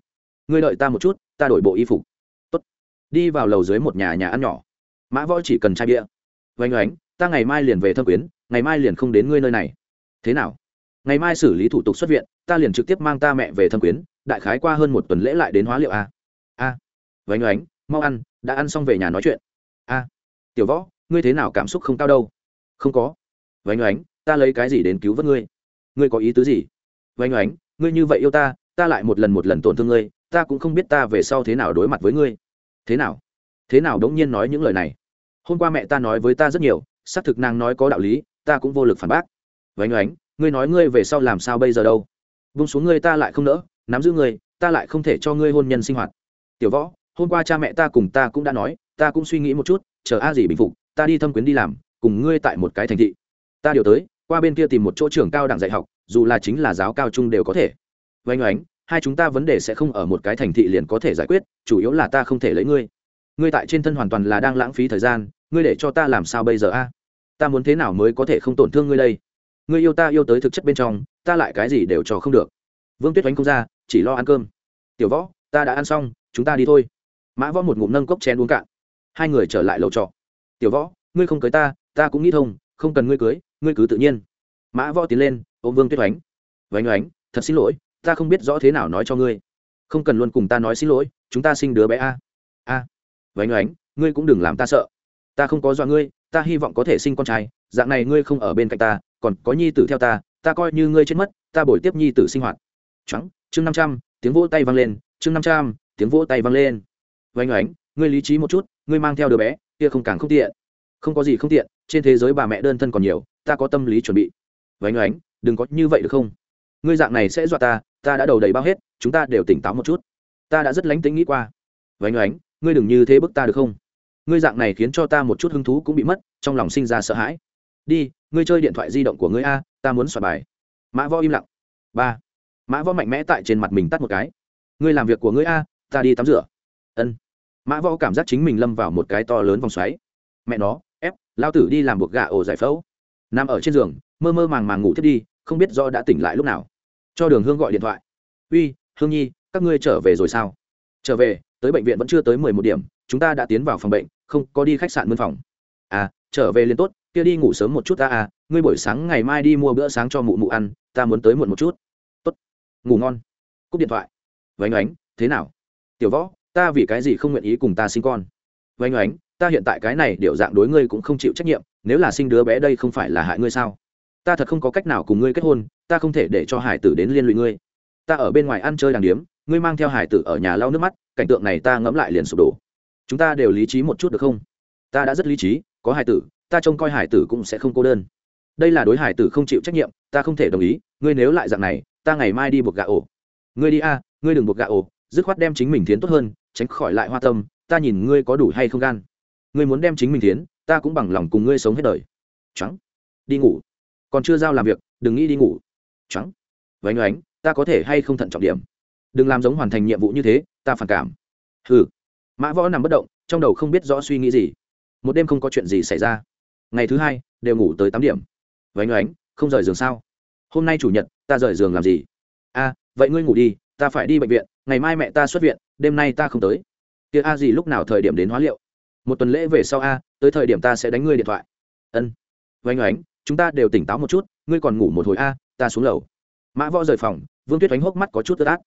Ngươi đợi ta một chút, ta đổi bộ y phục. Tốt. đi vào lầu dưới một nhà nhà ăn nhỏ. Mã võ chỉ cần chai bia. Vánh oánh, ta ngày mai liền về thâm quyến, ngày mai liền không đến ngươi nơi này. Thế nào? Ngày mai xử lý thủ tục xuất viện, ta liền trực tiếp mang ta mẹ về thâm quyến, đại khái qua hơn một tuần lễ lại đến hóa liệu a. A. Vánh oánh, mau ăn, đã ăn xong về nhà nói chuyện. A. Tiểu võ, ngươi thế nào cảm xúc không cao đâu? Không có. Vánh oánh, ta lấy cái gì đến cứu vớt ngươi? Ngươi có ý tứ gì? Vánh oánh ngươi như vậy yêu ta ta lại một lần một lần tổn thương ngươi, ta cũng không biết ta về sau thế nào đối mặt với ngươi. Thế nào? Thế nào đống nhiên nói những lời này? Hôm qua mẹ ta nói với ta rất nhiều, xác thực nàng nói có đạo lý, ta cũng vô lực phản bác. Vánh oánh, ngươi nói ngươi về sau làm sao bây giờ đâu? Vung xuống ngươi ta lại không nỡ, nắm giữ ngươi, ta lại không thể cho ngươi hôn nhân sinh hoạt. Tiểu võ, hôm qua cha mẹ ta cùng ta cũng đã nói, ta cũng suy nghĩ một chút, chờ a gì bình phục, ta đi thâm quyến đi làm, cùng ngươi tại một cái thành thị. Ta điều tới, qua bên kia tìm một chỗ trường cao đẳng dạy học dù là chính là giáo cao trung đều có thể. Vánh oánh, hai chúng ta vấn đề sẽ không ở một cái thành thị liền có thể giải quyết, chủ yếu là ta không thể lấy ngươi. Ngươi tại trên thân hoàn toàn là đang lãng phí thời gian, ngươi để cho ta làm sao bây giờ a? Ta muốn thế nào mới có thể không tổn thương ngươi đây? Ngươi yêu ta yêu tới thực chất bên trong, ta lại cái gì đều cho không được. Vương tuyết oánh không ra, chỉ lo ăn cơm. Tiểu võ, ta đã ăn xong, chúng ta đi thôi. Mã võ một ngụm nâng cốc chén uống cạn. Hai người trở lại lầu trọ. Tiểu võ, ngươi không cưới ta ta cũng nghĩ thông, không cần ngươi cưới, ngươi cứ tự nhiên mã võ tiến lên, ôm vương tuyết oánh. Vánh oánh, thật xin lỗi, ta không biết rõ thế nào nói cho ngươi. Không cần luôn cùng ta nói xin lỗi, chúng ta sinh đứa bé a. A vánh oánh, ngươi cũng đừng làm ta sợ. Ta không có dọa ngươi, ta hy vọng có thể sinh con trai. Dạng này ngươi không ở bên cạnh ta, còn có nhi tử theo ta ta coi như ngươi chết mất, ta bồi tiếp nhi tử sinh hoạt. Trắng chương năm trăm, tiếng vỗ tay vang lên, chương năm trăm, tiếng vỗ tay vang lên. Vánh oánh, ngươi lý trí một chút, ngươi mang theo đứa bé, kia không càng không tiện. Không có gì không tiện, trên thế giới bà mẹ đơn thân còn nhiều, ta có tâm lý chuẩn bị vánh oánh, đừng có như vậy được không? Ngươi dạng này sẽ dọa ta ta đã đầu đầy bao hết, chúng ta đều tỉnh táo một chút. Ta đã rất lánh tính nghĩ qua. Vánh oánh, ngươi đừng như thế bức ta được không? Ngươi dạng này khiến cho ta một chút hứng thú cũng bị mất, trong lòng sinh ra sợ hãi. Đi, ngươi chơi điện thoại di động của ngươi a, ta muốn soạt bài. Mã võ im lặng. Ba. Mã võ mạnh mẽ tại trên mặt mình tắt một cái. Ngươi làm việc của ngươi a, ta đi tắm rửa. Ân. Mã võ cảm giác chính mình lâm vào một cái to lớn vòng xoáy. Mẹ nó, ép, lao tử đi làm buộc gà ổ giải phẫu. Nằm ở trên giường mơ mơ màng màng ngủ thiết đi, không biết do đã tỉnh lại lúc nào. Cho đường hương gọi điện thoại. Uy, hương nhi, các ngươi trở về rồi sao? Trở về, tới bệnh viện vẫn chưa tới mười một điểm, chúng ta đã tiến vào phòng bệnh, không có đi khách sạn mân phòng. À trở về liền tốt, kia đi ngủ sớm một chút ta à ngươi buổi sáng ngày mai đi mua bữa sáng cho mụ mụ ăn, ta muốn tới muộn một chút. Tốt, ngủ ngon. Cúp điện thoại. Vánh ánh thế nào? Tiểu võ, ta vì cái gì không nguyện ý cùng ta sinh con? Vánh ánh ta hiện tại cái này, điệu dạng đối ngươi cũng không chịu trách nhiệm, nếu là sinh đứa bé đây không phải là hại ngươi sao? Ta thật không có cách nào cùng ngươi kết hôn, ta không thể để cho hải tử đến liên lụy ngươi. Ta ở bên ngoài ăn chơi đàng điếm, ngươi mang theo hải tử ở nhà lau nước mắt, cảnh tượng này ta ngẫm lại liền sụp đổ. Chúng ta đều lý trí một chút được không? Ta đã rất lý trí, có hải tử, ta trông coi hải tử cũng sẽ không cô đơn. Đây là đối hải tử không chịu trách nhiệm, ta không thể đồng ý, ngươi nếu lại dạng này, ta ngày mai đi buộc gà ổ. Ngươi đi a, ngươi đừng buộc gà ổ, dứt khoát đem chính mình thiến tốt hơn, tránh khỏi lại hoa tâm, ta nhìn ngươi có đủ hay không gan. Ngươi muốn đem chính mình thiến, ta cũng bằng lòng cùng ngươi sống hết đời. Trắng đi ngủ còn chưa giao làm việc, đừng nghĩ đi ngủ. Trắng. Vánh oánh, ta có thể hay không thận trọng điểm? Đừng làm giống hoàn thành nhiệm vụ như thế, ta phản cảm. Hừ. Mã võ nằm bất động, trong đầu không biết rõ suy nghĩ gì. Một đêm không có chuyện gì xảy ra. Ngày thứ hai, đều ngủ tới tám điểm. Vánh oánh, không rời giường sao? Hôm nay chủ nhật, ta rời giường làm gì? A vậy ngươi ngủ đi, ta phải đi bệnh viện, ngày mai mẹ ta xuất viện, đêm nay ta không tới. Kia a gì lúc nào thời điểm đến hóa liệu? Một tuần lễ về sau a, tới thời điểm ta sẽ đánh ngươi điện thoại. Ân. Vánh oánh chúng ta đều tỉnh táo một chút, ngươi còn ngủ một hồi a, ta xuống lầu. Mã võ rời phòng, vương tuyết đánh hốc mắt có chút ướt át.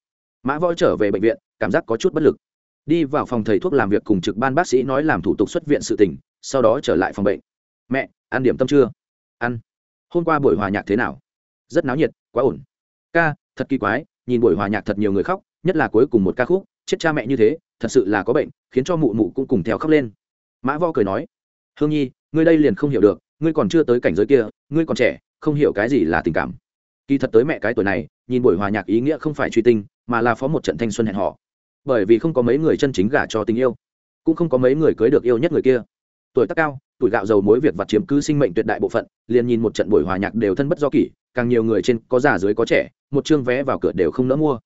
Mã võ trở về bệnh viện, cảm giác có chút bất lực. Đi vào phòng thầy thuốc làm việc cùng trực ban bác sĩ nói làm thủ tục xuất viện sự tỉnh sau đó trở lại phòng bệnh. Mẹ, ăn điểm tâm chưa? Ăn. Hôm qua buổi hòa nhạc thế nào? Rất náo nhiệt, quá ổn. Ca, thật kỳ quái, nhìn buổi hòa nhạc thật nhiều người khóc, nhất là cuối cùng một ca khúc, chết cha mẹ như thế, thật sự là có bệnh, khiến cho mụ mụ cũng cùng theo khóc lên. Mã vo cười nói. Hương nhi, ngươi đây liền không hiểu được ngươi còn chưa tới cảnh giới kia, ngươi còn trẻ, không hiểu cái gì là tình cảm. Kỳ thật tới mẹ cái tuổi này, nhìn buổi hòa nhạc ý nghĩa không phải truy tinh, mà là phó một trận thanh xuân hẹn họ bởi vì không có mấy người chân chính gả cho tình yêu, cũng không có mấy người cưới được yêu nhất người kia. Tuổi tác cao, tuổi gạo dầu mối việc vặt chiếm cứ sinh mệnh tuyệt đại bộ phận, liền nhìn một trận buổi hòa nhạc đều thân bất do kỷ, càng nhiều người trên có già dưới có trẻ, một chương vé vào cửa đều không nỡ mua.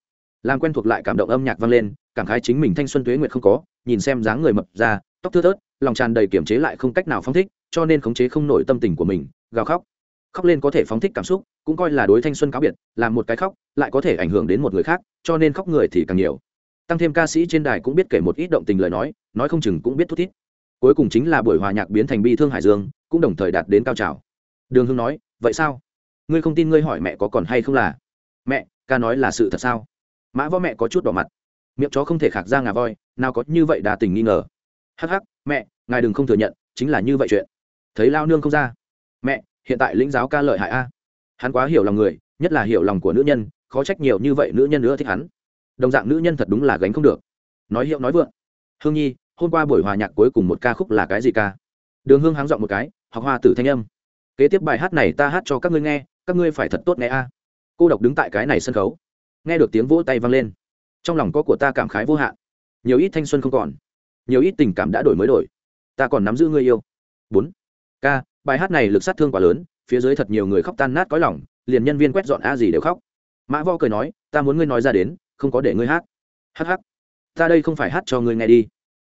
Làm quen thuộc lại cảm động âm nhạc vang lên, cảm khái chính mình thanh xuân tuế nguyệt không có, nhìn xem dáng người mập ra, tóc thưa thớt, lòng tràn đầy kiểm chế lại không cách nào phóng thích cho nên khống chế không nổi tâm tình của mình, gào khóc. Khóc lên có thể phóng thích cảm xúc, cũng coi là đối thanh xuân cáo biệt làm một cái khóc, lại có thể ảnh hưởng đến một người khác, cho nên khóc người thì càng nhiều. Tăng thêm ca sĩ trên đài cũng biết kể một ít động tình lời nói nói không chừng cũng biết thút thít. Cuối cùng chính là buổi hòa nhạc biến thành bi thương hải dương, cũng đồng thời đạt đến cao trào. Đường hưng nói, vậy sao? Ngươi không tin ngươi hỏi mẹ có còn hay không là? Mẹ, ca nói là sự thật sao? Mã võ mẹ có chút đỏ mặt. Miệng chó không thể khạc ra ngà voi, nào có như vậy đà tình nghi ngờ. Hắc hắc, mẹ, ngài đừng không thừa nhận, chính là như vậy chuyện thấy lao nương không ra. Mẹ, hiện tại lĩnh giáo ca lợi hại a. Hắn quá hiểu lòng người, nhất là hiểu lòng của nữ nhân, khó trách nhiều như vậy nữ nhân nữa thích hắn. Đồng dạng nữ nhân thật đúng là gánh không được. Nói hiệu nói vượng. Hương nhi, hôm qua buổi hòa nhạc cuối cùng một ca khúc là cái gì ca? Đường hương háng dọn một cái, học hoa tử thanh âm. Kế tiếp bài hát này ta hát cho các ngươi nghe, các ngươi phải thật tốt nghe a. Cô độc đứng tại cái này sân khấu. Nghe được tiếng vỗ tay vang lên. Trong lòng có của ta cảm khái vô hạn. Nhiều ít thanh xuân không còn. Nhiều ít tình cảm đã đổi mới đổi. Ta còn nắm giữ người yêu. Bốn ca, bài hát này lực sát thương quá lớn, phía dưới thật nhiều người khóc tan nát cõi lòng, liền nhân viên quét dọn a gì đều khóc. Mã vo cười nói, ta muốn ngươi nói ra đến, không có để ngươi hát. Hh ta đây không phải hát cho ngươi nghe đi.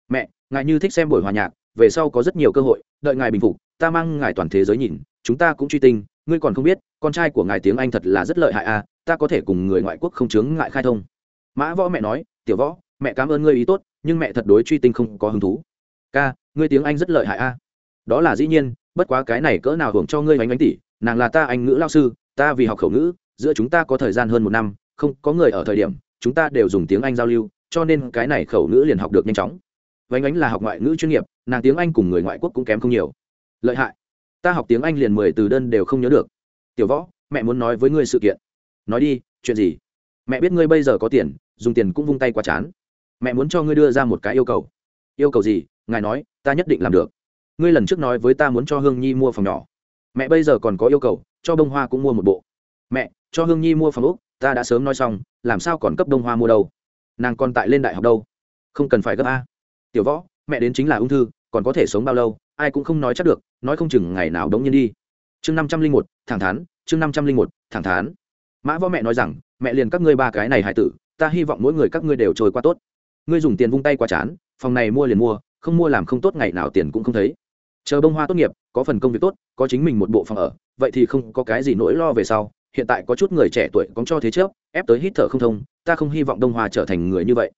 Mẹ, ngài như thích xem buổi hòa nhạc, về sau có rất nhiều cơ hội, đợi ngài bình phục, ta mang ngài toàn thế giới nhìn, chúng ta cũng truy tinh, ngươi còn không biết, con trai của ngài tiếng anh thật là rất lợi hại à ta có thể cùng người ngoại quốc không chướng ngại khai thông. Mã võ mẹ nói, tiểu võ, mẹ cảm ơn ngươi ý tốt, nhưng mẹ thật đối truy tinh không có hứng thú. Ca, ngươi tiếng anh rất lợi hại à đó là dĩ nhiên bất quá cái này cỡ nào hưởng cho ngươi ánh bánh tỷ, nàng là ta anh ngữ lao sư, ta vì học khẩu ngữ, giữa chúng ta có thời gian hơn một năm, không, có người ở thời điểm, chúng ta đều dùng tiếng anh giao lưu, cho nên cái này khẩu ngữ liền học được nhanh chóng. Vánh ánh là học ngoại ngữ chuyên nghiệp, nàng tiếng anh cùng người ngoại quốc cũng kém không nhiều. Lợi hại. Ta học tiếng anh liền mười từ đơn đều không nhớ được. Tiểu võ, mẹ muốn nói với ngươi sự kiện. Nói đi, chuyện gì? Mẹ biết ngươi bây giờ có tiền, dùng tiền cũng vung tay qua chán. Mẹ muốn cho ngươi đưa ra một cái yêu cầu. Yêu cầu gì? Ngài nói, ta nhất định làm được ngươi lần trước nói với ta muốn cho hương nhi mua phòng nhỏ. Mẹ bây giờ còn có yêu cầu, cho bông hoa cũng mua một bộ. Mẹ, cho hương nhi mua phòng úc ta đã sớm nói xong, làm sao còn cấp đông hoa mua đâu? Nàng còn tại lên đại học đâu? Không cần phải gấp a. Tiểu võ, mẹ đến chính là ung thư, còn có thể sống bao lâu, ai cũng không nói chắc được, nói không chừng ngày nào đống nhiên đi. Chương năm trăm linh một, thẳng thắn, chương năm trăm linh một, thẳng thắn. Mã võ mẹ nói rằng, mẹ liền các ngươi ba cái này hại tử, ta hy vọng mỗi người các ngươi đều trôi qua tốt. Ngươi dùng tiền vung tay qua chán, phòng này mua liền mua, không mua làm không tốt ngày nào tiền cũng không thấy chờ bông hoa tốt nghiệp, có phần công việc tốt, có chính mình một bộ phòng ở, vậy thì không có cái gì nỗi lo về sau. Hiện tại có chút người trẻ tuổi có cho thế trước ép tới hít thở không thông, ta không hy vọng đông hoa trở thành người như vậy.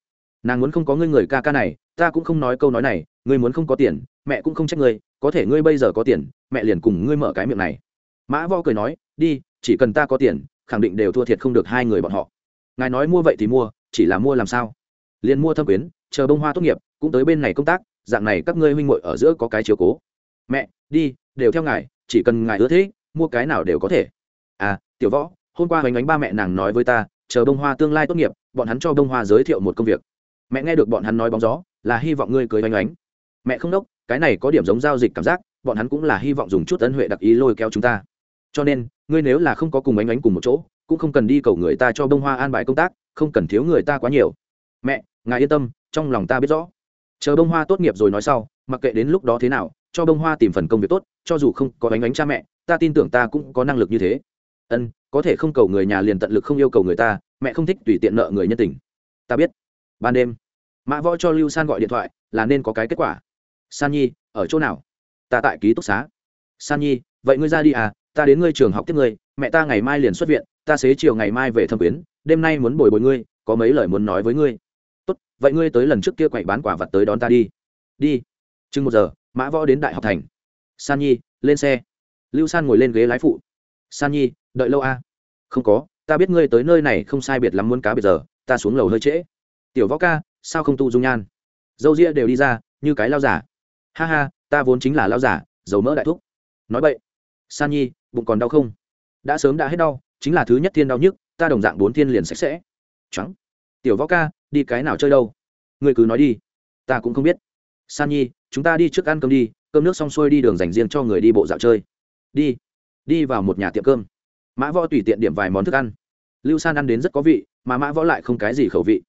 Nàng muốn không có ngươi người ca ca này, ta cũng không nói câu nói này, ngươi muốn không có tiền, mẹ cũng không trách ngươi, có thể ngươi bây giờ có tiền, mẹ liền cùng ngươi mở cái miệng này. Mã vo cười nói, đi, chỉ cần ta có tiền, khẳng định đều thua thiệt không được hai người bọn họ. Ngài nói mua vậy thì mua, chỉ là mua làm sao? Liền mua thâm quyến, chờ bông hoa tốt nghiệp, cũng tới bên này công tác, dạng này các ngươi huynh muội ở giữa có cái chiếu cố mẹ, đi, đều theo ngài, chỉ cần ngài ưa thế mua cái nào đều có thể. À tiểu võ, hôm qua hoành ánh ba mẹ nàng nói với ta, chờ bông hoa tương lai tốt nghiệp, bọn hắn cho bông hoa giới thiệu một công việc. Mẹ nghe được bọn hắn nói bóng gió, là hy vọng ngươi cưới hoành ánh. Mẹ không đốc, cái này có điểm giống giao dịch cảm giác, bọn hắn cũng là hy vọng dùng chút ân huệ đặc ý lôi kéo chúng ta. Cho nên, ngươi nếu là không có cùng ánh ánh cùng một chỗ, cũng không cần đi cầu người ta cho bông hoa an bài công tác, không cần thiếu người ta quá nhiều. Mẹ, ngài yên tâm, trong lòng ta biết rõ. Chờ bông hoa tốt nghiệp rồi nói sau, mặc kệ đến lúc đó thế nào cho bông hoa tìm phần công việc tốt, cho dù không có ánh ánh cha mẹ, ta tin tưởng ta cũng có năng lực như thế. Ân, có thể không cầu người nhà liền tận lực không yêu cầu người ta, mẹ không thích tùy tiện nợ người nhân tình. Ta biết. Ban đêm, mã võ cho lưu san gọi điện thoại, là nên có cái kết quả. San nhi, ở chỗ nào? Ta tại ký túc xá. San nhi, vậy ngươi ra đi à ta đến ngươi trường học tiếp ngươi, mẹ ta ngày mai liền xuất viện, ta xế chiều ngày mai về thâm quyến, đêm nay muốn bồi bồi ngươi, có mấy lời muốn nói với ngươi. Tốt, vậy ngươi tới lần trước kia quậy bán quả vật tới đón ta đi. Đi. Chừng một giờ mã võ đến đại học thành. San nhi, lên xe. Lưu san ngồi lên ghế lái phụ. San nhi, đợi lâu à? không có, ta biết ngươi tới nơi này không sai biệt lắm muốn cá biệt giờ, ta xuống lầu hơi trễ. Tiểu võ ca, sao không tu dung nhan? Dâu ria đều đi ra, như cái lao giả. Ha ha, ta vốn chính là lao giả, dầu mỡ đại thúc. Nói vậy san nhi, bụng còn đau không? Đã sớm đã hết đau, chính là thứ nhất thiên đau nhức, ta đồng dạng bốn thiên liền sạch sẽ. Trắng tiểu võ ca, đi cái nào chơi đâu? Ngươi cứ nói đi. Ta cũng không biết. San nhi chúng ta đi trước ăn cơm đi, cơm nước xong xuôi đi đường dành riêng cho người đi bộ dạo chơi. Đi đi vào một nhà tiệm cơm. Mã võ tùy tiện điểm vài món thức ăn. Lưu san ăn đến rất có vị, mà mã võ lại không cái gì khẩu vị.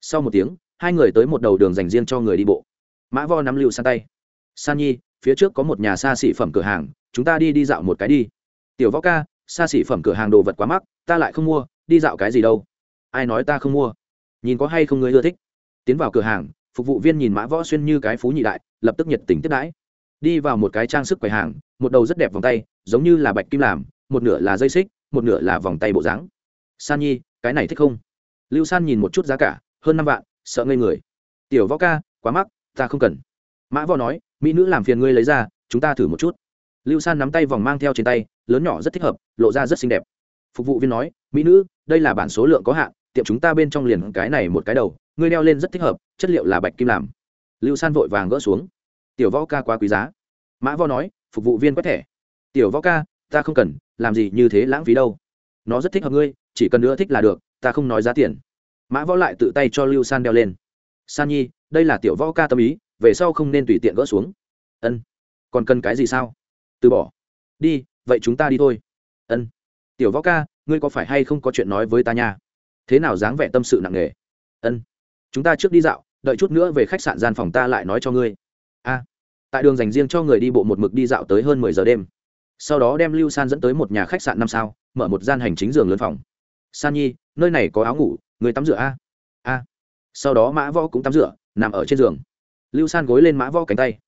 Sau một tiếng, hai người tới một đầu đường dành riêng cho người đi bộ. Mã võ nắm lưu san tay. San nhi, phía trước có một nhà xa xỉ phẩm cửa hàng, chúng ta đi đi dạo một cái đi. Tiểu võ ca, xa xỉ phẩm cửa hàng đồ vật quá mắc, ta lại không mua, đi dạo cái gì đâu. Ai nói ta không mua? Nhìn có hay không người ưa thích? Tiến vào cửa hàng phục vụ viên nhìn mã võ xuyên như cái phú nhị đại, lập tức nhiệt tình tiếp đãi. Đi vào một cái trang sức quầy hàng, một đầu rất đẹp vòng tay, giống như là bạch kim làm, một nửa là dây xích, một nửa là vòng tay bộ dáng. San nhi, cái này thích không? Lưu san nhìn một chút giá cả, hơn năm vạn, sợ ngây người. Tiểu võ ca, quá mắc, ta không cần. Mã võ nói, mỹ nữ làm phiền ngươi lấy ra, chúng ta thử một chút. Lưu san nắm tay vòng mang theo trên tay, lớn nhỏ rất thích hợp, lộ ra rất xinh đẹp. Phục vụ viên nói, mỹ nữ, đây là bản số lượng có hạn, tiệm chúng ta bên trong liền cái này một cái đầu ngươi đeo lên rất thích hợp, chất liệu là bạch kim làm. Lưu san vội vàng gỡ xuống. Tiểu võ ca quá quý giá. Mã võ nói, phục vụ viên quét thẻ. Tiểu võ ca, ta không cần, làm gì như thế lãng phí đâu. Nó rất thích hợp ngươi, chỉ cần nữa thích là được, ta không nói giá tiền. Mã võ lại tự tay cho lưu san đeo lên. San nhi, đây là tiểu võ ca tâm ý, về sau không nên tùy tiện gỡ xuống. Ân. Còn cần cái gì sao? Từ bỏ. Đi, vậy chúng ta đi thôi. Ân. Tiểu võ ca, ngươi có phải hay không có chuyện nói với ta nha? Thế nào dáng vẻ tâm sự nặng nề? Ân chúng ta trước đi dạo, đợi chút nữa về khách sạn gian phòng ta lại nói cho ngươi. A. Tại đường dành riêng cho người đi bộ một mực đi dạo tới hơn mười giờ đêm. Sau đó đem lưu san dẫn tới một nhà khách sạn năm sao, mở một gian hành chính giường lớn phòng. San nhi, nơi này có áo ngủ, người tắm rửa a? A. Sau đó mã võ cũng tắm rửa, nằm ở trên giường. Lưu san gối lên mã võ cánh tay.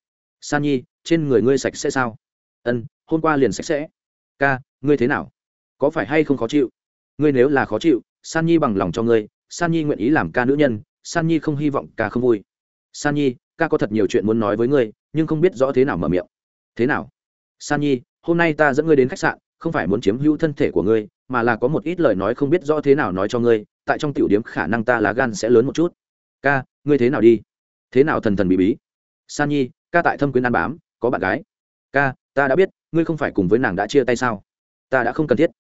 San nhi, trên người ngươi sạch sẽ sao? Ân, hôm qua liền sạch sẽ. Ca, ngươi thế nào? Có phải hay không khó chịu? Ngươi nếu là khó chịu, san nhi bằng lòng cho ngươi. San nhi nguyện ý làm ca nữ nhân san nhi không hy vọng ca không vui. san nhi, ca có thật nhiều chuyện muốn nói với ngươi, nhưng không biết rõ thế nào mở miệng. thế nào? san nhi, hôm nay ta dẫn ngươi đến khách sạn, không phải muốn chiếm hữu thân thể của ngươi, mà là có một ít lời nói không biết rõ thế nào nói cho ngươi, tại trong tiểu điếm khả năng ta lá gan sẽ lớn một chút. ca, ngươi thế nào đi? thế nào thần thần bí bí? san nhi, ca tại thâm quyến ăn bám, có bạn gái. ca, ta đã biết, ngươi không phải cùng với nàng đã chia tay sao? ta đã không cần thiết.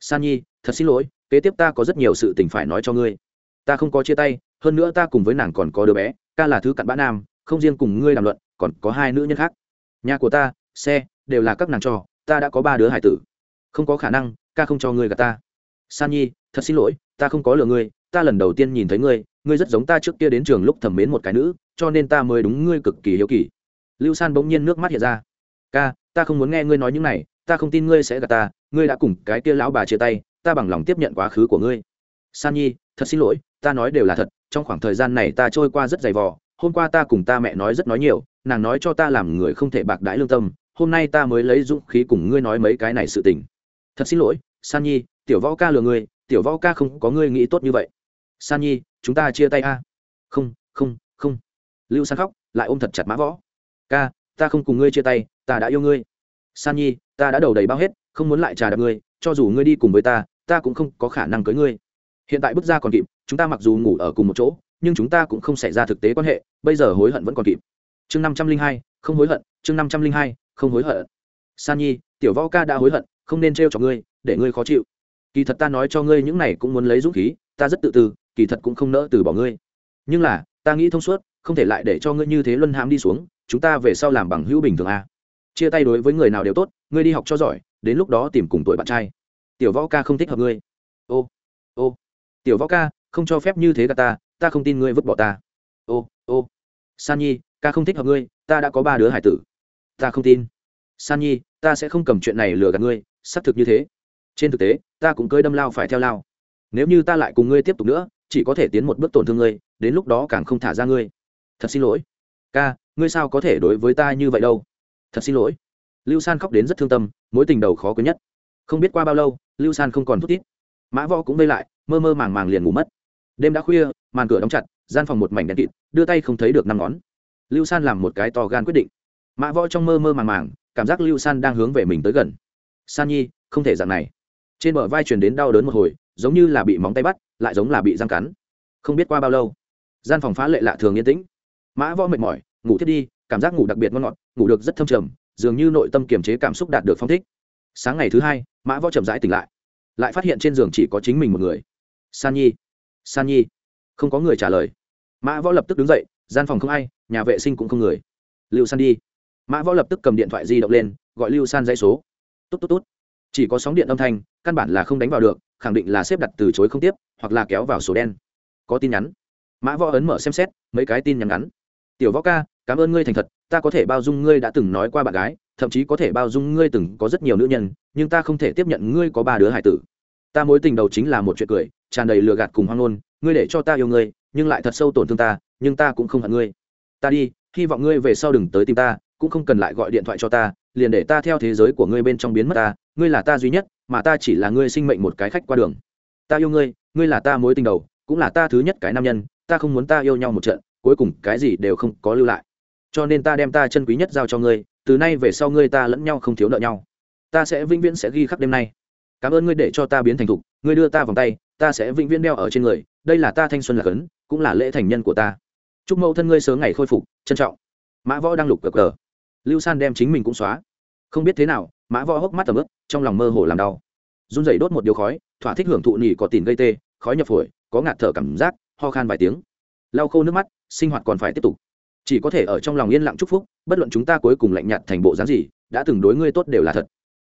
san nhi, thật xin lỗi, kế tiếp ta có rất nhiều sự tình phải nói cho ngươi. ta không có chia tay hơn nữa ta cùng với nàng còn có đứa bé, ca là thứ cặn bã nam, không riêng cùng ngươi làm luận, còn có hai nữ nhân khác. Nhà của ta, xe, đều là các nàng cho, ta đã có ba đứa hải tử. Không có khả năng, ca không cho ngươi gạt ta. San nhi, thật xin lỗi, ta không có lừa ngươi, ta lần đầu tiên nhìn thấy ngươi ngươi rất giống ta trước kia đến trường lúc thẩm mến một cái nữ, cho nên ta mới đúng ngươi cực kỳ hiếu kỳ. Lưu san bỗng nhiên nước mắt hiện ra. Ca, ta không muốn nghe ngươi nói những này, ta không tin ngươi sẽ gạt ta, ngươi đã cùng cái kia lão bà chia tay, ta bằng lòng tiếp nhận quá khứ của ngươi san nhi, thật xin lỗi, ta nói đều là thật, trong khoảng thời gian này ta trôi qua rất dày vò, hôm qua ta cùng ta mẹ nói rất nói nhiều, nàng nói cho ta làm người không thể bạc đãi lương tâm, hôm nay ta mới lấy dũng khí cùng ngươi nói mấy cái này sự tình. Thật xin lỗi, san nhi, tiểu võ ca lừa ngươi, tiểu võ ca không có ngươi nghĩ tốt như vậy. San nhi, chúng ta chia tay a. Không không không. Lưu san khóc, lại ôm thật chặt mã võ. Ca, ta không cùng ngươi chia tay, ta đã yêu ngươi. San nhi, ta đã đầu đầy bao hết, không muốn lại trà đạp ngươi, cho dù ngươi đi cùng với ta ta cũng không có khả năng cưới ngươi hiện tại bước ra còn kịp, chúng ta mặc dù ngủ ở cùng một chỗ, nhưng chúng ta cũng không xảy ra thực tế quan hệ, bây giờ hối hận vẫn còn kịp. Chương năm trăm linh hai, không hối hận, chương năm trăm linh hai, không hối hận. San nhi, tiểu võ ca đã hối hận, không nên t r e o cho ngươi, để ngươi khó chịu. Kỳ thật ta nói cho ngươi những này cũng muốn lấy dũng khí, ta rất tự tư, kỳ thật cũng không nỡ từ bỏ ngươi. Nhưng là, ta nghĩ thông suốt, không thể lại để cho ngươi như thế luân hãm đi xuống, chúng ta về sau làm bằng hữu bình thường à. chia tay đối với người nào đều tốt, ngươi đi học cho giỏi, đến lúc đó tìm cùng tuổi bạn trai. Tiểu võ ca không thích hợp ngươi. Ô tiểu võ ca, không cho phép như thế cả ta ta không tin ngươi vứt bỏ ta. Ô ô. San nhi, ca không thích hợp ngươi, ta đã có ba đứa hải tử. Ta không tin. San nhi, ta sẽ không cầm chuyện này lừa gạt ngươi, xác thực như thế. Trên thực tế, ta cũng cơi đâm lao phải theo lao. Nếu như ta lại cùng ngươi tiếp tục nữa, chỉ có thể tiến một bước tổn thương ngươi, đến lúc đó càng không thả ra ngươi. Thật xin lỗi. Ca, ngươi sao có thể đối với ta như vậy đâu? Thật xin lỗi. Lưu san khóc đến rất thương tâm, mối tình đầu khó quên nhất. Không biết qua bao lâu, lưu san không còn thút tít mã võ cũng vây lại, mơ mơ màng màng liền ngủ mất. Đêm đã khuya, màn cửa đóng chặt, gian phòng một mảnh đèn kịt, đưa tay không thấy được năm ngón. Lưu san làm một cái to gan quyết định. Mã võ trong mơ mơ màng màng, cảm giác lưu san đang hướng về mình tới gần. San nhi, không thể dạng này. Trên bờ vai truyền đến đau đớn một hồi, giống như là bị móng tay bắt, lại giống là bị răng cắn. Không biết qua bao lâu, gian phòng phá lệ lạ thường yên tĩnh. Mã võ mệt mỏi, ngủ thiết đi, cảm giác ngủ đặc biệt ngon ngọt, ngủ được rất thâm trầm, dường như nội tâm kiềm chế cảm xúc đạt được phong thích. Sáng ngày thứ hai, mã võ chậm rãi tỉnh lại lại phát hiện trên giường chỉ có chính mình một người. San nhi san nhi, không có người trả lời. Mã võ lập tức đứng dậy, gian phòng không ai, nhà vệ sinh cũng không người. Lưu san đi. Mã võ lập tức cầm điện thoại di động lên, gọi lưu san dây số. Tốt tốt tốt chỉ có sóng điện âm thanh, căn bản là không đánh vào được, khẳng định là xếp đặt từ chối không tiếp, hoặc là kéo vào số đen. Có tin nhắn. Mã võ ấn mở xem xét, mấy cái tin nhắn ngắn. Tiểu võ ca, cảm ơn ngươi thành thật, ta có thể bao dung ngươi đã từng nói qua bạn gái thậm chí có thể bao dung ngươi từng có rất nhiều nữ nhân, nhưng ta không thể tiếp nhận ngươi có ba đứa hải tử. Ta mối tình đầu chính là một chuyện cười, tràn đầy lừa gạt cùng hoang ngôn, ngươi để cho ta yêu ngươi, nhưng lại thật sâu tổn thương ta, nhưng ta cũng không hận ngươi. Ta đi, hy vọng ngươi về sau đừng tới tìm ta, cũng không cần lại gọi điện thoại cho ta, liền để ta theo thế giới của ngươi bên trong biến mất ta, ngươi là ta duy nhất, mà ta chỉ là ngươi sinh mệnh một cái khách qua đường. Ta yêu ngươi ngươi là ta mối tình đầu, cũng là ta thứ nhất cái nam nhân, ta không muốn ta yêu nhau một trận, cuối cùng cái gì đều không có lưu lại. Cho nên ta đem ta chân quý nhất giao cho ngươi từ nay về sau ngươi ta lẫn nhau không thiếu nợ nhau. Ta sẽ vĩnh viễn sẽ ghi khắc đêm nay. Cảm ơn ngươi để cho ta biến thành thục, ngươi đưa ta vòng tay, ta sẽ vĩnh viễn đeo ở trên người, đây là ta thanh xuân là cấn cũng là lễ thành nhân của ta. Chúc mẫu thân ngươi sớm ngày khôi phục, trân trọng. Mã võ đang lục cờ cờ. Lưu san đem chính mình cũng xóa. Không biết thế nào, mã võ hốc mắt tầm ướp trong lòng mơ hồ làm đau. Run rẩy đốt một điếu khói, thỏa thích hưởng thụ nỉ có tiền gây tê, khói nhập phổi, có ngạt thở cảm giác, ho khan vài tiếng. Lau khô nước mắt, sinh hoạt còn phải tiếp tục chỉ có thể ở trong lòng yên lặng chúc phúc, bất luận chúng ta cuối cùng lạnh nhạt thành bộ dáng gì, đã từng đối ngươi tốt đều là thật.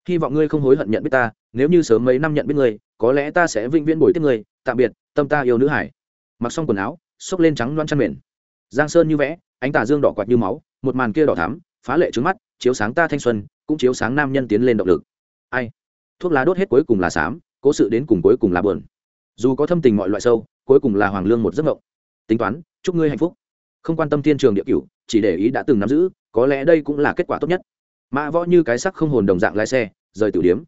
Hy vọng ngươi không hối hận nhận biết ta, nếu như sớm mấy năm nhận biết ngươi, có lẽ ta sẽ vĩnh viễn bồi tiếp ngươi, tạm biệt, tâm ta yêu nữ hải. Mặc xong quần áo, xốc lên trắng loan chăn mền. Giang sơn như vẽ, ánh tà dương đỏ quạt như máu, một màn kia đỏ thắm, phá lệ trứng mắt, chiếu sáng ta thanh xuân, cũng chiếu sáng nam nhân tiến lên động lực. Ai? Thuốc lá đốt hết cuối cùng là xám cố sự đến cùng cuối cùng là bờn dù có thâm tình mọi loại sâu, cuối cùng là hoàng lương một giấc mộng. Tính toán, chúc ngươi hạnh phúc không quan tâm thiên trường địa cửu, chỉ để ý đã từng nắm giữ, có lẽ đây cũng là kết quả tốt nhất. Mã võ như cái sắc không hồn đồng dạng lái xe, rời tử điếm,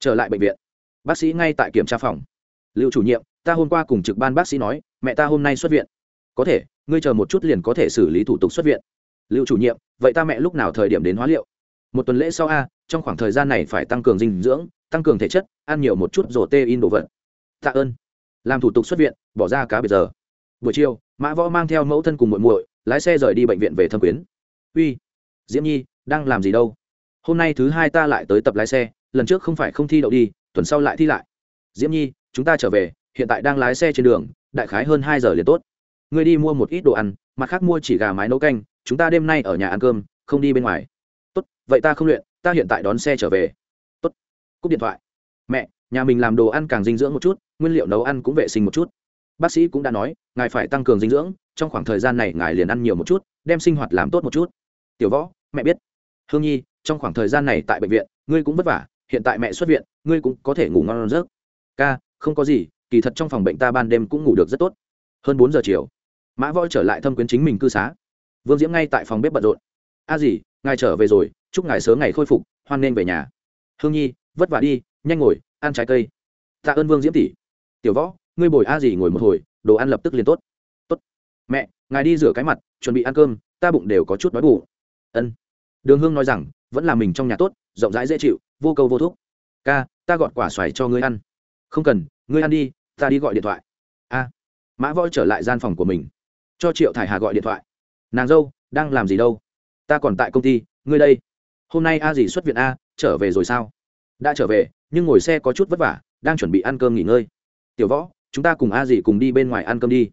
trở lại bệnh viện. Bác sĩ ngay tại kiểm tra phòng. Liệu chủ nhiệm, ta hôm qua cùng trực ban bác sĩ nói, mẹ ta hôm nay xuất viện. Có thể, ngươi chờ một chút liền có thể xử lý thủ tục xuất viện. Liệu chủ nhiệm, vậy ta mẹ lúc nào thời điểm đến hóa liệu? Một tuần lễ sau a, trong khoảng thời gian này phải tăng cường dinh dưỡng, tăng cường thể chất, ăn nhiều một chút rổ tê in đồ vật. Tạ ơn. Làm thủ tục xuất viện, bỏ ra cá bây giờ buổi chiều, mã võ mang theo mẫu thân cùng muội muội, lái xe rời đi bệnh viện về thâm quyến. Uy, diễm nhi, đang làm gì đâu? Hôm nay thứ hai ta lại tới tập lái xe, lần trước không phải không thi đậu đi, tuần sau lại thi lại. Diễm nhi, chúng ta trở về, hiện tại đang lái xe trên đường, đại khái hơn hai giờ liền tốt. Ngươi đi mua một ít đồ ăn, mặt khác mua chỉ gà mái nấu canh, chúng ta đêm nay ở nhà ăn cơm, không đi bên ngoài. Tốt, vậy ta không luyện, ta hiện tại đón xe trở về. Tốt. Cúp điện thoại. Mẹ, nhà mình làm đồ ăn càng dinh dưỡng một chút, nguyên liệu nấu ăn cũng vệ sinh một chút bác sĩ cũng đã nói, ngài phải tăng cường dinh dưỡng, trong khoảng thời gian này ngài liền ăn nhiều một chút, đem sinh hoạt làm tốt một chút. Tiểu võ, mẹ biết. Hương nhi, trong khoảng thời gian này tại bệnh viện, ngươi cũng vất vả, hiện tại mẹ xuất viện, ngươi cũng có thể ngủ ngon giấc. Ca, không có gì, kỳ thật trong phòng bệnh ta ban đêm cũng ngủ được rất tốt. Hơn bốn giờ chiều, mã võ trở lại thâm quyến chính mình cư xá. Vương diễm ngay tại phòng bếp bận rộn. A à gì ngài trở về rồi, chúc ngài sớm ngày khôi phục, hoan nên về nhà. Hương nhi, vất vả đi, nhanh ngồi, ăn trái cây. Tạ ơn vương diễm tỷ. Tiểu võ ngươi bồi a gì ngồi một hồi, đồ ăn lập tức liền tốt. Tốt. Mẹ, ngài đi rửa cái mặt, chuẩn bị ăn cơm, ta bụng đều có chút đói bụng. Ân. Đường hương nói rằng, vẫn là mình trong nhà tốt, rộng rãi dễ chịu, vô câu vô thuốc ca, ta gọt quả xoài cho ngươi ăn. Không cần, ngươi ăn đi, ta đi gọi điện thoại. A. Mã voi trở lại gian phòng của mình. Cho triệu thải hà gọi điện thoại. Nàng dâu, đang làm gì đâu? Ta còn tại công ty, ngươi đây. Hôm nay a gì xuất viện a, trở về rồi sao? Đã trở về, nhưng ngồi xe có chút vất vả, đang chuẩn bị ăn cơm nghỉ ngơi. Tiểu võ chúng ta cùng a dì cùng đi bên ngoài ăn cơm đi.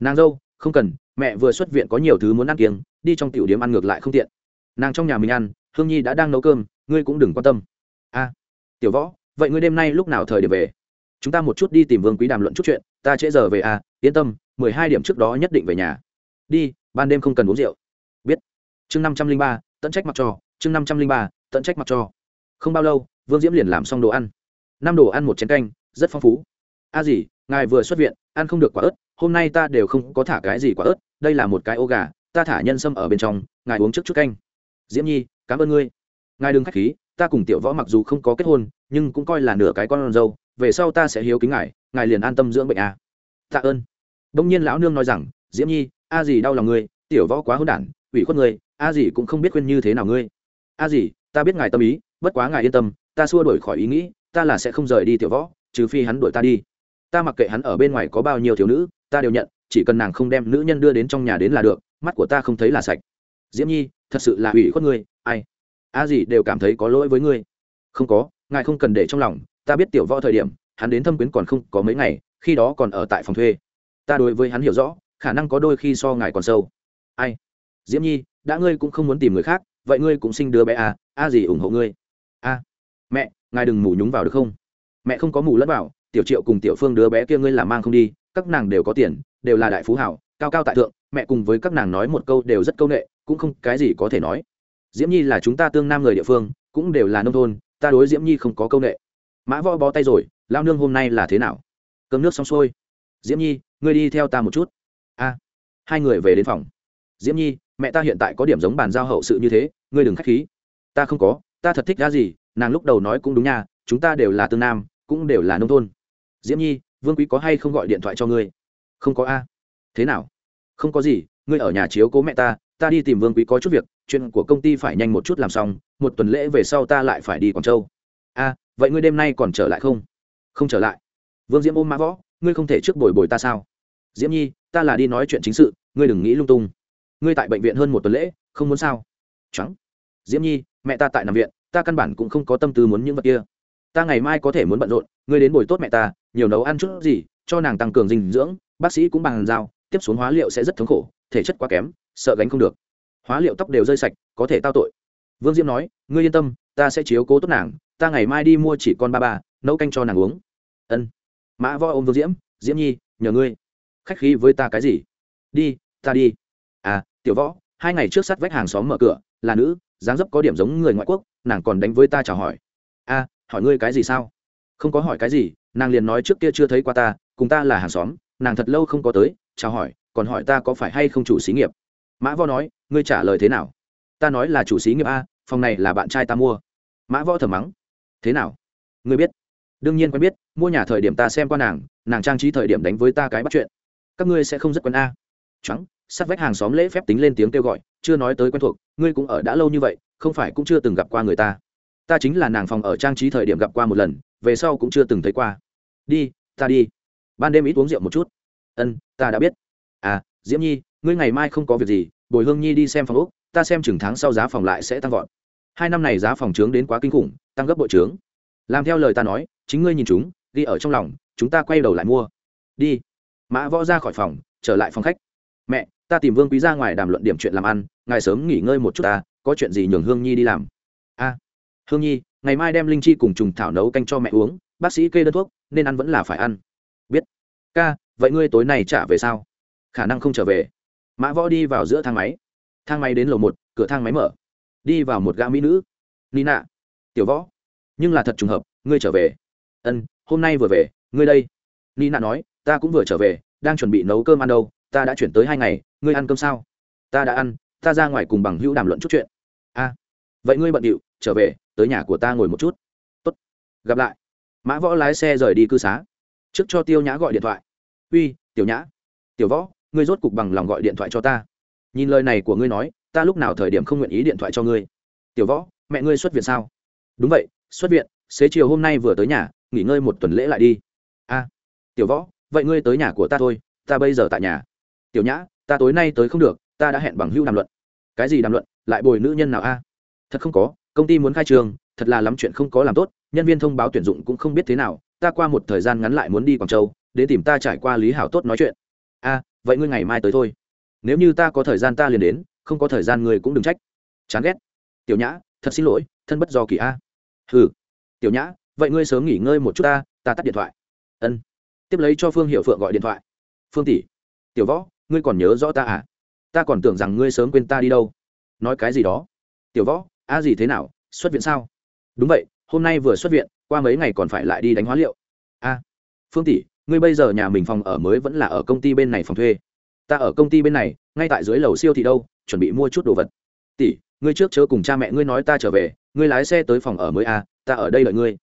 Nàng dâu, không cần, mẹ vừa xuất viện có nhiều thứ muốn ăn kiêng, đi trong tiểu điểm ăn ngược lại không tiện. Nàng trong nhà mình ăn, hương nhi đã đang nấu cơm, ngươi cũng đừng quan tâm. A, tiểu võ, vậy ngươi đêm nay lúc nào thời điểm về? Chúng ta một chút đi tìm vương quý đàm luận chút chuyện, ta trễ giờ về a, yên tâm, mười hai điểm trước đó nhất định về nhà. Đi, ban đêm không cần uống rượu. Biết. Chương năm trăm linh ba, tận trách mặc cho chương năm trăm linh ba, tận trách mặc cho không bao lâu, vương diễm liền làm xong đồ ăn. Năm đồ ăn một chén canh, rất phong phú a à gì, ngài vừa xuất viện, ăn không được quả ớt, hôm nay ta đều không có thả cái gì quả ớt, đây là một cái ô gà, ta thả nhân sâm ở bên trong, ngài uống trước chút canh. Diễm nhi, cảm ơn ngươi. Ngài đừng k h á c h khí, ta cùng tiểu võ mặc dù không có kết hôn, nhưng cũng coi là nửa cái con dâu, về sau ta sẽ hiếu kính ngài ngài liền an tâm dưỡng bệnh à. tạ ơn. Đông nhiên lão nương nói rằng, diễm nhi, a gì đau lòng ngươi, tiểu võ quá hôn đản, ủy khuất ngươi, a gì cũng không biết khuyên như thế nào ngươi. A gì, ta biết ngài tâm ý, bất quá ngài yên tâm, ta xua đổi khỏi ý nghĩ, ta là sẽ không rời đi tiểu võ, trừ phi hắn đuổi ta đi ta mặc kệ hắn ở bên ngoài có bao nhiêu thiếu nữ, ta đều nhận, chỉ cần nàng không đem nữ nhân đưa đến trong nhà đến là được, mắt của ta không thấy là sạch. Diễm nhi, thật sự là ủy khuất ngươi, ai? A gì đều cảm thấy có lỗi với ngươi. Không có, ngài không cần để trong lòng, ta biết tiểu võ thời điểm, hắn đến thâm quyến còn không có mấy ngày, khi đó còn ở tại phòng thuê. Ta đối với hắn hiểu rõ, khả năng có đôi khi so ngài còn sâu. Ai? Diễm nhi, đã ngươi cũng không muốn tìm người khác, vậy ngươi cũng sinh đứa bé à a gì ủng hộ ngươi. A. Mẹ, ngài đừng mù nhúng vào được không? Mẹ không có mù lẫn vào tiểu triệu cùng tiểu phương đứa bé kia ngươi làm mang không đi, các nàng đều có tiền, đều là đại phú hảo, cao cao tại thượng, mẹ cùng với các nàng nói một câu đều rất câu nệ, cũng không cái gì có thể nói. Diễm nhi là chúng ta tương nam người địa phương, cũng đều là nông thôn, ta đối diễm nhi không có câu nệ. Mã võ bó tay rồi lao nương hôm nay là thế nào? Cơm nước xong xuôi. Diễm nhi, ngươi đi theo ta một chút. A, hai người về đến phòng. Diễm nhi, mẹ ta hiện tại có điểm giống bàn giao hậu sự như thế, ngươi đừng k h á c h khí. Ta không có, ta thật thích ra gì, nàng lúc đầu nói cũng đúng nha, chúng ta đều là tương nam, cũng đều là nông thôn diễm nhi vương quý có hay không gọi điện thoại cho ngươi không có a thế nào không có gì ngươi ở nhà chiếu cố mẹ ta ta đi tìm vương quý có chút việc chuyện của công ty phải nhanh một chút làm xong một tuần lễ về sau ta lại phải đi quảng châu a vậy ngươi đêm nay còn trở lại không không trở lại vương diễm ôm mã võ ngươi không thể trước bồi bồi ta sao diễm nhi ta là đi nói chuyện chính sự ngươi đừng nghĩ lung tung ngươi tại bệnh viện hơn một tuần lễ không muốn sao trắng diễm nhi mẹ ta tại nằm viện ta căn bản cũng không có tâm tư muốn những vật kia ta ngày mai có thể muốn bận rộn ngươi đến bồi tốt mẹ ta nhiều nấu ăn chút gì cho nàng tăng cường dinh dưỡng bác sĩ cũng bằng giao tiếp xuống hóa liệu sẽ rất thống khổ thể chất quá kém sợ gánh không được. Hóa liệu tóc đều rơi sạch có thể tao tội. Vương diễm nói ngươi yên tâm ta sẽ chiếu cố tốt nàng ta ngày mai đi mua chỉ con ba ba nấu canh cho nàng uống. Ân. Mã võ ôm vương diễm diễm nhi nhờ ngươi. Khách khí với ta cái gì? Đi ta đi. À tiểu võ hai ngày trước sát vách hàng xóm mở cửa là nữ dáng dấp có điểm giống người ngoại quốc nàng còn đánh với ta chào hỏi. A à, hỏi ngươi cái gì sao? Không có hỏi cái gì, nàng liền nói trước kia chưa thấy qua ta, cùng ta là hàng xóm, nàng thật lâu không có tới, chào hỏi, còn hỏi ta có phải hay không chủ xí nghiệp. Mã võ nói, ngươi trả lời thế nào? Ta nói là chủ xí nghiệp a, phòng này là bạn trai ta mua. Mã võ thầm mắng, thế nào? Ngươi biết. Đương nhiên quen biết, mua nhà thời điểm ta xem qua nàng nàng trang trí thời điểm đánh với ta cái bắt chuyện. Các ngươi sẽ không rất quen a. Trắng, sát vách hàng xóm lễ phép tính lên tiếng kêu gọi, chưa nói tới quen thuộc, ngươi cũng ở đã lâu như vậy, không phải cũng chưa từng gặp qua người ta ta chính là nàng phòng ở trang trí thời điểm gặp qua một lần, về sau cũng chưa từng thấy qua. Đi, ta đi. Ban đêm ít uống rượu một chút. Ân, ta đã biết. À diễm nhi, ngươi ngày mai không có việc gì, bồi hương nhi đi xem phòng úc ta xem chừng tháng sau giá phòng lại sẽ tăng vọt. Hai năm này giá phòng trướng đến quá kinh khủng, tăng gấp bội trướng. Làm theo lời ta nói, chính ngươi nhìn chúng đi ở trong lòng, chúng ta quay đầu lại mua. Đi. Mã võ ra khỏi phòng, trở lại phòng khách. Mẹ, ta tìm vương quý ra ngoài đàm luận điểm chuyện làm ăn, ngài sớm nghỉ ngơi một chút ta, có chuyện gì nhường hương nhi đi làm. A hương nhi, ngày mai đem linh chi cùng trùng thảo nấu canh cho mẹ uống, bác sĩ kê đơn thuốc, nên ăn vẫn là phải ăn. Biết. Ca, vậy ngươi tối nay trả về sao? Khả năng không trở về. Mã võ đi vào giữa thang máy. Thang máy đến lầu một, cửa thang máy mở. Đi vào một gã mỹ nữ. Nina. Tiểu võ. Nhưng là thật trùng hợp, ngươi trở về. Ân, hôm nay vừa về, ngươi đây. Nina nói, ta cũng vừa trở về, đang chuẩn bị nấu cơm ăn đâu, ta đã chuyển tới hai ngày, ngươi ăn cơm sao? Ta đã ăn, ta ra ngoài cùng bằng hữu đàm luận chút chuyện. A. Vậy ngươi bận điệu, trở về tới nhà của ta ngồi một chút. Tốt. Gặp lại. Mã võ lái xe rời đi cư xá. Trước cho tiêu nhã gọi điện thoại. Uy, tiểu nhã, tiểu võ, ngươi rốt cục bằng lòng gọi điện thoại cho ta. Nhìn lời này của ngươi nói, ta lúc nào thời điểm không nguyện ý điện thoại cho ngươi. Tiểu võ, mẹ ngươi xuất viện sao? Đúng vậy, xuất viện, xế chiều hôm nay vừa tới nhà, nghỉ ngơi một tuần lễ lại đi. A, tiểu võ, vậy ngươi tới nhà của ta thôi, ta bây giờ tại nhà. Tiểu nhã, ta tối nay tới không được, ta đã hẹn bằng hưu đàm luận. Cái gì đàm luận, lại bồi nữ nhân nào a? Thật không có công ty muốn khai trường, thật là lắm chuyện không có làm tốt, nhân viên thông báo tuyển dụng cũng không biết thế nào, ta qua một thời gian ngắn lại muốn đi quảng châu, đến tìm ta trải qua lý hảo tốt nói chuyện. A, vậy ngươi ngày mai tới thôi. Nếu như ta có thời gian ta liền đến, không có thời gian ngươi cũng đừng trách. Chán ghét. Tiểu nhã, thật xin lỗi, thân bất do kỳ a. Ừ tiểu nhã, vậy ngươi sớm nghỉ ngơi một chút ta ta tắt điện thoại. Ân. Tiếp lấy cho phương hiệu phượng gọi điện thoại. Phương tỷ. Tiểu võ, ngươi còn nhớ rõ ta à? Ta còn tưởng rằng ngươi sớm quên ta đi đâu. Nói cái gì đó. Tiểu võ a gì thế nào, xuất viện sao? Đúng vậy, hôm nay vừa xuất viện, qua mấy ngày còn phải lại đi đánh hóa liệu. A, phương tỷ, ngươi bây giờ nhà mình phòng ở mới vẫn là ở công ty bên này phòng thuê. Ta ở công ty bên này, ngay tại dưới lầu siêu thị đâu, chuẩn bị mua chút đồ vật. Tỷ, ngươi trước chớ cùng cha mẹ ngươi nói ta trở về, ngươi lái xe tới phòng ở mới a, ta ở đây đợi ngươi.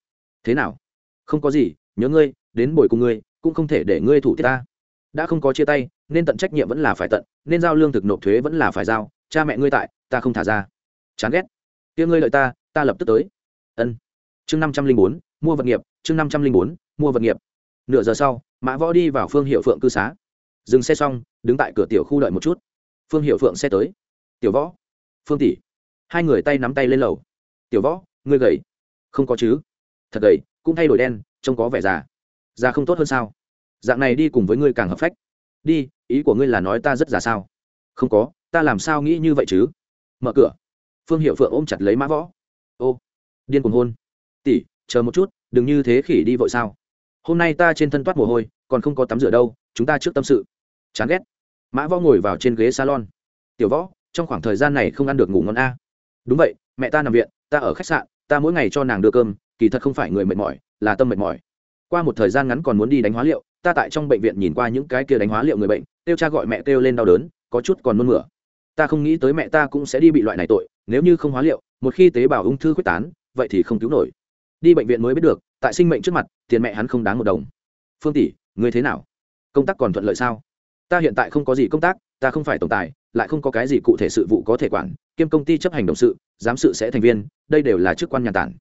Thế nào? Không có gì, nhớ ngươi, đến buổi cùng ngươi, cũng không thể để ngươi thủ tiết ta. Đã không có chia tay, nên tận trách nhiệm vẫn là phải tận, nên giao lương thực nộp thuế vẫn là phải giao, cha mẹ ngươi tại, ta không thả ra. Chán ghét kia ngươi lợi ta ta lập tức tới. Ân. Chương năm trăm linh bốn, mua vật nghiệp, chương năm trăm linh bốn, mua vật nghiệp. Nửa giờ sau, mã võ đi vào phương hiệu phượng cư xá. Dừng xe xong, đứng tại cửa tiểu khu đợi một chút. Phương hiệu phượng xe tới. Tiểu võ. Phương tỷ. Hai người tay nắm tay lên lầu. Tiểu võ, ngươi gầy. Không có chứ. Thật gầy, cũng thay đổi đen, trông có vẻ già. Già không tốt hơn sao? Dạng này đi cùng với ngươi càng hợp phách. Đi, ý của ngươi là nói ta rất già sao? Không có, ta làm sao nghĩ như vậy chứ? Mở cửa phương hiệu phượng ôm chặt lấy mã võ. Ô, điên cuồng hôn. Tỷ, chờ một chút, đừng như thế khỉ đi vội sao. Hôm nay ta trên thân toát mồ hôi, còn không có tắm rửa đâu, chúng ta trước tâm sự. Chán ghét. Mã võ ngồi vào trên ghế salon. Tiểu võ, trong khoảng thời gian này không ăn được ngủ ngon a. Đúng vậy, mẹ ta nằm viện, ta ở khách sạn, ta mỗi ngày cho nàng đưa cơm, kỳ thật không phải người mệt mỏi, là tâm mệt mỏi. Qua một thời gian ngắn còn muốn đi đánh hóa liệu, ta tại trong bệnh viện nhìn qua những cái kia đánh hóa liệu người bệnh kêu cha gọi mẹ kêu lên đau đớn, có chút còn nôn mửa. Ta không nghĩ tới mẹ ta cũng sẽ đi bị loại này tội nếu như không hóa liệu, một khi tế bào ung thư quyết tán, vậy thì không cứu nổi. Đi bệnh viện mới biết được, tại sinh mệnh trước mặt, tiền mẹ hắn không đáng một đồng. Phương tỷ, ngươi thế nào? Công tác còn thuận lợi sao? Ta hiện tại không có gì công tác, ta không phải tổng tài, lại không có cái gì cụ thể sự vụ có thể quản, kiêm công ty chấp hành động sự, giám sự sẽ thành viên, đây đều là chức quan nhà tản.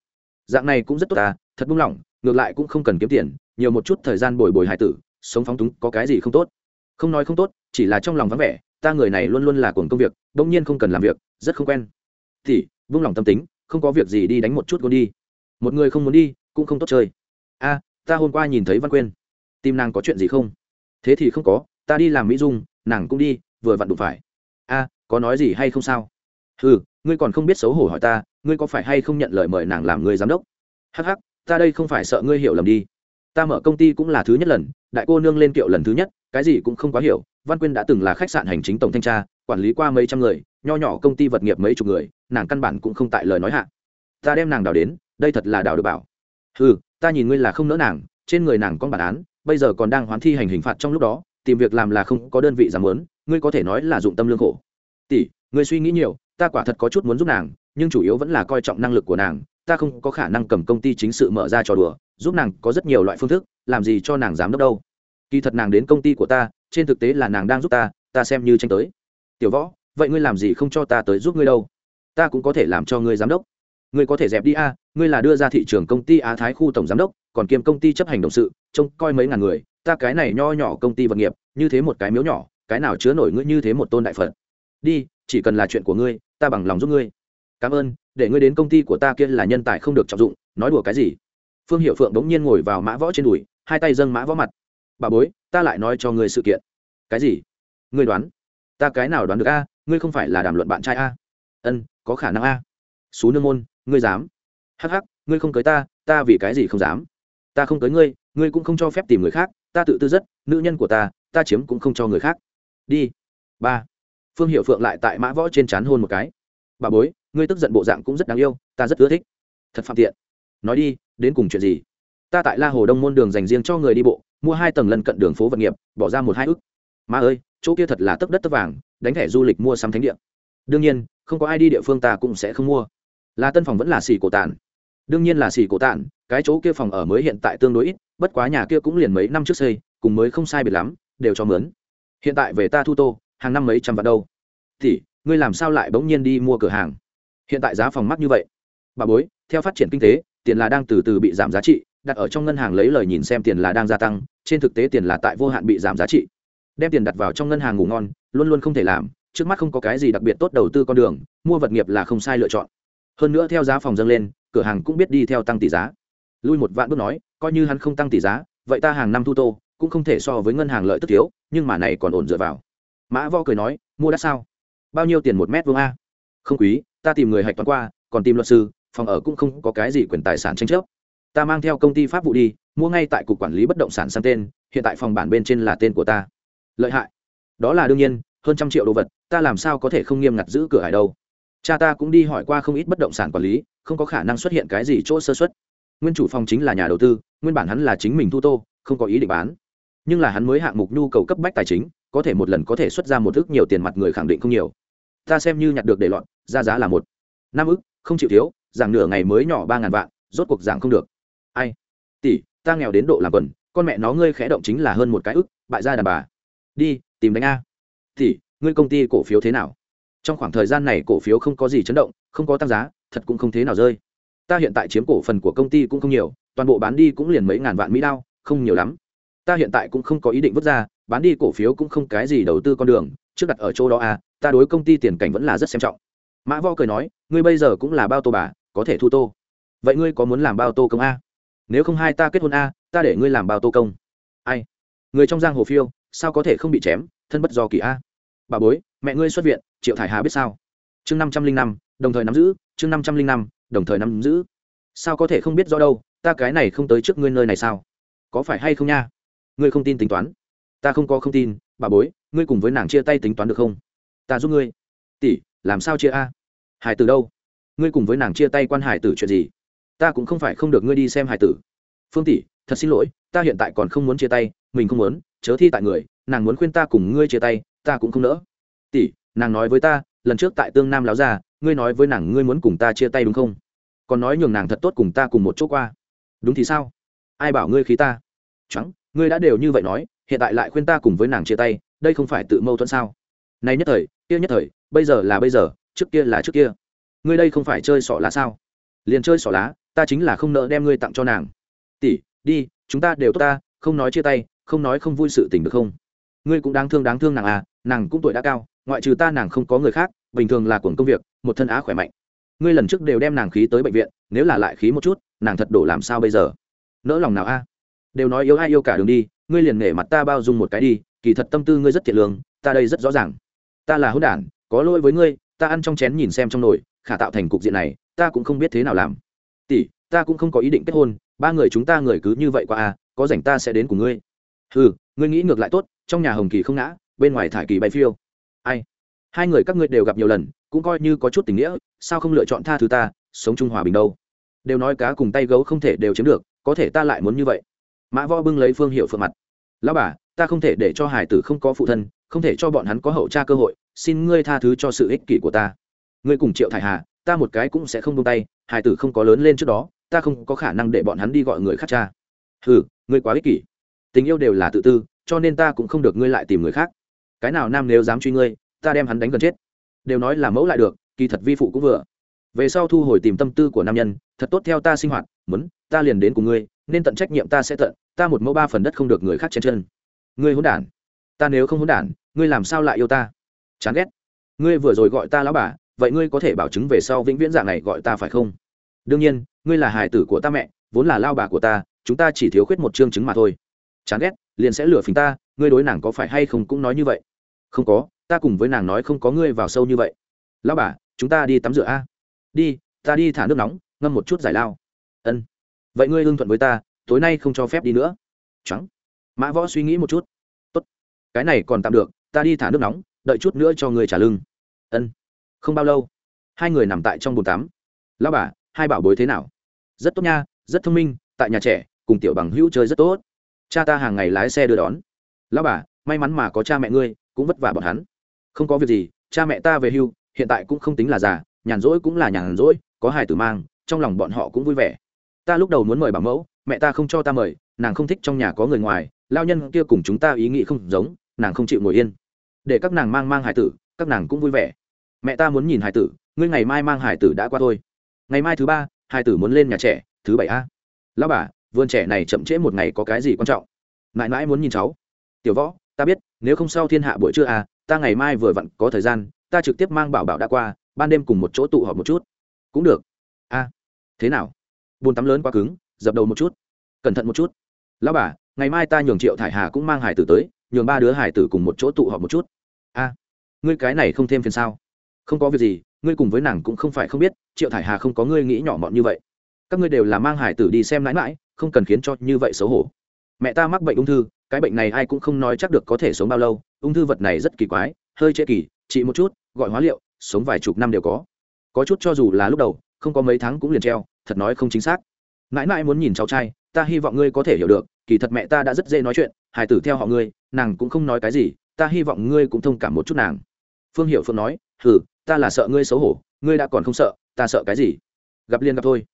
Dạng này cũng rất tốt ta, thật buông lỏng, ngược lại cũng không cần kiếm tiền, nhiều một chút thời gian bồi bồi hài tử, sống phóng túng, có cái gì không tốt? Không nói không tốt, chỉ là trong lòng vắng vẻ, ta người này luôn luôn là cuồng công việc đông nhiên không cần làm việc, rất không quen thì vung lòng tâm tính không có việc gì đi đánh một chút gôn đi. Một người không muốn đi cũng không tốt chơi. A ta hôm qua nhìn thấy văn quyên. Tim nàng có chuyện gì không? Thế thì không có ta đi làm mỹ dung nàng cũng đi vừa vặn đụng phải. A có nói gì hay không sao? Ừ ngươi còn không biết xấu hổ hỏi ta ngươi có phải hay không nhận lời mời nàng làm người giám đốc? Hắc hắc, ta đây không phải sợ ngươi hiểu lầm đi. Ta mở công ty cũng là thứ nhất lần đại cô nương lên kiệu lần thứ nhất cái gì cũng không quá hiểu văn quyên đã từng là khách sạn hành chính tổng thanh tra quản lý qua mấy trăm người, nho nhỏ công ty vật nghiệp mấy chục người, nàng căn bản cũng không tại lời nói hạ. Ta đem nàng đào đến, đây thật là đào được bảo. Ừ ta nhìn ngươi là không nỡ nàng, trên người nàng có bản án, bây giờ còn đang hoán thi hành hình phạt trong lúc đó, tìm việc làm là không có đơn vị dám muốn, ngươi có thể nói là dụng tâm lương khổ. Tỷ, ngươi suy nghĩ nhiều, ta quả thật có chút muốn giúp nàng, nhưng chủ yếu vẫn là coi trọng năng lực của nàng, ta không có khả năng cầm công ty chính sự mở ra trò đùa, giúp nàng có rất nhiều loại phương thức, làm gì cho nàng dám đốc đâu. Kỳ thật nàng đến công ty của ta, trên thực tế là nàng đang giúp ta ta xem như tranh tới tiểu võ, vậy ngươi làm gì không cho ta tới giúp ngươi đâu? Ta cũng có thể làm cho ngươi giám đốc. Ngươi có thể dẹp đi a, ngươi là đưa ra thị trường công ty á thái khu tổng giám đốc, còn kiêm công ty chấp hành động sự, trông coi mấy ngàn người. Ta cái này nho nhỏ công ty vật nghiệp, như thế một cái miếu nhỏ, cái nào chứa nổi ngươi như thế một tôn đại phật? Đi, chỉ cần là chuyện của ngươi, ta bằng lòng giúp ngươi. Cảm ơn, để ngươi đến công ty của ta kia là nhân tài không được trọng dụng, nói đùa cái gì? Phương hiệu phượng đống nhiên ngồi vào mã võ trên đùi, hai tay dâng mã võ mặt. Bà bối, ta lại nói cho ngươi sự kiện. Cái gì? Ngươi đoán ta cái nào đoán được a? Ngươi không phải là đàm luận bạn trai a? Ân, có khả năng a. Xú nương môn, ngươi dám? Hắc hắc, ngươi không cưới ta ta vì cái gì không dám? Ta không cưới ngươi ngươi cũng không cho phép tìm người khác, ta tự tư rất, nữ nhân của ta ta chiếm cũng không cho người khác. Đi. Ba. Phương hiệu phượng lại tại mã võ trên c h á n hôn một cái. Bà bối, ngươi tức giận bộ dạng cũng rất đáng yêu, ta rất ưa thích. Thật phạm tiện. Nói đi, đến cùng chuyện gì? Ta tại la hồ đông môn đường dành riêng cho người đi bộ, mua hai tầng lân cận đường phố vật nghiệp, bỏ ra một hai ức mà ơi, chỗ kia thật là tấp đất tấp vàng, đánh thẻ du lịch mua sắm thánh địa. Đương nhiên, không có ai đi địa phương ta cũng sẽ không mua. Là tân phòng vẫn là xì cổ tàn đương nhiên là xì cổ tàn cái chỗ kia phòng ở mới hiện tại tương đối ít, bất quá nhà kia cũng liền mấy năm trước xây, cùng mới không sai biệt lắm, đều cho mướn. Hiện tại về ta thu tô, hàng năm mấy trăm vạn đâu. Thì, ngươi làm sao lại bỗng nhiên đi mua cửa hàng? Hiện tại giá phòng mắc như vậy. Bà bối, theo phát triển kinh tế, tiền là đang từ từ bị giảm giá trị, đặt ở trong ngân hàng lấy lời nhìn xem tiền là đang gia tăng, trên thực tế tiền là tại vô hạn bị giảm giá trị đem tiền đặt vào trong ngân hàng ngủ ngon, luôn luôn không thể làm, trước mắt không có cái gì đặc biệt tốt đầu tư con đường, mua vật nghiệp là không sai lựa chọn. Hơn nữa theo giá phòng dâng lên, cửa hàng cũng biết đi theo tăng tỷ giá. Lui một vạn bước nói, coi như hắn không tăng tỷ giá, vậy ta hàng năm thu tô, cũng không thể so với ngân hàng lợi tức thiếu, nhưng mà này còn ổn dựa vào. Mã vo cười nói, mua đắt sao? Bao nhiêu tiền một mét vuông a? Không quý, ta tìm người hạch toán qua, còn tìm luật sư, phòng ở cũng không có cái gì quyền tài sản tranh chấp. Ta mang theo công ty pháp vụ đi, mua ngay tại cục quản lý bất động sản sang tên, hiện tại phòng bản bên trên là tên của ta lợi hại. Đó là đương nhiên hơn trăm triệu đồ vật ta làm sao có thể không nghiêm ngặt giữ cửa hải đâu? Cha ta cũng đi hỏi qua không ít bất động sản quản lý không có khả năng xuất hiện cái gì chỗ sơ xuất nguyên chủ phòng chính là nhà đầu tư nguyên bản hắn là chính mình thu tô không có ý định bán. Nhưng là hắn mới hạng mục nhu cầu cấp bách tài chính có thể một lần có thể xuất ra một ước nhiều tiền mặt người khẳng định không nhiều. Ta xem như nhặt được để loạn, ra giá là một. Năm ước không chịu thiếu giảm nửa ngày mới nhỏ ba ngàn vạn rốt cuộc giảm không được. Ai? Tỷ ta nghèo đến độ làm quần con mẹ nó ngươi khẽ động chính là hơn một cái ức bại gia đàn bà đi, tìm đánh a. Tỷ ngươi công ty cổ phiếu thế nào? Trong khoảng thời gian này cổ phiếu không có gì chấn động, không có tăng giá, thật cũng không thế nào rơi. Ta hiện tại chiếm cổ phần của công ty cũng không nhiều, toàn bộ bán đi cũng liền mấy ngàn vạn mỹ đao, không nhiều lắm. Ta hiện tại cũng không có ý định vứt ra, bán đi cổ phiếu cũng không cái gì đầu tư con đường, trước đặt ở chỗ đó à ta đối công ty tiền cảnh vẫn là rất xem trọng. Mã vo cười nói, ngươi bây giờ cũng là bao tô bà, có thể thu tô. Vậy ngươi có muốn làm bao tô công a? Nếu không hai ta kết hôn a, ta để ngươi làm bao tô công. Ai? Người trong giang hồ phiêu sao có thể không bị chém, thân bất do kỳ a. Bà bối, mẹ ngươi xuất viện, triệu thải hà biết sao? Chương năm trăm linh năm, đồng thời nắm giữ, chương năm trăm linh năm, đồng thời nắm giữ. Sao có thể không biết do đâu, ta cái này không tới trước ngươi nơi này sao? Có phải hay không nha? Ngươi không tin tính toán. Ta không có không tin, bà bối, ngươi cùng với nàng chia tay tính toán được không? Ta giúp ngươi. Tỷ, làm sao chia a? Hải từ đâu? Ngươi cùng với nàng chia tay quan hải tử chuyện gì? Ta cũng không phải không được ngươi đi xem hải tử. Phương tỷ, thật xin lỗi, ta hiện tại còn không muốn chia tay, mình không muốn chớ thi tại người, nàng muốn khuyên ta cùng ngươi chia tay, ta cũng không nỡ. Tỷ, nàng nói với ta, lần trước tại tương nam láo ra, ngươi nói với nàng ngươi muốn cùng ta chia tay đúng không? Còn nói nhường nàng thật tốt cùng ta cùng một chỗ qua. Đúng thì sao? Ai bảo ngươi khí ta? Trắng ngươi đã đều như vậy nói, hiện tại lại khuyên ta cùng với nàng chia tay, đây không phải tự mâu thuẫn sao? Nay nhất thời, kia nhất thời, bây giờ là bây giờ, trước kia là trước kia. Ngươi đây không phải chơi sỏ lá sao? Liền chơi sỏ lá, ta chính là không nợ đem ngươi tặng cho nàng. Tỷ, đi, chúng ta đều tốt ta, không nói chia tay không nói không vui sự tình được không? Ngươi cũng đáng thương đáng thương nàng à nàng cũng tuổi đã cao, ngoại trừ ta nàng không có người khác, bình thường là cuồng công việc, một thân á khỏe mạnh. Ngươi lần trước đều đem nàng khí tới bệnh viện, nếu là lại khí một chút, nàng thật đổ làm sao bây giờ? Nỡ lòng nào a? Đều nói yêu ai yêu cả đường đi, ngươi liền nể mặt ta bao dung một cái đi, kỳ thật tâm tư ngươi rất thiệt lương, ta đây rất rõ ràng. Ta là hôn đản, có lỗi với ngươi, ta ăn trong chén nhìn xem trong nồi, khả tạo thành cục diện này, ta cũng không biết thế nào làm. Tỷ, ta cũng không có ý định kết hôn, ba người chúng ta người cứ như vậy qua à có rảnh ta sẽ đến cùng ngươi ừ ngươi nghĩ ngược lại tốt, trong nhà hồng kỳ không ngã, bên ngoài thải kỳ bay phiêu. Ai? Hai người các ngươi đều gặp nhiều lần, cũng coi như có chút tình nghĩa, sao không lựa chọn tha thứ ta, sống trung hòa bình đâu? Đều nói cá cùng tay gấu không thể đều chiếm được, có thể ta lại muốn như vậy. Mã võ bưng lấy phương hiệu phượng mặt. Lão bà, ta không thể để cho hải tử không có phụ thân, không thể cho bọn hắn có hậu tra cơ hội, xin ngươi tha thứ cho sự ích kỷ của ta. Ngươi cùng triệu thải hà, ta một cái cũng sẽ không buông tay hải tử không có lớn lên trước đó, ta không có khả năng để bọn hắn đi gọi người khác cha. Ừ ngươi quá ích kỷ tình yêu đều là tự tư, cho nên ta cũng không được ngươi lại tìm người khác. Cái nào nam nếu dám truy ngươi, ta đem hắn đánh gần chết. Đều nói là mẫu lại được, kỳ thật vi phụ cũng vừa. Về sau thu hồi tìm tâm tư của nam nhân, thật tốt theo ta sinh hoạt, muốn, ta liền đến cùng ngươi, nên tận trách nhiệm ta sẽ tận, ta một mẫu ba phần đất không được người khác trên chân. Ngươi hỗn đản. Ta nếu không hỗn đản, ngươi làm sao lại yêu ta? Chán ghét. Ngươi vừa rồi gọi ta lão bà, vậy ngươi có thể bảo chứng về sau vĩnh viễn dạng này gọi ta phải không? Đương nhiên, ngươi là hài tử của ta mẹ, vốn là lao bà của ta, chúng ta chỉ thiếu khuyết một chương chứng mà thôi chán ghét, liền sẽ lừa phình ta, ngươi đối nàng có phải hay không cũng nói như vậy. Không có, ta cùng với nàng nói không có ngươi vào sâu như vậy. Lão bà, chúng ta đi tắm rửa a. Đi, ta đi thả nước nóng, ngâm một chút giải lao. Ân. Vậy ngươi hưng thuận với ta, tối nay không cho phép đi nữa. Trắng mã võ suy nghĩ một chút. Tốt. Cái này còn tạm được, ta đi thả nước nóng, đợi chút nữa cho ngươi trả lưng ân. Không bao lâu, hai người nằm tại trong bồn tắm. Lao bà, hai bảo bối thế nào? Rất tốt nha, rất thông minh, tại nhà trẻ, cùng tiểu bằng hữu chơi rất tốt cha ta hàng ngày lái xe đưa đón. Lão bà, may mắn mà có cha mẹ ngươi, cũng vất vả bọn hắn. Không có việc gì, cha mẹ ta về hưu, hiện tại cũng không tính là già, nhàn rỗi cũng là nhàn rỗi, có hài tử mang, trong lòng bọn họ cũng vui vẻ. Ta lúc đầu muốn mời bảo mẫu, mẹ ta không cho ta mời, nàng không thích trong nhà có người ngoài lao nhân kia cùng chúng ta ý nghĩ không giống, nàng không chịu ngồi yên. Để các nàng mang mang hải tử, các nàng cũng vui vẻ. Mẹ ta muốn nhìn hải tử, ngươi ngày mai mang hải tử đã qua thôi. Ngày mai thứ ba hải tử muốn lên nhà trẻ, thứ bảy a. Lão bà vườn trẻ này chậm trễ một ngày có cái gì quan trọng? Mãi mãi muốn nhìn cháu. Tiểu võ, ta biết, nếu không sau thiên hạ buổi trưa à ta ngày mai vừa vặn có thời gian, ta trực tiếp mang bảo bảo đã qua, ban đêm cùng một chỗ tụ họp một chút. Cũng được. A thế nào? Bồn tắm lớn quá cứng, dập đầu một chút. Cẩn thận một chút. Lão bà, ngày mai ta nhường triệu thải hà cũng mang hải tử tới, nhường ba đứa hải tử cùng một chỗ tụ họp một chút. A ngươi cái này không thêm phiền sao? Không có việc gì, ngươi cùng với nàng cũng không phải không biết, triệu thải hà không có ngươi nghĩ nhỏ mọn như vậy. Các ngươi đều là mang hải tử đi xem mãi mãi không cần khiến cho như vậy xấu hổ. Mẹ ta mắc bệnh ung thư, cái bệnh này ai cũng không nói chắc được có thể sống bao lâu, ung thư vật này rất kỳ quái, hơi trễ kỳ, trị một chút, gọi hóa liệu, sống vài chục năm đều có. Có chút cho dù là lúc đầu, không có mấy tháng cũng liền treo, thật nói không chính xác. Mãi mãi muốn nhìn cháu trai, ta hy vọng ngươi có thể hiểu được, kỳ thật mẹ ta đã rất dễ nói chuyện, hài tử theo họ ngươi, nàng cũng không nói cái gì, ta hy vọng ngươi cũng thông cảm một chút nàng. Phương hiệu phương nói, hừ, ta là sợ ngươi xấu hổ, ngươi đã còn không sợ, ta sợ cái gì? Gặp liên gặp thôi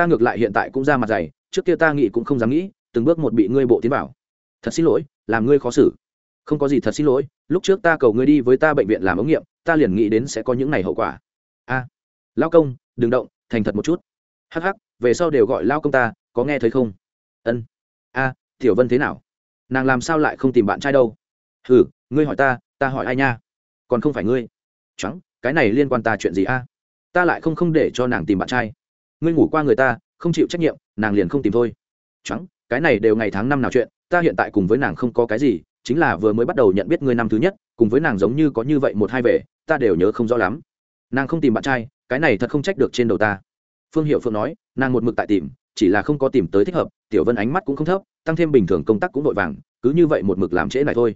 ta ngược lại hiện tại cũng ra mặt dày trước kia ta nghĩ cũng không dám nghĩ từng bước một bị ngươi bộ tiến bảo thật xin lỗi làm ngươi khó xử. Không có gì thật xin lỗi lúc trước ta cầu ngươi đi với ta bệnh viện làm ống nghiệm ta liền nghĩ đến sẽ có những ngày hậu quả. A à, lao công đừng động thành thật một chút. Hắc hắc về sau đều gọi lao công ta có nghe thấy không? Ân. A tiểu vân thế nào? Nàng làm sao lại không tìm bạn trai đâu? Ừ ngươi hỏi ta ta hỏi ai nha? Còn không phải ngươi. Trắng cái này liên quan ta chuyện gì a? Ta lại không không để cho nàng tìm bạn trai ngươi ngủ qua người ta, không chịu trách nhiệm, nàng liền không tìm thôi. Trắng cái này đều ngày tháng năm nào chuyện, ta hiện tại cùng với nàng không có cái gì, chính là vừa mới bắt đầu nhận biết ngươi năm thứ nhất, cùng với nàng giống như có như vậy một hai về ta đều nhớ không rõ lắm. Nàng không tìm bạn trai, cái này thật không trách được trên đầu ta. Phương hiệu phượng nói, nàng một mực tại tìm, chỉ là không có tìm tới thích hợp, tiểu vân ánh mắt cũng không thấp, tăng thêm bình thường công tác cũng vội vàng, cứ như vậy một mực làm trễ này thôi.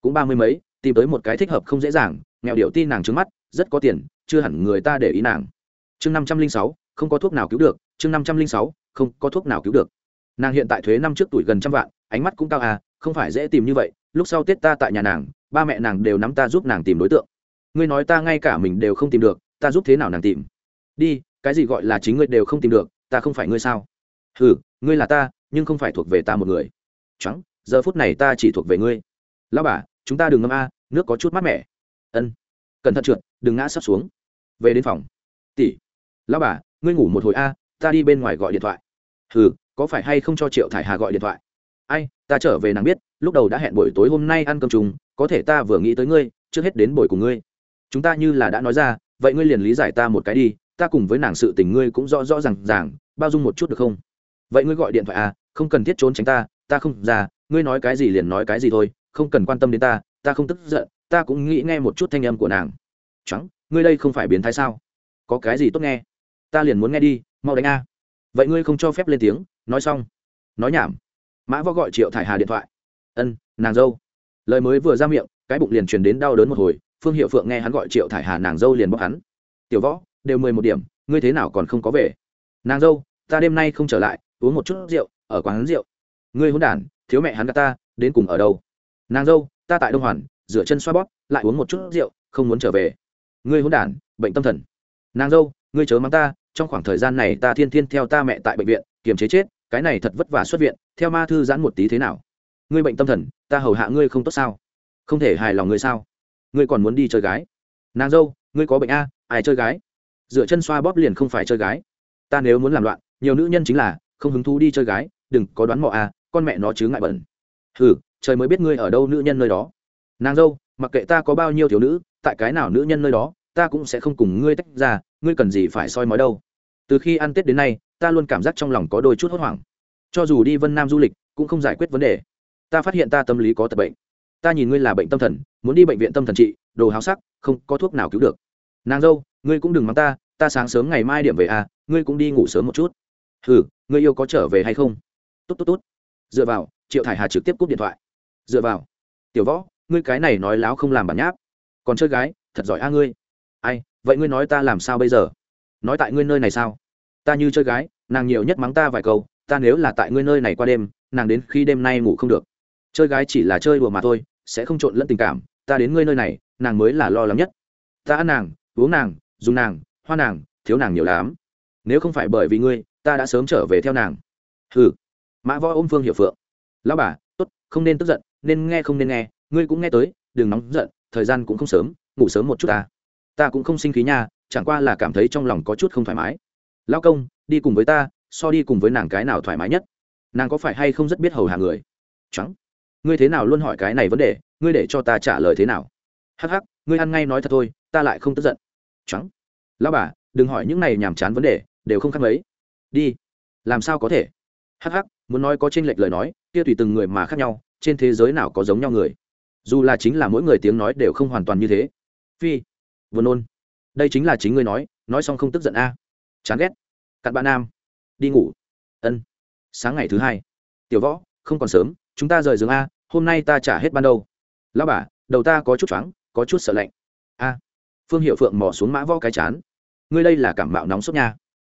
Cũng ba mươi mấy, tìm tới một cái thích hợp không dễ dàng, nghèo điệu tin nàng trứng mắt, rất có tiền, chưa hẳn người ta để ý nàng. Chương năm trăm linh sáu không có thuốc nào cứu được, chương năm trăm linh sáu, không có thuốc nào cứu được. Nàng hiện tại thuế năm trước tuổi gần trăm vạn, ánh mắt cũng cao à không phải dễ tìm như vậy, lúc sau tết ta tại nhà nàng, ba mẹ nàng đều nắm ta giúp nàng tìm đối tượng. Ngươi nói ta ngay cả mình đều không tìm được, ta giúp thế nào nàng tìm? Đi, cái gì gọi là chính ngươi đều không tìm được, ta không phải ngươi sao? Ừ ngươi là ta, nhưng không phải thuộc về ta một người. Trắng giờ phút này ta chỉ thuộc về ngươi. Lao bà, chúng ta đừng ngâm a, nước có chút mát mẻ. Ân. Cẩn thận trượt, đừng ngã sắp xuống. Về đến phòng. Tỷ. Lao bà ngươi ngủ một hồi a, ta đi bên ngoài gọi điện thoại. Ừ có phải hay không cho triệu thải hà gọi điện thoại? Ai, ta trở về nàng biết, lúc đầu đã hẹn buổi tối hôm nay ăn cơm chung, có thể ta vừa nghĩ tới ngươi, trước hết đến buổi cùng ngươi. Chúng ta như là đã nói ra, vậy ngươi liền lý giải ta một cái đi, ta cùng với nàng sự tình ngươi cũng rõ rõ r à n g ràng, bao dung một chút được không? Vậy ngươi gọi điện thoại à không cần thiết trốn tránh ta ta không ra ngươi nói cái gì liền nói cái gì thôi, không cần quan tâm đến ta ta không tức giận, ta cũng nghĩ nghe một chút thanh âm của nàng. Trắng ngươi đây không phải biến thái sao? Có cái gì tốt nghe? Ta liền muốn nghe đi, mau đánh a. Vậy ngươi không cho phép lên tiếng, nói xong. Nói nhảm. Mã võ gọi triệu thải hà điện thoại. Ân, nàng dâu. Lời mới vừa ra miệng, cái bụng liền truyền đến đau đớn một hồi, phương hiệu phượng nghe hắn gọi triệu thải hà nàng dâu liền bóc hắn. Tiểu võ, đều mười một điểm, ngươi thế nào còn không có về? Nàng dâu, ta đêm nay không trở lại, uống một chút rượu, ở quán rượu. Ngươi hôn đản, thiếu mẹ hắn gà ta, đến cùng ở đâu? Nàng dâu, ta tại đông hoàn, rửa chân xoa bóp, lại uống một chút rượu, không muốn trở về. Ngươi hôn đản, bệnh tâm thần. Nàng dâu ngươi chớ mắng ta, trong khoảng thời gian này ta thiên thiên theo ta mẹ tại bệnh viện, kiềm chế chết, cái này thật vất vả xuất viện, theo ma thư giãn một tí thế nào? Ngươi bệnh tâm thần, ta hầu hạ ngươi không tốt sao? Không thể hài lòng ngươi sao? Ngươi còn muốn đi chơi gái? Nàng dâu, ngươi có bệnh a, ai chơi gái? Dựa chân xoa bóp liền không phải chơi gái. Ta nếu muốn làm loạn, nhiều nữ nhân chính là, không hứng thú đi chơi gái, đừng có đoán mọ a, con mẹ nó chứ ngại bẩn. Hừ, trời mới biết ngươi ở đâu nữ nhân nơi đó. Nàng dâu, mặc kệ ta có bao nhiêu thiếu nữ, tại cái nào nữ nhân nơi đó, ta cũng sẽ không cùng ngươi tách ra ngươi cần gì phải soi mói đâu. Từ khi ăn tết đến nay, ta luôn cảm giác trong lòng có đôi chút hốt hoảng. Cho dù đi vân nam du lịch, cũng không giải quyết vấn đề. Ta phát hiện ta tâm lý có tật bệnh. Ta nhìn ngươi là bệnh tâm thần, muốn đi bệnh viện tâm thần trị, đồ háo sắc, không có thuốc nào cứu được. Nàng dâu, ngươi cũng đừng mắng ta ta sáng sớm ngày mai điểm về à ngươi cũng đi ngủ sớm một chút. Ừ ngươi yêu có trở về hay không? Tốt tốt tốt. Dựa vào, triệu thải hà trực tiếp cúp điện thoại. Dựa vào. Tiểu võ, ngươi cái này nói láo không làm bản nháp. Còn chơi gái, thật giỏi a ngươi vậy ngươi nói ta làm sao bây giờ? Nói tại ngươi nơi này sao? Ta như chơi gái, nàng nhiều nhất mắng ta vài câu, ta nếu là tại ngươi nơi này qua đêm, nàng đến khi đêm nay ngủ không được. Chơi gái chỉ là chơi đùa mà thôi, sẽ không trộn lẫn tình cảm, ta đến ngươi nơi này, nàng mới là lo lắng nhất. Ta ăn nàng, uống nàng, dùng nàng, hoa nàng, thiếu nàng nhiều lắm. Nếu không phải bởi vì ngươi, ta đã sớm trở về theo nàng. Ừ mã võ ôm phương hiệu phượng. Lão bà, tốt, không nên tức giận, nên nghe không nên nghe, ngươi cũng nghe tới, đừng nóng giận, thời gian cũng không sớm, ngủ sớm một chút ta ta cũng không sinh khí nha, chẳng qua là cảm thấy trong lòng có chút không thoải mái. Lao công, đi cùng với ta, so đi cùng với nàng cái nào thoải mái nhất? Nàng có phải hay không rất biết hầu hạ người? Trắng ngươi thế nào luôn hỏi cái này vấn đề, ngươi để cho ta trả lời thế nào? Hắc hắc, ngươi ăn ngay nói thật thôi, ta lại không tức giận. Trắng lao bà, đừng hỏi những này nhàm chán vấn đề, đều không khác mấy. Đi. Làm sao có thể? Hắc hắc, muốn nói có tranh lệch lời nói, kia tùy từng người mà khác nhau, trên thế giới nào có giống nhau người? Dù là chính là mỗi người tiếng nói đều không hoàn toàn như thế. Phi vừa nôn. Đây chính là chính ngươi nói nói xong không tức giận a. Chán ghét. Cặn bạn nam. Đi ngủ. Ân. Sáng ngày thứ hai. Tiểu võ, không còn sớm, chúng ta rời giường a, hôm nay ta trả hết ban đầu. Lao bà, đầu ta có chút choáng, có chút sợ lạnh. A. Phương hiệu phượng mò xuống mã võ cái chán. Ngươi đây là cảm mạo nóng sốt nha.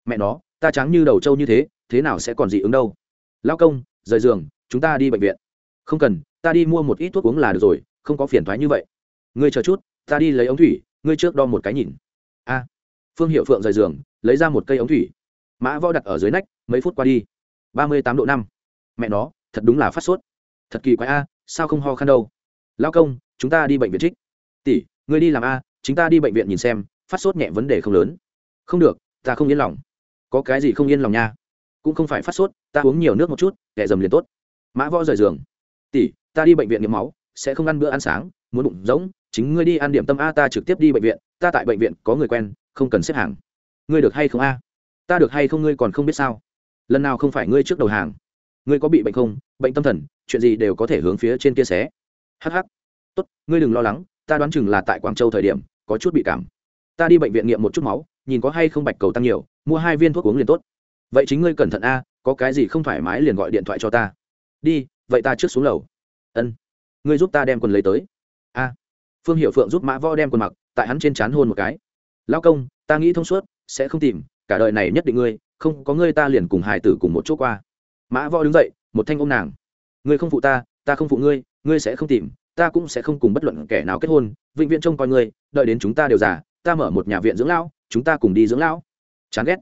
Mẹ nó, ta trắng như đầu trâu như thế thế nào sẽ còn dị ứng đâu? Lao công, rời giường, chúng ta đi bệnh viện. Không cần, ta đi mua một ít thuốc uống là được rồi, không có phiền thoái như vậy. Ngươi chờ chút, ta đi lấy ống thủy ngươi trước đo một cái nhìn. A. Phương hiệu phượng rời giường, lấy ra một cây ống thủy. Mã võ đặt ở dưới nách, mấy phút qua đi. Ba mươi tám độ năm. Mẹ nó, thật đúng là phát sốt. Thật kỳ quái a, sao không ho khăn đâu? Lao công, chúng ta đi bệnh viện trích. Tỷ, ngươi đi làm a, chúng ta đi bệnh viện nhìn xem, phát sốt nhẹ vấn đề không lớn. Không được, ta không yên lòng. Có cái gì không yên lòng nha? Cũng không phải phát sốt, ta uống nhiều nước một chút, kẻ dầm liền tốt. Mã võ rời giường. Tỷ, ta đi bệnh viện nghiệm máu, sẽ không ăn bữa ăn sáng, muốn bụng rỗng chính ngươi đi ăn điểm tâm a, ta trực tiếp đi bệnh viện, ta tại bệnh viện có người quen, không cần xếp hàng. Ngươi được hay không a? Ta được hay không ngươi còn không biết sao? Lần nào không phải ngươi trước đầu hàng? Ngươi có bị bệnh không? Bệnh tâm thần, chuyện gì đều có thể hướng phía trên kia xé. Hh tốt, ngươi đừng lo lắng, ta đoán chừng là tại quảng châu thời điểm, có chút bị cảm. Ta đi bệnh viện nghiệm một chút máu, nhìn có hay không bạch cầu tăng nhiều, mua hai viên thuốc uống liền tốt. Vậy chính ngươi cẩn thận a, có cái gì không thoải mái liền gọi điện thoại cho ta. Đi, vậy ta trước xuống lầu. Ân. Ngươi giúp ta đem quần lấy tới. A phương hiệu phượng giúp mã võ đem quần mặc, tại hắn trên c h á n hôn một cái. Lao công, ta nghĩ thông suốt, sẽ không tìm, cả đời này nhất định ngươi, không có ngươi ta liền cùng hài tử cùng một chỗ qua. Mã võ đứng dậy, một thanh ôm nàng. Ngươi không phụ ta ta không phụ ngươi ngươi sẽ không tìm, ta cũng sẽ không cùng bất luận kẻ nào kết hôn, vĩnh viễn trông coi ngươi, đợi đến chúng ta đều già, ta mở một nhà viện dưỡng lão, chúng ta cùng đi dưỡng lão. Chán ghét.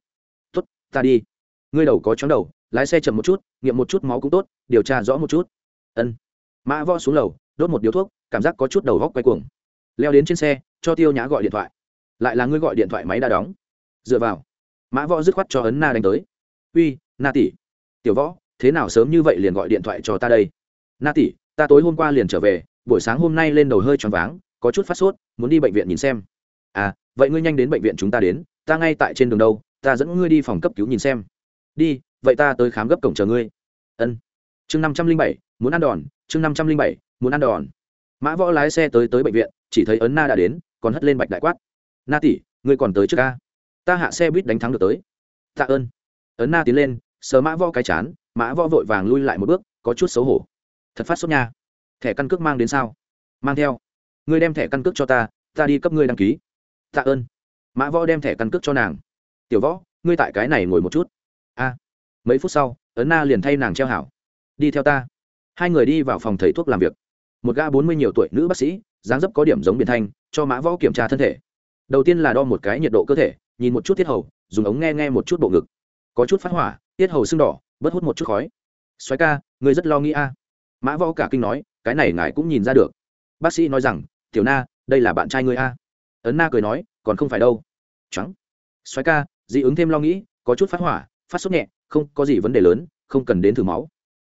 Tốt, ta đi. Ngươi đầu có chóng đầu, lái xe chậm một chút, nghiệm một chút máu cũng tốt, điều tra rõ một chút. Ân. Mã võ xuống lầu, đốt một điếu thuốc, cảm giác có chút đầu góc quay cuồng leo đến trên xe, cho tiêu nhã gọi điện thoại. Lại là ngươi gọi điện thoại máy đã đóng. Dựa vào. Mã võ dứt khoát cho ấn na đánh tới. Uy, na tỷ. Tiểu võ, thế nào sớm như vậy liền gọi điện thoại cho ta đây? Na tỷ, ta tối hôm qua liền trở về, buổi sáng hôm nay lên đầu hơi choáng váng, có chút phát sốt, muốn đi bệnh viện nhìn xem. À vậy ngươi nhanh đến bệnh viện chúng ta đến, ta ngay tại trên đường đâu, ta dẫn ngươi đi phòng cấp cứu nhìn xem. Đi, vậy ta tới khám gấp cổng chờ ngươi. Ân. Chương năm trăm linh bảy, muốn ăn đòn, chương năm trăm linh bảy, muốn ăn đòn. Mã võ lái xe tới tới bệnh viện chỉ thấy ấn na đã đến, còn hất lên bạch đại quát. Na tỷ, ngươi còn tới trước ca. Ta hạ xe buýt đánh thắng được tới. Tạ ơn. Ấn na tiến lên, sờ mã võ cái chán, mã võ vội vàng lui lại một bước, có chút xấu hổ. Thật phát sốt nha. Thẻ căn cước mang đến sao? Mang theo. Ngươi đem thẻ căn cước cho ta ta đi cấp ngươi đăng ký. Tạ ơn. Mã võ đem thẻ căn cước cho nàng. Tiểu võ, ngươi tại cái này ngồi một chút. A. Mấy phút sau, ấn na liền thay nàng treo hảo. Đi theo ta. Hai người đi vào phòng thầy thuốc làm việc. Một gã bốn mươi nhiều tuổi nữ bác sĩ dáng dấp có điểm giống biển thanh, cho mã võ kiểm tra thân thể. Đầu tiên là đo một cái nhiệt độ cơ thể, nhìn một chút tiết hầu, dùng ống nghe nghe một chút bộ ngực. Có chút phát hỏa, tiết hầu sưng đỏ, bớt hút một chút khói. Xoáy ca người rất lo nghĩ a. Mã võ cả kinh nói, cái này ngài cũng nhìn ra được. Bác sĩ nói rằng, tiểu na, đây là bạn trai người a. Ấn na cười nói, còn không phải đâu. Trắng xoáy ca, dị ứng thêm lo nghĩ, có chút phát hỏa, phát sốt nhẹ, không có gì vấn đề lớn, không cần đến thử máu.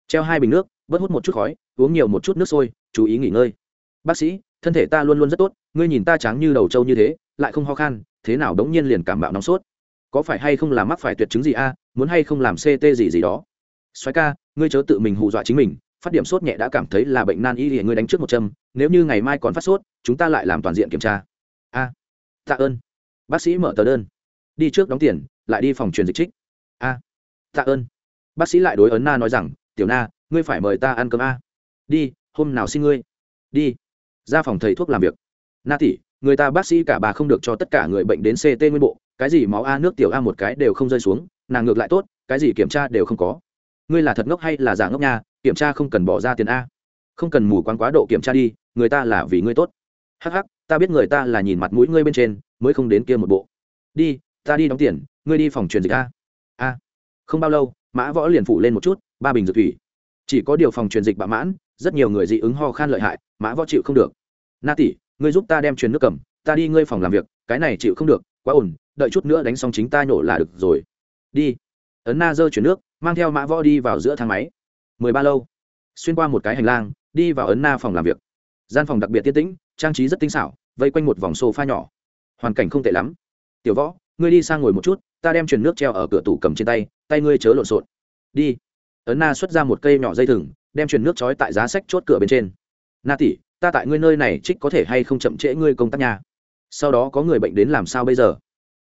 Treo hai bình nước, bớt hút một chút khói, uống nhiều một chút nước sôi, chú ý nghỉ ngơi. Bác sĩ thân thể ta luôn luôn rất tốt, ngươi nhìn ta trắng như đầu trâu như thế, lại không ho khan, thế nào đống nhiên liền cảm bạo nóng sốt? Có phải hay không làm mắc phải tuyệt chứng gì a, muốn hay không làm ct gì gì đó? Xoáy ca, ngươi chớ tự mình hù dọa chính mình, phát điểm sốt nhẹ đã cảm thấy là bệnh nan y thì ngươi đánh trước một châm, nếu như ngày mai còn phát sốt, chúng ta lại làm toàn diện kiểm tra. A, tạ ơn. Bác sĩ mở tờ đơn. Đi trước đóng tiền, lại đi phòng truyền dịch trích. A, tạ ơn. Bác sĩ lại đối ấn na nói rằng, tiểu na, ngươi phải mời ta ăn cơm a. Đi, hôm nào xin ngươi? Đi ra phòng thầy thuốc làm việc. Na tỷ, người ta bác sĩ cả bà không được cho tất cả người bệnh đến ct nguyên bộ, cái gì máu a, nước tiểu a một cái đều không rơi xuống, nàng ngược lại tốt, cái gì kiểm tra đều không có. Ngươi là thật ngốc hay là giả ngốc nha, kiểm tra không cần bỏ ra tiền a. Không cần mù quáng quá độ kiểm tra đi, người ta là vì ngươi tốt. Hắc hắc, ta biết người ta là nhìn mặt mũi ngươi bên trên, mới không đến kia một bộ. Đi, ta đi đóng tiền, ngươi đi phòng truyền dịch a. A. Không bao lâu, mã võ liền phủ lên một chút, ba bình dược thủy. Chỉ có điều phòng truyền dịch bạ mãn rất nhiều người dị ứng ho khan lợi hại, mã võ chịu không được. Na tỷ, ngươi giúp ta đem truyền nước cầm, ta đi ngươi phòng làm việc, cái này chịu không được, quá ổn, đợi chút nữa đánh xong chính ta nhổ là được rồi. Đi. Ấn na dơ chuyển nước, mang theo mã võ đi vào giữa thang máy. Mười ba lâu, xuyên qua một cái hành lang, đi vào ấn na phòng làm việc. Gian phòng đặc biệt tiết tĩnh, trang trí rất tinh xảo, vây quanh một vòng sofa nhỏ. Hoàn cảnh không tệ lắm. Tiểu võ, ngươi đi sang ngồi một chút, ta đem truyền nước treo ở cửa tủ cầm trên tay tay ngươi chớ lộn xộn. Đi. Ấn na xuất ra một cây nhỏ dây thừng đem truyền nước trói tại giá sách chốt cửa bên trên. Na tỷ, ta tại ngươi nơi này trích có thể hay không chậm trễ ngươi công tác nhà sau đó có người bệnh đến làm sao bây giờ?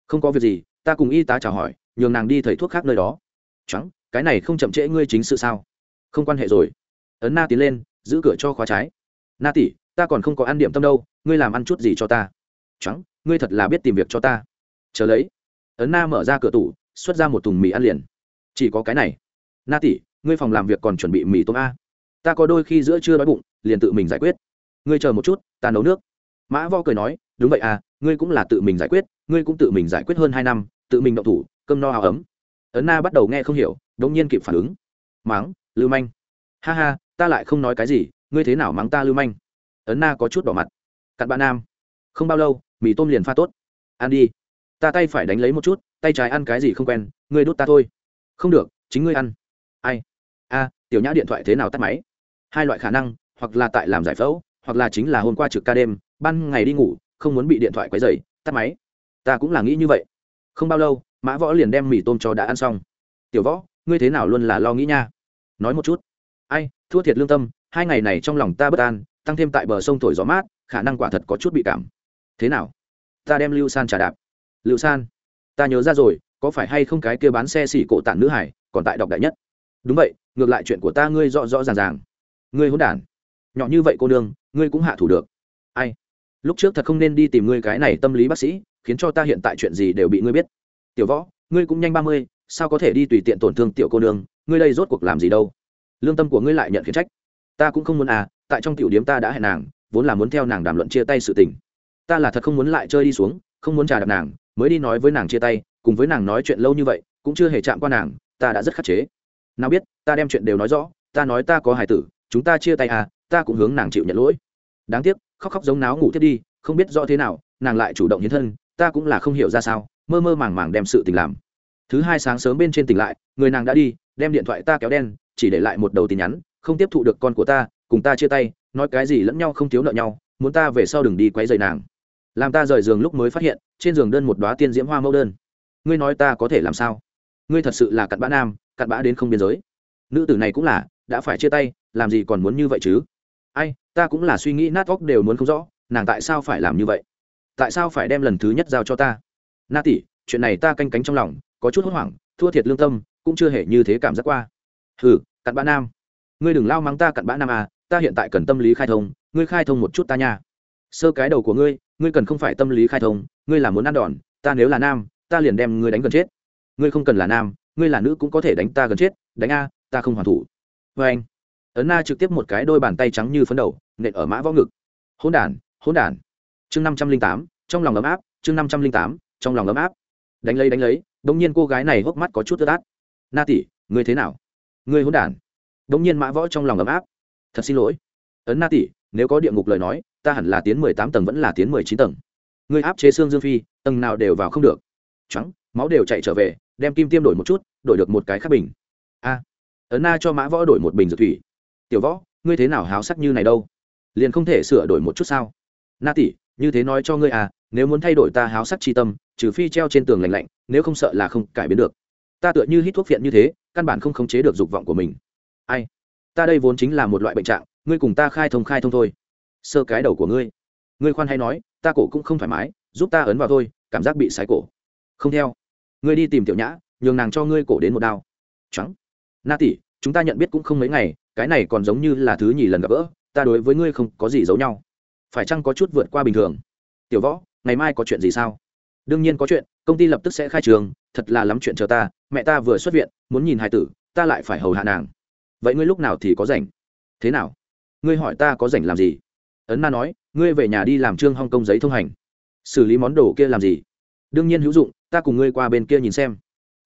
Không có việc gì, ta cùng y tá chào hỏi, nhường nàng đi thầy thuốc khác nơi đó. Trắng cái này không chậm trễ ngươi chính sự sao? Không quan hệ rồi. Ấn na tiến lên, giữ cửa cho khóa trái. Na tỷ, ta còn không có ăn điểm tâm đâu, ngươi làm ăn chút gì cho ta? Trắng ngươi thật là biết tìm việc cho ta. Chờ lấy. Ấn na mở ra cửa tủ, xuất ra một thùng mì ăn liền. Chỉ có cái này. Na tỷ, ngươi phòng làm việc còn chuẩn bị mì tôm a? Ta có đôi khi giữa trưa đói bụng, liền tự mình giải quyết. Ngươi chờ một chút, ta nấu nước. Mã vo cười nói, đúng vậy à ngươi cũng là tự mình giải quyết, ngươi cũng tự mình giải quyết hơn hai năm, tự mình động thủ, cơm no áo ấm. Ấn na bắt đầu nghe không hiểu đ ỗ n g nhiên kịp phản ứng. Mắng, lưu manh. Ha ha, ta lại không nói cái gì, ngươi thế nào mắng ta lưu manh? Ấn na có chút đỏ mặt. Cặn bạn nam, không bao lâu, mì tôm liền pha tốt. Ăn đi. Ta tay phải đánh lấy một chút, tay trái ăn cái gì không quen, ngươi đút ta thôi. Không được, chính ngươi ăn. Ai? A, tiểu nhã điện thoại thế nào tắt máy? Hai loại khả năng, hoặc là tại làm giải phẫu, hoặc là chính là hôm qua trực ca đêm, ban ngày đi ngủ, không muốn bị điện thoại quấy dày tắt máy. Ta cũng là nghĩ như vậy. Không bao lâu, mã võ liền đem mì tôm cho đã ăn xong. Tiểu võ, ngươi thế nào luôn là lo nghĩ nha? Nói một chút. Ai, thua thiệt lương tâm, hai ngày này trong lòng ta bất an, tăng thêm tại bờ sông thổi gió mát, khả năng quả thật có chút bị cảm. Thế nào? Ta đem lưu san trà đạp. Lưu san? Ta nhớ ra rồi, có phải hay không cái kia bán xe xỉ cổ tản nữ hải, còn tại đọc đại nhất? Đúng vậy, ngược lại chuyện của ta ngươi rõ rõ ràng ràng ngươi hỗn đản. Nhỏ như vậy cô nương, ngươi cũng hạ thủ được. Ai? Lúc trước thật không nên đi tìm ngươi cái này tâm lý bác sĩ, khiến cho ta hiện tại chuyện gì đều bị ngươi biết. Tiểu võ, ngươi cũng nhanh ba mươi, sao có thể đi tùy tiện tổn thương tiểu cô nương? Ngươi đây rốt cuộc làm gì đâu? Lương tâm của ngươi lại nhận khiển trách. Ta cũng không muốn à tại trong tiểu điếm ta đã hẹn nàng, vốn là muốn theo nàng đàm luận chia tay sự tình. Ta là thật không muốn lại chơi đi xuống, không muốn trà đạp nàng, mới đi nói với nàng chia tay, cùng với nàng nói chuyện lâu như vậy, cũng chưa hề chạm qua nàng, ta đã rất khắc chế. Nào biết, ta đem chuyện đều nói rõ, ta nói ta có hài tử chúng ta chia tay à ta cũng hướng nàng chịu nhận lỗi. Đáng tiếc, khóc khóc giống náo ngủ thiết đi, không biết rõ thế nào, nàng lại chủ động hiến thân, ta cũng là không hiểu ra sao, mơ mơ màng màng đem sự tình làm. Thứ hai sáng sớm bên trên tỉnh lại, người nàng đã đi, đem điện thoại ta kéo đen, chỉ để lại một đầu tin nhắn, không tiếp thụ được con của ta, cùng ta chia tay, nói cái gì lẫn nhau không thiếu nợ nhau, muốn ta về sau đừng đi quấy rầy nàng. Làm ta rời giường lúc mới phát hiện, trên giường đơn một đoá tiên diễm hoa mẫu đơn. Ngươi nói ta có thể làm sao? Ngươi thật sự là cặn bã nam, cặn bã đến không biên giới. Nữ tử này cũng là, đã phải chia tay làm gì còn muốn như vậy chứ? Ai, ta cũng là suy nghĩ nát óc đều muốn không rõ, nàng tại sao phải làm như vậy? Tại sao phải đem lần thứ nhất giao cho ta? Na tỷ, chuyện này ta canh cánh trong lòng, có chút hốt hoảng, thua thiệt lương tâm, cũng chưa hề như thế cảm giác qua. Hừ, cặn bã nam. Ngươi đừng lao mắng ta cặn bã nam à ta hiện tại cần tâm lý khai thông, ngươi khai thông một chút ta nha. Sơ cái đầu của ngươi ngươi cần không phải tâm lý khai thông, ngươi là muốn ăn đòn, ta nếu là nam, ta liền đem ngươi đánh gần chết. Ngươi không cần là nam, ngươi là nữ cũng có thể đánh ta gần chết, đánh a, ta không hoàn thủ. Vê anh ấn na trực tiếp một cái đôi bàn tay trắng như phấn đầu, nện ở mã võ ngực. Hỗn đản hỗn đản. Chương năm trăm linh tám, trong lòng ấm áp, chương năm trăm linh tám, trong lòng ấm áp. Đánh lấy đánh lấy đ ỗ n g nhiên cô gái này hốc mắt có chút ướt át. Na tỷ, ngươi thế nào? Ngươi hỗn đản. Đ ỗ n g nhiên mã võ trong lòng ấm áp. Thật xin lỗi. Ấn na tỷ, nếu có địa ngục lời nói, ta hẳn là tiến mười tám tầng vẫn là tiến mười chín tầng. Ngươi áp chế xương dương phi, tầng nào đều vào không được. Trắng máu đều chạy trở về, đem kim tiêm đổi một chút, đổi được một cái khác bình. A. Ấn na cho mã võ đổi một bình dược thủy tiểu võ, ngươi thế nào háo sắc như này đâu? Liền không thể sửa đổi một chút sao? Na tỷ, như thế nói cho ngươi à nếu muốn thay đổi ta háo sắc chi tâm, trừ phi treo trên tường lạnh lạnh, nếu không sợ là không cải biến được. Ta tựa như hít thuốc phiện như thế, căn bản không khống chế được dục vọng của mình. Ai? Ta đây vốn chính là một loại bệnh trạng, ngươi cùng ta khai thông khai thông thôi. Sơ cái đầu của ngươi. Ngươi khoan hay nói, ta cổ cũng không thoải mái, giúp ta ấn vào thôi, cảm giác bị sái cổ. Không theo. Ngươi đi tìm tiểu nhã, nhường nàng cho ngươi cổ đến một đao. Trắng na tỷ, chúng ta nhận biết cũng không mấy ngày cái này còn giống như là thứ nhì lần gặp gỡ, ta đối với ngươi không có gì giấu nhau. Phải chăng có chút vượt qua bình thường? Tiểu võ, ngày mai có chuyện gì sao? Đương nhiên có chuyện, công ty lập tức sẽ khai trường, thật là lắm chuyện chờ ta, mẹ ta vừa xuất viện, muốn nhìn hai tử, ta lại phải hầu hạ nàng. Vậy ngươi lúc nào thì có rảnh? Thế nào? Ngươi hỏi ta có rảnh làm gì? Ấn na nói, ngươi về nhà đi làm trương hong công giấy thông hành. Xử lý món đồ kia làm gì? Đương nhiên hữu dụng, ta cùng ngươi qua bên kia nhìn xem.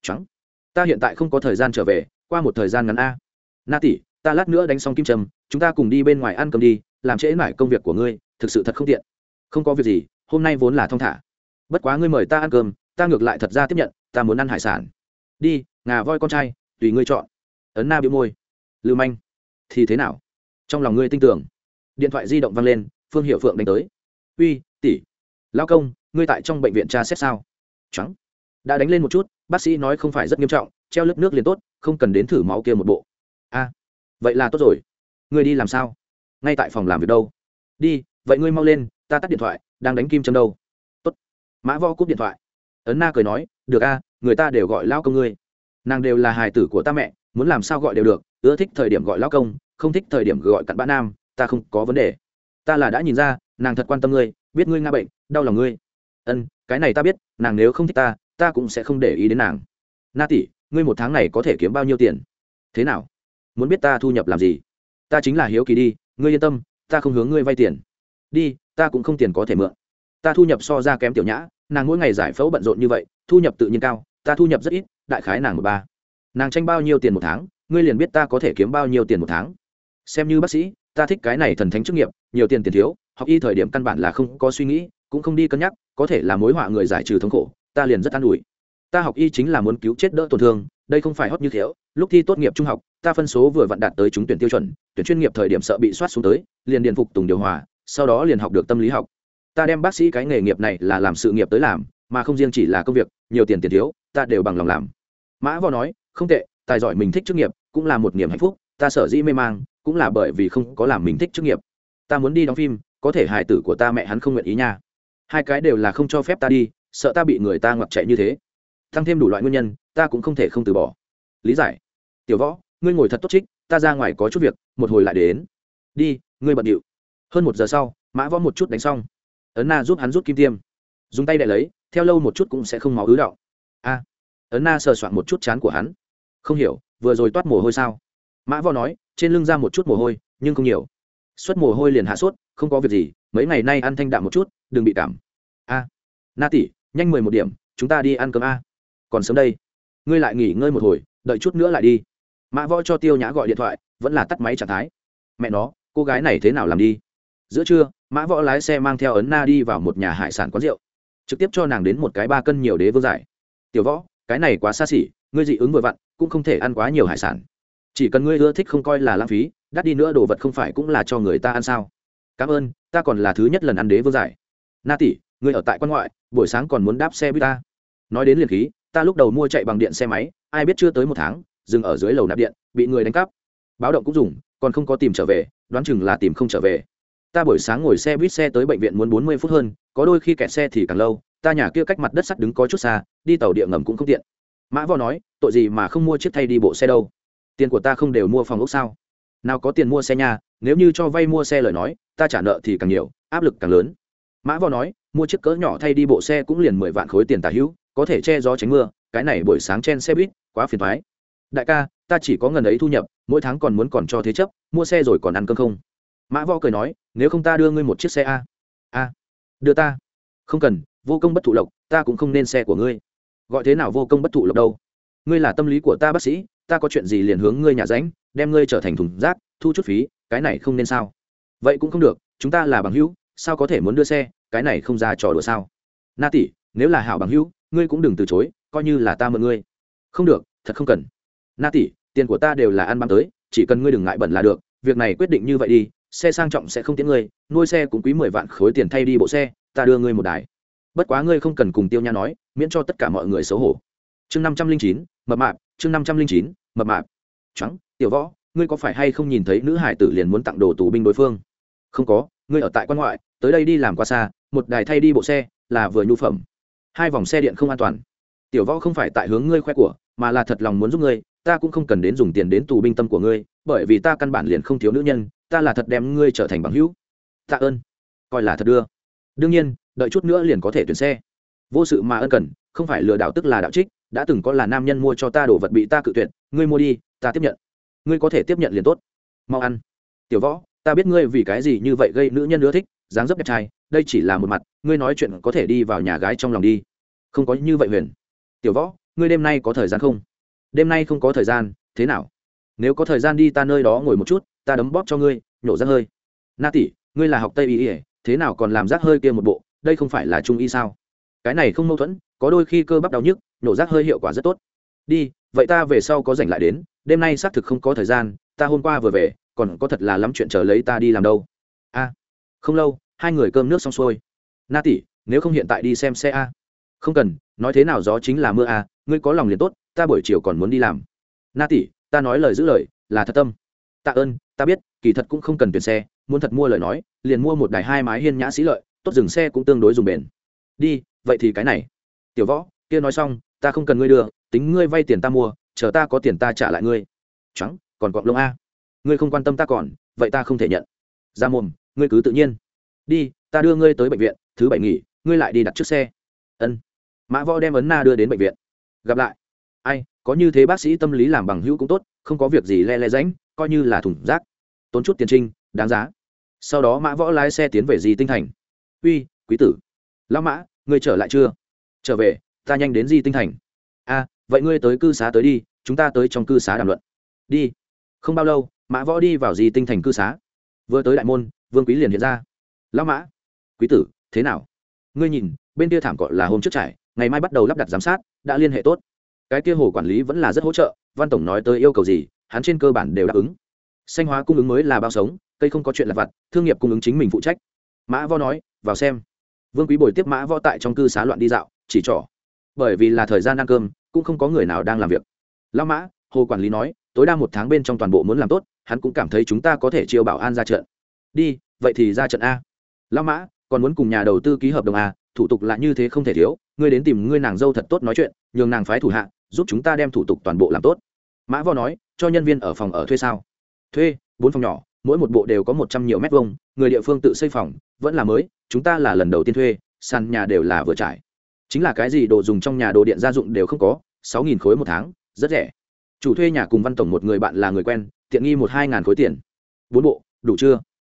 Trắng ta hiện tại không có thời gian trở về, qua một thời gian ngắn a. Na tỷ ta lát nữa đánh xong kim trầm chúng ta cùng đi bên ngoài ăn cơm đi, làm trễ mải công việc của ngươi, thực sự thật không tiện. Không có việc gì, hôm nay vốn là thong thả. Bất quá ngươi mời ta ăn cơm, ta ngược lại thật ra tiếp nhận, ta muốn ăn hải sản. Đi, ngà voi con trai, tùy ngươi chọn. Ấn na bị môi. Lưu manh. Thì thế nào? Trong lòng ngươi tin tưởng. Điện thoại di động vang lên, phương hiệu phượng đánh tới. Uy, tỷ. Lao công, ngươi tại trong bệnh viện tra xét sao? Trắng đã đánh lên một chút, bác sĩ nói không phải rất nghiêm trọng, treo lớp nước liền tốt, không cần đến thử máu kia một bộ vậy là tốt rồi. Ngươi đi làm sao? Ngay tại phòng làm việc đâu? Đi, vậy ngươi mau lên, ta tắt điện thoại, đang đánh kim châm đâu? Tốt. Mã vo cúp điện thoại. Ấn na cười nói, được a, người ta đều gọi lao công ngươi. Nàng đều là hài tử của ta mẹ, muốn làm sao gọi đều được, ưa thích thời điểm gọi lao công, không thích thời điểm gọi cặn bã nam, ta không có vấn đề. Ta là đã nhìn ra, nàng thật quan tâm ngươi, biết ngươi nga bệnh, đau lòng ngươi. Ân, cái này ta biết, nàng nếu không thích ta ta cũng sẽ không để ý đến nàng. Na tỷ, ngươi một tháng này có thể kiếm bao nhiêu tiền? Thế nào? Muốn biết ta thu nhập làm gì? Ta chính là hiếu kỳ đi, ngươi yên tâm, ta không hướng ngươi vay tiền. Đi, ta cũng không tiền có thể mượn. Ta thu nhập so ra kém tiểu nhã, nàng mỗi ngày giải phẫu bận rộn như vậy, thu nhập tự nhiên cao, ta thu nhập rất ít, đại khái nàng một ba. Nàng tranh bao nhiêu tiền một tháng, ngươi liền biết ta có thể kiếm bao nhiêu tiền một tháng. Xem như bác sĩ, ta thích cái này thần thánh chức nghiệp, nhiều tiền tiền thiếu, học y thời điểm căn bản là không có suy nghĩ, cũng không đi cân nhắc, có thể là mối họa người giải trừ thống khổ, ta liền rất an ủi. Ta học y chính là muốn cứu chết đỡ tổn thương đây không phải hot như thiếu lúc thi tốt nghiệp trung học, ta phân số vừa vặn đạt tới trúng tuyển tiêu chuẩn, tuyển chuyên nghiệp thời điểm sợ bị soát xuống tới, liền điền phục tùng điều hòa, sau đó liền học được tâm lý học. Ta đem bác sĩ cái nghề nghiệp này là làm sự nghiệp tới làm, mà không riêng chỉ là công việc, nhiều tiền tiền thiếu, ta đều bằng lòng làm. Mã võ nói, không tệ, tài giỏi mình thích chức nghiệp, cũng là một niềm hạnh phúc, ta sở dĩ mê mang, cũng là bởi vì không có làm mình thích chức nghiệp. Ta muốn đi đóng phim, có thể hài tử của ta mẹ hắn không nguyện ý nha. Hai cái đều là không cho phép ta đi, sợ ta bị người ta ngoặc chạy như thế tăng thêm đủ loại nguyên nhân, ta cũng không thể không từ bỏ. Lý giải. Tiểu võ, ngươi ngồi thật tốt trích, ta ra ngoài có chút việc, một hồi lại đến. Đi, ngươi bận điệu. Hơn một giờ sau, mã võ một chút đánh xong. Ấn na giúp hắn rút kim tiêm. Dùng tay đ lấy, theo lâu một chút cũng sẽ không máu ứ đọng. a. Ấn na sờ soạn một chút chán của hắn. Không hiểu, vừa rồi toát mồ hôi sao? Mã võ nói, trên lưng ra một chút mồ hôi, nhưng không nhiều. Suất mồ hôi liền hạ sốt, không có việc gì, mấy ngày nay ăn thanh đạm một chút, đừng bị cảm. A. Na tỷ, nhanh mười một điểm, chúng ta đi ăn cơm a còn sớm đây. Ngươi lại nghỉ ngơi một hồi, đợi chút nữa lại đi. Mã võ cho tiêu nhã gọi điện thoại, vẫn là tắt máy trạng thái. Mẹ nó, cô gái này thế nào làm đi? Giữa trưa, mã võ lái xe mang theo ấn na đi vào một nhà hải sản quán rượu. Trực tiếp cho nàng đến một cái ba cân nhiều đế vương giải. Tiểu võ, cái này quá xa xỉ, ngươi dị ứng vừa vặn, cũng không thể ăn quá nhiều hải sản. Chỉ cần ngươi ưa thích không coi là lãng phí, đắt đi nữa đồ vật không phải cũng là cho người ta ăn sao? Cảm ơn, ta còn là thứ nhất lần ăn đế vương giải. Na tỷ, ngươi ở tại quan ngoại, buổi sáng còn muốn đáp xe buýt ta. Nói đến liền khí ta lúc đầu mua chạy bằng điện xe máy, ai biết chưa tới một tháng, dừng ở dưới lầu nạp điện, bị người đánh cắp. Báo động cũng dùng, còn không có tìm trở về, đoán chừng là tìm không trở về. Ta buổi sáng ngồi xe buýt xe tới bệnh viện muốn bốn mươi phút hơn, có đôi khi kẹt xe thì càng lâu, ta nhà kia cách mặt đất sắt đứng có chút xa, đi tàu địa ngầm cũng không tiện. Mã võ nói, tội gì mà không mua chiếc thay đi bộ xe đâu? Tiền của ta không đều mua phòng ốc sao? Nào có tiền mua xe nhà nếu như cho vay mua xe lời nói, ta trả nợ thì càng nhiều, áp lực càng lớn. Mã võ nói, mua chiếc cỡ nhỏ thay đi bộ xe cũng liền mười vạn khối tiền tả hữu có thể che gió tránh mưa, cái này buổi sáng chen xe buýt, quá phiền thoái đại ca, ta chỉ có ngần ấy thu nhập, mỗi tháng còn muốn còn cho thế chấp, mua xe rồi còn ăn cơm không? Mã võ cười nói, nếu không ta đưa ngươi một chiếc xe a. A. Đưa ta. Không cần, vô công bất thụ lộc, ta cũng không nên xe của ngươi. Gọi thế nào vô công bất thụ lộc đâu? Ngươi là tâm lý của ta bác sĩ, ta có chuyện gì liền hướng ngươi nhà ránh, đem ngươi trở thành thùng rác, thu chút phí, cái này không nên sao? Vậy cũng không được, chúng ta là bằng hữu, sao có thể muốn đưa xe, cái này không ra trò đùa sao? Na tỷ, nếu là hảo bằng hữu ngươi cũng đừng từ chối, coi như là ta mượn ngươi. Không được, thật không cần. Na tỷ, tiền của ta đều là ăn bám tới, chỉ cần ngươi đừng ngại bẩn là được, việc này quyết định như vậy đi, xe sang trọng sẽ không tiễn ngươi, nuôi xe cũng quý mười vạn khối tiền thay đi bộ xe, ta đưa ngươi một đài. Bất quá ngươi không cần cùng tiêu nha nói, miễn cho tất cả mọi người xấu hổ. Chương năm trăm linh chín, mập mạp, chương năm trăm linh chín, mập mạp. Trắng tiểu võ, ngươi có phải hay không nhìn thấy nữ hải tử liền muốn tặng đồ tù binh đối phương? Không có, ngươi ở tại quan ngoại, tới đây đi làm qua xa, một đài thay đi bộ xe là vừa nhu phẩm hai vòng xe điện không an toàn. Tiểu võ không phải tại hướng ngươi khoe của, mà là thật lòng muốn giúp ngươi, ta cũng không cần đến dùng tiền đến tù binh tâm của ngươi, bởi vì ta căn bản liền không thiếu nữ nhân, ta là thật đem ngươi trở thành bằng hữu. Tạ ơn. Coi là thật đưa. Đương nhiên, đợi chút nữa liền có thể tuyển xe. Vô sự mà ân cần, không phải lừa đảo tức là đạo trích, đã từng có là nam nhân mua cho ta đồ vật bị ta cự tuyệt, ngươi mua đi, ta tiếp nhận. Ngươi có thể tiếp nhận liền tốt. Mau ăn. Tiểu võ, ta biết ngươi vì cái gì như vậy gây nữ nhân ưa thích dáng dấp đẹp trai, đây chỉ là một mặt, ngươi nói chuyện có thể đi vào nhà gái trong lòng đi. Không có như vậy huyền. Tiểu võ, ngươi đêm nay có thời gian không? Đêm nay không có thời gian, thế nào? Nếu có thời gian đi ta nơi đó ngồi một chút, ta đấm bóp cho ngươi, nhổ ra hơi. Na tỷ, ngươi là học tây y ỉa thế nào còn làm rác hơi kia một bộ, đây không phải là trung y sao? Cái này không mâu thuẫn, có đôi khi cơ bắp đau nhức, nhổ rác hơi hiệu quả rất tốt. Đi, vậy ta về sau có rảnh lại đến, đêm nay xác thực không có thời gian, ta hôm qua vừa về, còn có thật là lắm chuyện chờ lấy ta đi làm đâu. A không lâu, hai người cơm nước xong xuôi. Na tỷ, nếu không hiện tại đi xem xe a. Không cần, nói thế nào gió chính là mưa a, ngươi có lòng liền tốt, ta buổi chiều còn muốn đi làm. Na tỷ, ta nói lời giữ lời, là thật tâm. Tạ ơn, ta biết, kỳ thật cũng không cần tuyển xe, muốn thật mua lời nói, liền mua một đài hai mái hiên nhã sĩ lợi, tốt dừng xe cũng tương đối dùng bền. Đi, vậy thì cái này. Tiểu võ, kia nói xong, ta không cần ngươi đưa, tính ngươi vay tiền ta mua, chờ ta có tiền ta trả lại ngươi. Trắng còn cọp lông a. Ngươi không quan tâm ta còn, vậy ta không thể nhận. Ra mồm ngươi cứ tự nhiên. Đi, ta đưa ngươi tới bệnh viện, thứ bảy nghỉ, ngươi lại đi đặt chiếc xe. Ân. Mã võ đem ấn na đưa đến bệnh viện. Gặp lại. Ai, có như thế bác sĩ tâm lý làm bằng hữu cũng tốt, không có việc gì le le ránh, coi như là thủng rác. Tốn chút tiền trinh, đáng giá. Sau đó mã võ lái xe tiến về di tinh thành. Uy, quý tử. Lão mã, ngươi trở lại chưa? Trở về, ta nhanh đến di tinh thành. A vậy ngươi tới cư xá tới đi, chúng ta tới trong cư xá đàm luận. Đi. Không bao lâu, mã võ đi vào di tinh thành cư xá vừa tới đại môn, vương quý liền hiện ra. Lão mã, quý tử, thế nào? Ngươi nhìn, bên kia thảm gọi là hôm trước trải, ngày mai bắt đầu lắp đặt giám sát, đã liên hệ tốt. Cái kia hồ quản lý vẫn là rất hỗ trợ, văn tổng nói tới yêu cầu gì, hắn trên cơ bản đều đáp ứng. Xanh hóa cung ứng mới là bao sống, cây không có chuyện là vặt, thương nghiệp cung ứng chính mình phụ trách. Mã võ nói, vào xem. Vương quý bồi tiếp mã võ tại trong cư xá loạn đi dạo, chỉ trỏ. Bởi vì là thời gian ăn cơm, cũng không có người nào đang làm việc. Lao mã, hồ quản lý nói tối đa một tháng bên trong toàn bộ muốn làm tốt, hắn cũng cảm thấy chúng ta có thể chiêu bảo an ra trận. Đi, vậy thì ra trận a. Lao mã, còn muốn cùng nhà đầu tư ký hợp đồng a, thủ tục là như thế không thể thiếu, ngươi đến tìm ngươi nàng dâu thật tốt nói chuyện, nhường nàng phái thủ hạ, giúp chúng ta đem thủ tục toàn bộ làm tốt. Mã võ nói, cho nhân viên ở phòng ở thuê sao? Thuê, bốn phòng nhỏ, mỗi một bộ đều có một trăm nhiều mét vuông, người địa phương tự xây phòng, vẫn là mới, chúng ta là lần đầu tiên thuê, sàn nhà đều là vừa trải. Chính là cái gì đồ dùng trong nhà đồ điện gia dụng đều không có, sáu nghìn khối một tháng, rất rẻ chủ thuê nhà cùng văn tổng một người bạn là người quen, tiện nghi một hai ngàn khối tiền. Bốn bộ, đủ chưa?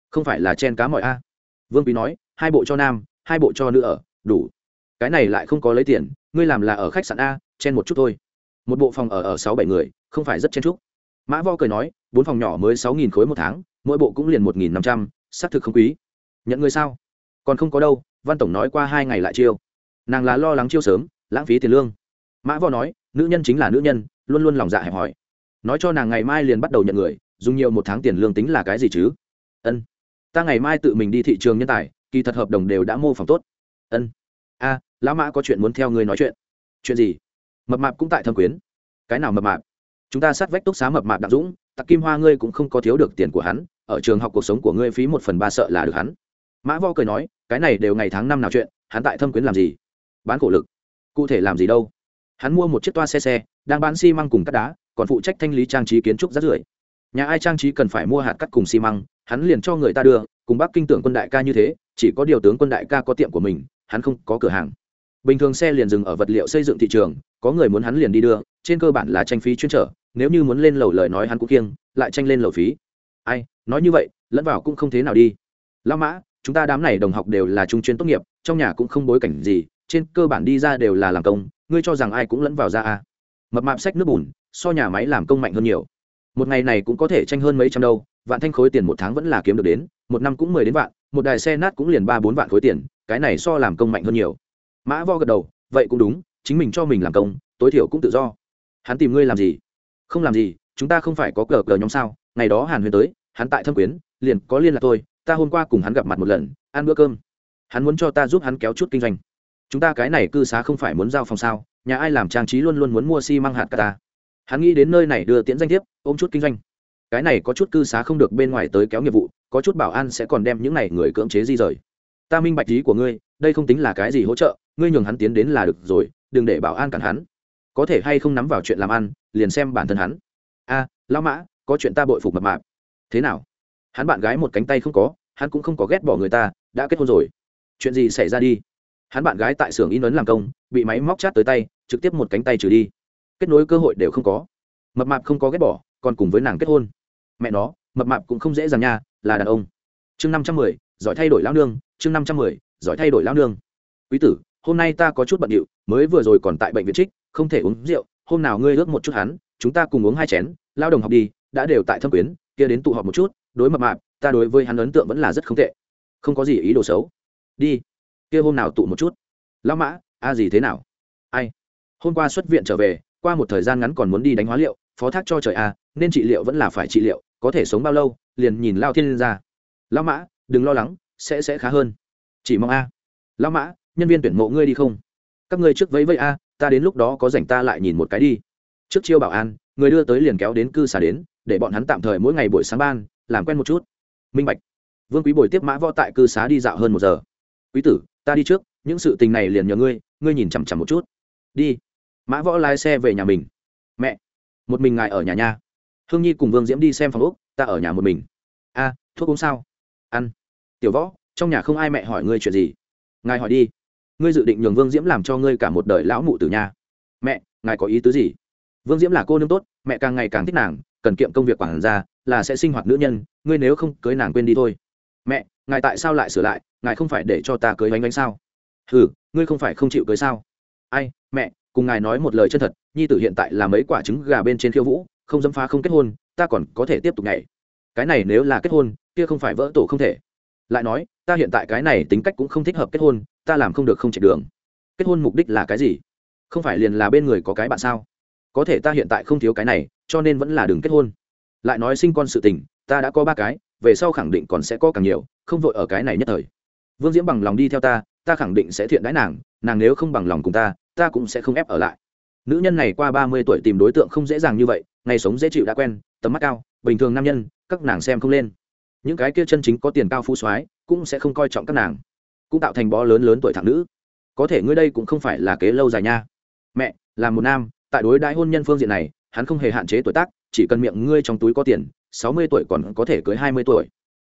Không phải là chen cá mọi a? Vương quý nói, hai bộ cho nam, hai bộ cho nữ ở, đủ. Cái này lại không có lấy tiền, ngươi làm là ở khách sạn a, chen một chút thôi. Một bộ phòng ở ở sáu bảy người, không phải rất chen chúc. Mã vo cười nói, bốn phòng nhỏ mới sáu nghìn khối một tháng, mỗi bộ cũng liền một nghìn năm trăm, xác thực không quý. Nhận người sao? Còn không có đâu, văn tổng nói qua hai ngày lại chiêu. Nàng là lo lắng chiêu sớm, lãng phí tiền lương. Mã vo nói, nữ nhân chính là nữ nhân luôn luôn lòng dạ hẹp hòi. Nói cho nàng ngày mai liền bắt đầu nhận người, dùng nhiều một tháng tiền lương tính là cái gì chứ? Ân. Ta ngày mai tự mình đi thị trường nhân tài, kỳ thật hợp đồng đều đã mô phỏng tốt. Ân. A, lão mã có chuyện muốn theo người nói chuyện. Chuyện gì? Mập mạp cũng tại thâm quyến. Cái nào mập mạp? Chúng ta sát vách túc xá mập mạp đặc dũng, tặc kim hoa ngươi cũng không có thiếu được tiền của hắn, ở trường học cuộc sống của ngươi phí một phần ba sợ là được hắn. Mã vo cười nói, cái này đều ngày tháng năm nào chuyện, hắn tại thâm quyến làm gì? Bán cổ lực. Cụ thể làm gì đâu? Hắn mua một chiếc toa xe xe, đang bán xi măng cùng cắt đá, còn phụ trách thanh lý trang trí kiến trúc rác rưởi. Nhà ai trang trí cần phải mua hạt cắt cùng xi măng, hắn liền cho người ta đưa, cùng bắc kinh tưởng quân đại ca như thế, chỉ có điều tướng quân đại ca có tiệm của mình, hắn không có cửa hàng. Bình thường xe liền dừng ở vật liệu xây dựng thị trường, có người muốn hắn liền đi đưa, trên cơ bản là tranh phí chuyên trở, nếu như muốn lên lầu lời nói hắn cũng kiêng, lại tranh lên lầu phí. Ai, nói như vậy, lẫn vào cũng không thế nào đi. Lao mã, chúng ta đám này đồng học đều là trung chuyên tốt nghiệp, trong nhà cũng không bối cảnh gì trên cơ bản đi ra đều là làm công, ngươi cho rằng ai cũng lẫn vào ra à. mập mạp sách nước bùn, so nhà máy làm công mạnh hơn nhiều. Một ngày này cũng có thể tranh hơn mấy trăm đâu, vạn thanh khối tiền một tháng vẫn là kiếm được đến, một năm cũng mười đến vạn, một đài xe nát cũng liền ba bốn vạn khối tiền, cái này so làm công mạnh hơn nhiều. Mã vo gật đầu, vậy cũng đúng, chính mình cho mình làm công, tối thiểu cũng tự do. Hắn tìm ngươi làm gì? Không làm gì, chúng ta không phải có cờ cờ nhóm sao? Ngày đó hàn huyền tới, hắn tại thâm quyến, liền có liên lạc tôi ta hôm qua cùng hắn gặp mặt một lần, ăn bữa cơm. Hắn muốn cho ta giúp hắn kéo chút kinh doanh chúng ta cái này cư xá không phải muốn giao phòng sao? Nhà ai làm trang trí luôn luôn muốn mua xi、si、măng hạt cả ta? Hắn nghĩ đến nơi này đưa tiễn danh thiếp ôm chút kinh doanh. Cái này có chút cư xá không được bên ngoài tới kéo nghiệp vụ có chút bảo an sẽ còn đem những n à y người cưỡng chế di rời. Ta minh bạch ý của ngươi đây không tính là cái gì hỗ trợ ngươi nhường hắn tiến đến là được rồi đừng để bảo an cản hắn. Có thể hay không nắm vào chuyện làm ăn liền xem bản thân hắn. A à, lão mã có chuyện ta bội phục mập mạp. Thế nào? Hắn bạn gái một cánh tay không có hắn cũng không có ghét bỏ người ta đã kết hôn rồi. Chuyện gì xảy ra đi? Hắn bạn gái tại xưởng in ấn làm công, bị máy móc chát tới tay, trực tiếp một cánh tay trừ đi. Kết nối cơ hội đều không có. Mập mạp không có ghét bỏ, còn cùng với nàng kết hôn. Mẹ nó, mập mạp cũng không dễ dàng nha, là đàn ông. Chương năm trăm mười, giỏi thay đổi lao nương. Chương năm trăm mười, giỏi thay đổi lao nương. Quý tử, hôm nay ta có chút bận điệu, mới vừa rồi còn tại bệnh viện trích, không thể uống rượu. Hôm nào ngươi ước một chút hắn, chúng ta cùng uống hai chén, lao đồng học đi, đã đều tại thâm quyến, kia đến tụ họp một chút, đối mập mạp, ta đối với hắn ấn tượng vẫn là rất không tệ. Không có gì ý đồ xấu. Đi kia hôm nào tụ một chút? Lão mã, a gì thế nào? Ai? Hôm qua xuất viện trở về, qua một thời gian ngắn còn muốn đi đánh hóa liệu, phó thác cho trời a, nên trị liệu vẫn là phải trị liệu, có thể sống bao lâu, liền nhìn lao thiên lên ra. Lão mã, đừng lo lắng, sẽ sẽ khá hơn. Chỉ mong a. Lão mã, nhân viên tuyển mộ ngươi đi không? Các ngươi trước vẫy vẫy a, ta đến lúc đó có rảnh ta lại nhìn một cái đi. Trước chiêu bảo an, người đưa tới liền kéo đến cư xả đến, để bọn hắn tạm thời mỗi ngày buổi sáng ban, làm quen một chút. Minh bạch. Vương quý bồi tiếp mã võ tại cư xá đi dạo hơn một giờ. Quý tử ta đi trước, những sự tình này liền nhờ ngươi ngươi nhìn chằm chằm một chút. Đi. Mã võ lái xe về nhà mình. Mẹ, một mình ngài ở nhà nha. Hương nhi cùng vương diễm đi xem phòng úc ta ở nhà một mình. A, thuốc uống sao? Ăn. Tiểu võ, trong nhà không ai mẹ hỏi ngươi chuyện gì. Ngài hỏi đi. Ngươi dự định nhường vương diễm làm cho ngươi cả một đời lão mụ từ nhà mẹ, ngài có ý tứ gì? Vương diễm là cô nương tốt, mẹ càng ngày càng thích nàng, cần kiệm công việc quản gia, là sẽ sinh hoạt nữ nhân, ngươi nếu không cưới nàng quên đi thôi. Mẹ ngài tại sao lại sửa lại, ngài không phải để cho ta cưới bánh bánh sao? Ừ ngươi không phải không chịu cưới sao? Ai, mẹ, cùng ngài nói một lời chân thật, nhi tử hiện tại là mấy quả trứng gà bên trên khiêu vũ, không dâm phá không kết hôn, ta còn có thể tiếp tục nhảy. Cái này nếu là kết hôn, kia không phải vỡ tổ không thể. Lại nói, ta hiện tại cái này tính cách cũng không thích hợp kết hôn, ta làm không được không chạy đường. Kết hôn mục đích là cái gì? Không phải liền là bên người có cái bạn sao? Có thể ta hiện tại không thiếu cái này, cho nên vẫn là đừng kết hôn. Lại nói sinh con sự tình, ta đã có ba cái về sau khẳng định còn sẽ có càng nhiều, không vội ở cái này nhất thời. Vương diễm bằng lòng đi theo ta ta khẳng định sẽ thiện đãi nàng nàng nếu không bằng lòng cùng ta ta cũng sẽ không ép ở lại. Nữ nhân này qua ba mươi tuổi tìm đối tượng không dễ dàng như vậy, ngày sống dễ chịu đã quen, tầm mắt cao, bình thường nam nhân, các nàng xem không lên. Những cái kia chân chính có tiền cao phú soái cũng sẽ không coi trọng các nàng, cũng tạo thành bó lớn lớn tuổi thẳng nữ. Có thể ngươi đây cũng không phải là kế lâu dài nha. Mẹ, là một nam, tại đối đại hôn nhân phương diện này, hắn không hề hạn chế tuổi tác, chỉ cần miệng ngươi trong túi có tiền sáu mươi tuổi còn có thể cưới hai mươi tuổi.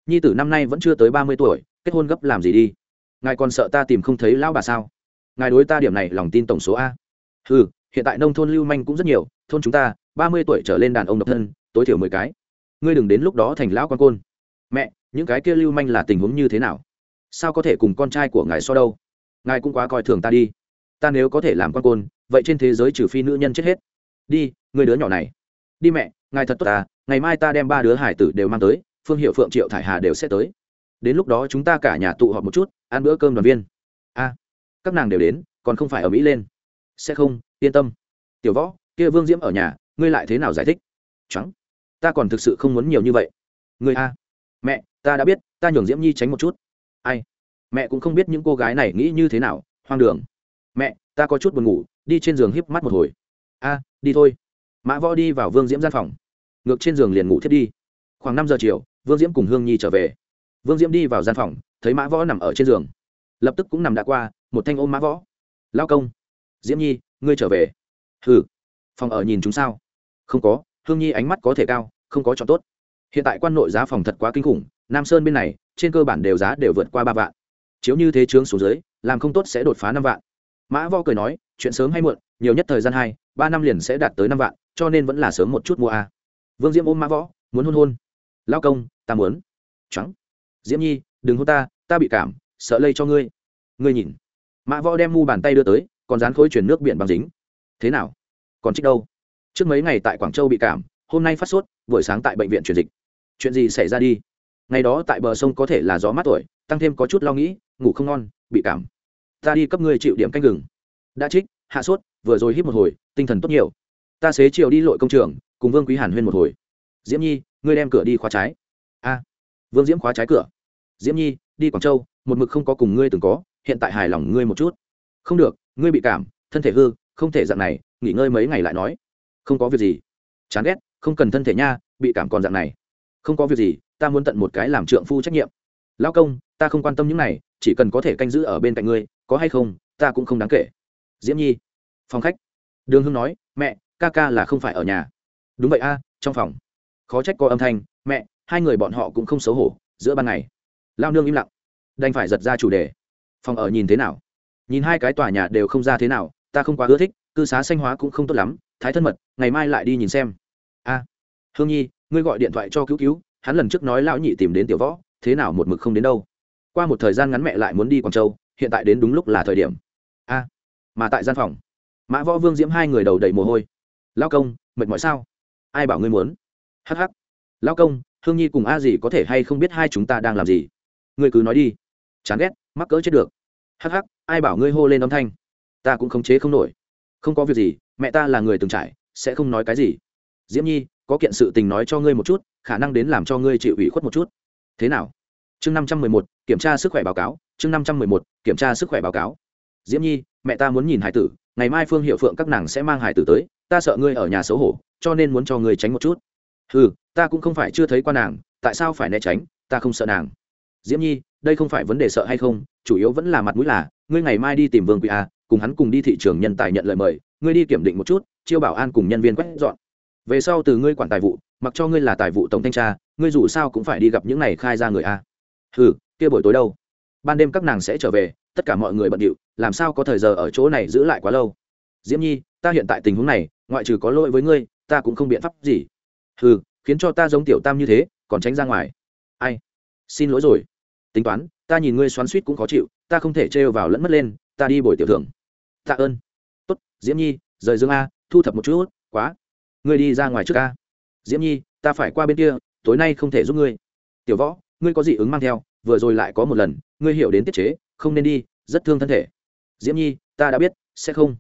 Nhi tử năm nay vẫn chưa tới ba mươi tuổi, kết hôn gấp làm gì đi? Ngài còn sợ ta tìm không thấy lão bà sao? Ngài đối ta điểm này lòng tin tổng số a. Ừ hiện tại nông thôn lưu manh cũng rất nhiều, thôn chúng ta, ba mươi tuổi trở lên đàn ông độc thân, tối thiểu mười cái. Ngươi đừng đến lúc đó thành lão quan côn. Mẹ, những cái kia lưu manh là tình huống như thế nào? Sao có thể cùng con trai của ngài so đâu? Ngài cũng quá coi thường ta đi. Ta nếu có thể làm quan côn, vậy trên thế giới trừ phi nữ nhân chết hết. Đi, người đứa nhỏ này. Đi mẹ ngài thật tốt ta ngày mai ta đem ba đứa hải tử đều mang tới, phương hiệu phượng, triệu thải hà đều sẽ tới. Đến lúc đó chúng ta cả nhà tụ họp một chút, ăn bữa cơm đoàn viên. A, các nàng đều đến, còn không phải ở mỹ lên. Sẽ không, yên tâm. Tiểu võ, kia vương diễm ở nhà, ngươi lại thế nào giải thích? Trắng ta còn thực sự không muốn nhiều như vậy. Ngươi a. Mẹ, ta đã biết, ta nhường diễm nhi tránh một chút. Ai? Mẹ cũng không biết những cô gái này nghĩ như thế nào, hoang đường. Mẹ, ta có chút buồn ngủ, đi trên giường híp mắt một hồi. A, đi thôi. Mã võ đi vào vương diễm gian phòng ngược trên giường liền ngủ thiết đi. Khoảng năm giờ chiều, vương diễm cùng hương nhi trở về. Vương diễm đi vào gian phòng, thấy mã võ nằm ở trên giường. Lập tức cũng nằm đã qua, một thanh ôm mã võ. Lao công, diễm nhi, ngươi trở về. Ừ phòng ở nhìn chúng sao? Không có, hương nhi ánh mắt có thể cao, không có chọn tốt. Hiện tại quan nội giá phòng thật quá kinh khủng, nam sơn bên này, trên cơ bản đều giá đều vượt qua ba vạn. Chiếu như thế trướng xuống dưới, làm không tốt sẽ đột phá năm vạn. Mã võ cười nói, chuyện sớm hay muộn, nhiều nhất thời gian hai, ba năm liền sẽ đạt tới năm vạn, cho nên vẫn là sớm một chút mua a vương diễm ôm mã võ, muốn hôn hôn. Lao công, ta muốn. Trắng diễm nhi, đừng hôn ta ta bị cảm, sợ lây cho ngươi. Ngươi nhìn. Mã võ đem mu bàn tay đưa tới, còn dán khối chuyển nước biển bằng dính. Thế nào? Còn trích đâu? Trước mấy ngày tại quảng châu bị cảm, hôm nay phát sốt, buổi sáng tại bệnh viện truyền dịch. Chuyện gì xảy ra đi? Ngày đó tại bờ sông có thể là gió mát tuổi, tăng thêm có chút lo nghĩ, ngủ không ngon, bị cảm. Ta đi cấp ngươi chịu điểm canh gừng. Đã trích, hạ sốt, vừa rồi hít một hồi, tinh thần tốt nhiều. Ta xế chiều đi lội công trường cùng vương quý hàn huyên một hồi diễm nhi ngươi đem cửa đi khóa trái a vương diễm khóa trái cửa diễm nhi đi quảng châu một mực không có cùng ngươi từng có hiện tại hài lòng ngươi một chút không được ngươi bị cảm thân thể hư không thể dạng này nghỉ ngơi mấy ngày lại nói không có việc gì chán ghét không cần thân thể nha bị cảm còn dạng này không có việc gì ta muốn tận một cái làm trượng phu trách nhiệm lao công ta không quan tâm những này chỉ cần có thể canh giữ ở bên cạnh ngươi có hay không ta cũng không đáng kể diễm nhi phòng khách đường hưng nói mẹ ca ca là không phải ở nhà đúng vậy a, trong phòng. Khó trách có âm thanh, mẹ, hai người bọn họ cũng không xấu hổ, giữa ban ngày. Lao nương im lặng. Đành phải giật ra chủ đề. Phòng ở nhìn thế nào? Nhìn hai cái tòa nhà đều không ra thế nào, ta không quá ưa thích, cư xá xanh hóa cũng không tốt lắm, thái thân mật, ngày mai lại đi nhìn xem. A. Hương nhi, ngươi gọi điện thoại cho cứu cứu, hắn lần trước nói lão nhị tìm đến tiểu võ, thế nào một mực không đến đâu. Qua một thời gian ngắn mẹ lại muốn đi quảng châu, hiện tại đến đúng lúc là thời điểm. A. Mà tại gian phòng, mã võ vương diễm hai người đầu đầy mồ hôi. Lao công, mệt mỏi sao? Ai bảo ngươi muốn? Hh lao công, hương nhi cùng a dì có thể hay không biết hai chúng ta đang làm gì? Ngươi cứ nói đi. Chán ghét, mắc cỡ chết được. Hh ai bảo ngươi hô lên âm thanh? Ta cũng khống chế không nổi. Không có việc gì, mẹ ta là người từng trải, sẽ không nói cái gì. Diễm nhi, có kiện sự tình nói cho ngươi một chút, khả năng đến làm cho ngươi chịu ủy khuất một chút. Thế nào? Chương năm trăm mười một, kiểm tra sức khỏe báo cáo, chương năm trăm mười một, kiểm tra sức khỏe báo cáo. Diễm nhi, mẹ ta muốn nhìn hải tử, ngày mai phương hiệu phượng các nàng sẽ mang hải tử tới, ta sợ ngươi ở nhà xấu hổ cho nên muốn cho ngươi tránh một chút. Ừ ta cũng không phải chưa thấy qua nàng, tại sao phải né tránh, ta không sợ nàng. Diễm nhi, đây không phải vấn đề sợ hay không, chủ yếu vẫn là mặt mũi là, ngươi ngày mai đi tìm vương quỷ a, cùng hắn cùng đi thị trường nhân tài nhận lời mời, ngươi đi kiểm định một chút, chiêu bảo an cùng nhân viên quét dọn. Về sau từ ngươi quản tài vụ, mặc cho ngươi là tài vụ tổng thanh tra, ngươi dù sao cũng phải đi gặp những này khai ra người a. Ừ kia buổi tối đâu? Ban đêm các nàng sẽ trở về, tất cả mọi người bận điệu, làm sao có thời giờ ở chỗ này giữ lại quá lâu? Diễm nhi, ta hiện tại tình huống này, ngoại trừ có lỗi với ngươi ta cũng không biện pháp gì. Ừ khiến cho ta giống tiểu tam như thế, còn tránh ra ngoài. Ai? Xin lỗi rồi. Tính toán, ta nhìn ngươi xoắn suýt cũng khó chịu, ta không thể trêu vào lẫn mất lên, ta đi bồi tiểu thưởng tạ ơn. Tốt, diễm nhi, rời dương a, thu thập một chút, quá. Ngươi đi ra ngoài trước a. Diễm nhi, ta phải qua bên kia, tối nay không thể giúp ngươi. Tiểu võ, ngươi có gì ứng mang theo, vừa rồi lại có một lần, ngươi hiểu đến tiết chế, không nên đi, rất thương thân thể. Diễm nhi, ta đã biết, sẽ không.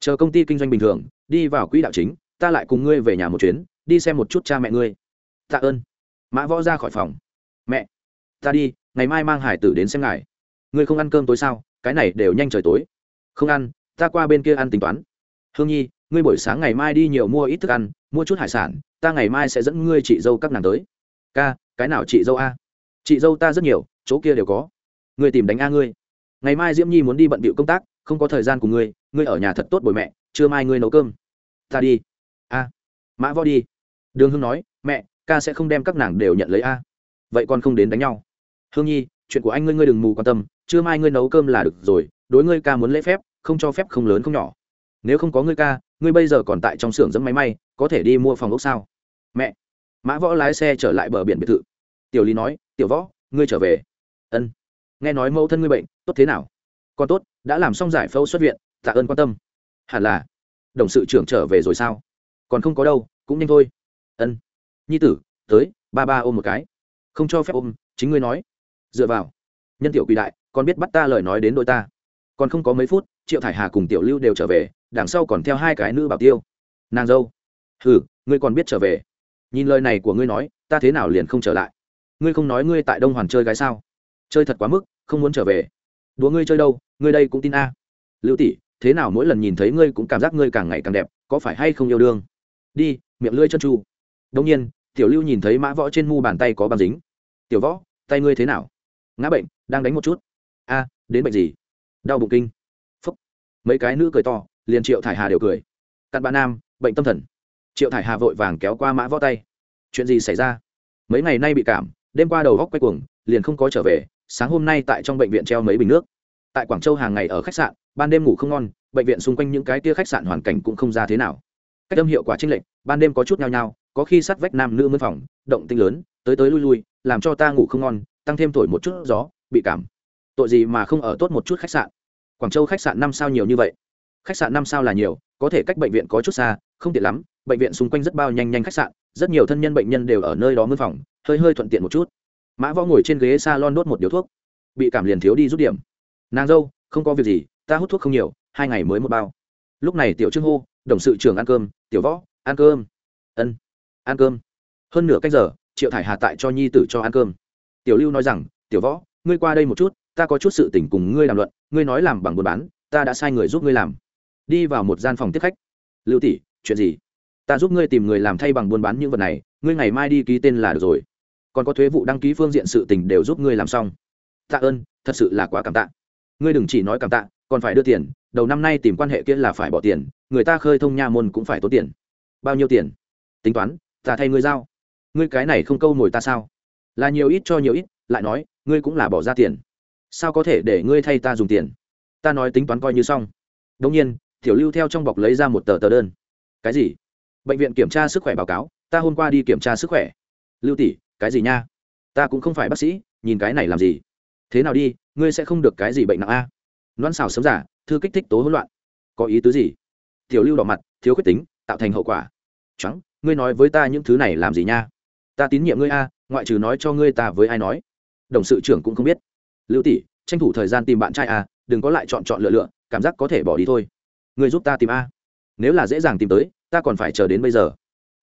Chờ công ty kinh doanh bình thường, đi vào quỹ đạo chính ta lại cùng ngươi về nhà một chuyến, đi xem một chút cha mẹ ngươi. Tạ ơn. Mã võ ra khỏi phòng. Mẹ, ta đi, ngày mai mang hải tử đến xem ngài. Ngươi không ăn cơm tối sao? Cái này đều nhanh trời tối. Không ăn, ta qua bên kia ăn tính toán. Hương nhi, ngươi buổi sáng ngày mai đi nhiều mua ít thức ăn, mua chút hải sản, ta ngày mai sẽ dẫn ngươi chị dâu các nàng tới. Ca, cái nào chị dâu a? Chị dâu ta rất nhiều, chỗ kia đều có. Ngươi tìm đánh a ngươi. Ngày mai diễm nhi muốn đi bận bịu công tác, không có thời gian của ngươi ngươi ở nhà thật tốt bồi mẹ, Trưa mai ngươi nấu cơm. Ta đi mã võ đi. Đường hương nói, mẹ, ca sẽ không đem các nàng đều nhận lấy a. Vậy con không đến đánh nhau. Hương nhi, chuyện của anh ngươi ngươi đừng mù quan tâm, Trưa mai ngươi nấu cơm là được rồi, đối ngươi ca muốn lễ phép, không cho phép không lớn không nhỏ. Nếu không có ngươi ca, ngươi bây giờ còn tại trong xưởng dẫn máy may, có thể đi mua phòng ốc sao? Mẹ. Mã võ lái xe trở lại bờ biển biệt thự. Tiểu lý nói, tiểu võ, ngươi trở về. Ân. Nghe nói mẫu thân ngươi bệnh, tốt thế nào? Còn tốt, đã làm xong giải phẫu xuất viện, tạ ơn quan tâm. Hẳn là. Đồng sự trưởng trở về rồi sao? Còn không có đâu, cũng nhanh thôi. Ân. Nhi tử, tới, ba ba ôm một cái. Không cho phép ôm, chính ngươi nói. Dựa vào. Nhân tiểu quỳ đại, còn biết bắt ta lời nói đến đôi ta. Còn không có mấy phút, triệu thải hà cùng tiểu lưu đều trở về, đằng sau còn theo hai cái nữ bảo tiêu. Nàng dâu. Hừ, ngươi còn biết trở về. Nhìn lời này của ngươi nói, ta thế nào liền không trở lại? Ngươi không nói ngươi tại đông hoàn chơi gái sao? Chơi thật quá mức, không muốn trở về. Đùa ngươi chơi đâu, ngươi đây cũng tin a. Lưu tỷ, thế nào mỗi lần nhìn thấy ngươi cũng cảm giác ngươi càng ngày càng đẹp, có phải hay không yêu đương? Đi, miệng lưỡi chân tru. Đông nhiên, tiểu lưu nhìn thấy mã võ trên mu bàn tay có băng dính. Tiểu võ, tay ngươi thế nào? Ngã bệnh, đang đánh một chút. A, đến bệnh gì? Đau bụng kinh. Phúc. Mấy cái nữ cười to, liền triệu thải hà đều cười. Cặn bạn nam, bệnh tâm thần. Triệu thải hà vội vàng kéo qua mã võ tay. Chuyện gì xảy ra? Mấy ngày nay bị cảm, đêm qua đầu góc quay cuồng, liền không có trở về, sáng hôm nay tại trong bệnh viện treo mấy bình nước. Tại quảng châu hàng ngày ở khách sạn, ban đêm ngủ không ngon, bệnh viện xung quanh những cái tia khách sạn hoàn cảnh cũng không ra thế nào cách âm hiệu quả chênh lệch, ban đêm có chút nhao nhao, có khi sát vách nam nữ mân phòng, động tinh lớn, tới tới lui lui, làm cho ta ngủ không ngon, tăng thêm thổi một chút gió, bị cảm. Tội gì mà không ở tốt một chút khách sạn? Quảng châu khách sạn năm sao nhiều như vậy? Khách sạn năm sao là nhiều, có thể cách bệnh viện có chút xa, không tiện lắm, bệnh viện xung quanh rất bao nhanh nhanh khách sạn, rất nhiều thân nhân bệnh nhân đều ở nơi đó mân phòng, hơi hơi thuận tiện một chút. Mã võ ngồi trên ghế s a lon đốt một điếu thuốc. Bị cảm liền thiếu đi rút điểm. Nàng dâu, không có việc gì, ta hút thuốc không nhiều, hai ngày mới một bao. Lúc này tiểu trương hô đồng sự trưởng ăn cơm, tiểu võ, ăn cơm. Ân, ăn cơm. Hơn nửa cách giờ, triệu thải hà tại cho nhi tử cho ăn cơm. Tiểu lưu nói rằng, tiểu võ, ngươi qua đây một chút, ta có chút sự tình cùng ngươi làm luận, ngươi nói làm bằng buôn bán, ta đã sai người giúp ngươi làm. Đi vào một gian phòng tiếp khách. Lưu tỷ, chuyện gì? Ta giúp ngươi tìm người làm thay bằng buôn bán những vật này, ngươi ngày mai đi ký tên là được rồi. Còn có thuế vụ đăng ký phương diện sự tình đều giúp ngươi làm xong. Tạ ơn, thật sự là quá cảm tạ. Ngươi đừng chỉ nói cảm tạ, còn phải đưa tiền đầu năm nay tìm quan hệ kia là phải bỏ tiền, người ta khơi thông nha môn cũng phải tốn tiền. Bao nhiêu tiền? Tính toán, ta thay ngươi giao. Ngươi cái này không câu mồi ta sao? Là nhiều ít cho nhiều ít, lại nói, ngươi cũng là bỏ ra tiền. Sao có thể để ngươi thay ta dùng tiền? Ta nói tính toán coi như xong. Đông nhiên, tiểu lưu theo trong bọc lấy ra một tờ tờ đơn. Cái gì? Bệnh viện kiểm tra sức khỏe báo cáo, ta hôm qua đi kiểm tra sức khỏe. Lưu tỷ, cái gì nha? Ta cũng không phải bác sĩ, nhìn cái này làm gì? Thế nào đi, ngươi sẽ không được cái gì bệnh nặng a? Loan xào sớm giả thư kích thích tố hỗn loạn. Có ý tứ gì? Tiểu lưu đỏ mặt, thiếu khuyết tính, tạo thành hậu quả. Trắng, ngươi nói với ta những thứ này làm gì nha? Ta tín nhiệm ngươi a, ngoại trừ nói cho ngươi ta với ai nói. Đồng sự trưởng cũng không biết. Lưu tỷ, tranh thủ thời gian tìm bạn trai a đừng có lại chọn chọn lựa lựa, cảm giác có thể bỏ đi thôi. Ngươi giúp ta tìm a. Nếu là dễ dàng tìm tới, ta còn phải chờ đến bây giờ.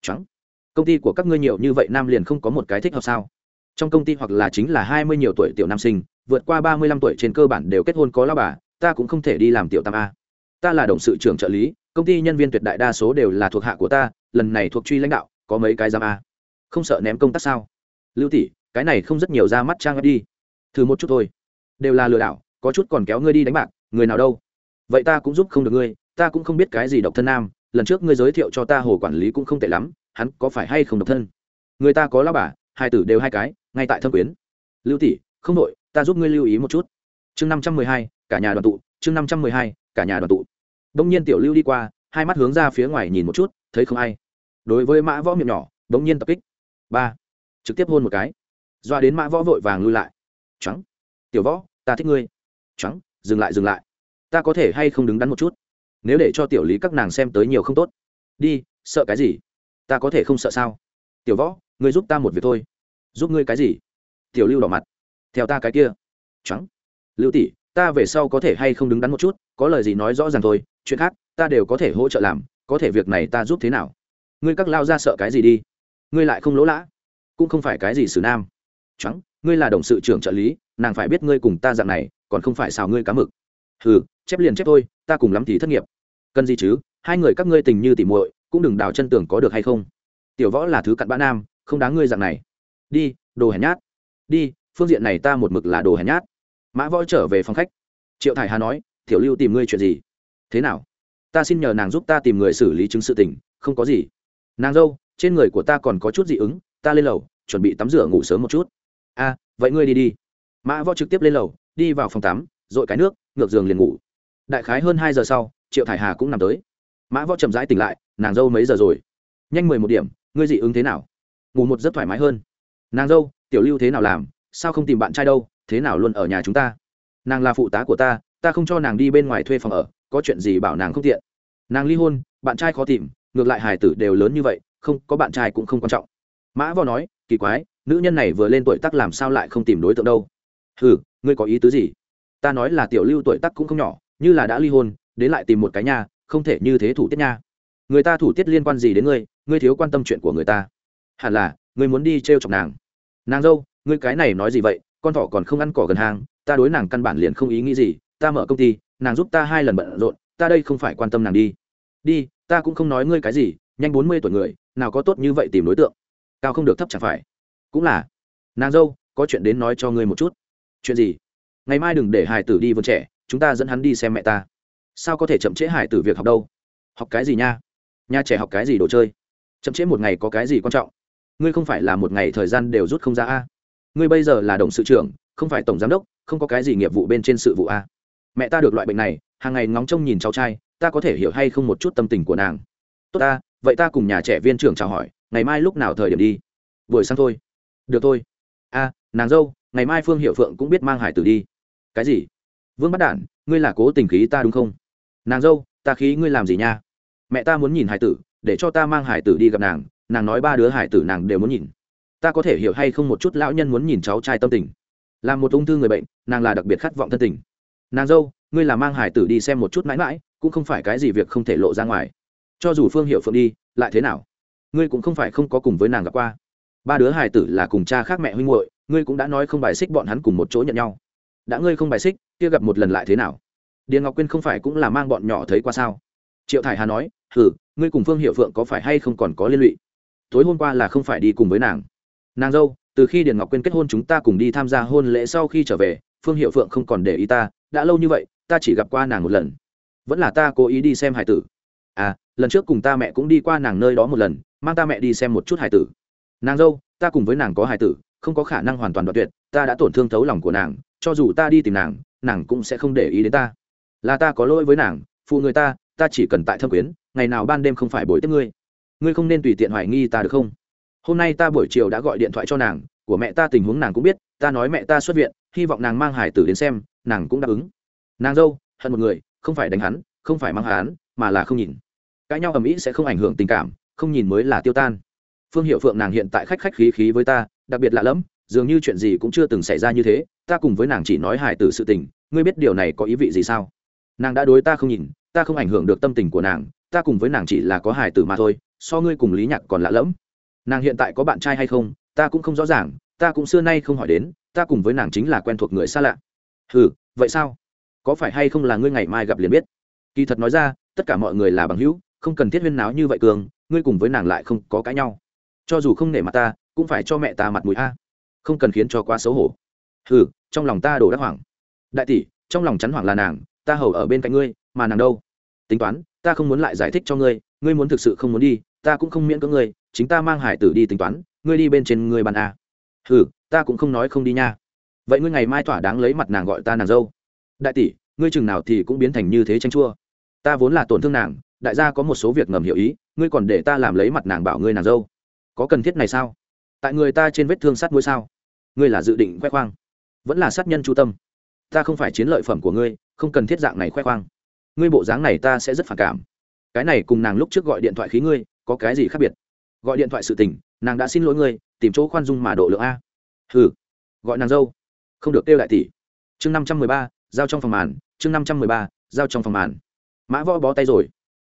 Trắng, công ty của các ngươi nhiều như vậy nam liền không có một cái thích hợp sao? Trong công ty hoặc là chính là hai mươi nhiều tuổi tiểu nam sinh, vượt qua ba mươi lăm tuổi trên cơ bản đều kết hôn có lao bà ta cũng không thể đi làm tiểu tam a. Ta là đồng sự trưởng trợ lý, công ty nhân viên tuyệt đại đa số đều là thuộc hạ của ta, lần này thuộc truy lãnh đạo, có mấy cái giam a. Không sợ ném công tác sao? Lưu tỷ, cái này không rất nhiều ra mắt trang đi. Thử một chút thôi. Đều là lừa đảo, có chút còn kéo ngươi đi đánh bạc, người nào đâu. Vậy ta cũng giúp không được ngươi, ta cũng không biết cái gì độc thân nam, lần trước ngươi giới thiệu cho ta hồ quản lý cũng không tệ lắm, hắn có phải hay không độc thân? Người ta có lao bà, hai tử đều hai cái, ngay tại thâm quyến. Lưu tỷ, không đội ta giúp ngươi lưu ý một chút. Chương năm trăm mười hai cả nhà đoàn tụ, chương năm trăm mười hai, cả nhà đoàn tụ. Đông nhiên tiểu lưu đi qua, hai mắt hướng ra phía ngoài nhìn một chút, thấy không ai. Đối với mã võ miệng nhỏ, đông nhiên tập kích. Ba. Trực tiếp hôn một cái. Doa đến mã võ vội vàng lui lại. Trắng tiểu võ, ta thích ngươi. Trắng dừng lại dừng lại. Ta có thể hay không đứng đắn một chút? Nếu để cho tiểu lý các nàng xem tới nhiều không tốt. Đi, sợ cái gì? Ta có thể không sợ sao? Tiểu võ, ngươi giúp ta một việc thôi. Giúp ngươi cái gì? Tiểu lưu đỏ mặt. Theo ta cái kia. Trắng lưu tỷ ta về sau có thể hay không đứng đắn một chút, có lời gì nói rõ ràng thôi, chuyện khác, ta đều có thể hỗ trợ làm, có thể việc này ta giúp thế nào? Ngươi các lao ra sợ cái gì đi? Ngươi lại không lỗ lã, cũng không phải cái gì xử nam. Trắng ngươi là đồng sự trưởng trợ lý, nàng phải biết ngươi cùng ta dạng này, còn không phải xào ngươi cá mực. Hừ, chép liền chép thôi, ta cùng lắm thì thất nghiệp. Cần gì chứ? Hai người các ngươi tình như tỉ muội, cũng đừng đào chân tường có được hay không? Tiểu võ là thứ cặn bã nam, không đáng ngươi dạng này. Đi, đồ hèn nhát. Đi, phương diện này ta một mực là đồ hèn nhát mã võ trở về phòng khách. Triệu thải hà nói, tiểu lưu tìm ngươi chuyện gì? Thế nào? Ta xin nhờ nàng giúp ta tìm người xử lý chứng sự tình, không có gì. Nàng dâu, trên người của ta còn có chút dị ứng, ta lên lầu, chuẩn bị tắm rửa ngủ sớm một chút. A, vậy ngươi đi đi. Mã võ trực tiếp lên lầu, đi vào phòng tắm r ộ i cái nước, ngược giường liền ngủ. Đại khái hơn hai giờ sau, triệu thải hà cũng nằm tới. Mã võ chậm rãi tỉnh lại, nàng dâu mấy giờ rồi? Nhanh mười một điểm, ngươi dị ứng thế nào? Ngủ một giấc thoải mái hơn. Nàng dâu, tiểu lưu thế nào làm? Sao không tìm bạn trai đâu? Thế nào luôn ở nhà chúng ta? Nàng là phụ tá của ta ta không cho nàng đi bên ngoài thuê phòng ở, có chuyện gì bảo nàng không tiện. Nàng ly hôn, bạn trai khó tìm, ngược lại hài tử đều lớn như vậy, không, có bạn trai cũng không quan trọng. Mã võ nói, kỳ quái, nữ nhân này vừa lên tuổi tắc làm sao lại không tìm đối tượng đâu? Ừ ngươi có ý tứ gì? Ta nói là tiểu lưu tuổi tắc cũng không nhỏ, như là đã ly hôn, đến lại tìm một cái nhà, không thể như thế thủ tiết nha. Người ta thủ tiết liên quan gì đến ngươi ngươi thiếu quan tâm chuyện của người ta. Hẳn là, ngươi muốn đi t r e o chọc nàng. Nàng dâu, ngươi cái này nói gì vậy con thỏ còn không ăn cỏ gần hàng ta đối nàng căn bản liền không ý nghĩ gì, ta mở công ty, nàng giúp ta hai lần bận rộn, ta đây không phải quan tâm nàng đi. Đi, ta cũng không nói ngươi cái gì, nhanh bốn mươi tuổi người, nào có tốt như vậy tìm đối tượng. Cao không được thấp chẳng phải. Cũng là. Nàng dâu, có chuyện đến nói cho ngươi một chút. Chuyện gì? Ngày mai đừng để hải tử đi vườn trẻ, chúng ta dẫn hắn đi xem mẹ ta. Sao có thể chậm trễ hải tử việc học đâu? Học cái gì nha? Nhà trẻ học cái gì đồ chơi? Chậm trễ một ngày có cái gì quan trọng? Ngươi không phải là một ngày thời gian đều rút không ra a? Ngươi bây giờ là đồng sự trưởng, không phải tổng giám đốc, không có cái gì nghiệp vụ bên trên sự vụ a. Mẹ ta được loại bệnh này, hàng ngày ngóng trông nhìn cháu trai, ta có thể hiểu hay không một chút tâm tình của nàng? Tốt ta, vậy ta cùng nhà trẻ viên trưởng chào hỏi, ngày mai lúc nào thời điểm đi? Buổi sáng thôi. Được thôi. A, nàng dâu, ngày mai phương hiệu phượng cũng biết mang hải tử đi. Cái gì? Vương bắt đản, ngươi là cố tình khí ta đúng không? Nàng dâu, ta khí ngươi làm gì nha? Mẹ ta muốn nhìn hải tử, để cho ta mang hải tử đi gặp nàng nàng nói ba đứa hải tử nàng đều muốn nhìn ta có thể hiểu hay không một chút lão nhân muốn nhìn cháu trai tâm tình. Là một ung thư người bệnh, nàng là đặc biệt khát vọng thân tình. Nàng dâu, ngươi là mang hải tử đi xem một chút mãi mãi, cũng không phải cái gì việc không thể lộ ra ngoài. Cho dù phương hiệu phượng đi, lại thế nào? Ngươi cũng không phải không có cùng với nàng gặp qua. Ba đứa hải tử là cùng cha khác mẹ huynh hội ngươi cũng đã nói không bài xích bọn hắn cùng một chỗ nhận nhau. Đã ngươi không bài xích, kia gặp một lần lại thế nào? Điền ngọc quyên không phải cũng là mang bọn nhỏ thấy qua sao? Triệu thải hà nói, hừ, ngươi cùng phương hiệu phượng có phải hay không còn có liên lụy? Tối hôm qua là không phải đi cùng với nàng nàng dâu, từ khi điền ngọc quyên kết hôn chúng ta cùng đi tham gia hôn lễ sau khi trở về, phương hiệu phượng không còn để ý ta, đã lâu như vậy, ta chỉ gặp qua nàng một lần. Vẫn là ta cố ý đi xem hải tử. À lần trước cùng ta mẹ cũng đi qua nàng nơi đó một lần, mang ta mẹ đi xem một chút hải tử. Nàng dâu, ta cùng với nàng có hài tử, không có khả năng hoàn toàn đoạn tuyệt, ta đã tổn thương thấu lòng của nàng, cho dù ta đi tìm nàng nàng cũng sẽ không để ý đến ta. Là ta có lỗi với nàng, phụ người ta ta chỉ cần tại thâm quyến, ngày nào ban đêm không phải bồi tiếp ngươi. Ngươi không nên tùy tiện hoài nghi ta được không? Hôm nay ta buổi chiều đã gọi điện thoại cho nàng, của mẹ ta tình huống nàng cũng biết, ta nói mẹ ta xuất viện, hy vọng nàng mang hải tử đến xem, nàng cũng đáp ứng. Nàng dâu, hận một người, không phải đánh hắn, không phải mang hắn, mà là không nhìn. Cãi nhau ầm ĩ sẽ không ảnh hưởng tình cảm, không nhìn mới là tiêu tan. Phương hiệu phượng nàng hiện tại khách khách khí khí với ta, đặc biệt lạ lẫm, dường như chuyện gì cũng chưa từng xảy ra như thế, ta cùng với nàng chỉ nói hài tử sự tình, ngươi biết điều này có ý vị gì sao? Nàng đã đối ta không nhìn, ta không ảnh hưởng được tâm tình của nàng, ta cùng với nàng chỉ là có hài tử mà thôi, so ngươi cùng lý nhạc còn lạ lẫm nàng hiện tại có bạn trai hay không, ta cũng không rõ ràng, ta cũng xưa nay không hỏi đến, ta cùng với nàng chính là quen thuộc người xa lạ. Ừ vậy sao? Có phải hay không là ngươi ngày mai gặp liền biết? Kỳ thật nói ra, tất cả mọi người là bằng hữu, không cần thiết huyên náo như vậy cường, ngươi cùng với nàng lại không có cãi nhau. Cho dù không nể mặt ta, cũng phải cho mẹ ta mặt mũi a. Không cần khiến cho quá xấu hổ. Ừ trong lòng ta đổ đắc hoảng. Đại tỷ, trong lòng chắn hoảng là nàng, ta hầu ở bên cạnh ngươi, mà nàng đâu? Tính toán, ta không muốn lại giải thích cho ngươi ngươi muốn thực sự không muốn đi, ta cũng không miễn cưỡng ngươi chính ta mang hải tử đi tính toán, ngươi đi bên trên ngươi bàn a. Ừ ta cũng không nói không đi nha. Vậy ngươi ngày mai thỏa đáng lấy mặt nàng gọi ta nàng dâu. Đại tỷ, ngươi chừng nào thì cũng biến thành như thế tranh chua. Ta vốn là tổn thương nàng, đại gia có một số việc ngầm hiểu ý, ngươi còn để ta làm lấy mặt nàng bảo ngươi nàng dâu. Có cần thiết này sao? Tại người ta trên vết thương sát mũi sao? Ngươi là dự định khoe khoang. Vẫn là sát nhân chu tâm. Ta không phải chiến lợi phẩm của ngươi, không cần thiết dạng này khoe khoang. Ngươi bộ dáng này ta sẽ rất phản cảm. Cái này cùng nàng lúc trước gọi điện thoại khí ngươi, có cái gì khác biệt? Gọi điện thoại sự tình, nàng đã xin lỗi ngươi, tìm chỗ khoan dung mà độ lượng a. Hừ, gọi nàng dâu. Không được kêu đại tỷ. Chương năm trăm mười ba, giao trong phòng màn, chương năm trăm mười ba, giao trong phòng màn. Mã võ bó tay rồi.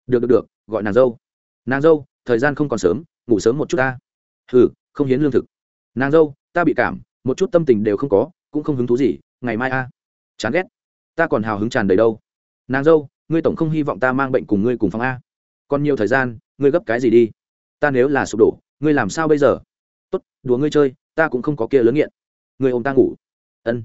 Được được được, gọi nàng dâu. Nàng dâu, thời gian không còn sớm, ngủ sớm một chút ta. Hừ, không hiến lương thực. Nàng dâu, ta bị cảm, một chút tâm tình đều không có, cũng không hứng thú gì, ngày mai a. Chán ghét. Ta còn hào hứng tràn đầy đâu. Nàng dâu, ngươi tổng không hy vọng ta mang bệnh cùng ngươi cùng phòng a. Còn nhiều thời gian, ngươi gấp cái gì đi? Ta nếu là sụp đổ, ngươi làm sao bây giờ? Tốt, đùa ngươi chơi, ta cũng không có kia lớn nghiện. Ngươi ôm ta ngủ. Ân.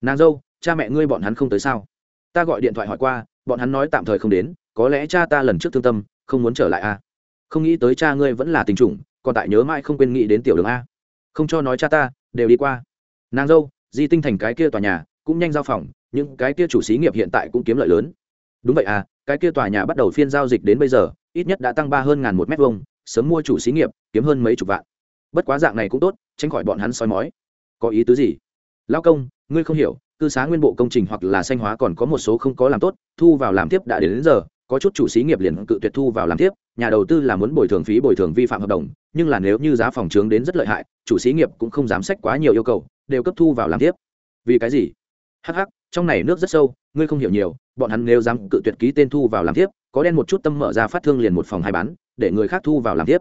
Nàng dâu, cha mẹ ngươi bọn hắn không tới sao? Ta gọi điện thoại hỏi qua, bọn hắn nói tạm thời không đến, có lẽ cha ta lần trước thương tâm, không muốn trở lại a không nghĩ tới cha ngươi vẫn là tình chủng còn tại nhớ mãi không quên nghĩ đến tiểu đường a. Không cho nói cha ta, đều đi qua. Nàng dâu, di tinh thành cái kia tòa nhà, cũng nhanh giao phòng, những cái kia chủ xí nghiệp hiện tại cũng kiếm lợi lớn. Đúng vậy à cái kia tòa nhà bắt đầu phiên giao dịch đến bây giờ, ít nhất đã tăng ba hơn ngàn một mét vuông sớm mua chủ xí nghiệp kiếm hơn mấy chục vạn. Bất quá dạng này cũng tốt tránh khỏi bọn hắn soi mói. Có ý tứ gì? Lao công ngươi không hiểu cư xá nguyên bộ công trình hoặc là xanh hóa còn có một số không có làm tốt thu vào làm tiếp đã đến, đến giờ có chút chủ xí nghiệp liền cự tuyệt thu vào làm tiếp nhà đầu tư là muốn bồi thường phí bồi thường vi phạm hợp đồng nhưng là nếu như giá phòng trướng đến rất lợi hại chủ xí nghiệp cũng không dám sách quá nhiều yêu cầu đều cấp thu vào làm tiếp. Vì cái gì? Hh trong này nước rất sâu, ngươi không hiểu nhiều, bọn hắn nếu dám cự tuyệt ký tên thu vào làm tiếp có đen một chút tâm mở ra phát thương liền một phòng hai bán, để người khác thu vào làm tiếp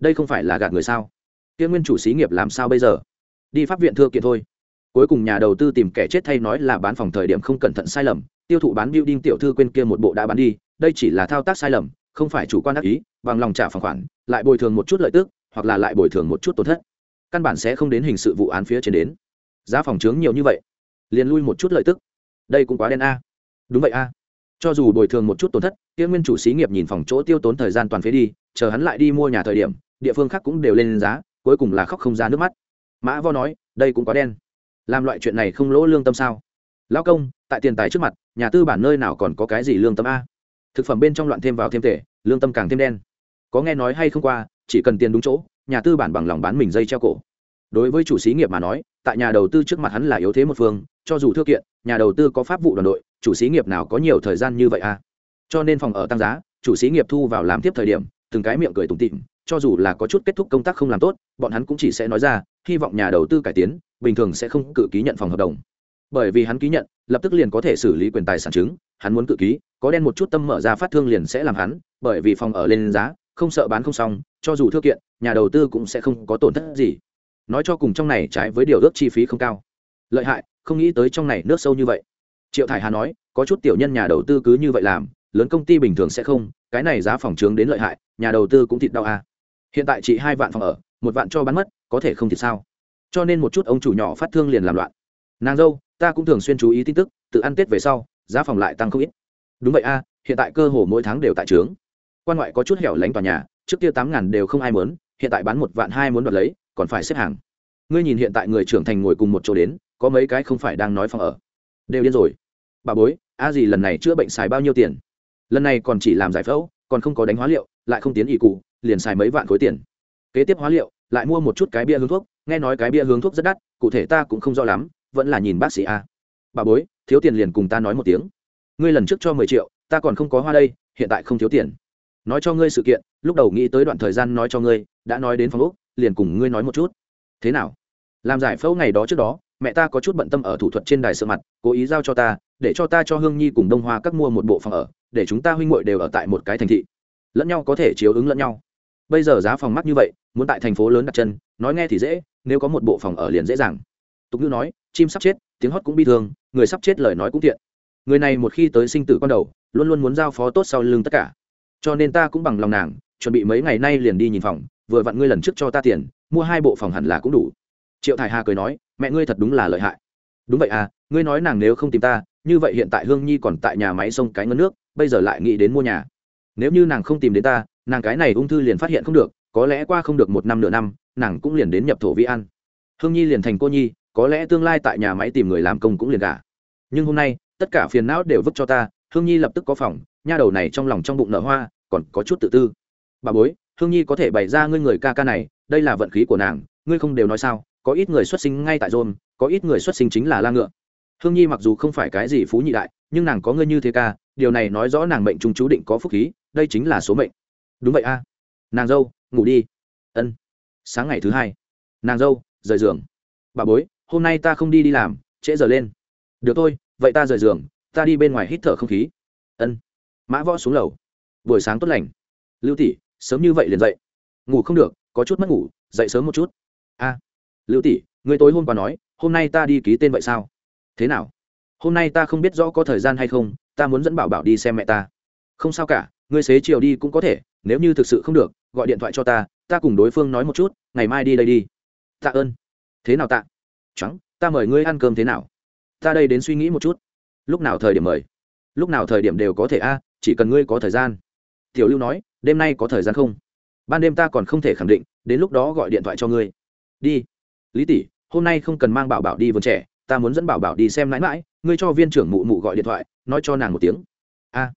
đây không phải là gạt người sao? Kia nguyên chủ xí nghiệp làm sao bây giờ? Đi pháp viện thưa kiện thôi. Cuối cùng nhà đầu tư tìm kẻ chết thay nói là bán phòng thời điểm không cẩn thận sai lầm, tiêu thụ bán building tiểu thư quên kia một bộ đã bán đi, đây chỉ là thao tác sai lầm, không phải chủ quan đắc ý, bằng lòng trả phòng khoản, lại bồi thường một chút lợi tức, hoặc là lại bồi thường một chút tổn thất. Căn bản sẽ không đến hình sự vụ án phía trên đến. Giá phòng trướng nhiều như vậy, liền lui một chút lợi tức đây cũng quá đen a. Đúng vậy a. Cho dù bồi thường một chút tổn thất, kia nguyên chủ xí nghiệp nhìn phòng chỗ tiêu tốn thời gian toàn phế đi, chờ hắn lại đi mua nhà thời điểm, địa phương khác cũng đều lên giá, cuối cùng là khóc không ra nước mắt. Mã vo nói, đây cũng quá đen. Làm loại chuyện này không lỗ lương tâm sao? Lão công, tại tiền tài trước mặt, nhà tư bản nơi nào còn có cái gì lương tâm a? Thực phẩm bên trong loạn thêm vào thêm tệ, lương tâm càng thêm đen. Có nghe nói hay không qua, chỉ cần tiền đúng chỗ, nhà tư bản bằng lòng bán mình dây treo cổ. Đối với chủ xí nghiệp mà nói, tại nhà đầu tư trước mặt hắn là yếu thế một phương, cho dù thư kiện nhà đầu tư có pháp vụ đoàn đội, chủ xí nghiệp nào có nhiều thời gian như vậy à? Cho nên phòng ở tăng giá, chủ xí nghiệp thu vào làm tiếp thời điểm, từng cái miệng cười tủm tịm cho dù là có chút kết thúc công tác không làm tốt, bọn hắn cũng chỉ sẽ nói ra, hy vọng nhà đầu tư cải tiến, bình thường sẽ không cự ký nhận phòng hợp đồng. Bởi vì hắn ký nhận, lập tức liền có thể xử lý quyền tài sản chứng, hắn muốn cự ký, có đen một chút tâm mở ra phát thương liền sẽ làm hắn, bởi vì phòng ở lên giá, không sợ bán không xong, cho dù thưa kiện, nhà đầu tư cũng sẽ không có tổn thất gì. Nói cho cùng trong này trái với điều ước chi phí không cao. Lợi hại không nghĩ tới trong này nước sâu như vậy. Triệu thải hà nói, có chút tiểu nhân nhà đầu tư cứ như vậy làm, lớn công ty bình thường sẽ không, cái này giá phòng trướng đến lợi hại, nhà đầu tư cũng thịt đau à. hiện tại chỉ hai vạn phòng ở, một vạn cho bán mất, có thể không thì sao? Cho nên một chút ông chủ nhỏ phát thương liền làm loạn. Nàng dâu, ta cũng thường xuyên chú ý tin tức, tự ăn tết về sau, giá phòng lại tăng không ít. Đúng vậy a hiện tại cơ hồ mỗi tháng đều tại trướng. Quan ngoại có chút hẻo lánh tòa nhà, trước kia tám ngàn đều không ai muốn, hiện tại bán một vạn hai muốn đoạt lấy, còn phải xếp hàng. Ngươi nhìn hiện tại người trưởng thành ngồi cùng một chỗ đến có mấy cái không phải đang nói phòng ở. Đều điên rồi. Bà bối, a gì lần này chữa bệnh xài bao nhiêu tiền? Lần này còn chỉ làm giải phẫu, còn không có đánh hóa liệu, lại không tiến ỷ cụ, liền xài mấy vạn khối tiền. Kế tiếp hóa liệu, lại mua một chút cái bia hướng thuốc, nghe nói cái bia hướng thuốc rất đắt, cụ thể ta cũng không rõ lắm, vẫn là nhìn bác sĩ a. Bà bối, thiếu tiền liền cùng ta nói một tiếng. Ngươi lần trước cho mười triệu, ta còn không có hoa đây, hiện tại không thiếu tiền. Nói cho ngươi sự kiện, lúc đầu nghĩ tới đoạn thời gian nói cho ngươi, đã nói đến phòng úc liền cùng ngươi nói một chút. Thế nào? Làm giải phẫu ngày đó trước đó mẹ ta có chút bận tâm ở thủ thuật trên đài sợ mặt, cố ý giao cho ta, để cho ta cho hương nhi cùng đông hoa các mua một bộ phòng ở, để chúng ta huynh muội đều ở tại một cái thành thị. Lẫn nhau có thể chiếu ứng lẫn nhau. Bây giờ giá phòng mắc như vậy, muốn tại thành phố lớn đặt chân, nói nghe thì dễ, nếu có một bộ phòng ở liền dễ dàng. Tục ngữ nói, chim sắp chết, tiếng hót cũng bi thương, người sắp chết lời nói cũng tiện người này một khi tới sinh tử con đầu, luôn luôn muốn giao phó tốt sau lưng tất cả. Cho nên ta cũng bằng lòng nàng, chuẩn bị mấy ngày nay liền đi nhìn phòng, vừa vặn ngươi lần trước cho ta tiền, mua hai bộ phòng hẳn là cũng đủ. Triệu thải hà cười nói mẹ ngươi thật đúng là lợi hại. Đúng vậy à ngươi nói nàng nếu không tìm ta, như vậy hiện tại hương nhi còn tại nhà máy sông cái ngân nước, bây giờ lại nghĩ đến mua nhà. Nếu như nàng không tìm đến ta, nàng cái này ung thư liền phát hiện không được, có lẽ qua không được một năm nửa năm, nàng cũng liền đến nhập thổ vi an. Hương nhi liền thành cô nhi, có lẽ tương lai tại nhà máy tìm người làm công cũng liền cả nhưng hôm nay, tất cả phiền não đều vứt cho ta, hương nhi lập tức có phòng, nha đầu này trong lòng trong bụng nở hoa, còn có chút tự tư. Bà bối, hương nhi có thể bày ra ngươi người ca ca này, đây là vận khí của nàng, ngươi không đều nói sao? Có ít người xuất sinh ngay tại rôn có ít người xuất sinh chính là la ngựa. Hương nhi mặc dù không phải cái gì phú nhị đại, nhưng nàng có ngươi như thế ca, điều này nói rõ nàng mệnh trung chú định có phúc khí, đây chính là số mệnh. Đúng vậy a. Nàng dâu, ngủ đi. Ân. Sáng ngày thứ hai. Nàng dâu, rời giường. Bà bối, hôm nay ta không đi đi làm, trễ giờ lên. Được thôi, vậy ta rời giường, ta đi bên ngoài hít thở không khí. Ân. Mã võ xuống lầu. Buổi sáng tốt lành. Lưu tỷ, sớm như vậy liền dậy. Ngủ không được, có chút mất ngủ, dậy sớm một chút. A lưu tỷ người tối hôm qua nói, hôm nay ta đi ký tên vậy sao? Thế nào? Hôm nay ta không biết rõ có thời gian hay không, ta muốn dẫn bảo bảo đi xem mẹ ta. Không sao cả, ngươi xế chiều đi cũng có thể, nếu như thực sự không được, gọi điện thoại cho ta ta cùng đối phương nói một chút, ngày mai đi đây đi. Tạ ơn. Thế nào tạ? Trắng ta mời ngươi ăn cơm thế nào? Ta đây đến suy nghĩ một chút. Lúc nào thời điểm mời? Lúc nào thời điểm đều có thể a, chỉ cần ngươi có thời gian. Tiểu lưu nói, đêm nay có thời gian không? Ban đêm ta còn không thể khẳng định, đến lúc đó gọi điện thoại cho ngươi. Đi lý tỷ, hôm nay không cần mang bảo bảo đi vườn trẻ, ta muốn dẫn bảo bảo đi xem mãi mãi ngươi cho viên trưởng mụ mụ gọi điện thoại, nói cho nàng một tiếng. A